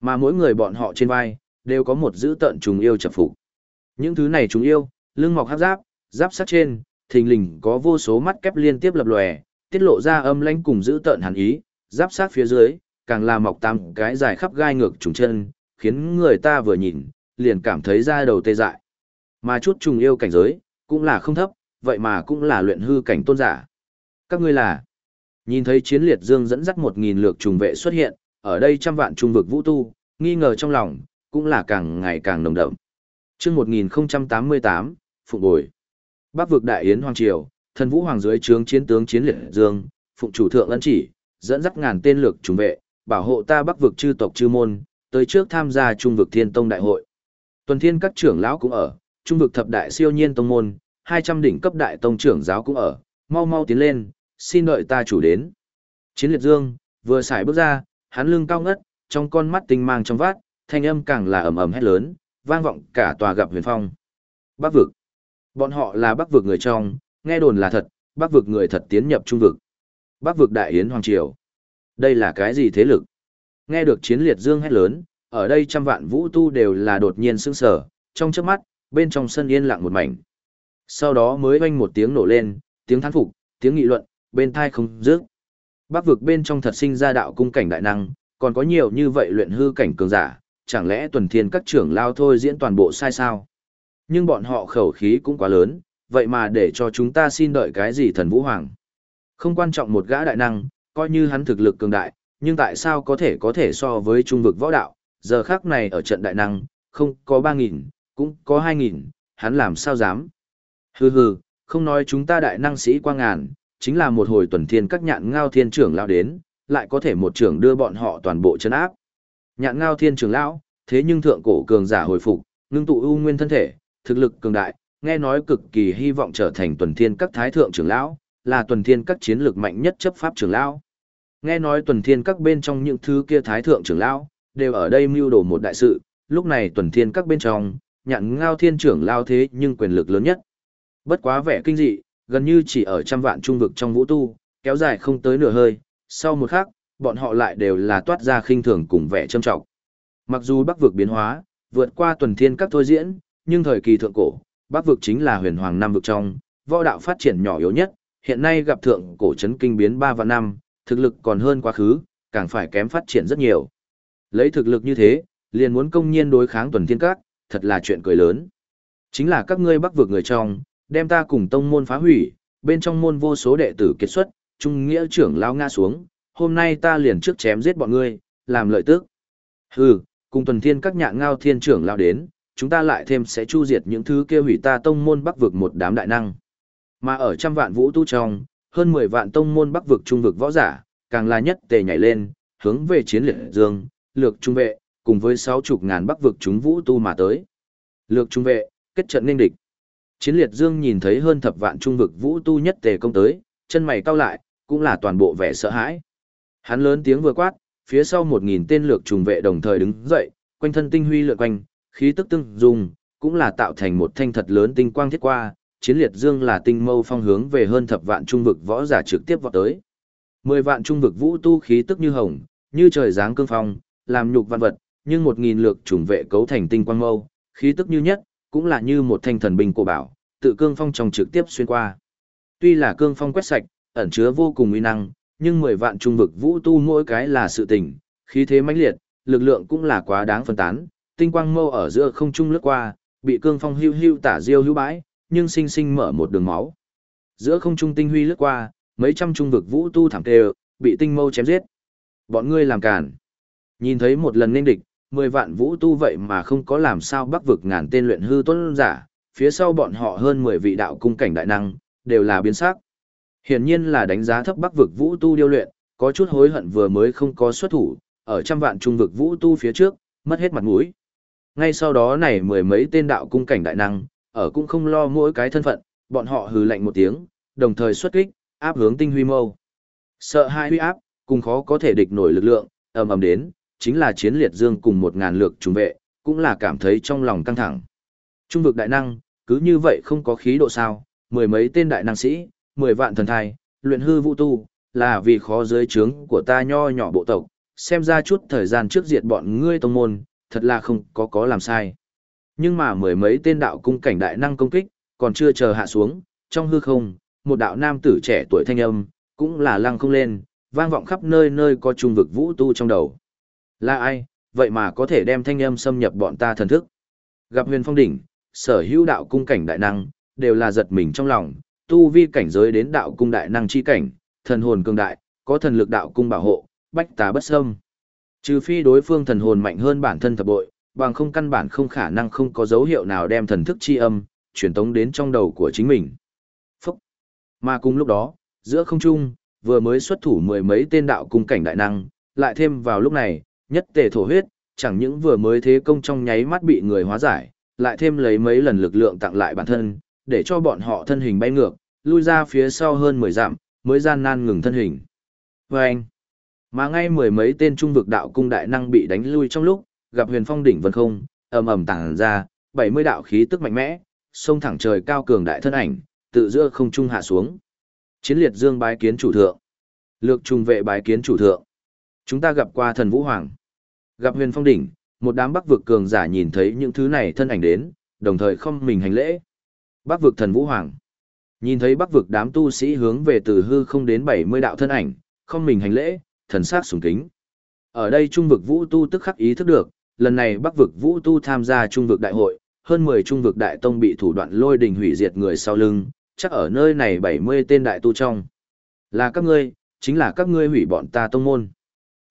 Mà mỗi người bọn họ trên vai, đều có một giữ tận trùng yêu chập phục. Những thứ này trùng yêu, lưng mọc hắc giáp, giáp sát trên, thình lình có vô số mắt kép liên tiếp lập lòe, tiết lộ ra âm lãnh cùng giữ tận hàn ý, giáp sát phía dưới, càng là mọc tám cái dài khắp gai ngược trùng chân, khiến người ta vừa nhìn, liền cảm thấy da đầu tê dại. Mà chút trùng yêu cảnh giới, cũng là không thấp, vậy mà cũng là luyện hư cảnh tôn giả. Các ngươi là, nhìn thấy chiến liệt dương dẫn dắt một nghìn lược trùng vệ xuất hiện, ở đây trăm vạn trung vực vũ tu, nghi ngờ trong lòng, cũng là càng ngày càng nồng đậm. Trước 1088, Phụng Bồi. Bắc vực Đại Yến Hoàng Triều, thần vũ hoàng dưới trướng chiến tướng chiến liệt dương, Phụng chủ thượng ân chỉ, dẫn dắt ngàn tên lược trùng vệ, bảo hộ ta Bắc vực chư tộc chư môn, tới trước tham gia trung vực thiên tông đại hội. Tuần thiên các trưởng lão cũng ở, trung vực thập đại siêu nhiên tông môn, 200 đỉnh cấp đại tông trưởng giáo cũng ở, mau mau tiến lên, xin đợi ta chủ đến. Chiến liệt dương, vừa xài bước ra, hắn lưng cao ngất, trong con mắt tinh mang trong vát, thanh âm càng là ầm ầm hét lớn, vang vọng cả tòa gặp huyền phong. Bắc vực. Bọn họ là bắc vực người trong, nghe đồn là thật, bắc vực người thật tiến nhập trung vực. Bắc vực đại yến hoàng triều. Đây là cái gì thế lực? Nghe được chiến liệt dương hét lớn, ở đây trăm vạn vũ tu đều là đột nhiên sững sờ, trong chớp mắt, bên trong sân yên lặng một mảnh. Sau đó mới vang một tiếng nổ lên, tiếng thán phục, tiếng nghị luận, bên thai không dứt. Bắc vực bên trong thật sinh ra đạo cung cảnh đại năng, còn có nhiều như vậy luyện hư cảnh cường giả, chẳng lẽ tuần thiên các trưởng lao thôi diễn toàn bộ sai sao? Nhưng bọn họ khẩu khí cũng quá lớn, vậy mà để cho chúng ta xin đợi cái gì thần vũ hoàng? Không quan trọng một gã đại năng, coi như hắn thực lực cường đại, nhưng tại sao có thể có thể so với trung vực võ đạo, giờ khác này ở trận đại năng, không có 3.000, cũng có 2.000, hắn làm sao dám? Hừ hừ, không nói chúng ta đại năng sĩ quang ngàn, chính là một hồi tuần thiên các nhạn ngao thiên trưởng lao đến, lại có thể một trưởng đưa bọn họ toàn bộ chân áp. Nhạn ngao thiên trưởng lão, thế nhưng thượng cổ cường giả hồi phục, ngưng tụ ưu nguyên thân thể, thực lực cường đại, nghe nói cực kỳ hy vọng trở thành tuần thiên các thái thượng trưởng lão, là tuần thiên các chiến lược mạnh nhất chấp pháp trưởng lão. Nghe nói tuần thiên các bên trong những thứ kia thái thượng trưởng lão, đều ở đây mưu đồ một đại sự, lúc này tuần thiên các bên trong, nhạn ngao thiên trưởng lao thế nhưng quyền lực lớn nhất. Bất quá vẻ kinh dị, gần như chỉ ở trăm vạn trung vực trong vũ tu, kéo dài không tới nửa hơi, sau một khắc, bọn họ lại đều là toát ra khinh thường cùng vẻ trâm trọng. Mặc dù Bắc vực biến hóa, vượt qua tuần thiên các thôi diễn, nhưng thời kỳ thượng cổ, Bắc vực chính là huyền hoàng năm vực trong, võ đạo phát triển nhỏ yếu nhất, hiện nay gặp thượng cổ chấn kinh biến 3 và năm, thực lực còn hơn quá khứ, càng phải kém phát triển rất nhiều. Lấy thực lực như thế, liền muốn công nhiên đối kháng tuần thiên các, thật là chuyện cười lớn. Chính là các ngươi Bắc vượt người trong, đem ta cùng tông môn phá hủy, bên trong môn vô số đệ tử kết xuất, trung nghĩa trưởng lao ngã xuống, hôm nay ta liền trước chém giết bọn ngươi, làm lợi tức. Hừ, cùng tuần thiên các nhạn ngao thiên trưởng lao đến, chúng ta lại thêm sẽ chu diệt những thứ kia hủy ta tông môn bắc vực một đám đại năng. Mà ở trăm vạn vũ tu trong, hơn 10 vạn tông môn bắc vực trung vực võ giả, càng là nhất tề nhảy lên, hướng về chiến liệt dương, lược trung vệ, cùng với sáu chục ngàn bắc vực chúng vũ tu mà tới. Lược trung vệ, kết trận nên địch. Chiến liệt dương nhìn thấy hơn thập vạn trung vực vũ tu nhất tề công tới, chân mày cau lại, cũng là toàn bộ vẻ sợ hãi. Hắn lớn tiếng vừa quát, phía sau một nghìn tên lược trùng vệ đồng thời đứng dậy, quanh thân tinh huy lượn quanh, khí tức tương dùng, cũng là tạo thành một thanh thật lớn tinh quang thiết qua, chiến liệt dương là tinh mâu phong hướng về hơn thập vạn trung vực võ giả trực tiếp vọt tới. Mười vạn trung vực vũ tu khí tức như hồng, như trời giáng cương phong, làm nhục văn vật, nhưng một nghìn lược trùng vệ cấu thành tinh quang mâu, khí tức như nhất, cũng là như một thanh thần binh cổ bảo, tự cương phong trong trực tiếp xuyên qua. Tuy là cương phong quét sạch, ẩn chứa vô cùng uy năng, nhưng mười vạn trung vực vũ tu mỗi cái là sự tình, khí thế mãnh liệt, lực lượng cũng là quá đáng phân tán, tinh quang mâu ở giữa không trung lướt qua, bị cương phong hưu hưu tả diêu hưu bãi, nhưng sinh sinh mở một đường máu. Giữa không trung tinh huy lướt qua, mấy trăm trung vực vũ tu thảm tề bị tinh mâu chém giết. Bọn ngươi làm cản. Nhìn thấy một lần nên địch, 10 vạn vũ tu vậy mà không có làm sao bắc vực ngàn tên luyện hư tuấn giả, phía sau bọn họ hơn 10 vị đạo cung cảnh đại năng, đều là biến sắc. Hiển nhiên là đánh giá thấp bắc vực vũ tu điêu luyện, có chút hối hận vừa mới không có xuất thủ, ở trăm vạn trung vực vũ tu phía trước, mất hết mặt mũi. Ngay sau đó này mười mấy tên đạo cung cảnh đại năng, ở cũng không lo mỗi cái thân phận, bọn họ hừ lạnh một tiếng, đồng thời xuất kích, áp hướng tinh huy mâu. Sợ hai huy áp, cùng khó có thể địch nổi lực lượng, ầm ầm đến, chính là chiến liệt dương cùng một ngàn lược trùng vệ, cũng là cảm thấy trong lòng căng thẳng. Trung vực đại năng, cứ như vậy không có khí độ sao, mười mấy tên đại năng sĩ, mười vạn thần thai, luyện hư vũ tu, là vì khó dưới trướng của ta nho nhỏ bộ tộc, xem ra chút thời gian trước diệt bọn ngươi tông môn, thật là không có có làm sai. Nhưng mà mười mấy tên đạo cung cảnh đại năng công kích, còn chưa chờ hạ xuống, trong hư không, một đạo nam tử trẻ tuổi thanh âm, cũng là lăng không lên, vang vọng khắp nơi nơi có trung vực vũ tu trong đầu. Là ai, vậy mà có thể đem thanh âm xâm nhập bọn ta thần thức. Gặp huyền phong đỉnh, sở hữu đạo cung cảnh đại năng, đều là giật mình trong lòng, tu vi cảnh giới đến đạo cung đại năng chi cảnh, thần hồn cường đại, có thần lực đạo cung bảo hộ, bách tá bất xâm. Trừ phi đối phương thần hồn mạnh hơn bản thân thập bội, bằng không căn bản không khả năng không có dấu hiệu nào đem thần thức chi âm, truyền tống đến trong đầu của chính mình. Phúc! Mà cùng lúc đó, giữa không trung, vừa mới xuất thủ mười mấy tên đạo cung cảnh đại năng, lại thêm vào lúc này, nhất tề thổ huyết, chẳng những vừa mới thế công trong nháy mắt bị người hóa giải, lại thêm lấy mấy lần lực lượng tặng lại bản thân, để cho bọn họ thân hình bay ngược, lui ra phía sau hơn 10 dặm, mới gian nan ngừng thân hình. Và anh, mà ngay mười mấy tên trung vực đạo cung đại năng bị đánh lui trong lúc, gặp huyền phong đỉnh vân không, ầm ầm tàng ra, 70 đạo khí tức mạnh mẽ, xông thẳng trời cao cường đại thân ảnh, tự giữa không trung hạ xuống. Chiến liệt dương bái kiến chủ thượng. Lược trùng vệ bái kiến chủ thượng. Chúng ta gặp qua thần Vũ Hoàng. Gặp huyền phong đỉnh, một đám bắc vực cường giả nhìn thấy những thứ này thân ảnh đến, đồng thời không mình hành lễ. Bắc vực thần Vũ Hoàng. Nhìn thấy bắc vực đám tu sĩ hướng về từ hư không đến 70 đạo thân ảnh, không mình hành lễ, thần sắc sùng kính. Ở đây trung vực vũ tu tức khắc ý thức được, lần này bắc vực vũ tu tham gia trung vực đại hội, hơn 10 trung vực đại tông bị thủ đoạn lôi đình hủy diệt người sau lưng, chắc ở nơi này 70 tên đại tu trong. Là các ngươi, chính là các ngươi hủy bọn ta tông môn.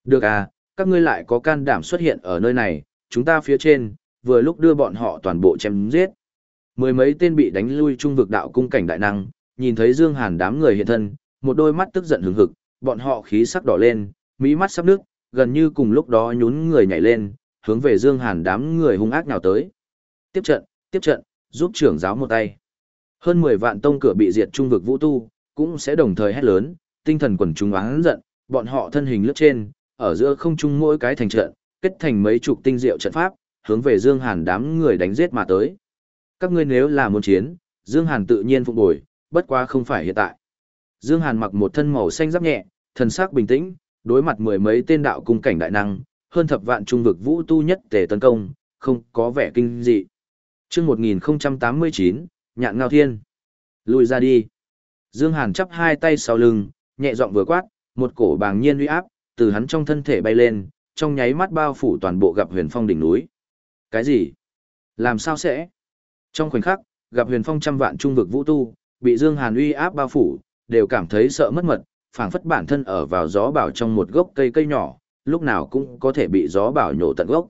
Được à, các ngươi lại có can đảm xuất hiện ở nơi này, chúng ta phía trên, vừa lúc đưa bọn họ toàn bộ chém giết. Mười mấy tên bị đánh lui trung vực đạo cung cảnh đại năng, nhìn thấy Dương Hàn đám người hiện thân, một đôi mắt tức giận hừng hực, bọn họ khí sắc đỏ lên, mỹ mắt sắp nước, gần như cùng lúc đó nhún người nhảy lên, hướng về Dương Hàn đám người hung ác nào tới. Tiếp trận, tiếp trận, giúp trưởng giáo một tay. Hơn 10 vạn tông cửa bị diệt trung vực vũ tu, cũng sẽ đồng thời hét lớn, tinh thần quần chúng oán giận, bọn họ thân hình lướt trên, ở giữa không trung mỗi cái thành trận, kết thành mấy chục tinh diệu trận pháp, hướng về Dương Hàn đám người đánh giết mà tới. Các ngươi nếu là muốn chiến, Dương Hàn tự nhiên phục bồi, bất quá không phải hiện tại. Dương Hàn mặc một thân màu xanh giáp nhẹ, thần sắc bình tĩnh, đối mặt mười mấy tên đạo cung cảnh đại năng, hơn thập vạn trung vực vũ tu nhất tề tấn công, không có vẻ kinh dị. Chương 1089, Nhạn Ngao Thiên. Lùi ra đi. Dương Hàn chắp hai tay sau lưng, nhẹ giọng vừa quát, một cổ bàng nhiên uy áp từ hắn trong thân thể bay lên, trong nháy mắt bao phủ toàn bộ gặp Huyền Phong đỉnh núi. Cái gì? Làm sao sẽ? Trong khoảnh khắc, gặp Huyền Phong trăm vạn trung vực vũ tu, bị Dương Hàn uy áp bao phủ, đều cảm thấy sợ mất mật, phảng phất bản thân ở vào gió bảo trong một gốc cây cây nhỏ, lúc nào cũng có thể bị gió bảo nhổ tận gốc.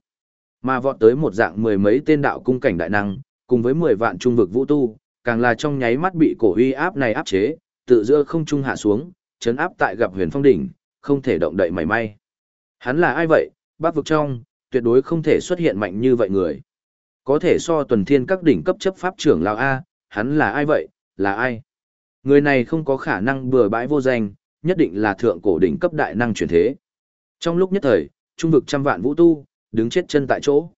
Mà vọt tới một dạng mười mấy tên đạo cung cảnh đại năng, cùng với mười vạn trung vực vũ tu, càng là trong nháy mắt bị cổ uy áp này áp chế, tự giữa không trung hạ xuống, chấn áp tại gặp huyền phong đỉnh, không thể động đậy mảy may. Hắn là ai vậy? Bác vực trong, tuyệt đối không thể xuất hiện mạnh như vậy người. Có thể so tuần thiên các đỉnh cấp chấp pháp trưởng lão A, hắn là ai vậy? Là ai? Người này không có khả năng bừa bãi vô danh, nhất định là thượng cổ đỉnh cấp đại năng chuyển thế. Trong lúc nhất thời, trung vực trăm vạn vũ tu, đứng chết chân tại chỗ.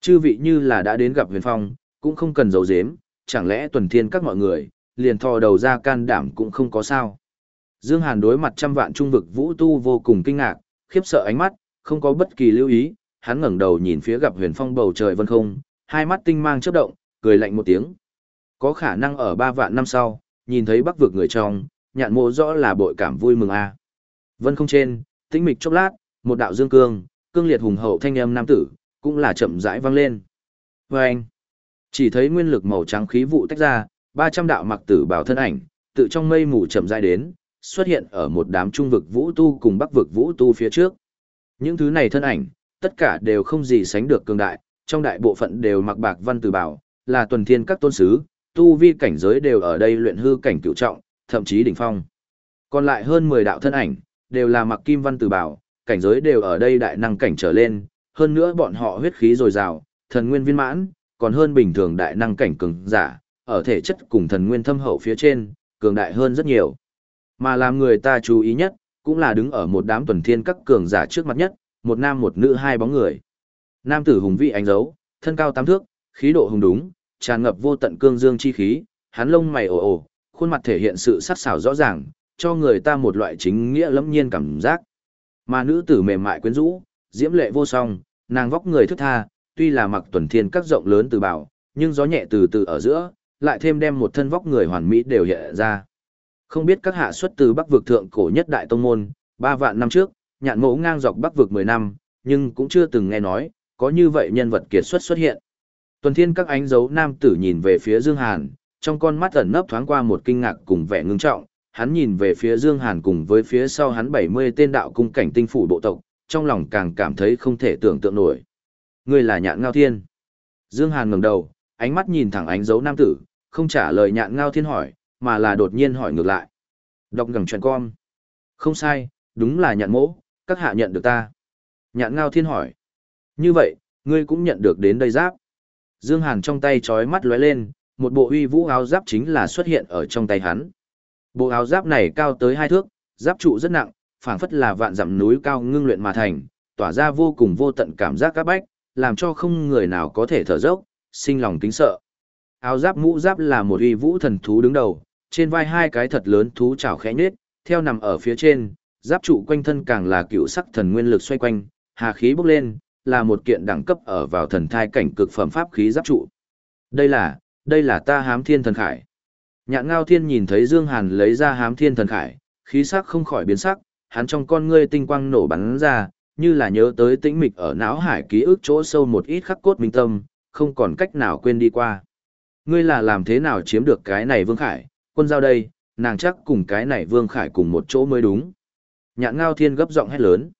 Chư vị như là đã đến gặp huyền phong, cũng không cần giấu giếm, chẳng lẽ tuần thiên các mọi người, liền thò đầu ra can đảm cũng không có sao. Dương Hàn đối mặt trăm vạn trung vực vũ tu vô cùng kinh ngạc, khiếp sợ ánh mắt, không có bất kỳ lưu ý, hắn ngẩng đầu nhìn phía gặp huyền phong bầu trời vân không, hai mắt tinh mang chớp động, cười lạnh một tiếng. Có khả năng ở ba vạn năm sau, nhìn thấy bắc vực người trong, nhạn mộ rõ là bội cảm vui mừng a. Vân không trên, tĩnh mịch chốc lát, một đạo dương cương, cương liệt hùng hậu thanh âm nam tử, cũng là chậm rãi vang lên. Và anh, chỉ thấy nguyên lực màu trắng khí vụ tách ra, 300 đạo mặc tử bảo thân ảnh, tự trong mây mù chậm rãi đến, xuất hiện ở một đám trung vực vũ tu cùng bắc vực vũ tu phía trước. Những thứ này thân ảnh, tất cả đều không gì sánh được cường đại, trong đại bộ phận đều mặc bạc văn tử bảo, là tuần thiên các tôn sứ, tu vi cảnh giới đều ở đây luyện hư cảnh cửu trọng, thậm chí đỉnh phong. Còn lại hơn 10 đạo thân ảnh, đều là mặc kim văn từ bảo, cảnh giới đều ở đây đại năng cảnh trở lên, hơn nữa bọn họ huyết khí dồi dào, thần nguyên viên mãn, còn hơn bình thường đại năng cảnh cường giả, ở thể chất cùng thần nguyên thâm hậu phía trên, cường đại hơn rất nhiều. Mà làm người ta chú ý nhất, cũng là đứng ở một đám tuần thiên các cường giả trước mặt nhất, một nam một nữ hai bóng người. Nam tử hùng vị ánh dấu, thân cao tám thước, khí độ hùng đúng, tràn ngập vô tận cương dương chi khí, hắn lông mày ồ ồ, khuôn mặt thể hiện sự sắc sảo rõ ràng, cho người ta một loại chính nghĩa lẫm nhiên cảm giác. Mà nữ tử mềm mại quyến rũ, diễm lệ vô song, nàng vóc người thức tha, tuy là mặc tuần thiên các rộng lớn từ bảo, nhưng gió nhẹ từ từ ở giữa, lại thêm đem một thân vóc người hoàn mỹ đều hiện ra. Không biết các hạ xuất từ Bắc vực thượng cổ nhất đại tông môn, ba vạn năm trước, nhạn ngỗ ngang dọc Bắc vực 10 năm, nhưng cũng chưa từng nghe nói, có như vậy nhân vật kiệt xuất xuất hiện. Tuần thiên các ánh dấu nam tử nhìn về phía Dương Hàn, trong con mắt ẩn nấp thoáng qua một kinh ngạc cùng vẻ ngưng trọng, hắn nhìn về phía Dương Hàn cùng với phía sau hắn 70 tên đạo cung cảnh tinh phủ bộ tộc, trong lòng càng cảm thấy không thể tưởng tượng nổi. Ngươi là nhạn ngao thiên. Dương Hàn ngẩng đầu, ánh mắt nhìn thẳng ánh dấu nam tử, không trả lời nhạn ngao thiên hỏi, mà là đột nhiên hỏi ngược lại. Đọc ngẳng chuyện con. Không sai, đúng là nhạn mỗ, các hạ nhận được ta. Nhạn ngao thiên hỏi. Như vậy, ngươi cũng nhận được đến đây giáp. Dương Hàn trong tay chói mắt lóe lên, một bộ uy vũ áo giáp chính là xuất hiện ở trong tay hắn. Bộ áo giáp này cao tới hai thước, giáp trụ rất nặng, phảng phất là vạn dặm núi cao ngưng luyện mà thành, tỏa ra vô cùng vô tận cảm giác các bách, làm cho không người nào có thể thở dốc, sinh lòng kính sợ. Áo giáp mũ giáp là một uy vũ thần thú đứng đầu, trên vai hai cái thật lớn thú chảo khẽ nhếch, theo nằm ở phía trên, giáp trụ quanh thân càng là cựu sắc thần nguyên lực xoay quanh, hà khí bốc lên, là một kiện đẳng cấp ở vào thần thai cảnh cực phẩm pháp khí giáp trụ. Đây là, đây là ta hám thiên thần khải. Nhạn ngao thiên nhìn thấy Dương Hàn lấy ra hám thiên thần khải, khí sắc không khỏi biến sắc, hắn trong con ngươi tinh quang nổ bắn ra, như là nhớ tới tĩnh mịch ở não hải ký ức chỗ sâu một ít khắc cốt minh tâm, không còn cách nào quên đi qua. Ngươi là làm thế nào chiếm được cái này Vương Khải, quân giao đây, nàng chắc cùng cái này Vương Khải cùng một chỗ mới đúng. Nhạn ngao thiên gấp giọng hét lớn.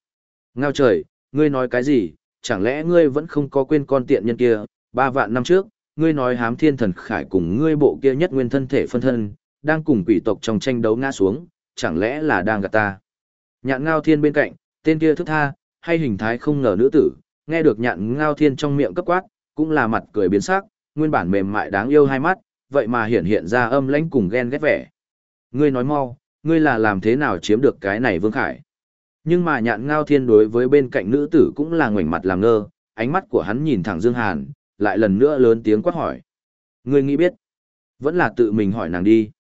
Ngao trời, ngươi nói cái gì, chẳng lẽ ngươi vẫn không có quên con tiện nhân kia, ba vạn năm trước, ngươi nói hám thiên thần khải cùng ngươi bộ kia nhất nguyên thân thể phân thân, đang cùng quỷ tộc trong tranh đấu ngã xuống, chẳng lẽ là đang gạt ta. Nhạn ngao thiên bên cạnh, tên kia thức tha, hay hình thái không ngờ nữ tử, nghe được nhạn ngao thiên trong miệng cấp quát, cũng là mặt cười biến sắc, nguyên bản mềm mại đáng yêu hai mắt, vậy mà hiện hiện ra âm lãnh cùng ghen ghét vẻ. Ngươi nói mau, ngươi là làm thế nào chiếm được cái này Vương Khải? Nhưng mà nhạn ngao thiên đối với bên cạnh nữ tử cũng là ngoảnh mặt làm ngơ, ánh mắt của hắn nhìn thẳng Dương Hàn, lại lần nữa lớn tiếng quát hỏi. Ngươi nghĩ biết? Vẫn là tự mình hỏi nàng đi.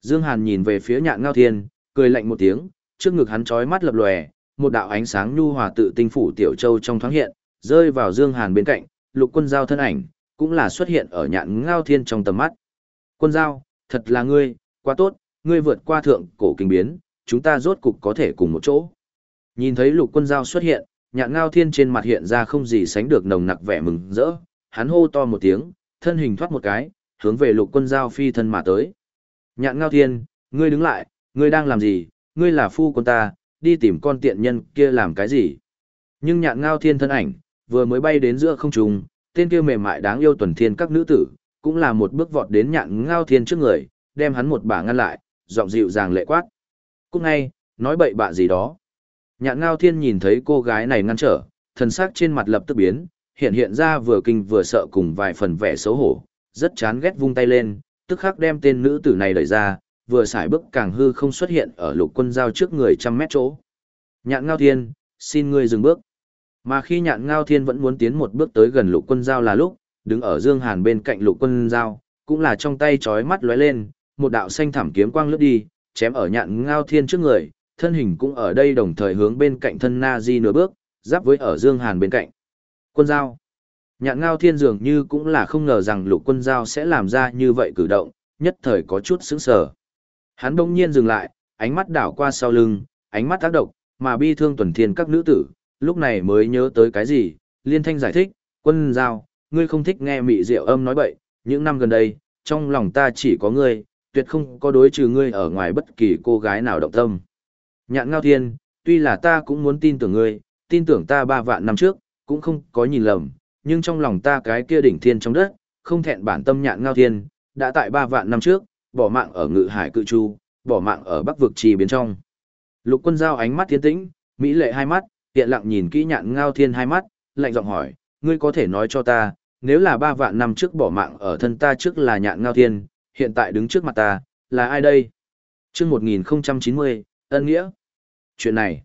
Dương Hàn nhìn về phía nhạn ngao thiên, cười lạnh một tiếng, trước ngực hắn chói mắt lập lòe, một đạo ánh sáng nhu hòa tự tinh phủ tiểu châu trong thoáng hiện, rơi vào Dương Hàn bên cạnh, lục quân giao thân ảnh, cũng là xuất hiện ở nhạn ngao thiên trong tầm mắt. Quân giao, thật là ngươi, quá tốt, ngươi vượt qua thượng cổ kinh biến, chúng ta rốt cục có thể cùng một chỗ. Nhìn thấy lục quân giao xuất hiện, nhạn ngao thiên trên mặt hiện ra không gì sánh được nồng nặc vẻ mừng rỡ, hắn hô to một tiếng, thân hình thoát một cái, hướng về lục quân giao phi thân mà tới. Nhạn ngao thiên, ngươi đứng lại, ngươi đang làm gì, ngươi là phu quân ta, đi tìm con tiện nhân kia làm cái gì. Nhưng nhạn ngao thiên thân ảnh, vừa mới bay đến giữa không trung, tên kia mềm mại đáng yêu tuần thiên các nữ tử, cũng là một bước vọt đến nhạn ngao thiên trước người, đem hắn một bả ngăn lại, giọng dịu dàng lệ quát. Cũng ngay, nói bậy bạ gì đó. Nhạn ngao thiên nhìn thấy cô gái này ngăn trở, thần sắc trên mặt lập tức biến, hiện hiện ra vừa kinh vừa sợ cùng vài phần vẻ xấu hổ, rất chán ghét vung tay lên, tức khắc đem tên nữ tử này đẩy ra, vừa xài bước càng hư không xuất hiện ở lục quân giao trước người trăm mét chỗ. Nhạn ngao thiên, xin ngươi dừng bước. Mà khi nhạn ngao thiên vẫn muốn tiến một bước tới gần lục quân giao là lúc, đứng ở Dương Hàn bên cạnh lục quân giao, cũng là trong tay chói mắt lóe lên, một đạo xanh thảm kiếm quang lướt đi, chém ở nhạn ngao thiên trước người, thân hình cũng ở đây đồng thời hướng bên cạnh thân Na Di nửa bước, giáp với ở Dương Hàn bên cạnh. Quân giao. Nhạn ngao thiên dường như cũng là không ngờ rằng lục quân giao sẽ làm ra như vậy cử động, nhất thời có chút sững sờ. Hắn đông nhiên dừng lại, ánh mắt đảo qua sau lưng, ánh mắt tác động, mà bi thương tuần thiên các nữ tử, lúc này mới nhớ tới cái gì, liên thanh giải thích, quân giao, ngươi không thích nghe mị rượu âm nói bậy, những năm gần đây, trong lòng ta chỉ có ngươi, tuyệt không có đối trừ ngươi ở ngoài bất kỳ cô gái nào động tâm. Nhạn ngao thiên, tuy là ta cũng muốn tin tưởng ngươi, tin tưởng ta ba vạn năm trước, cũng không có nhìn lầm, nhưng trong lòng ta cái kia đỉnh thiên trong đất, không thẹn bản tâm nhạn ngao thiên, đã tại ba vạn năm trước, bỏ mạng ở ngự hải cự chu, bỏ mạng ở bắc vực trì biến trong. Lục quân giao ánh mắt thiên tĩnh, mỹ lệ hai mắt, tiện lặng nhìn kỹ nhạn ngao thiên hai mắt, lạnh giọng hỏi, ngươi có thể nói cho ta, nếu là ba vạn năm trước bỏ mạng ở thân ta trước là nhạn ngao thiên, hiện tại đứng trước mặt ta, là ai đây? chương 1090, ân nghĩa. Chuyện này,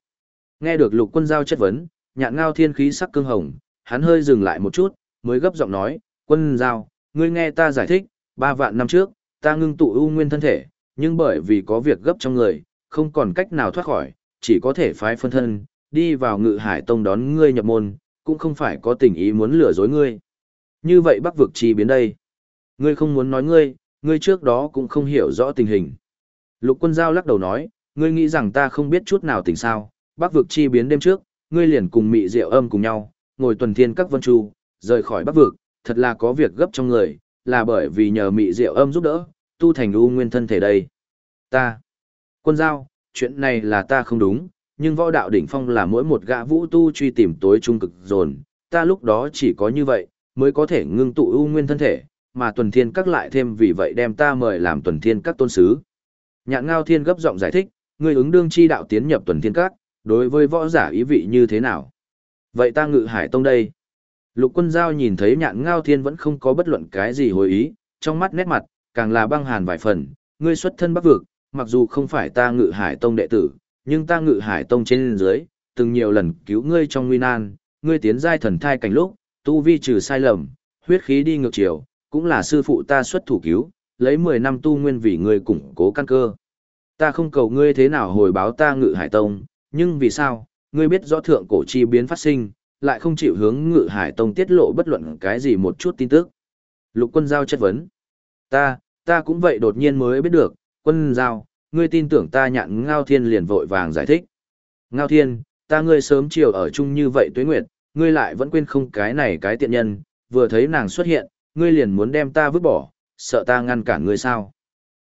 nghe được lục quân giao chất vấn, nhạn ngao thiên khí sắc cương hồng, hắn hơi dừng lại một chút, mới gấp giọng nói, quân giao, ngươi nghe ta giải thích, ba vạn năm trước, ta ngưng tụ ưu nguyên thân thể, nhưng bởi vì có việc gấp trong người, không còn cách nào thoát khỏi, chỉ có thể phái phân thân, đi vào ngự hải tông đón ngươi nhập môn, cũng không phải có tình ý muốn lừa dối ngươi. Như vậy bắc vực chi biến đây. Ngươi không muốn nói ngươi, ngươi trước đó cũng không hiểu rõ tình hình. Lục quân giao lắc đầu nói, ngươi nghĩ rằng ta không biết chút nào tình sao, bắc vực chi biến đêm trước, ngươi liền cùng mị Diệu âm cùng nhau, ngồi tuần thiên các vân chu, rời khỏi bắc vực, thật là có việc gấp trong người, là bởi vì nhờ mị Diệu âm giúp đỡ, tu thành u nguyên thân thể đây. Ta, quân giao, chuyện này là ta không đúng, nhưng võ đạo đỉnh phong là mỗi một gã vũ tu truy tìm tối trung cực dồn, ta lúc đó chỉ có như vậy, mới có thể ngưng tụ u nguyên thân thể, mà tuần thiên các lại thêm vì vậy đem ta mời làm tuần thiên các tôn sứ. Nhạn ngao thiên gấp giọng giải thích, người ứng đương chi đạo tiến nhập tuần thiên các, đối với võ giả ý vị như thế nào? Vậy ta ngự hải tông đây. Lục quân giao nhìn thấy nhạn ngao thiên vẫn không có bất luận cái gì hồi ý, trong mắt nét mặt, càng là băng hàn vài phần, ngươi xuất thân bắc vực, mặc dù không phải ta ngự hải tông đệ tử, nhưng ta ngự hải tông trên dưới, từng nhiều lần cứu ngươi trong nguy nan, ngươi tiến giai thần thai cảnh lúc, tu vi trừ sai lầm, huyết khí đi ngược chiều, cũng là sư phụ ta xuất thủ cứu, lấy 10 năm tu nguyên vì ngươi củng cố căn cơ. Ta không cầu ngươi thế nào hồi báo ta ngự hải tông, nhưng vì sao, ngươi biết rõ thượng cổ chi biến phát sinh, lại không chịu hướng ngự hải tông tiết lộ bất luận cái gì một chút tin tức. Lục quân giao chất vấn. Ta, ta cũng vậy đột nhiên mới biết được, quân giao, ngươi tin tưởng ta nhạn Ngao Thiên liền vội vàng giải thích. Ngao Thiên, ta ngươi sớm chiều ở chung như vậy tuế nguyệt, ngươi lại vẫn quên không cái này cái tiện nhân, vừa thấy nàng xuất hiện, ngươi liền muốn đem ta vứt bỏ, sợ ta ngăn cản ngươi sao.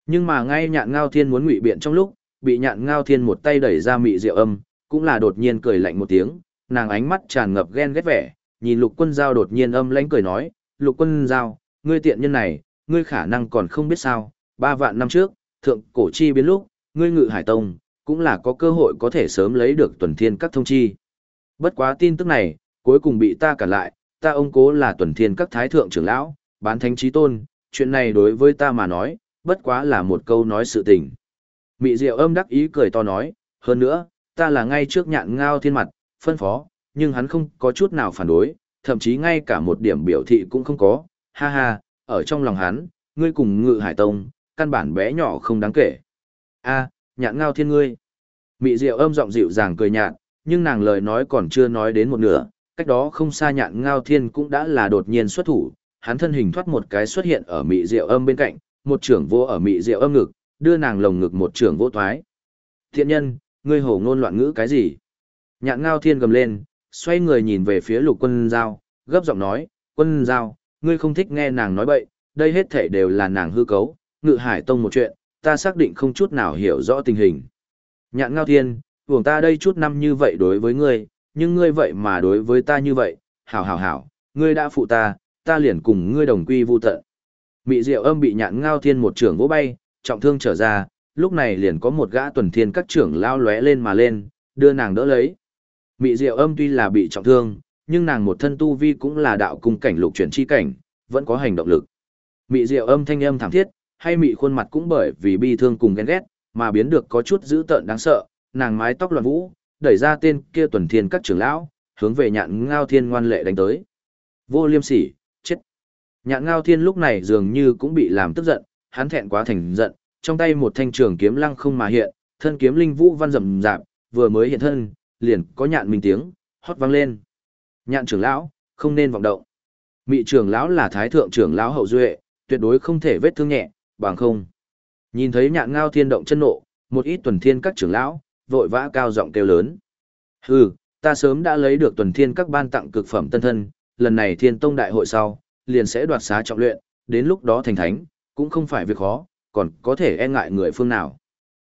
Nhưng mà ngay nhạn Ngao Thiên muốn ngụy biện trong lúc, bị nhạn Ngao Thiên một tay đẩy ra mị rượu âm, cũng là đột nhiên cười lạnh một tiếng, nàng ánh mắt tràn ngập ghen ghét vẻ, nhìn lục quân giao đột nhiên âm lãnh cười nói, lục quân giao, ngươi tiện nhân này, ngươi khả năng còn không biết sao, ba vạn năm trước, thượng cổ chi biến lúc, ngươi ngự hải tông, cũng là có cơ hội có thể sớm lấy được tuần thiên các thông chi. Bất quá tin tức này, cuối cùng bị ta cản lại, ta ông cố là tuần thiên các thái thượng trưởng lão, bán thánh trí tôn, chuyện này đối với ta mà nói, bất quá là một câu nói sự tình. Mị diệu âm đắc ý cười to nói, hơn nữa, ta là ngay trước nhạn ngao thiên mặt, phân phó, nhưng hắn không có chút nào phản đối, thậm chí ngay cả một điểm biểu thị cũng không có, ha ha, ở trong lòng hắn, ngươi cùng ngự hải tông, căn bản bé nhỏ không đáng kể. A, nhạn ngao thiên ngươi. Mị diệu âm giọng dịu dàng cười nhạt, nhưng nàng lời nói còn chưa nói đến một nửa, cách đó không xa nhạn ngao thiên cũng đã là đột nhiên xuất thủ, hắn thân hình thoát một cái xuất hiện ở mị diệu âm bên cạnh, một trưởng vô ở mị diệu âm ngực, đưa nàng lồng ngực một trưởng vô thoái. Thiện nhân, ngươi hổ ngôn loạn ngữ cái gì? Nhạn ngao thiên gầm lên, xoay người nhìn về phía lục quân giao, gấp giọng nói, quân giao, ngươi không thích nghe nàng nói bậy, đây hết thể đều là nàng hư cấu, ngự hải tông một chuyện, ta xác định không chút nào hiểu rõ tình hình. Nhạn ngao thiên, vùng ta đây chút năm như vậy đối với ngươi, nhưng ngươi vậy mà đối với ta như vậy, hảo hảo hảo, ngươi đã phụ ta, ta liền cùng ngươi đồng quy vu tận. Mị diệu âm bị nhạn ngao thiên một trưởng vỗ bay, trọng thương trở ra, lúc này liền có một gã tuần thiên các trưởng lao lóe lên mà lên, đưa nàng đỡ lấy. Mị diệu âm tuy là bị trọng thương, nhưng nàng một thân tu vi cũng là đạo cung cảnh lục chuyển chi cảnh, vẫn có hành động lực. Mị diệu âm thanh âm thảm thiết, hay mị khuôn mặt cũng bởi vì bi thương cùng ghen ghét, mà biến được có chút dữ tợn đáng sợ, nàng mái tóc loạn vũ, đẩy ra tên kia tuần thiên các trưởng lão, hướng về nhạn ngao thiên ngoan lệ đánh tới. Vô liêm sỉ, chết. Nhạn ngao thiên lúc này dường như cũng bị làm tức giận, hắn thẹn quá thành giận, trong tay một thanh trường kiếm lăng không mà hiện, thân kiếm linh vũ văn rầm rạp, vừa mới hiện thân, liền có nhạn minh tiếng, hót vang lên. Nhạn trưởng lão, không nên vọng động. Mị trưởng lão là thái thượng trưởng lão hậu duệ, tuyệt đối không thể vết thương nhẹ, bằng không. Nhìn thấy nhạn ngao thiên động chân nộ, một ít tuần thiên các trưởng lão, vội vã cao giọng kêu lớn. Hừ, ta sớm đã lấy được tuần thiên các ban tặng cực phẩm tân thân, lần này thiên tông đại hội sau, liền sẽ đoạt xá trọng luyện, đến lúc đó thành thánh, cũng không phải việc khó, còn có thể e ngại người phương nào.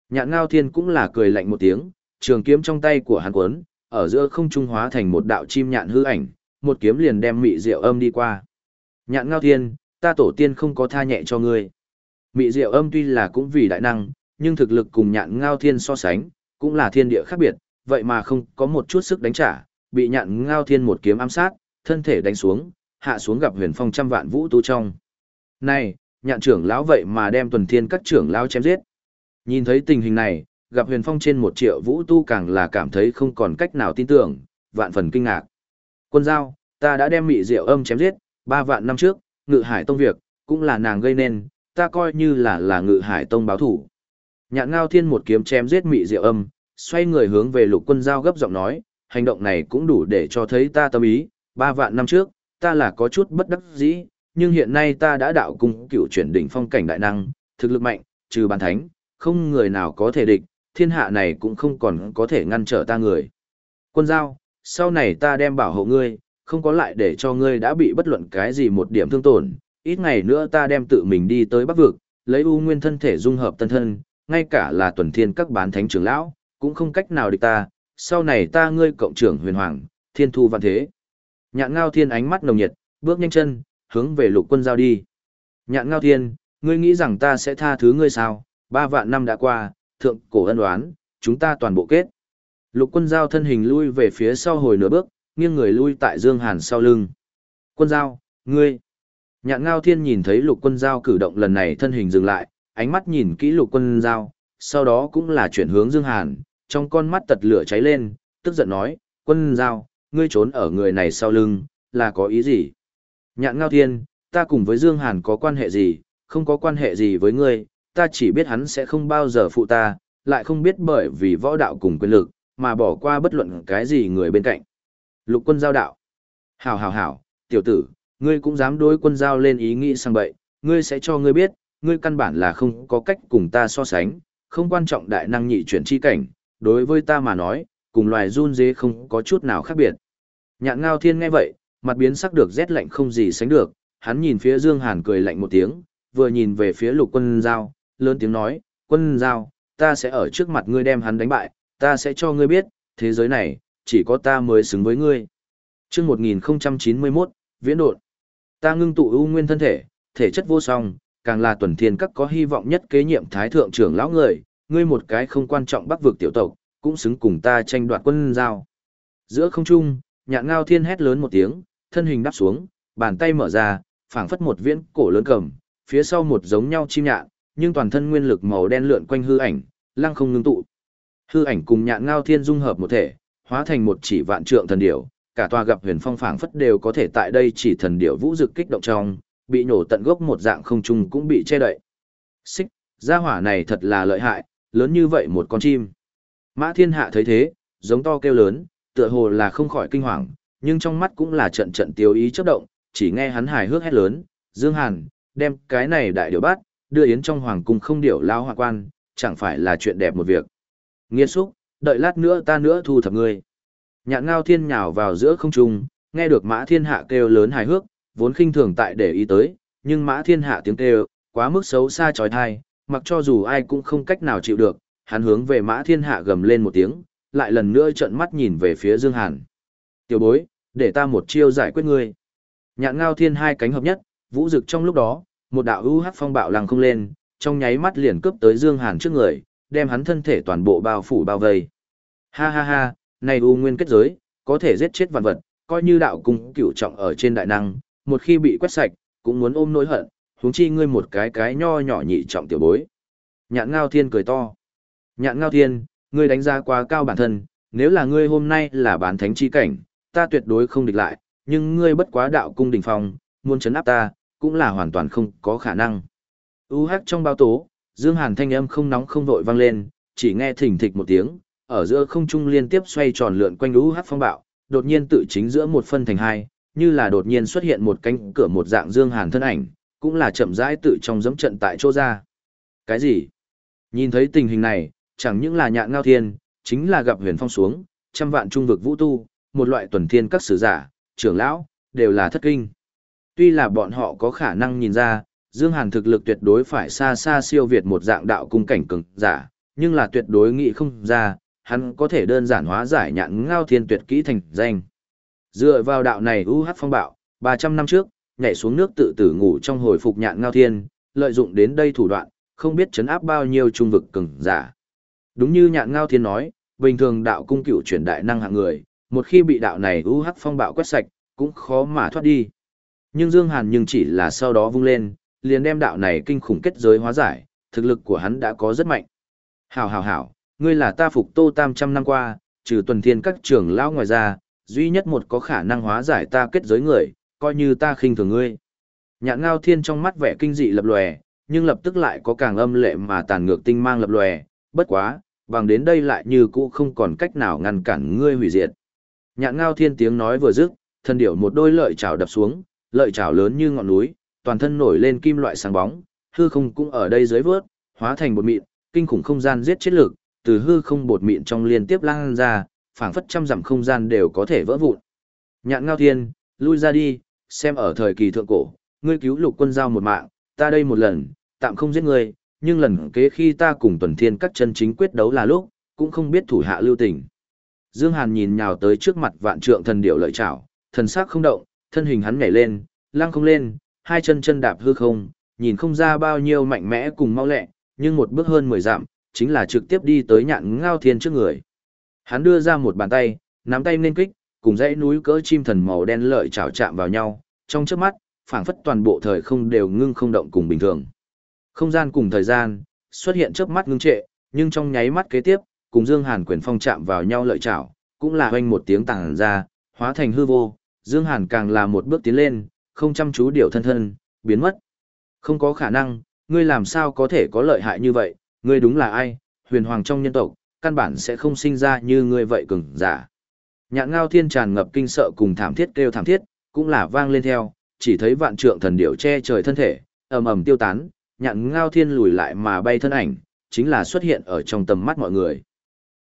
Nhạn ngao thiên cũng là cười lạnh một tiếng, trường kiếm trong tay của hắn quấn, ở giữa không trung hóa thành một đạo chim nhạn hư ảnh, một kiếm liền đem mị diệu âm đi qua. Nhạn ngao thiên, ta tổ tiên không có tha nhẹ cho ngươi. Mị diệu âm tuy là cũng vì đại năng, nhưng thực lực cùng nhạn ngao thiên so sánh, cũng là thiên địa khác biệt, vậy mà không có một chút sức đánh trả, bị nhạn ngao thiên một kiếm ám sát, thân thể đánh xuống, hạ xuống gặp huyền phong trăm vạn vũ tu trong. Này, nhạn trưởng lão vậy mà đem tuần thiên các trưởng lão chém giết. Nhìn thấy tình hình này, gặp huyền phong trên một triệu vũ tu càng là cảm thấy không còn cách nào tin tưởng, vạn phần kinh ngạc. Quân giao, ta đã đem mị diệu âm chém giết, ba vạn năm trước, ngự hải tông việc, cũng là nàng gây nên, ta coi như là là ngự hải tông báo thủ. Nhạn ngao thiên một kiếm chém giết mị diệu âm, xoay người hướng về lục quân giao gấp giọng nói, hành động này cũng đủ để cho thấy ta tâm ý, ba vạn năm trước, ta là có chút bất đắc dĩ, nhưng hiện nay ta đã đạo cung cựu chuyển đỉnh phong cảnh đại năng, thực lực mạnh, trừ bản thánh, không người nào có thể địch, thiên hạ này cũng không còn có thể ngăn trở ta người. Quân giao, sau này ta đem bảo hộ ngươi, không có lại để cho ngươi đã bị bất luận cái gì một điểm thương tổn, ít ngày nữa ta đem tự mình đi tới Bắc Vực, lấy u nguyên thân thể dung hợp tân thân, ngay cả là tuần thiên các bán thánh trưởng lão, cũng không cách nào địch ta, sau này ta ngươi cộng trưởng huyền hoàng, thiên thu văn thế. Nhạn ngao thiên ánh mắt nồng nhiệt, bước nhanh chân, hướng về lục quân giao đi. Nhạn ngao thiên, ngươi nghĩ rằng ta sẽ tha thứ ngươi sao, ba vạn năm đã qua, thượng cổ ân oán, chúng ta toàn bộ kết. Lục quân giao thân hình lui về phía sau hồi nửa bước, nghiêng người lui tại Dương Hàn sau lưng. Quân giao, ngươi. Nhạn ngao thiên nhìn thấy lục quân giao cử động lần này thân hình dừng lại, ánh mắt nhìn kỹ lục quân giao, sau đó cũng là chuyển hướng Dương Hàn, trong con mắt tật lửa cháy lên, tức giận nói, quân giao, ngươi trốn ở người này sau lưng, là có ý gì? Nhạn ngao thiên, ta cùng với Dương Hàn có quan hệ gì, không có quan hệ gì với ngươi, ta chỉ biết hắn sẽ không bao giờ phụ ta, lại không biết bởi vì võ đạo cùng quyền lực, mà bỏ qua bất luận cái gì người bên cạnh. Lục quân giao đạo. Hảo hảo hảo, tiểu tử, ngươi cũng dám đối quân giao lên ý nghĩ sang bậy, ngươi sẽ cho ngươi biết, ngươi căn bản là không có cách cùng ta so sánh, không quan trọng đại năng nhị chuyển chi cảnh, đối với ta mà nói, cùng loài run dế không có chút nào khác biệt. Nhạn ngao thiên nghe vậy, mặt biến sắc được rét lạnh không gì sánh được, hắn nhìn phía Dương Hàn cười lạnh một tiếng, vừa nhìn về phía lục quân giao, lớn tiếng nói, quân giao, ta sẽ ở trước mặt ngươi đem hắn đánh bại, ta sẽ cho ngươi biết, thế giới này, chỉ có ta mới xứng với ngươi. Trước 1091, Viễn đột. Ta ngưng tụ ưu nguyên thân thể, thể chất vô song, càng là tuần thiên các có hy vọng nhất kế nhiệm thái thượng trưởng lão người, ngươi một cái không quan trọng bắc vực tiểu tộc, cũng xứng cùng ta tranh đoạt quân giao. Giữa không trung, nhạn ngao thiên hét lớn một tiếng, thân hình đáp xuống, bàn tay mở ra, phảng phất một viễn cổ lớn cầm, phía sau một giống nhau chim nhạn, nhưng toàn thân nguyên lực màu đen lượn quanh hư ảnh, lăng không ngưng tụ. Hư ảnh cùng nhạn ngao thiên dung hợp một thể, hóa thành một chỉ vạn trượng thần điểu, cả tòa gặp huyền phong phảng phất đều có thể tại đây chỉ thần điểu vũ dực kích động trong, bị nổ tận gốc một dạng không trung cũng bị che đậy. Xích, gia hỏa này thật là lợi hại, lớn như vậy một con chim. Mã thiên hạ thấy thế, giống to kêu lớn, tựa hồ là không khỏi kinh hoàng, nhưng trong mắt cũng là trận trận tiêu ý chớp động, chỉ nghe hắn hài hước hét lớn, Dương Hàn, đem cái này đại điều bát, đưa yến trong hoàng cung không điểu lao hoa quan, chẳng phải là chuyện đẹp một việc. Nghiên xúc, đợi lát nữa ta nữa thu thập ngươi. Nhạn ngao thiên nhào vào giữa không trung, nghe được mã thiên hạ kêu lớn hài hước, vốn khinh thường tại để ý tới, nhưng mã thiên hạ tiếng kêu, quá mức xấu xa chói tai, mặc cho dù ai cũng không cách nào chịu được, hắn hướng về mã thiên hạ gầm lên một tiếng, lại lần nữa trợn mắt nhìn về phía Dương Hàn. Tiểu bối, để ta một chiêu giải quyết ngươi. Nhạn ngao thiên hai cánh hợp nhất, vũ rực trong lúc đó, một đạo ưu hắc phong bạo lăng không lên, trong nháy mắt liền cướp tới Dương Hàn trước người, đem hắn thân thể toàn bộ bao phủ bao vây. Ha ha ha, này u nguyên kết giới, có thể giết chết vạn vật, coi như đạo cung cửu trọng ở trên đại năng, một khi bị quét sạch, cũng muốn ôm nỗi hận, huống chi ngươi một cái cái nho nhỏ nhị trọng tiểu bối. Nhạn Ngao Thiên cười to. Nhạn Ngao Thiên, ngươi đánh giá quá cao bản thân, nếu là ngươi hôm nay là bán thánh chi cảnh, ta tuyệt đối không địch lại, nhưng ngươi bất quá đạo cung đỉnh phong, muốn chấn áp ta, cũng là hoàn toàn không có khả năng. U hắc trong bao tố, Dương Hàn thanh âm không nóng không vội vang lên, chỉ nghe thỉnh thịch một tiếng, ở giữa không trung liên tiếp xoay tròn lượn quanh U hắc phong bạo, đột nhiên tự chính giữa một phân thành hai, như là đột nhiên xuất hiện một cánh cửa một dạng Dương Hàn thân ảnh, cũng là chậm rãi tự trong giẫm trận tại chỗ ra. Cái gì? Nhìn thấy tình hình này, chẳng những là nhạn ngao thiên, chính là gặp huyền phong xuống, trăm vạn trung vực vũ tu, một loại tuần thiên các sử giả, trưởng lão, đều là thất kinh. Tuy là bọn họ có khả năng nhìn ra, Dương Hàn thực lực tuyệt đối phải xa xa siêu việt một dạng đạo cung cảnh cường giả, nhưng là tuyệt đối nghĩ không ra, hắn có thể đơn giản hóa giải nhạn ngao thiên tuyệt kỹ thành danh. Dựa vào đạo này u UH phong bạo, 300 năm trước, nhảy xuống nước tự tử ngủ trong hồi phục nhạn ngao thiên, lợi dụng đến đây thủ đoạn, không biết chấn áp bao nhiêu trung vực cường giả. Đúng như nhạn ngao thiên nói, bình thường đạo cung cựu chuyển đại năng hạng người, một khi bị đạo này u UH phong bạo quét sạch, cũng khó mà thoát đi. Nhưng Dương Hàn nhưng chỉ là sau đó vung lên, liền đem đạo này kinh khủng kết giới hóa giải, thực lực của hắn đã có rất mạnh. Hảo hảo hảo, ngươi là ta phục tô tam trăm năm qua, trừ tuần thiên các trưởng lão ngoài ra, duy nhất một có khả năng hóa giải ta kết giới người, coi như ta khinh thường ngươi. Nhạn ngao thiên trong mắt vẻ kinh dị lập lòe, nhưng lập tức lại có càng âm lệ mà tàn ngược tinh mang lập lòe, bất quá, bằng đến đây lại như cũ không còn cách nào ngăn cản ngươi hủy diệt. Nhạn ngao thiên tiếng nói vừa dứt, thân điểu một đôi lợi chảo đập xuống, lợi chảo lớn như ngọn núi, toàn thân nổi lên kim loại sáng bóng, hư không cũng ở đây dưới vớt, hóa thành bột mịn, kinh khủng không gian giết chết lực, từ hư không bột mịn trong liên tiếp lan ra, phảng phất trăm dặm không gian đều có thể vỡ vụn. Nhạn Ngao Thiên, lui ra đi, xem ở thời kỳ thượng cổ, ngươi cứu lục quân giao một mạng, ta đây một lần, tạm không giết ngươi, nhưng lần kế khi ta cùng tuần thiên các chân chính quyết đấu là lúc, cũng không biết thủ hạ lưu tình. Dương Hàn nhìn nhào tới trước mặt vạn trượng thần điểu lợi chảo, thần sắc không động, thân hình hắn nhảy lên, lăng không lên, hai chân chân đạp hư không, nhìn không ra bao nhiêu mạnh mẽ cùng mau lẹ, nhưng một bước hơn 10 dặm, chính là trực tiếp đi tới nhạn ngao thiên trước người. Hắn đưa ra một bàn tay, nắm tay nên kích, cùng dãy núi cỡ chim thần màu đen lợi chảo chạm vào nhau, trong chớp mắt, phảng phất toàn bộ thời không đều ngưng không động cùng bình thường. Không gian cùng thời gian, xuất hiện chớp mắt ngưng trệ, nhưng trong nháy mắt kế tiếp, cùng Dương Hàn quyền phong chạm vào nhau lợi chảo, cũng là hoanh một tiếng tàng ra, hóa thành hư vô, Dương Hàn càng là một bước tiến lên, không chăm chú điều thân thân, biến mất. Không có khả năng, ngươi làm sao có thể có lợi hại như vậy, ngươi đúng là ai, huyền hoàng trong nhân tộc, căn bản sẽ không sinh ra như ngươi vậy cường giả. Nhạn ngao thiên tràn ngập kinh sợ cùng thảm thiết kêu thảm thiết, cũng là vang lên theo, chỉ thấy vạn trượng thần điểu che trời thân thể, ầm ầm tiêu tán, nhạn ngao thiên lùi lại mà bay thân ảnh, chính là xuất hiện ở trong tầm mắt mọi người.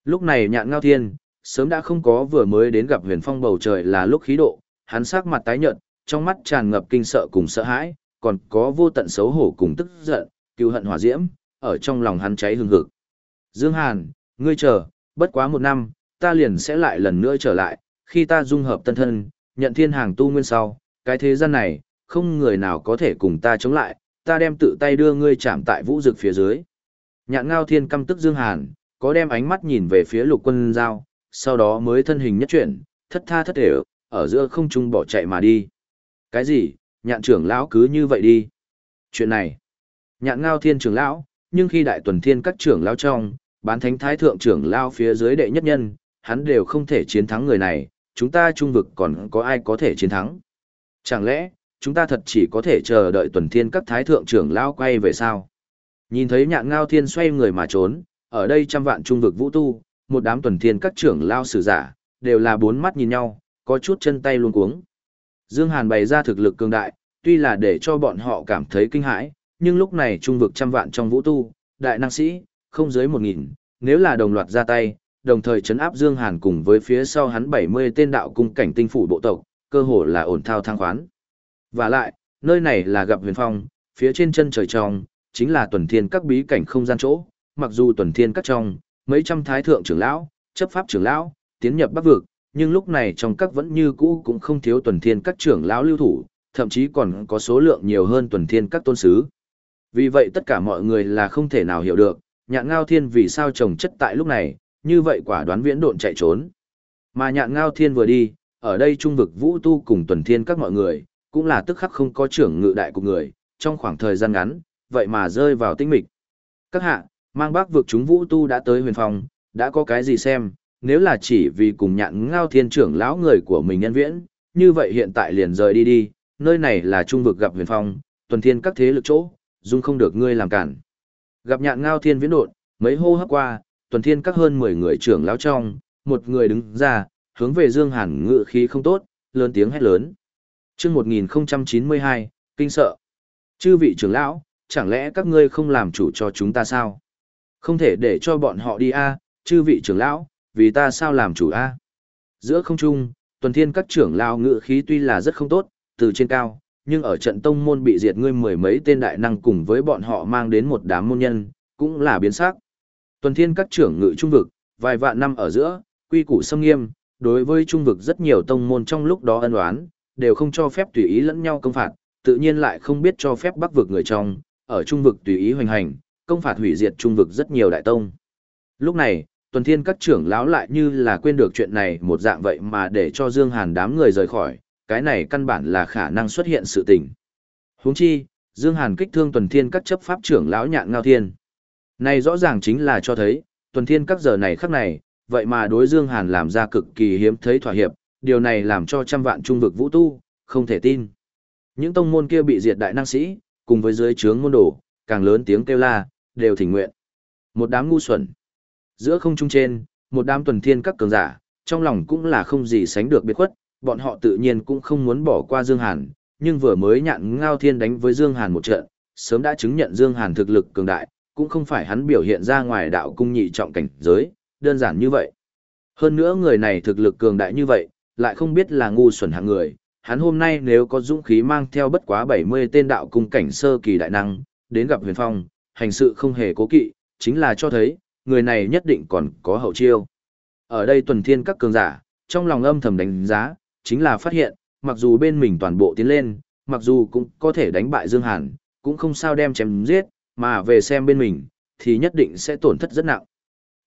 Lúc này nhạn ngao thiên, sớm đã không có vừa mới đến gặp huyền phong bầu trời là lúc khí độ, hắn sắc mặt tái nhợt, trong mắt tràn ngập kinh sợ cùng sợ hãi, còn có vô tận xấu hổ cùng tức giận, cứu hận hỏa diễm, ở trong lòng hắn cháy hừng hực. Dương Hàn, ngươi chờ, bất quá một năm, ta liền sẽ lại lần nữa trở lại, khi ta dung hợp tân thân, nhận thiên hàng tu nguyên sau, cái thế gian này, không người nào có thể cùng ta chống lại, ta đem tự tay đưa ngươi chạm tại vũ rực phía dưới. Nhạn ngao thiên căm tức Dương Hàn, có đem ánh mắt nhìn về phía lục quân giao, sau đó mới thân hình nhất chuyển, thất tha thất để ở giữa không trung bỏ chạy mà đi. Cái gì, nhạn trưởng lão cứ như vậy đi. Chuyện này, nhạn ngao thiên trưởng lão, nhưng khi đại tuần thiên các trưởng lão trong, bán thánh thái thượng trưởng lão phía dưới đệ nhất nhân, hắn đều không thể chiến thắng người này, chúng ta trung vực còn có ai có thể chiến thắng. Chẳng lẽ, chúng ta thật chỉ có thể chờ đợi tuần thiên các thái thượng trưởng lao quay về sao? Nhìn thấy nhạn ngao thiên xoay người mà trốn, ở đây trăm vạn trung vực vũ tu, một đám tuần thiên các trưởng lao sử giả, đều là bốn mắt nhìn nhau, có chút chân tay luôn cuống. Dương Hàn bày ra thực lực cường đại, tuy là để cho bọn họ cảm thấy kinh hãi, nhưng lúc này trung vực trăm vạn trong vũ tu, đại năng sĩ, không dưới một nghìn, nếu là đồng loạt ra tay, đồng thời chấn áp Dương Hàn cùng với phía sau hắn 70 tên đạo cung cảnh tinh phủ bộ tộc, cơ hồ là ổn thao thang khoán. Và lại, nơi này là gặp huyền phong, phía trên chân trời trong, chính là tuần thiên các bí cảnh không gian chỗ, mặc dù tuần thiên các trong, mấy trăm thái thượng trưởng lão, chấp pháp trưởng lão, tiến nhập bắc vực, nhưng lúc này trong các vẫn như cũ cũng không thiếu tuần thiên các trưởng lão lưu thủ, thậm chí còn có số lượng nhiều hơn tuần thiên các tôn sứ. Vì vậy tất cả mọi người là không thể nào hiểu được, nhạn ngao thiên vì sao trồng chất tại lúc này, như vậy quả đoán viễn độn chạy trốn. Mà nhạn ngao thiên vừa đi, ở đây trung vực vũ tu cùng tuần thiên các mọi người, cũng là tức khắc không có trưởng ngự đại của người, trong khoảng thời gian ngắn, vậy mà rơi vào tinh mịch. Các hạ, mang bác vực chúng vũ tu đã tới huyền phòng, đã có cái gì xem, nếu là chỉ vì cùng nhạn ngao thiên trưởng lão người của mình nhân viễn, như vậy hiện tại liền rời đi đi, nơi này là trung vực gặp huyền phong, tuần thiên các thế lực chỗ, dung không được ngươi làm cản. Gặp nhạn ngao thiên viễn đột, mấy hô hấp qua, tuần thiên các hơn 10 người trưởng lão trong, một người đứng ra, hướng về Dương Hàn ngự khí không tốt, lớn tiếng hét lớn. Chương 1092, kinh sợ. Chư vị trưởng lão, chẳng lẽ các ngươi không làm chủ cho chúng ta sao? Không thể để cho bọn họ đi a, chư vị trưởng lão, vì ta sao làm chủ a? Giữa không trung, tuần thiên các trưởng lão ngự khí tuy là rất không tốt, từ trên cao, nhưng ở trận tông môn bị diệt ngươi mười mấy tên đại năng cùng với bọn họ mang đến một đám môn nhân, cũng là biến sắc. Tuần thiên các trưởng ngự trung vực, vài vạn năm ở giữa, quy củ xâm nghiêm, đối với trung vực rất nhiều tông môn trong lúc đó ân oán, đều không cho phép tùy ý lẫn nhau công phạt, tự nhiên lại không biết cho phép bắc vực người trong, ở trung vực tùy ý hoành hành, công phạt hủy diệt trung vực rất nhiều đại tông. Lúc này, tuần thiên các trưởng lão lại như là quên được chuyện này một dạng vậy mà để cho Dương Hàn đám người rời khỏi, cái này căn bản là khả năng xuất hiện sự tình. Huống chi, Dương Hàn kích thương tuần thiên các chấp pháp trưởng lão nhạn ngao thiên. Này rõ ràng chính là cho thấy, tuần thiên các giờ này khắc này, vậy mà đối Dương Hàn làm ra cực kỳ hiếm thấy thỏa hiệp, điều này làm cho trăm vạn trung vực vũ tu, không thể tin. Những tông môn kia bị diệt đại năng sĩ, cùng với dưới trướng môn đồ, càng lớn tiếng kêu la, đều thỉnh nguyện. Một đám ngu xuẩn. Giữa không trung trên, một đám tuần thiên các cường giả, trong lòng cũng là không gì sánh được biệt khuất, bọn họ tự nhiên cũng không muốn bỏ qua Dương Hàn, nhưng vừa mới nhạn ngao thiên đánh với Dương Hàn một trận, sớm đã chứng nhận Dương Hàn thực lực cường đại, cũng không phải hắn biểu hiện ra ngoài đạo cung nhị trọng cảnh giới, đơn giản như vậy. Hơn nữa người này thực lực cường đại như vậy, lại không biết là ngu xuẩn hạng người, hắn hôm nay nếu có dũng khí mang theo bất quá 70 tên đạo cung cảnh sơ kỳ đại năng, đến gặp huyền phong, hành sự không hề cố kỵ, chính là cho thấy, người này nhất định còn có hậu chiêu. Ở đây tuần thiên các cường giả, trong lòng âm thầm đánh giá, chính là phát hiện, mặc dù bên mình toàn bộ tiến lên, mặc dù cũng có thể đánh bại Dương Hàn, cũng không sao đem chém giết, mà về xem bên mình, thì nhất định sẽ tổn thất rất nặng.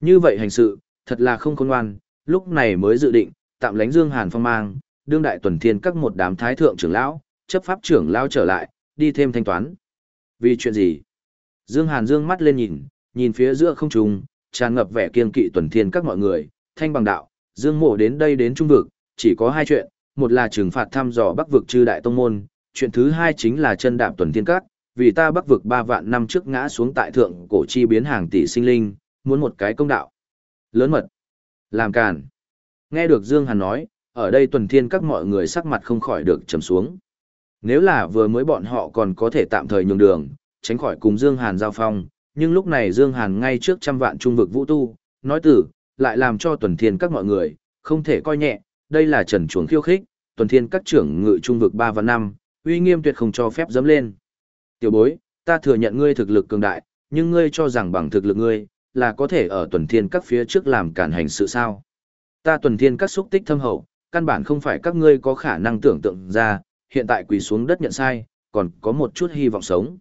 Như vậy hành sự, thật là không khôn ngoan, lúc này mới dự định, tạm lánh Dương Hàn phong mang, đương đại tuần thiên các một đám thái thượng trưởng lão, chấp pháp trưởng lão trở lại, đi thêm thanh toán. Vì chuyện gì? Dương Hàn dương mắt lên nhìn, nhìn phía giữa không trung, tràn ngập vẻ kiên kỵ tuần thiên các mọi người, thanh bằng đạo, Dương Mộ đến đây đến trung vực, chỉ có hai chuyện, một là trừng phạt thăm dò Bắc vực chư đại tông môn, chuyện thứ hai chính là chân đạp tuần thiên các, vì ta Bắc vực ba vạn năm trước ngã xuống tại thượng cổ chi biến hàng tỷ sinh linh, muốn một cái công đạo. Lớn mật. Làm càn. Nghe được Dương Hàn nói, ở đây tuần thiên các mọi người sắc mặt không khỏi được trầm xuống. Nếu là vừa mới bọn họ còn có thể tạm thời nhường đường, tránh khỏi cùng Dương Hàn giao phong, nhưng lúc này Dương Hàn ngay trước trăm vạn trung vực vũ tu, nói tử, lại làm cho tuần thiên các mọi người, không thể coi nhẹ, đây là trần chuồng khiêu khích, tuần thiên các trưởng ngự trung vực 3 và 5, uy nghiêm tuyệt không cho phép dấm lên. Tiểu bối, ta thừa nhận ngươi thực lực cường đại, nhưng ngươi cho rằng bằng thực lực ngươi, là có thể ở tuần thiên các phía trước làm cản hành sự sao. Ta tuần thiên các xúc tích thâm hậu, căn bản không phải các ngươi có khả năng tưởng tượng ra, hiện tại quỳ xuống đất nhận sai, còn có một chút hy vọng sống.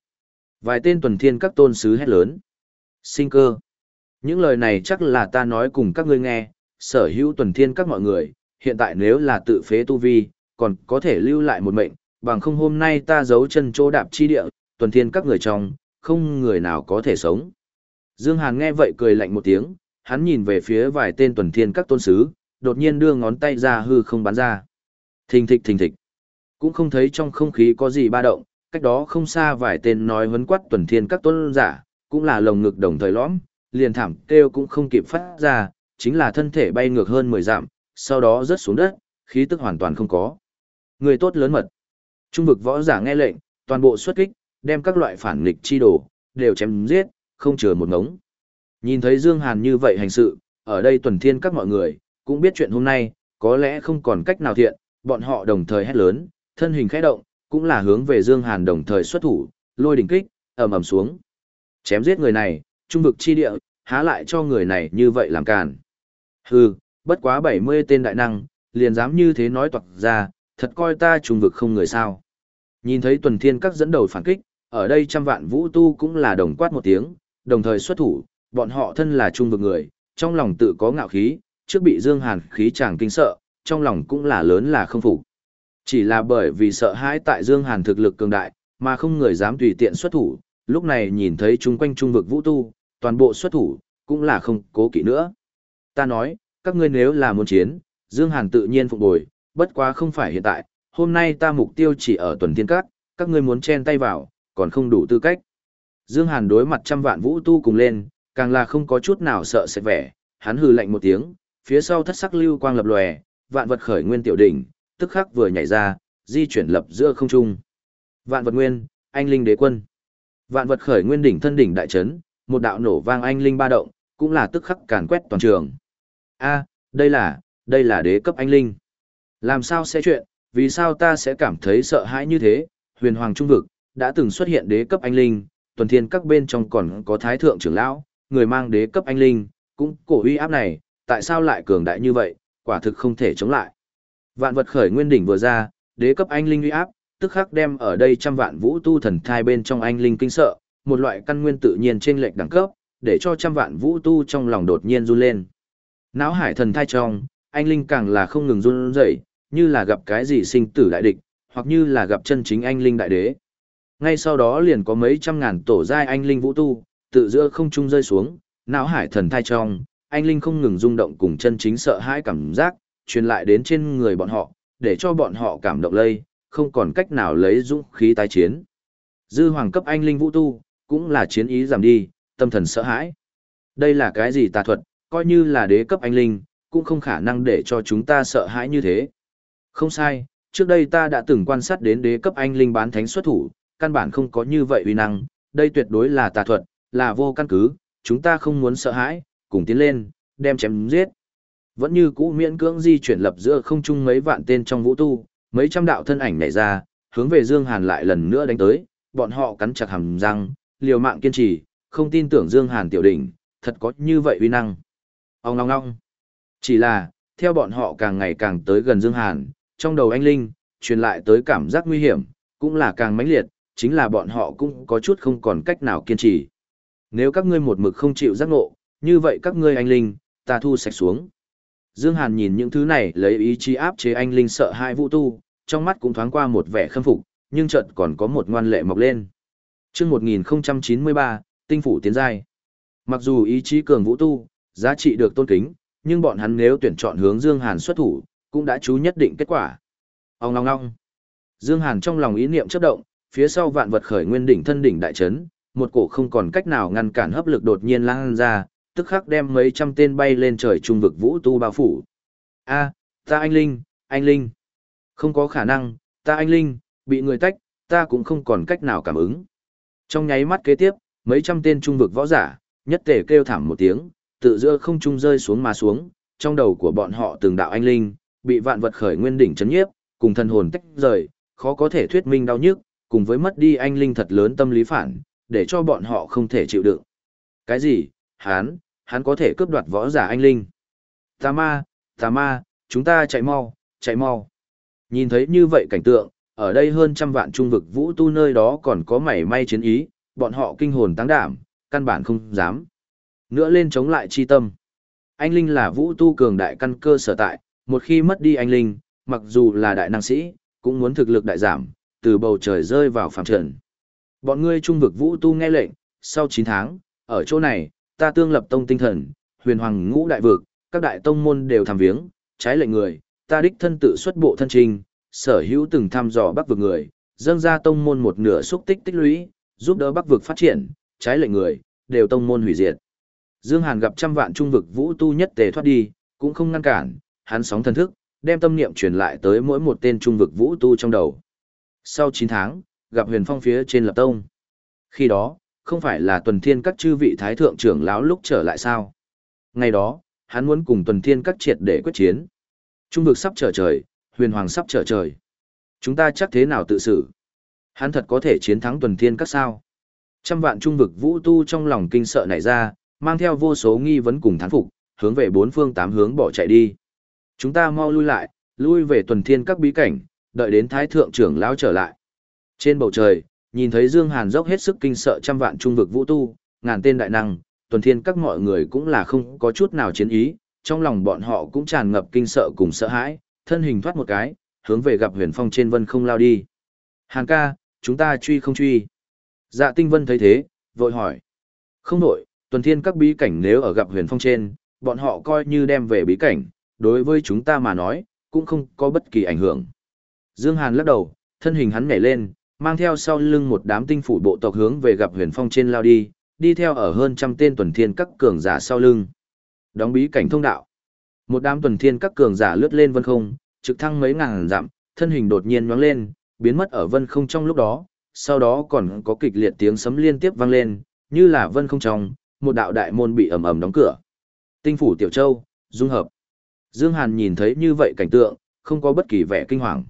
Vài tên tuần thiên các tôn sứ hét lớn. Sinh cơ. Những lời này chắc là ta nói cùng các ngươi nghe, sở hữu tuần thiên các mọi người, hiện tại nếu là tự phế tu vi, còn có thể lưu lại một mệnh, bằng không hôm nay ta giấu chân chỗ đạp chi địa, tuần thiên các người trong, không người nào có thể sống. Dương Hàn nghe vậy cười lạnh một tiếng, hắn nhìn về phía vài tên tuần thiên các tôn sứ, đột nhiên đưa ngón tay ra hư không bắn ra. Thình thịch thình thịch. Cũng không thấy trong không khí có gì ba động, cách đó không xa vài tên nói huấn quát tuần thiên các tôn giả, cũng là lồng ngực đồng thời lõm, liền thảm kêu cũng không kịp phát ra, chính là thân thể bay ngược hơn 10 dặm, sau đó rớt xuống đất, khí tức hoàn toàn không có. Người tốt lớn mật. Trung vực võ giả nghe lệnh, toàn bộ xuất kích, đem các loại phản nghịch chi đồ, đều chém giết, không chờ một ngống. Nhìn thấy Dương Hàn như vậy hành sự, ở đây tuần thiên các mọi người, cũng biết chuyện hôm nay, có lẽ không còn cách nào thiện, bọn họ đồng thời hét lớn, thân hình khẽ động, cũng là hướng về Dương Hàn đồng thời xuất thủ, lôi đỉnh kích, ầm ầm xuống. Chém giết người này, trung vực chi địa, há lại cho người này như vậy làm càn. Hừ, bất quá 70 tên đại năng, liền dám như thế nói toạc ra, thật coi ta trung vực không người sao. Nhìn thấy tuần thiên các dẫn đầu phản kích, ở đây trăm vạn vũ tu cũng là đồng quát một tiếng, đồng thời xuất thủ, bọn họ thân là trung vực người, trong lòng tự có ngạo khí, trước bị Dương Hàn khí chàng kinh sợ, trong lòng cũng là lớn là không phục. Chỉ là bởi vì sợ hãi tại Dương Hàn thực lực cường đại, mà không người dám tùy tiện xuất thủ, lúc này nhìn thấy chung quanh trung vực vũ tu, toàn bộ xuất thủ, cũng là không cố kỵ nữa. Ta nói, các ngươi nếu là muốn chiến, Dương Hàn tự nhiên phục bồi, bất quá không phải hiện tại, hôm nay ta mục tiêu chỉ ở tuần thiên các, các ngươi muốn chen tay vào, còn không đủ tư cách. Dương Hàn đối mặt trăm vạn vũ tu cùng lên, càng là không có chút nào sợ sệt vẻ, hắn hừ lạnh một tiếng, phía sau thất sắc lưu quang lập lòe, vạn vật khởi nguyên tiểu đỉnh, tức khắc vừa nhảy ra, di chuyển lập giữa không trung. Vạn vật nguyên, anh linh đế quân. Vạn vật khởi nguyên đỉnh thân đỉnh đại chấn, một đạo nổ vang anh linh ba động, cũng là tức khắc càn quét toàn trường. A, đây là, đây là đế cấp anh linh. Làm sao sẽ chuyện, vì sao ta sẽ cảm thấy sợ hãi như thế? Huyền Hoàng Trung Vực, đã từng xuất hiện đế cấp anh linh, tuần thiên các bên trong còn có thái thượng trưởng lão, người mang đế cấp anh linh, cũng cổ uy áp này, tại sao lại cường đại như vậy, quả thực không thể chống lại. Vạn vật khởi nguyên đỉnh vừa ra, đế cấp anh linh uy áp, tức khắc đem ở đây trăm vạn vũ tu thần thai bên trong anh linh kinh sợ, một loại căn nguyên tự nhiên trên lệch đẳng cấp, để cho trăm vạn vũ tu trong lòng đột nhiên run lên. Náo hải thần thai trong, anh linh càng là không ngừng run rẩy, như là gặp cái gì sinh tử đại địch, hoặc như là gặp chân chính anh linh đại đế. Ngay sau đó liền có mấy trăm ngàn tổ giai anh linh vũ tu, tự giữa không trung rơi xuống, não hải thần thai trong, anh linh không ngừng rung động cùng chân chính sợ hãi cảm giác, truyền lại đến trên người bọn họ, để cho bọn họ cảm động lây, không còn cách nào lấy dũng khí tái chiến. Dư hoàng cấp anh linh vũ tu, cũng là chiến ý giảm đi, tâm thần sợ hãi. Đây là cái gì tà thuật, coi như là đế cấp anh linh, cũng không khả năng để cho chúng ta sợ hãi như thế. Không sai, trước đây ta đã từng quan sát đến đế cấp anh linh bán thánh xuất thủ, căn bản không có như vậy uy năng, đây tuyệt đối là tà thuật, là vô căn cứ, chúng ta không muốn sợ hãi, cùng tiến lên, đem chém giết. Vẫn như cũ miễn cưỡng di chuyển lập giữa không trung mấy vạn tên trong vũ tu, mấy trăm đạo thân ảnh nảy ra, hướng về Dương Hàn lại lần nữa đánh tới, bọn họ cắn chặt hàm răng, liều mạng kiên trì, không tin tưởng Dương Hàn tiểu đỉnh, thật có như vậy uy năng. Ông ngong ngong. Chỉ là, theo bọn họ càng ngày càng tới gần Dương Hàn, trong đầu anh Linh, truyền lại tới cảm giác nguy hiểm, cũng là càng mãnh liệt, chính là bọn họ cũng có chút không còn cách nào kiên trì. Nếu các ngươi một mực không chịu giác ngộ, như vậy các ngươi anh Linh, ta thu sạch xuống. Dương Hàn nhìn những thứ này lấy ý chí áp chế anh Linh sợ hãi vũ tu, trong mắt cũng thoáng qua một vẻ khâm phục, nhưng chợt còn có một ngoan lệ mọc lên. Trước 1093, tinh phủ tiến giai. Mặc dù ý chí cường vũ tu, giá trị được tôn kính, nhưng bọn hắn nếu tuyển chọn hướng Dương Hàn xuất thủ, cũng đã chú nhất định kết quả. Ông long long Dương Hàn trong lòng ý niệm chớp động, phía sau vạn vật khởi nguyên đỉnh thân đỉnh đại chấn, một cổ không còn cách nào ngăn cản hấp lực đột nhiên lan ra, tức khắc đem mấy trăm tên bay lên trời trung vực vũ tu bao phủ. A, ta anh linh, anh linh. Không có khả năng, ta anh linh, bị người tách, ta cũng không còn cách nào cảm ứng. Trong nháy mắt kế tiếp, mấy trăm tên trung vực võ giả, nhất tề kêu thảm một tiếng, tự giữa không trung rơi xuống mà xuống, trong đầu của bọn họ từng đạo anh linh, bị vạn vật khởi nguyên đỉnh chấn nhiếp, cùng thần hồn tách rời, khó có thể thuyết minh đau nhức, cùng với mất đi anh linh thật lớn tâm lý phản, để cho bọn họ không thể chịu đựng. Cái gì? Hán, hắn có thể cướp đoạt võ giả anh linh. Tà ma, tà ma, chúng ta chạy mau, chạy mau. Nhìn thấy như vậy cảnh tượng, ở đây hơn trăm vạn trung vực vũ tu nơi đó còn có mảy may chiến ý, bọn họ kinh hồn tăng đảm, căn bản không dám. Nữa lên chống lại chi tâm. Anh Linh là vũ tu cường đại căn cơ sở tại, một khi mất đi anh Linh, mặc dù là đại năng sĩ, cũng muốn thực lực đại giảm, từ bầu trời rơi vào phạm trần. Bọn ngươi trung vực vũ tu nghe lệnh, sau 9 tháng, ở chỗ này, ta tương lập tông tinh thần, huyền hoàng ngũ đại vực, các đại tông môn đều tham viếng, trái lệnh người, ta đích thân tự xuất bộ thân trình, sở hữu từng thăm dò bắc vực người, dâng ra tông môn một nửa xúc tích tích lũy, giúp đỡ bắc vực phát triển, trái lệnh người, đều tông môn hủy diệt. Dương Hàn gặp trăm vạn trung vực vũ tu nhất tề thoát đi, cũng không ngăn cản, hắn sóng thần thức, đem tâm niệm truyền lại tới mỗi một tên trung vực vũ tu trong đầu. Sau 9 tháng, gặp huyền phong phía trên lập tông. Khi đó, không phải là tuần thiên các chư vị thái thượng trưởng lão lúc trở lại sao? Ngày đó, hắn muốn cùng tuần thiên các triệt để quyết chiến. Trung vực sắp trở trời, huyền hoàng sắp trở trời. Chúng ta chắc thế nào tự xử? Hắn thật có thể chiến thắng tuần thiên các sao? Trăm vạn trung vực vũ tu trong lòng kinh sợ nảy ra, mang theo vô số nghi vấn cùng thán phục, hướng về bốn phương tám hướng bỏ chạy đi. Chúng ta mau lui lại, lui về tuần thiên các bí cảnh, đợi đến thái thượng trưởng lão trở lại. Trên bầu trời, nhìn thấy Dương Hàn dốc hết sức kinh sợ trăm vạn trung vực vũ tu, ngàn tên đại năng, tuần thiên các mọi người cũng là không có chút nào chiến ý, trong lòng bọn họ cũng tràn ngập kinh sợ cùng sợ hãi, thân hình thoát một cái, hướng về gặp huyền phong trên vân không lao đi. Hàn ca, chúng ta truy không truy. Dạ tinh vân thấy thế, vội hỏi. Không đổi, tuần thiên các bí cảnh nếu ở gặp huyền phong trên, bọn họ coi như đem về bí cảnh, đối với chúng ta mà nói, cũng không có bất kỳ ảnh hưởng. Dương Hàn lắc đầu, thân hình hắn nhảy lên, mang theo sau lưng một đám tinh phủ bộ tộc hướng về gặp huyền phong trên lao đi, đi theo ở hơn trăm tên tuần thiên các cường giả sau lưng. Đóng bí cảnh thông đạo. Một đám tuần thiên các cường giả lướt lên vân không, trực thăng mấy ngàn dặm, thân hình đột nhiên nhoáng lên, biến mất ở vân không trong lúc đó, sau đó còn có kịch liệt tiếng sấm liên tiếp vang lên, như là vân không trong, một đạo đại môn bị ầm ầm đóng cửa. Tinh phủ Tiểu Châu, dung hợp. Dương Hàn nhìn thấy như vậy cảnh tượng, không có bất kỳ vẻ kinh hoàng.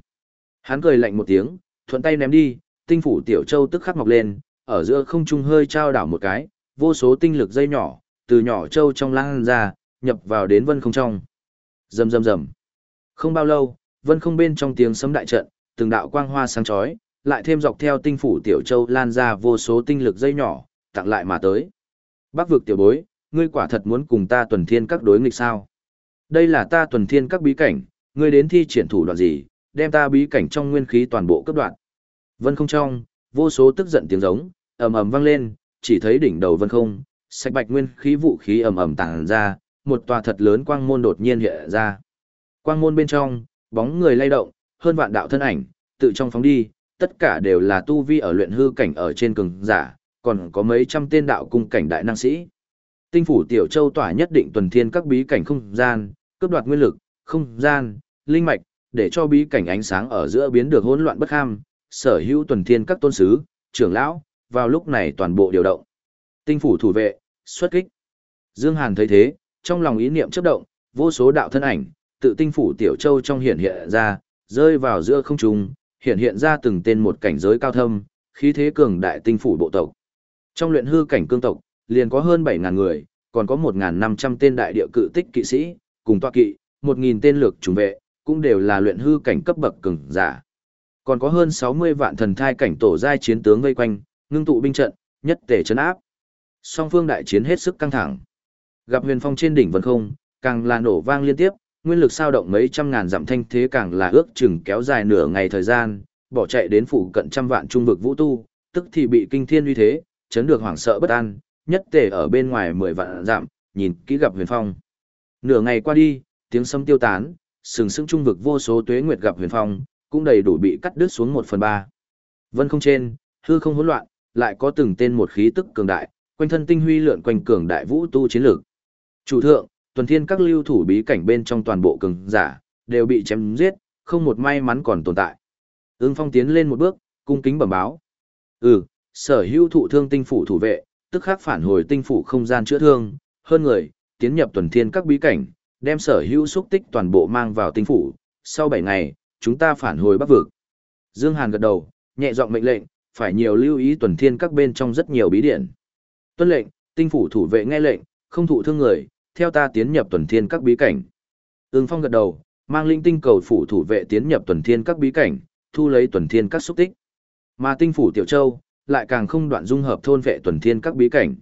Hắn cười lạnh một tiếng, thuận tay ném đi, tinh phủ Tiểu Châu tức khắc mọc lên, ở giữa không trung hơi trao đảo một cái, vô số tinh lực dây nhỏ, từ nhỏ châu trong lan ra, nhập vào đến vân không trong. Rầm rầm rầm. Không bao lâu, vân không bên trong tiếng sấm đại trận, từng đạo quang hoa sáng chói, lại thêm dọc theo tinh phủ tiểu châu lan ra vô số tinh lực dây nhỏ, tặng lại mà tới. Bác vực tiểu bối, ngươi quả thật muốn cùng ta tuần thiên các đối nghịch sao? Đây là ta tuần thiên các bí cảnh, ngươi đến thi triển thủ đoạn gì, đem ta bí cảnh trong nguyên khí toàn bộ cấp đoạn. Vân không trong, vô số tức giận tiếng giống, ầm ầm vang lên, chỉ thấy đỉnh đầu vân không, sạch bạch nguyên khí vũ khí ầm ầm tàng ra, một tòa thật lớn quang môn đột nhiên hiện ra. Quang môn bên trong, bóng người lay động, hơn vạn đạo thân ảnh, tự trong phóng đi, tất cả đều là tu vi ở luyện hư cảnh ở trên cường giả, còn có mấy trăm tên đạo cung cảnh đại năng sĩ. Tinh phủ tiểu châu tỏa nhất định tuần thiên các bí cảnh không gian, cướp đoạt nguyên lực, không gian, linh mạch, để cho bí cảnh ánh sáng ở giữa biến được hỗn loạn bất ham, sở hữu tuần thiên các tôn sứ, trưởng lão, vào lúc này toàn bộ điều động. Tinh phủ thủ vệ, xuất kích. Dương Hàn thấy thế, trong lòng ý niệm chớp động, vô số đạo thân ảnh, tự tinh phủ tiểu châu trong hiện hiện ra, rơi vào giữa không trung, hiện hiện ra từng tên một cảnh giới cao thâm, khí thế cường đại tinh phủ bộ tộc. Trong luyện hư cảnh cương tộc, liền có hơn 7000 người, còn có 1.500 tên đại địa cự tích kỵ sĩ, cùng tọa kỵ, 1.000 tên lược trùng vệ, cũng đều là luyện hư cảnh cấp bậc cường giả. Còn có hơn 60 vạn thần thai cảnh tổ giai chiến tướng vây quanh, ngưng tụ binh trận, nhất tề chấn áp. Song phương đại chiến hết sức căng thẳng. Gặp Huyền Phong trên đỉnh vân không, càng là nổ vang liên tiếp, nguyên lực sao động mấy trăm ngàn dặm thanh thế càng là ước chừng kéo dài nửa ngày thời gian, bỏ chạy đến phụ cận trăm vạn trung vực vũ tu, tức thì bị kinh thiên uy thế, chấn được hoảng sợ bất an, nhất tề ở bên ngoài mười vạn dặm, nhìn kỹ gặp huyền phong. Nửa ngày qua đi, tiếng sấm tiêu tán, sừng sững trung vực vô số tuế nguyệt gặp huyền phong, cũng đầy đủ bị cắt đứt xuống một phần ba. Vân không trên, hư không hỗn loạn, lại có từng tên một khí tức cường đại, quanh thân tinh huy lượn quanh cường đại vũ tu chiến lược. Chủ thượng, tuần thiên các lưu thủ bí cảnh bên trong toàn bộ cường giả, đều bị chém giết, không một may mắn còn tồn tại. Ưng phong tiến lên một bước, cung kính bẩm báo. Ừ, sở hữu thụ thương tinh phủ thủ vệ, tức khắc phản hồi tinh phủ không gian chữa thương, hơn người, tiến nhập tuần thiên các bí cảnh, đem sở hữu xúc tích toàn bộ mang vào tinh phủ, sau 7 ngày, chúng ta phản hồi bắc vực. Dương Hàn gật đầu, nhẹ giọng mệnh lệnh, phải nhiều lưu ý tuần thiên các bên trong rất nhiều bí điển. Tuân lệnh, tinh phủ thủ vệ nghe lệnh, không thụ thương người, theo ta tiến nhập tuần thiên các bí cảnh. Ưng Phong gật đầu, mang linh tinh cầu phủ thủ vệ tiến nhập tuần thiên các bí cảnh, thu lấy tuần thiên các xúc tích. Mà tinh phủ Tiểu Châu, lại càng không đoạn dung hợp thôn vệ tuần thiên các bí cảnh.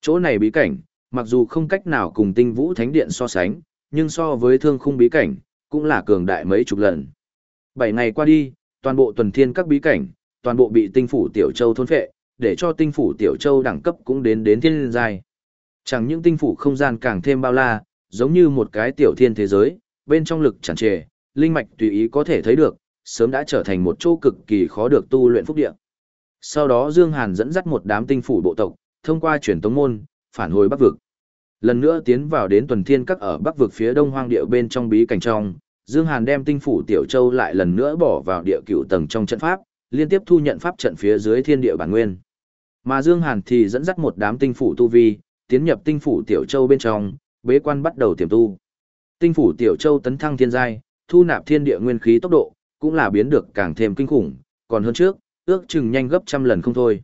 Chỗ này bí cảnh, mặc dù không cách nào cùng tinh vũ thánh điện so sánh, nhưng so với thương khung bí cảnh, cũng là cường đại mấy chục lần. Bảy ngày qua đi, toàn bộ tuần thiên các bí cảnh, toàn bộ bị tinh phủ Tiểu Châu thôn phệ, để cho tinh phủ Tiểu Châu đẳng cấp cũng đến đến thiên giai. Chẳng những tinh phủ không gian càng thêm bao la, giống như một cái tiểu thiên thế giới, bên trong lực tràn trề, linh mạch tùy ý có thể thấy được, sớm đã trở thành một chỗ cực kỳ khó được tu luyện phúc địa. Sau đó Dương Hàn dẫn dắt một đám tinh phủ bộ tộc, thông qua truyền tống môn, phản hồi Bắc vực. Lần nữa tiến vào đến tuần thiên các ở Bắc vực phía đông hoang địa bên trong bí cảnh trong, Dương Hàn đem tinh phủ Tiểu Châu lại lần nữa bỏ vào địa cửu tầng trong trận pháp, liên tiếp thu nhận pháp trận phía dưới thiên địa bản nguyên. Mà Dương Hàn thì dẫn dắt một đám tinh phủ tu vi, tiến nhập tinh phủ Tiểu Châu bên trong, bế quan bắt đầu tiềm tu. Tinh phủ Tiểu Châu tấn thăng thiên giai, thu nạp thiên địa nguyên khí tốc độ, cũng là biến được càng thêm kinh khủng, còn hơn trước, ước chừng nhanh gấp trăm lần không thôi.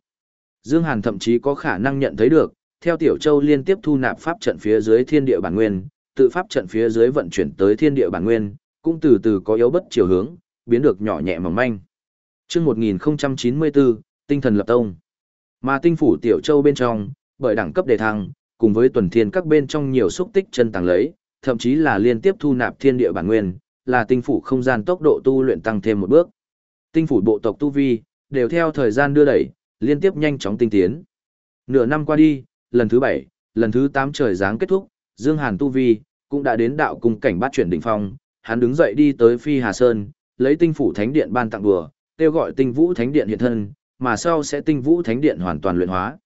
Dương Hàn thậm chí có khả năng nhận thấy được, theo Tiểu Châu liên tiếp thu nạp pháp trận phía dưới thiên địa bản nguyên, tự pháp trận phía dưới vận chuyển tới thiên địa bản nguyên, cũng từ từ có yếu bất chiều hướng, biến được nhỏ nhẹ mỏng manh. Trước 1094, tinh thần lập tông. Mà tinh phủ Tiểu Châu bên trong, bởi đẳng cấp đề thăng, cùng với tuần thiên các bên trong nhiều xúc tích chân tàng lấy, thậm chí là liên tiếp thu nạp thiên địa bản nguyên, là tinh phủ không gian tốc độ tu luyện tăng thêm một bước. Tinh phủ bộ tộc tu vi, đều theo thời gian đưa đẩy, liên tiếp nhanh chóng tinh tiến. Nửa năm qua đi, lần thứ bảy, lần thứ tám trời giáng kết thúc, Dương Hàn tu vi, cũng đã đến đạo cung cảnh bát chuyển đỉnh phong, hắn đứng dậy đi tới Phi Hà Sơn, lấy tinh phủ thánh điện ban tặng đùa, kêu gọi tinh vũ thánh điện hiện thân, mà sau sẽ tinh vũ thánh điện hoàn toàn luyện hóa.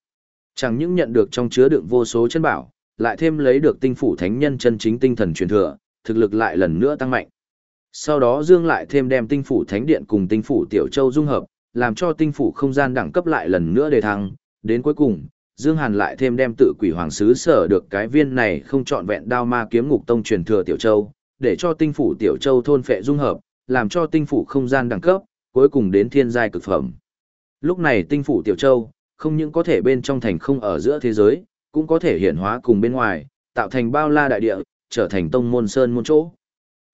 Chẳng những nhận được trong chứa đựng vô số chân bảo, lại thêm lấy được tinh phủ thánh nhân chân chính tinh thần truyền thừa, thực lực lại lần nữa tăng mạnh. Sau đó Dương lại thêm đem tinh phủ thánh điện cùng tinh phủ tiểu châu dung hợp, làm cho tinh phủ không gian đẳng cấp lại lần nữa đề thăng, đến cuối cùng, Dương Hàn lại thêm đem tự quỷ hoàng sứ sở được cái viên này không chọn vẹn đao ma kiếm ngục tông truyền thừa tiểu châu, để cho tinh phủ tiểu châu thôn phệ dung hợp, làm cho tinh phủ không gian đẳng cấp, cuối cùng đến thiên giai cực phẩm. Lúc này tinh phủ tiểu châu, không những có thể bên trong thành không ở giữa thế giới, cũng có thể hiển hóa cùng bên ngoài, tạo thành bao la đại địa, trở thành tông môn sơn môn chỗ.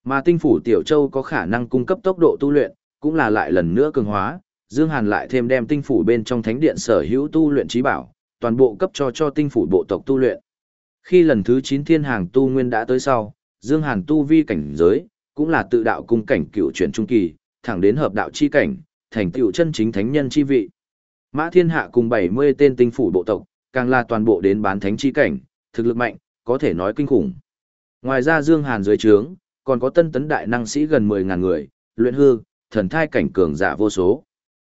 Mà tinh phủ Tiểu Châu có khả năng cung cấp tốc độ tu luyện, cũng là lại lần nữa cường hóa, Dương Hàn lại thêm đem tinh phủ bên trong thánh điện sở hữu tu luyện trí bảo, toàn bộ cấp cho cho tinh phủ bộ tộc tu luyện. Khi lần thứ 9 thiên hàng tu nguyên đã tới sau, Dương Hàn tu vi cảnh giới, cũng là tự đạo cung cảnh cựu chuyển trung kỳ, thẳng đến hợp đạo chi cảnh, thành tựu chân chính thánh nhân chi vị. Mã Thiên Hạ cùng 70 tên tinh phủ bộ tộc, càng là toàn bộ đến bán thánh chi cảnh, thực lực mạnh, có thể nói kinh khủng. Ngoài ra Dương Hàn dưới trướng, còn có tân tấn đại năng sĩ gần 10.000 người, luyện hư, thần thai cảnh cường giả vô số.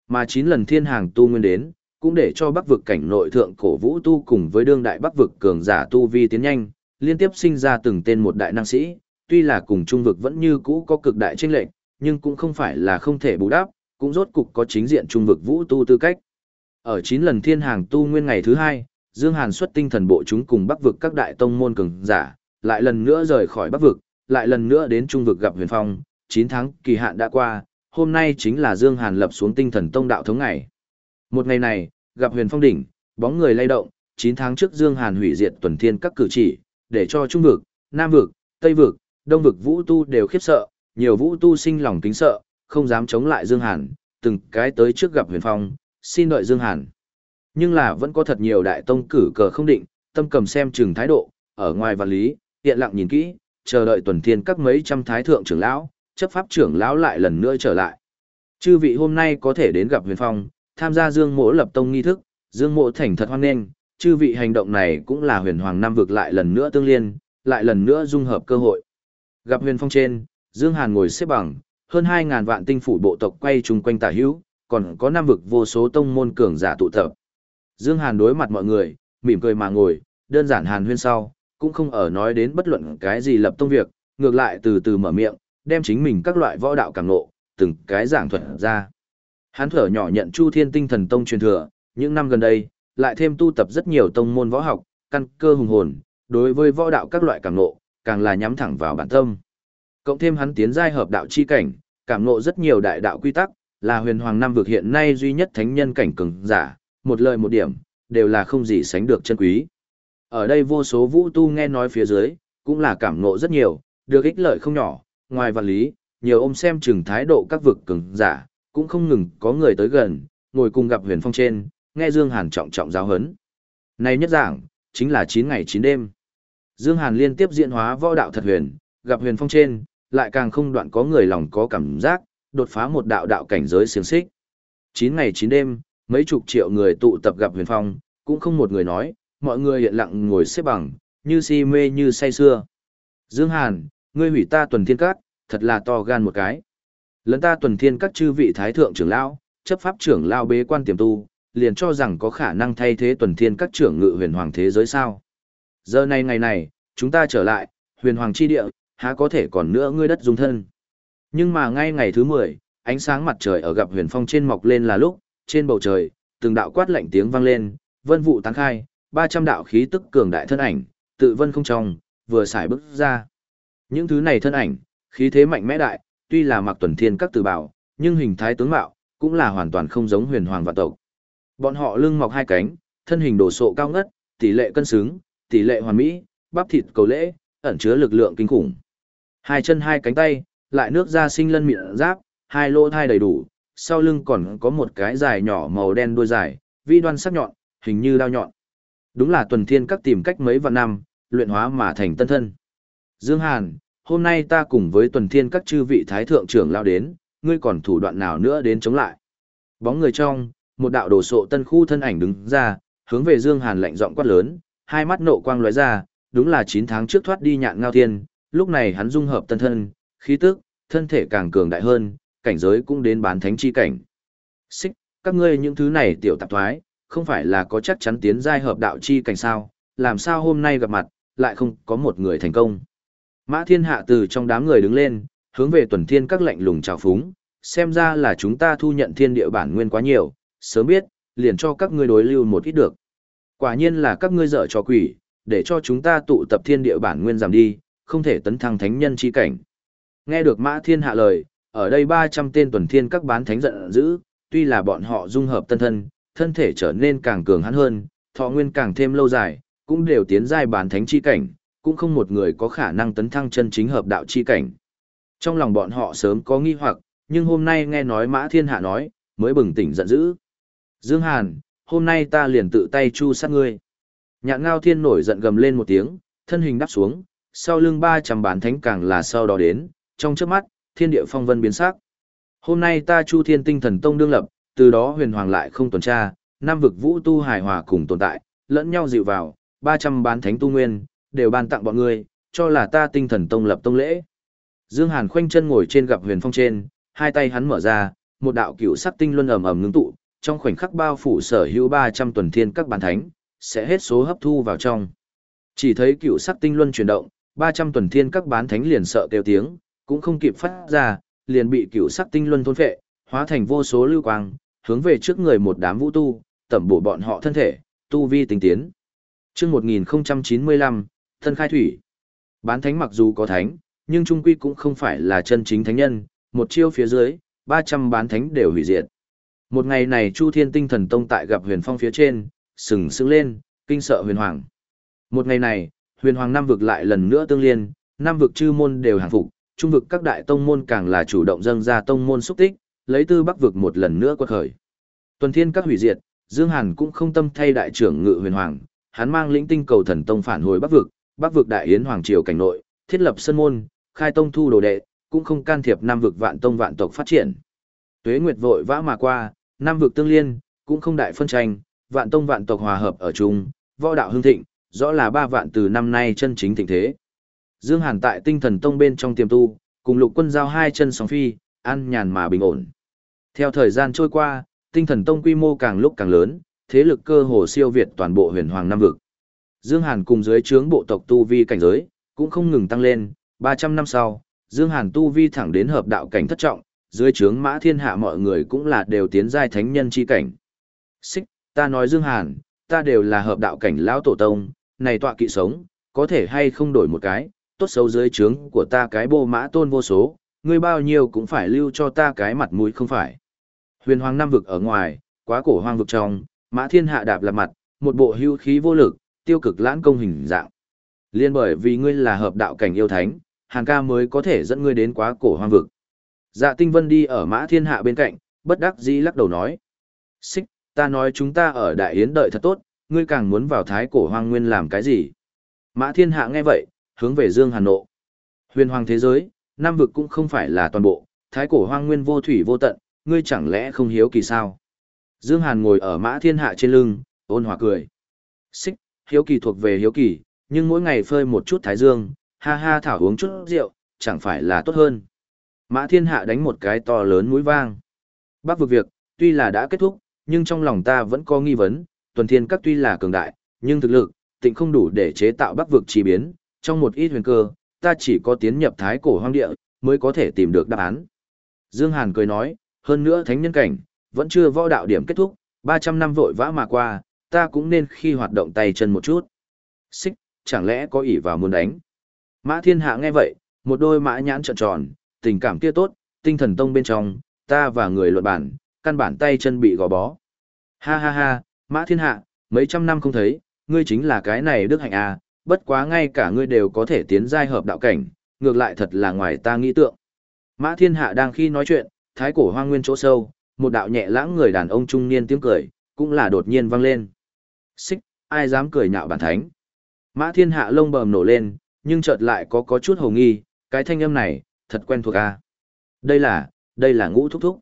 Mà 9 lần thiên hàng tu nguyên đến, cũng để cho bắc vực cảnh nội thượng cổ vũ tu cùng với đương đại bắc vực cường giả tu vi tiến nhanh, liên tiếp sinh ra từng tên một đại năng sĩ, tuy là cùng trung vực vẫn như cũ có cực đại tranh lệnh, nhưng cũng không phải là không thể bù đắp, cũng rốt cục có chính diện trung vực vũ tu tư cách. Ở 9 lần thiên hàng tu nguyên ngày thứ hai, Dương Hàn xuất tinh thần bộ chúng cùng bắc vực các đại tông môn cường giả, lại lần nữa rời khỏi bắc vực, lại lần nữa đến trung vực gặp huyền phong, 9 tháng kỳ hạn đã qua, hôm nay chính là Dương Hàn lập xuống tinh thần tông đạo thống ngày. Một ngày này, gặp huyền phong đỉnh, bóng người lay động, 9 tháng trước Dương Hàn hủy diệt tuần thiên các cử chỉ, để cho trung vực, nam vực, tây vực, đông vực vũ tu đều khiếp sợ, nhiều vũ tu sinh lòng kính sợ, không dám chống lại Dương Hàn, từng cái tới trước gặp huyền phong, xin đợi Dương Hàn. Nhưng là vẫn có thật nhiều đại tông cử cờ không định, tâm cầm xem chừng thái độ, ở ngoài vật lý, hiện lặng nhìn kỹ, chờ đợi tuần thiên các mấy trăm thái thượng trưởng lão, chấp pháp trưởng lão lại lần nữa trở lại. Chư vị hôm nay có thể đến gặp huyền phong, tham gia Dương Mỗ lập tông nghi thức, Dương Mỗ thành thật hoan nghênh, chư vị hành động này cũng là huyền hoàng năm vực lại lần nữa tương liên, lại lần nữa dung hợp cơ hội. Gặp huyền phong trên, Dương Hàn ngồi xếp bằng, hơn 2.000 vạn tinh phủ bộ tộc quay chung quanh tả hữu, còn có năm vực vô số tông môn cường giả tụ tập. Dương Hàn đối mặt mọi người, mỉm cười mà ngồi, đơn giản Hàn huyên sau, cũng không ở nói đến bất luận cái gì lập tông việc, ngược lại từ từ mở miệng, đem chính mình các loại võ đạo cảm ngộ, từng cái giảng thuật ra. Hắn thở nhỏ nhận Chu Thiên Tinh Thần Tông truyền thừa, những năm gần đây, lại thêm tu tập rất nhiều tông môn võ học, căn cơ hùng hồn, đối với võ đạo các loại cảm ngộ, càng là nhắm thẳng vào bản tâm. Cộng thêm hắn tiến giai hợp đạo chi cảnh, cảm ngộ rất nhiều đại đạo quy tắc, là huyền hoàng năm vực hiện nay duy nhất thánh nhân cảnh cường giả, một lời một điểm, đều là không gì sánh được chân quý. Ở đây vô số vũ tu nghe nói phía dưới, cũng là cảm ngộ rất nhiều, được ích lợi không nhỏ, ngoài vật lý, nhiều ôm xem chừng thái độ các vực cường giả, cũng không ngừng có người tới gần, ngồi cùng gặp huyền phong trên, nghe Dương Hàn trọng trọng giáo hấn. Này nhất giảng, chính là 9 ngày 9 đêm. Dương Hàn liên tiếp diễn hóa võ đạo thật huyền, gặp huyền phong trên, lại càng không đoạn có người lòng có cảm giác, đột phá một đạo đạo cảnh giới xiềng xích. 9 ngày 9 đêm, mấy chục triệu người tụ tập gặp huyền phong, cũng không một người nói, mọi người hiện lặng ngồi xếp bằng, như si mê như say xưa. Dương Hàn, ngươi hủy ta tuần thiên Cát thật là to gan một cái lần ta tuần thiên các chư vị thái thượng trưởng lão, chấp pháp trưởng lão bế quan tiềm tu, liền cho rằng có khả năng thay thế tuần thiên các trưởng ngự huyền hoàng thế giới sao. Giờ này ngày này, chúng ta trở lại, huyền hoàng chi địa, há có thể còn nữa ngươi đất dung thân. Nhưng mà ngay ngày thứ 10, ánh sáng mặt trời ở gặp huyền phong trên mọc lên là lúc, trên bầu trời, từng đạo quát lạnh tiếng vang lên, vân vụ tán khai, 300 đạo khí tức cường đại thân ảnh, tự vân không trong, vừa xài bước ra. Những thứ này thân ảnh, khí thế mạnh mẽ đại, tuy là mặc tuần thiên các từ bảo, nhưng hình thái tướng mạo, cũng là hoàn toàn không giống huyền hoàng vạn tộc. Bọn họ lưng mọc hai cánh, thân hình đồ sộ cao ngất, tỷ lệ cân xứng, tỷ lệ hoàn mỹ, bắp thịt cầu lễ, ẩn chứa lực lượng kinh khủng. Hai chân hai cánh tay, lại nước ra sinh lân miệng giáp, hai lỗ thai đầy đủ, sau lưng còn có một cái dài nhỏ màu đen đuôi dài, vi đoan sắc nhọn, hình như đao nhọn. Đúng là tuần thiên các tìm cách mấy vạn năm, luyện hóa mà thành tân thân. Dương Hàn, hôm nay ta cùng với tuần thiên các chư vị thái thượng trưởng lao đến, ngươi còn thủ đoạn nào nữa đến chống lại. Bóng người trong, một đạo đồ sộ tân khu thân ảnh đứng ra, hướng về Dương Hàn lạnh giọng quát lớn, hai mắt nộ quang lóe ra, đúng là 9 tháng trước thoát đi nhạn ngao thiên, lúc này hắn dung hợp tân thân, khí tức, thân thể càng cường đại hơn, cảnh giới cũng đến bán thánh chi cảnh. Xích, các ngươi những thứ này tiểu tạp thoái, không phải là có chắc chắn tiến giai hợp đạo chi cảnh sao, làm sao hôm nay gặp mặt, lại không có một người thành công. Mã thiên hạ từ trong đám người đứng lên, hướng về tuần thiên các lệnh lùng chào phúng, xem ra là chúng ta thu nhận thiên địa bản nguyên quá nhiều, sớm biết, liền cho các ngươi đối lưu một ít được. Quả nhiên là các ngươi dở cho quỷ, để cho chúng ta tụ tập thiên địa bản nguyên giảm đi, không thể tấn thăng thánh nhân chi cảnh. Nghe được Mã Thiên hạ lời, ở đây 300 tên tuần thiên các bán thánh giận dữ, tuy là bọn họ dung hợp tân thân, thân thể trở nên càng cường hắn hơn, thọ nguyên càng thêm lâu dài, cũng đều tiến giai bán thánh chi cảnh, cũng không một người có khả năng tấn thăng chân chính hợp đạo chi cảnh. Trong lòng bọn họ sớm có nghi hoặc, nhưng hôm nay nghe nói Mã Thiên Hạ nói, mới bừng tỉnh giận dữ. Dương Hàn, hôm nay ta liền tự tay chu sát ngươi. Nhạn Ngao Thiên nổi giận gầm lên một tiếng, thân hình đắp xuống, sau lưng 300 bán thánh càng là sau đó đến, trong chớp mắt, thiên địa phong vân biến sắc. Hôm nay ta Chu Thiên Tinh Thần Tông đương lập, từ đó huyền hoàng lại không tuần tra, nam vực vũ tu hài hòa cùng tồn tại, lẫn nhau dịu vào, 300 bán thánh tu nguyên, đều ban tặng bọn ngươi, cho là ta Tinh Thần Tông lập tông lễ. Dương Hàn khoanh chân ngồi trên gặp huyền phong trên, hai tay hắn mở ra, một đạo cựu sắc tinh luân ầm ầm ngưng tụ, trong khoảnh khắc bao phủ sở hữu 300 tuần thiên các bản thánh, sẽ hết số hấp thu vào trong. Chỉ thấy cựu sắc tinh luân chuyển động, 300 tuần thiên các bán thánh liền sợ kêu tiếng, cũng không kịp phát ra, liền bị cựu sắc tinh luân thôn phệ, hóa thành vô số lưu quang, hướng về trước người một đám vũ tu, tẩm bổ bọn họ thân thể, tu vi tinh tiến. Chương 1095, thân khai thủy. Bán thánh mặc dù có thánh, nhưng trung quy cũng không phải là chân chính thánh nhân, một chiêu phía dưới, 300 bán thánh đều hủy diệt. Một ngày này Chu Thiên Tinh Thần Tông tại gặp Huyền Phong phía trên, sừng sững lên, kinh sợ Huyền Hoàng. Một ngày này, Huyền Hoàng năm vực lại lần nữa tương liên, năm vực chư môn đều hàng phục, trung vực các đại tông môn càng là chủ động dâng ra tông môn xúc tích, lấy tư bắc vực một lần nữa quật khởi. Tuần Thiên các hủy diệt, Dương Hàn cũng không tâm thay đại trưởng ngự Huyền Hoàng, hắn mang lĩnh tinh cầu thần tông phản hồi bắc vực, bắc vực đại yến hoàng triều cảnh nội, thiết lập sân môn, khai tông thu đồ đệ, cũng không can thiệp nam vực vạn tông vạn tộc phát triển. Tuế Nguyệt vội vã mà qua, nam vực tương liên, cũng không đại phân tranh, vạn tông vạn tộc hòa hợp ở chung, võ đạo hưng thịnh, rõ là ba vạn từ năm nay chân chính thịnh thế. Dương Hàn tại tinh thần tông bên trong tiềm tu, cùng lục quân giao hai chân sóng phi, an nhàn mà bình ổn. Theo thời gian trôi qua, tinh thần tông quy mô càng lúc càng lớn, thế lực cơ hồ siêu việt toàn bộ huyền hoàng nam vực. Dương Hàn cùng dưới trướng bộ tộc tu vi cảnh giới, cũng không ngừng tăng lên, 300 năm sau, Dương Hàn tu vi thẳng đến hợp đạo cảnh thất trọng, dưới trướng mã thiên hạ mọi người cũng là đều tiến giai thánh nhân chi cảnh. Xích, ta nói Dương Hàn, ta đều là hợp đạo cảnh lão tổ tông, này tọa kỵ sống, có thể hay không đổi một cái, tốt xấu dưới trướng của ta cái bô mã tôn vô số, ngươi bao nhiêu cũng phải lưu cho ta cái mặt mũi không phải. Huyền hoàng năm vực ở ngoài, quá cổ hoang vực trong, mã thiên hạ đạp là mặt, một bộ hưu khí vô lực, tiêu cực lãng công hình dạng. Liên bởi vì ngươi là hợp đạo cảnh yêu thánh, hàng ca mới có thể dẫn ngươi đến quá cổ hoang vực. Dạ tinh vân đi ở mã thiên hạ bên cạnh, bất đắc dĩ lắc đầu nói. Xích, ta nói chúng ta ở đại yến đợi thật tốt, ngươi càng muốn vào thái cổ hoang nguyên làm cái gì. Mã thiên hạ nghe vậy, hướng về Dương Hàn nộ. Huyền hoàng thế giới, Nam vực cũng không phải là toàn bộ, thái cổ hoang nguyên vô thủy vô tận, ngươi chẳng lẽ không hiếu kỳ sao? Dương Hàn ngồi ở mã thiên hạ trên lưng, ôn hòa cười. Xích, hiếu kỳ thuộc về hiếu kỳ, nhưng mỗi ngày phơi một chút thái dương, ha ha thảo uống chút rượu, chẳng phải là tốt hơn. Mã thiên hạ đánh một cái to lớn mũi vang. Bác vực việc, tuy là đã kết thúc, nhưng trong lòng ta vẫn có nghi vấn, tuần thiên các tuy là cường đại, nhưng thực lực, tịnh không đủ để chế tạo bắc vực chi biến, trong một ít huyền cơ, ta chỉ có tiến nhập thái cổ hoang địa, mới có thể tìm được đáp án. Dương Hàn cười nói, hơn nữa thánh nhân cảnh, vẫn chưa võ đạo điểm kết thúc, 300 năm vội vã mà qua, ta cũng nên khi hoạt động tay chân một chút. Xích, chẳng lẽ có ỷ vào muốn đánh. Mã thiên hạ nghe vậy, một đôi mã nhãn trợn tròn, tình cảm kia tốt, tinh thần tông bên trong, ta và người luận bản, căn bản tay chân bị gò bó. Ha ha ha, mã thiên hạ, mấy trăm năm không thấy, ngươi chính là cái này đức hạnh à, bất quá ngay cả ngươi đều có thể tiến giai hợp đạo cảnh, ngược lại thật là ngoài ta nghĩ tượng. Mã thiên hạ đang khi nói chuyện, thái cổ hoang nguyên chỗ sâu, một đạo nhẹ lãng người đàn ông trung niên tiếng cười, cũng là đột nhiên vang lên. Xích, ai dám cười nhạo bản thánh. Mã thiên hạ lông bờm nổ lên, nhưng chợt lại có có chút hồ nghi, cái thanh âm này, thật quen thuộc à. Đây là, đây là ngũ thúc thúc.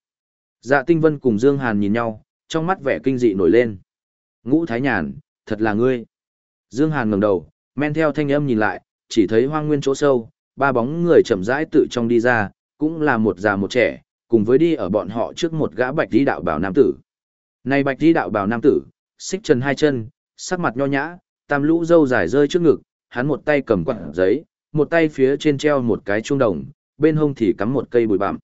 Dạ tinh vân cùng Dương Hàn nhìn nhau, trong mắt vẻ kinh dị nổi lên. Ngũ thái nhàn, thật là ngươi. Dương Hàn ngẩng đầu, men theo thanh âm nhìn lại, chỉ thấy hoang nguyên chỗ sâu, ba bóng người chậm rãi tự trong đi ra, cũng là một già một trẻ, cùng với đi ở bọn họ trước một gã bạch đi đạo bảo nam tử. Này bạch đi đạo bảo nam tử, xích chân hai chân, sắc mặt nho nhã, tam lũ râu dài rơi trước ngực, hắn một tay cầm quạt giấy, một tay phía trên treo một cái chuông đồng, bên hông thì cắm một cây bụi bặm.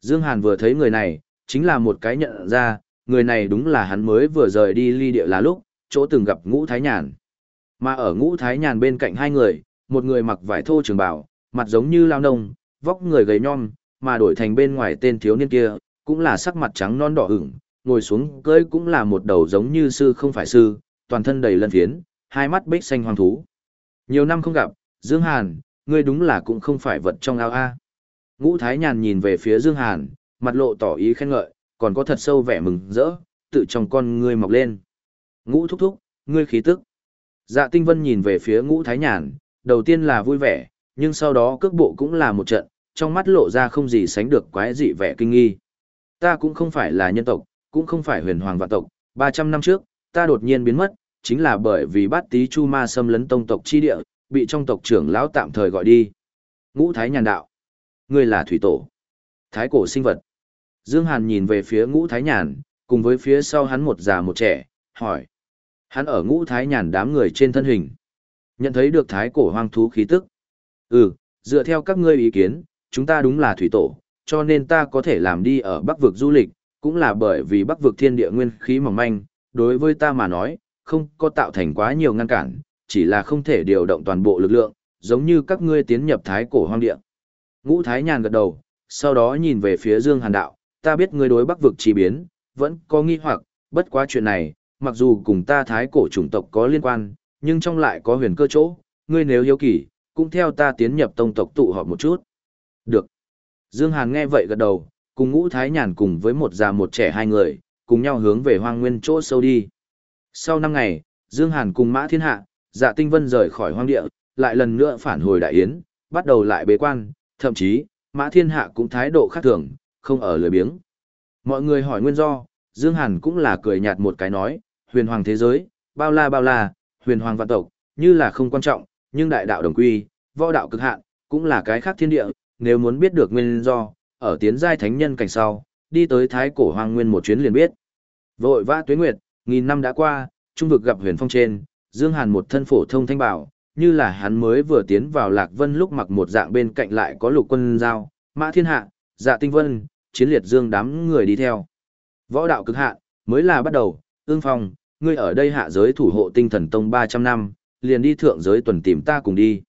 Dương Hàn vừa thấy người này, chính là một cái nhận ra, người này đúng là hắn mới vừa rời đi ly địa là lúc, chỗ từng gặp ngũ thái nhàn. Mà ở ngũ thái nhàn bên cạnh hai người, một người mặc vải thô trường bào, mặt giống như lao nông, vóc người gầy nhom, mà đổi thành bên ngoài tên thiếu niên kia, cũng là sắc mặt trắng non đỏ ửng, ngồi xuống cưỡi cũng là một đầu giống như sư không phải sư, toàn thân đầy lân phiến, hai mắt bích xanh hoang thú. Nhiều năm không gặp, Dương Hàn, ngươi đúng là cũng không phải vật trong ao a. Ngũ Thái Nhàn nhìn về phía Dương Hàn, mặt lộ tỏ ý khen ngợi, còn có thật sâu vẻ mừng rỡ, tự trong con ngươi mọc lên. Ngũ thúc thúc, ngươi khí tức. Dạ Tinh Vân nhìn về phía Ngũ Thái Nhàn, đầu tiên là vui vẻ, nhưng sau đó cước bộ cũng là một trận, trong mắt lộ ra không gì sánh được quái dị vẻ kinh nghi. Ta cũng không phải là nhân tộc, cũng không phải huyền hoàng vạn tộc, 300 năm trước, ta đột nhiên biến mất, chính là bởi vì bát tí chu ma xâm lấn tông tộc chi địa, bị trong tộc trưởng lão tạm thời gọi đi. Ngũ Thái Nhàn đạo. Ngươi là thủy tổ. Thái cổ sinh vật. Dương Hàn nhìn về phía ngũ Thái Nhàn, cùng với phía sau hắn một già một trẻ, hỏi. Hắn ở ngũ Thái Nhàn đám người trên thân hình. Nhận thấy được thái cổ hoang thú khí tức. Ừ, dựa theo các ngươi ý kiến, chúng ta đúng là thủy tổ, cho nên ta có thể làm đi ở bắc vực du lịch, cũng là bởi vì bắc vực thiên địa nguyên khí mỏng manh, đối với ta mà nói, không có tạo thành quá nhiều ngăn cản, chỉ là không thể điều động toàn bộ lực lượng, giống như các ngươi tiến nhập thái cổ hoang địa. Ngũ Thái Nhàn gật đầu, sau đó nhìn về phía Dương Hàn Đạo, ta biết ngươi đối bắc vực chi biến, vẫn có nghi hoặc, bất quá chuyện này, mặc dù cùng ta thái cổ chủng tộc có liên quan, nhưng trong lại có huyền cơ chỗ, ngươi nếu hiếu kỳ, cũng theo ta tiến nhập tông tộc tụ họp một chút. Được. Dương Hàn nghe vậy gật đầu, cùng ngũ thái nhàn cùng với một già một trẻ hai người, cùng nhau hướng về hoang nguyên chỗ sâu đi. Sau năm ngày, Dương Hàn cùng Mã Thiên Hạ, Dạ Tinh Vân rời khỏi hoang địa, lại lần nữa phản hồi đại yến, bắt đầu lại bế quan, thậm chí, Mã Thiên Hạ cũng thái độ khác thường, không ở lười biếng. Mọi người hỏi nguyên do, Dương Hàn cũng là cười nhạt một cái nói, huyền hoàng thế giới, bao la bao la, huyền hoàng vạn tộc, như là không quan trọng, nhưng đại đạo đồng quy, võ đạo cực hạn, cũng là cái khác thiên địa, nếu muốn biết được nguyên do, ở tiến giai thánh nhân cảnh sau, đi tới thái cổ hoang nguyên một chuyến liền biết. Vội vã tuyết nguyệt, nghìn năm đã qua, trung vực gặp huyền phong trên, Dương Hàn một thân phổ thông thanh bảo, như là hắn mới vừa tiến vào Lạc Vân lúc mặc một dạng bên cạnh lại có lục quân giao, mã thiên hạ, dạ tinh vân, chiến liệt dương đám người đi theo. Võ đạo cực hạn, mới là bắt đầu, ương phong, ngươi ở đây hạ giới thủ hộ tinh thần tông 300 năm, liền đi thượng giới tuần tìm ta cùng đi.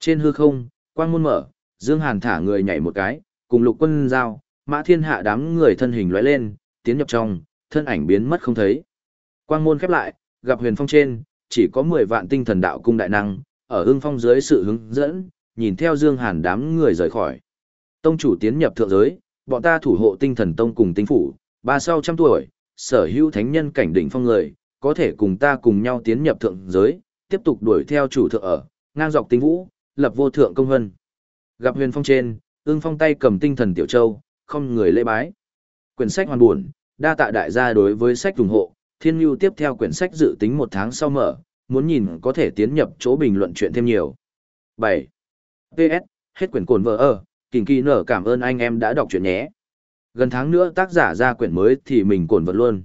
Trên hư không, quang môn mở, Dương Hàn thả người nhảy một cái, cùng lục quân giao, mã thiên hạ đám người thân hình lóe lên, tiến nhập trong, thân ảnh biến mất không thấy. Quang môn khép lại, gặp huyền phong trên, chỉ có 10 vạn tinh thần đạo cung đại năng, ở ưng phong dưới sự hướng dẫn, nhìn theo Dương Hàn đám người rời khỏi. Tông chủ tiến nhập thượng giới, bọn ta thủ hộ tinh thần tông cùng tinh phủ, ba sau trăm tuổi, sở hữu thánh nhân cảnh đỉnh phong người, có thể cùng ta cùng nhau tiến nhập thượng giới, tiếp tục đuổi theo chủ thượng ở, ngang dọc tinh vũ, lập vô thượng công hân. Gặp huyền phong trên, ưng phong tay cầm tinh thần tiểu châu, không người lễ bái. Quyển sách hoàn buồn, đa tạ đại gia đối với sách ủng hộ, thiên nhu tiếp theo quyển sách dự tính một tháng sau mở, muốn nhìn có thể tiến nhập chỗ bình luận chuyện thêm nhiều. 7. PS, hết quyển cồn vợ ở, kình kỳ nở cảm ơn anh em đã đọc chuyện nhé. Gần tháng nữa tác giả ra quyển mới thì mình cồn vật luôn.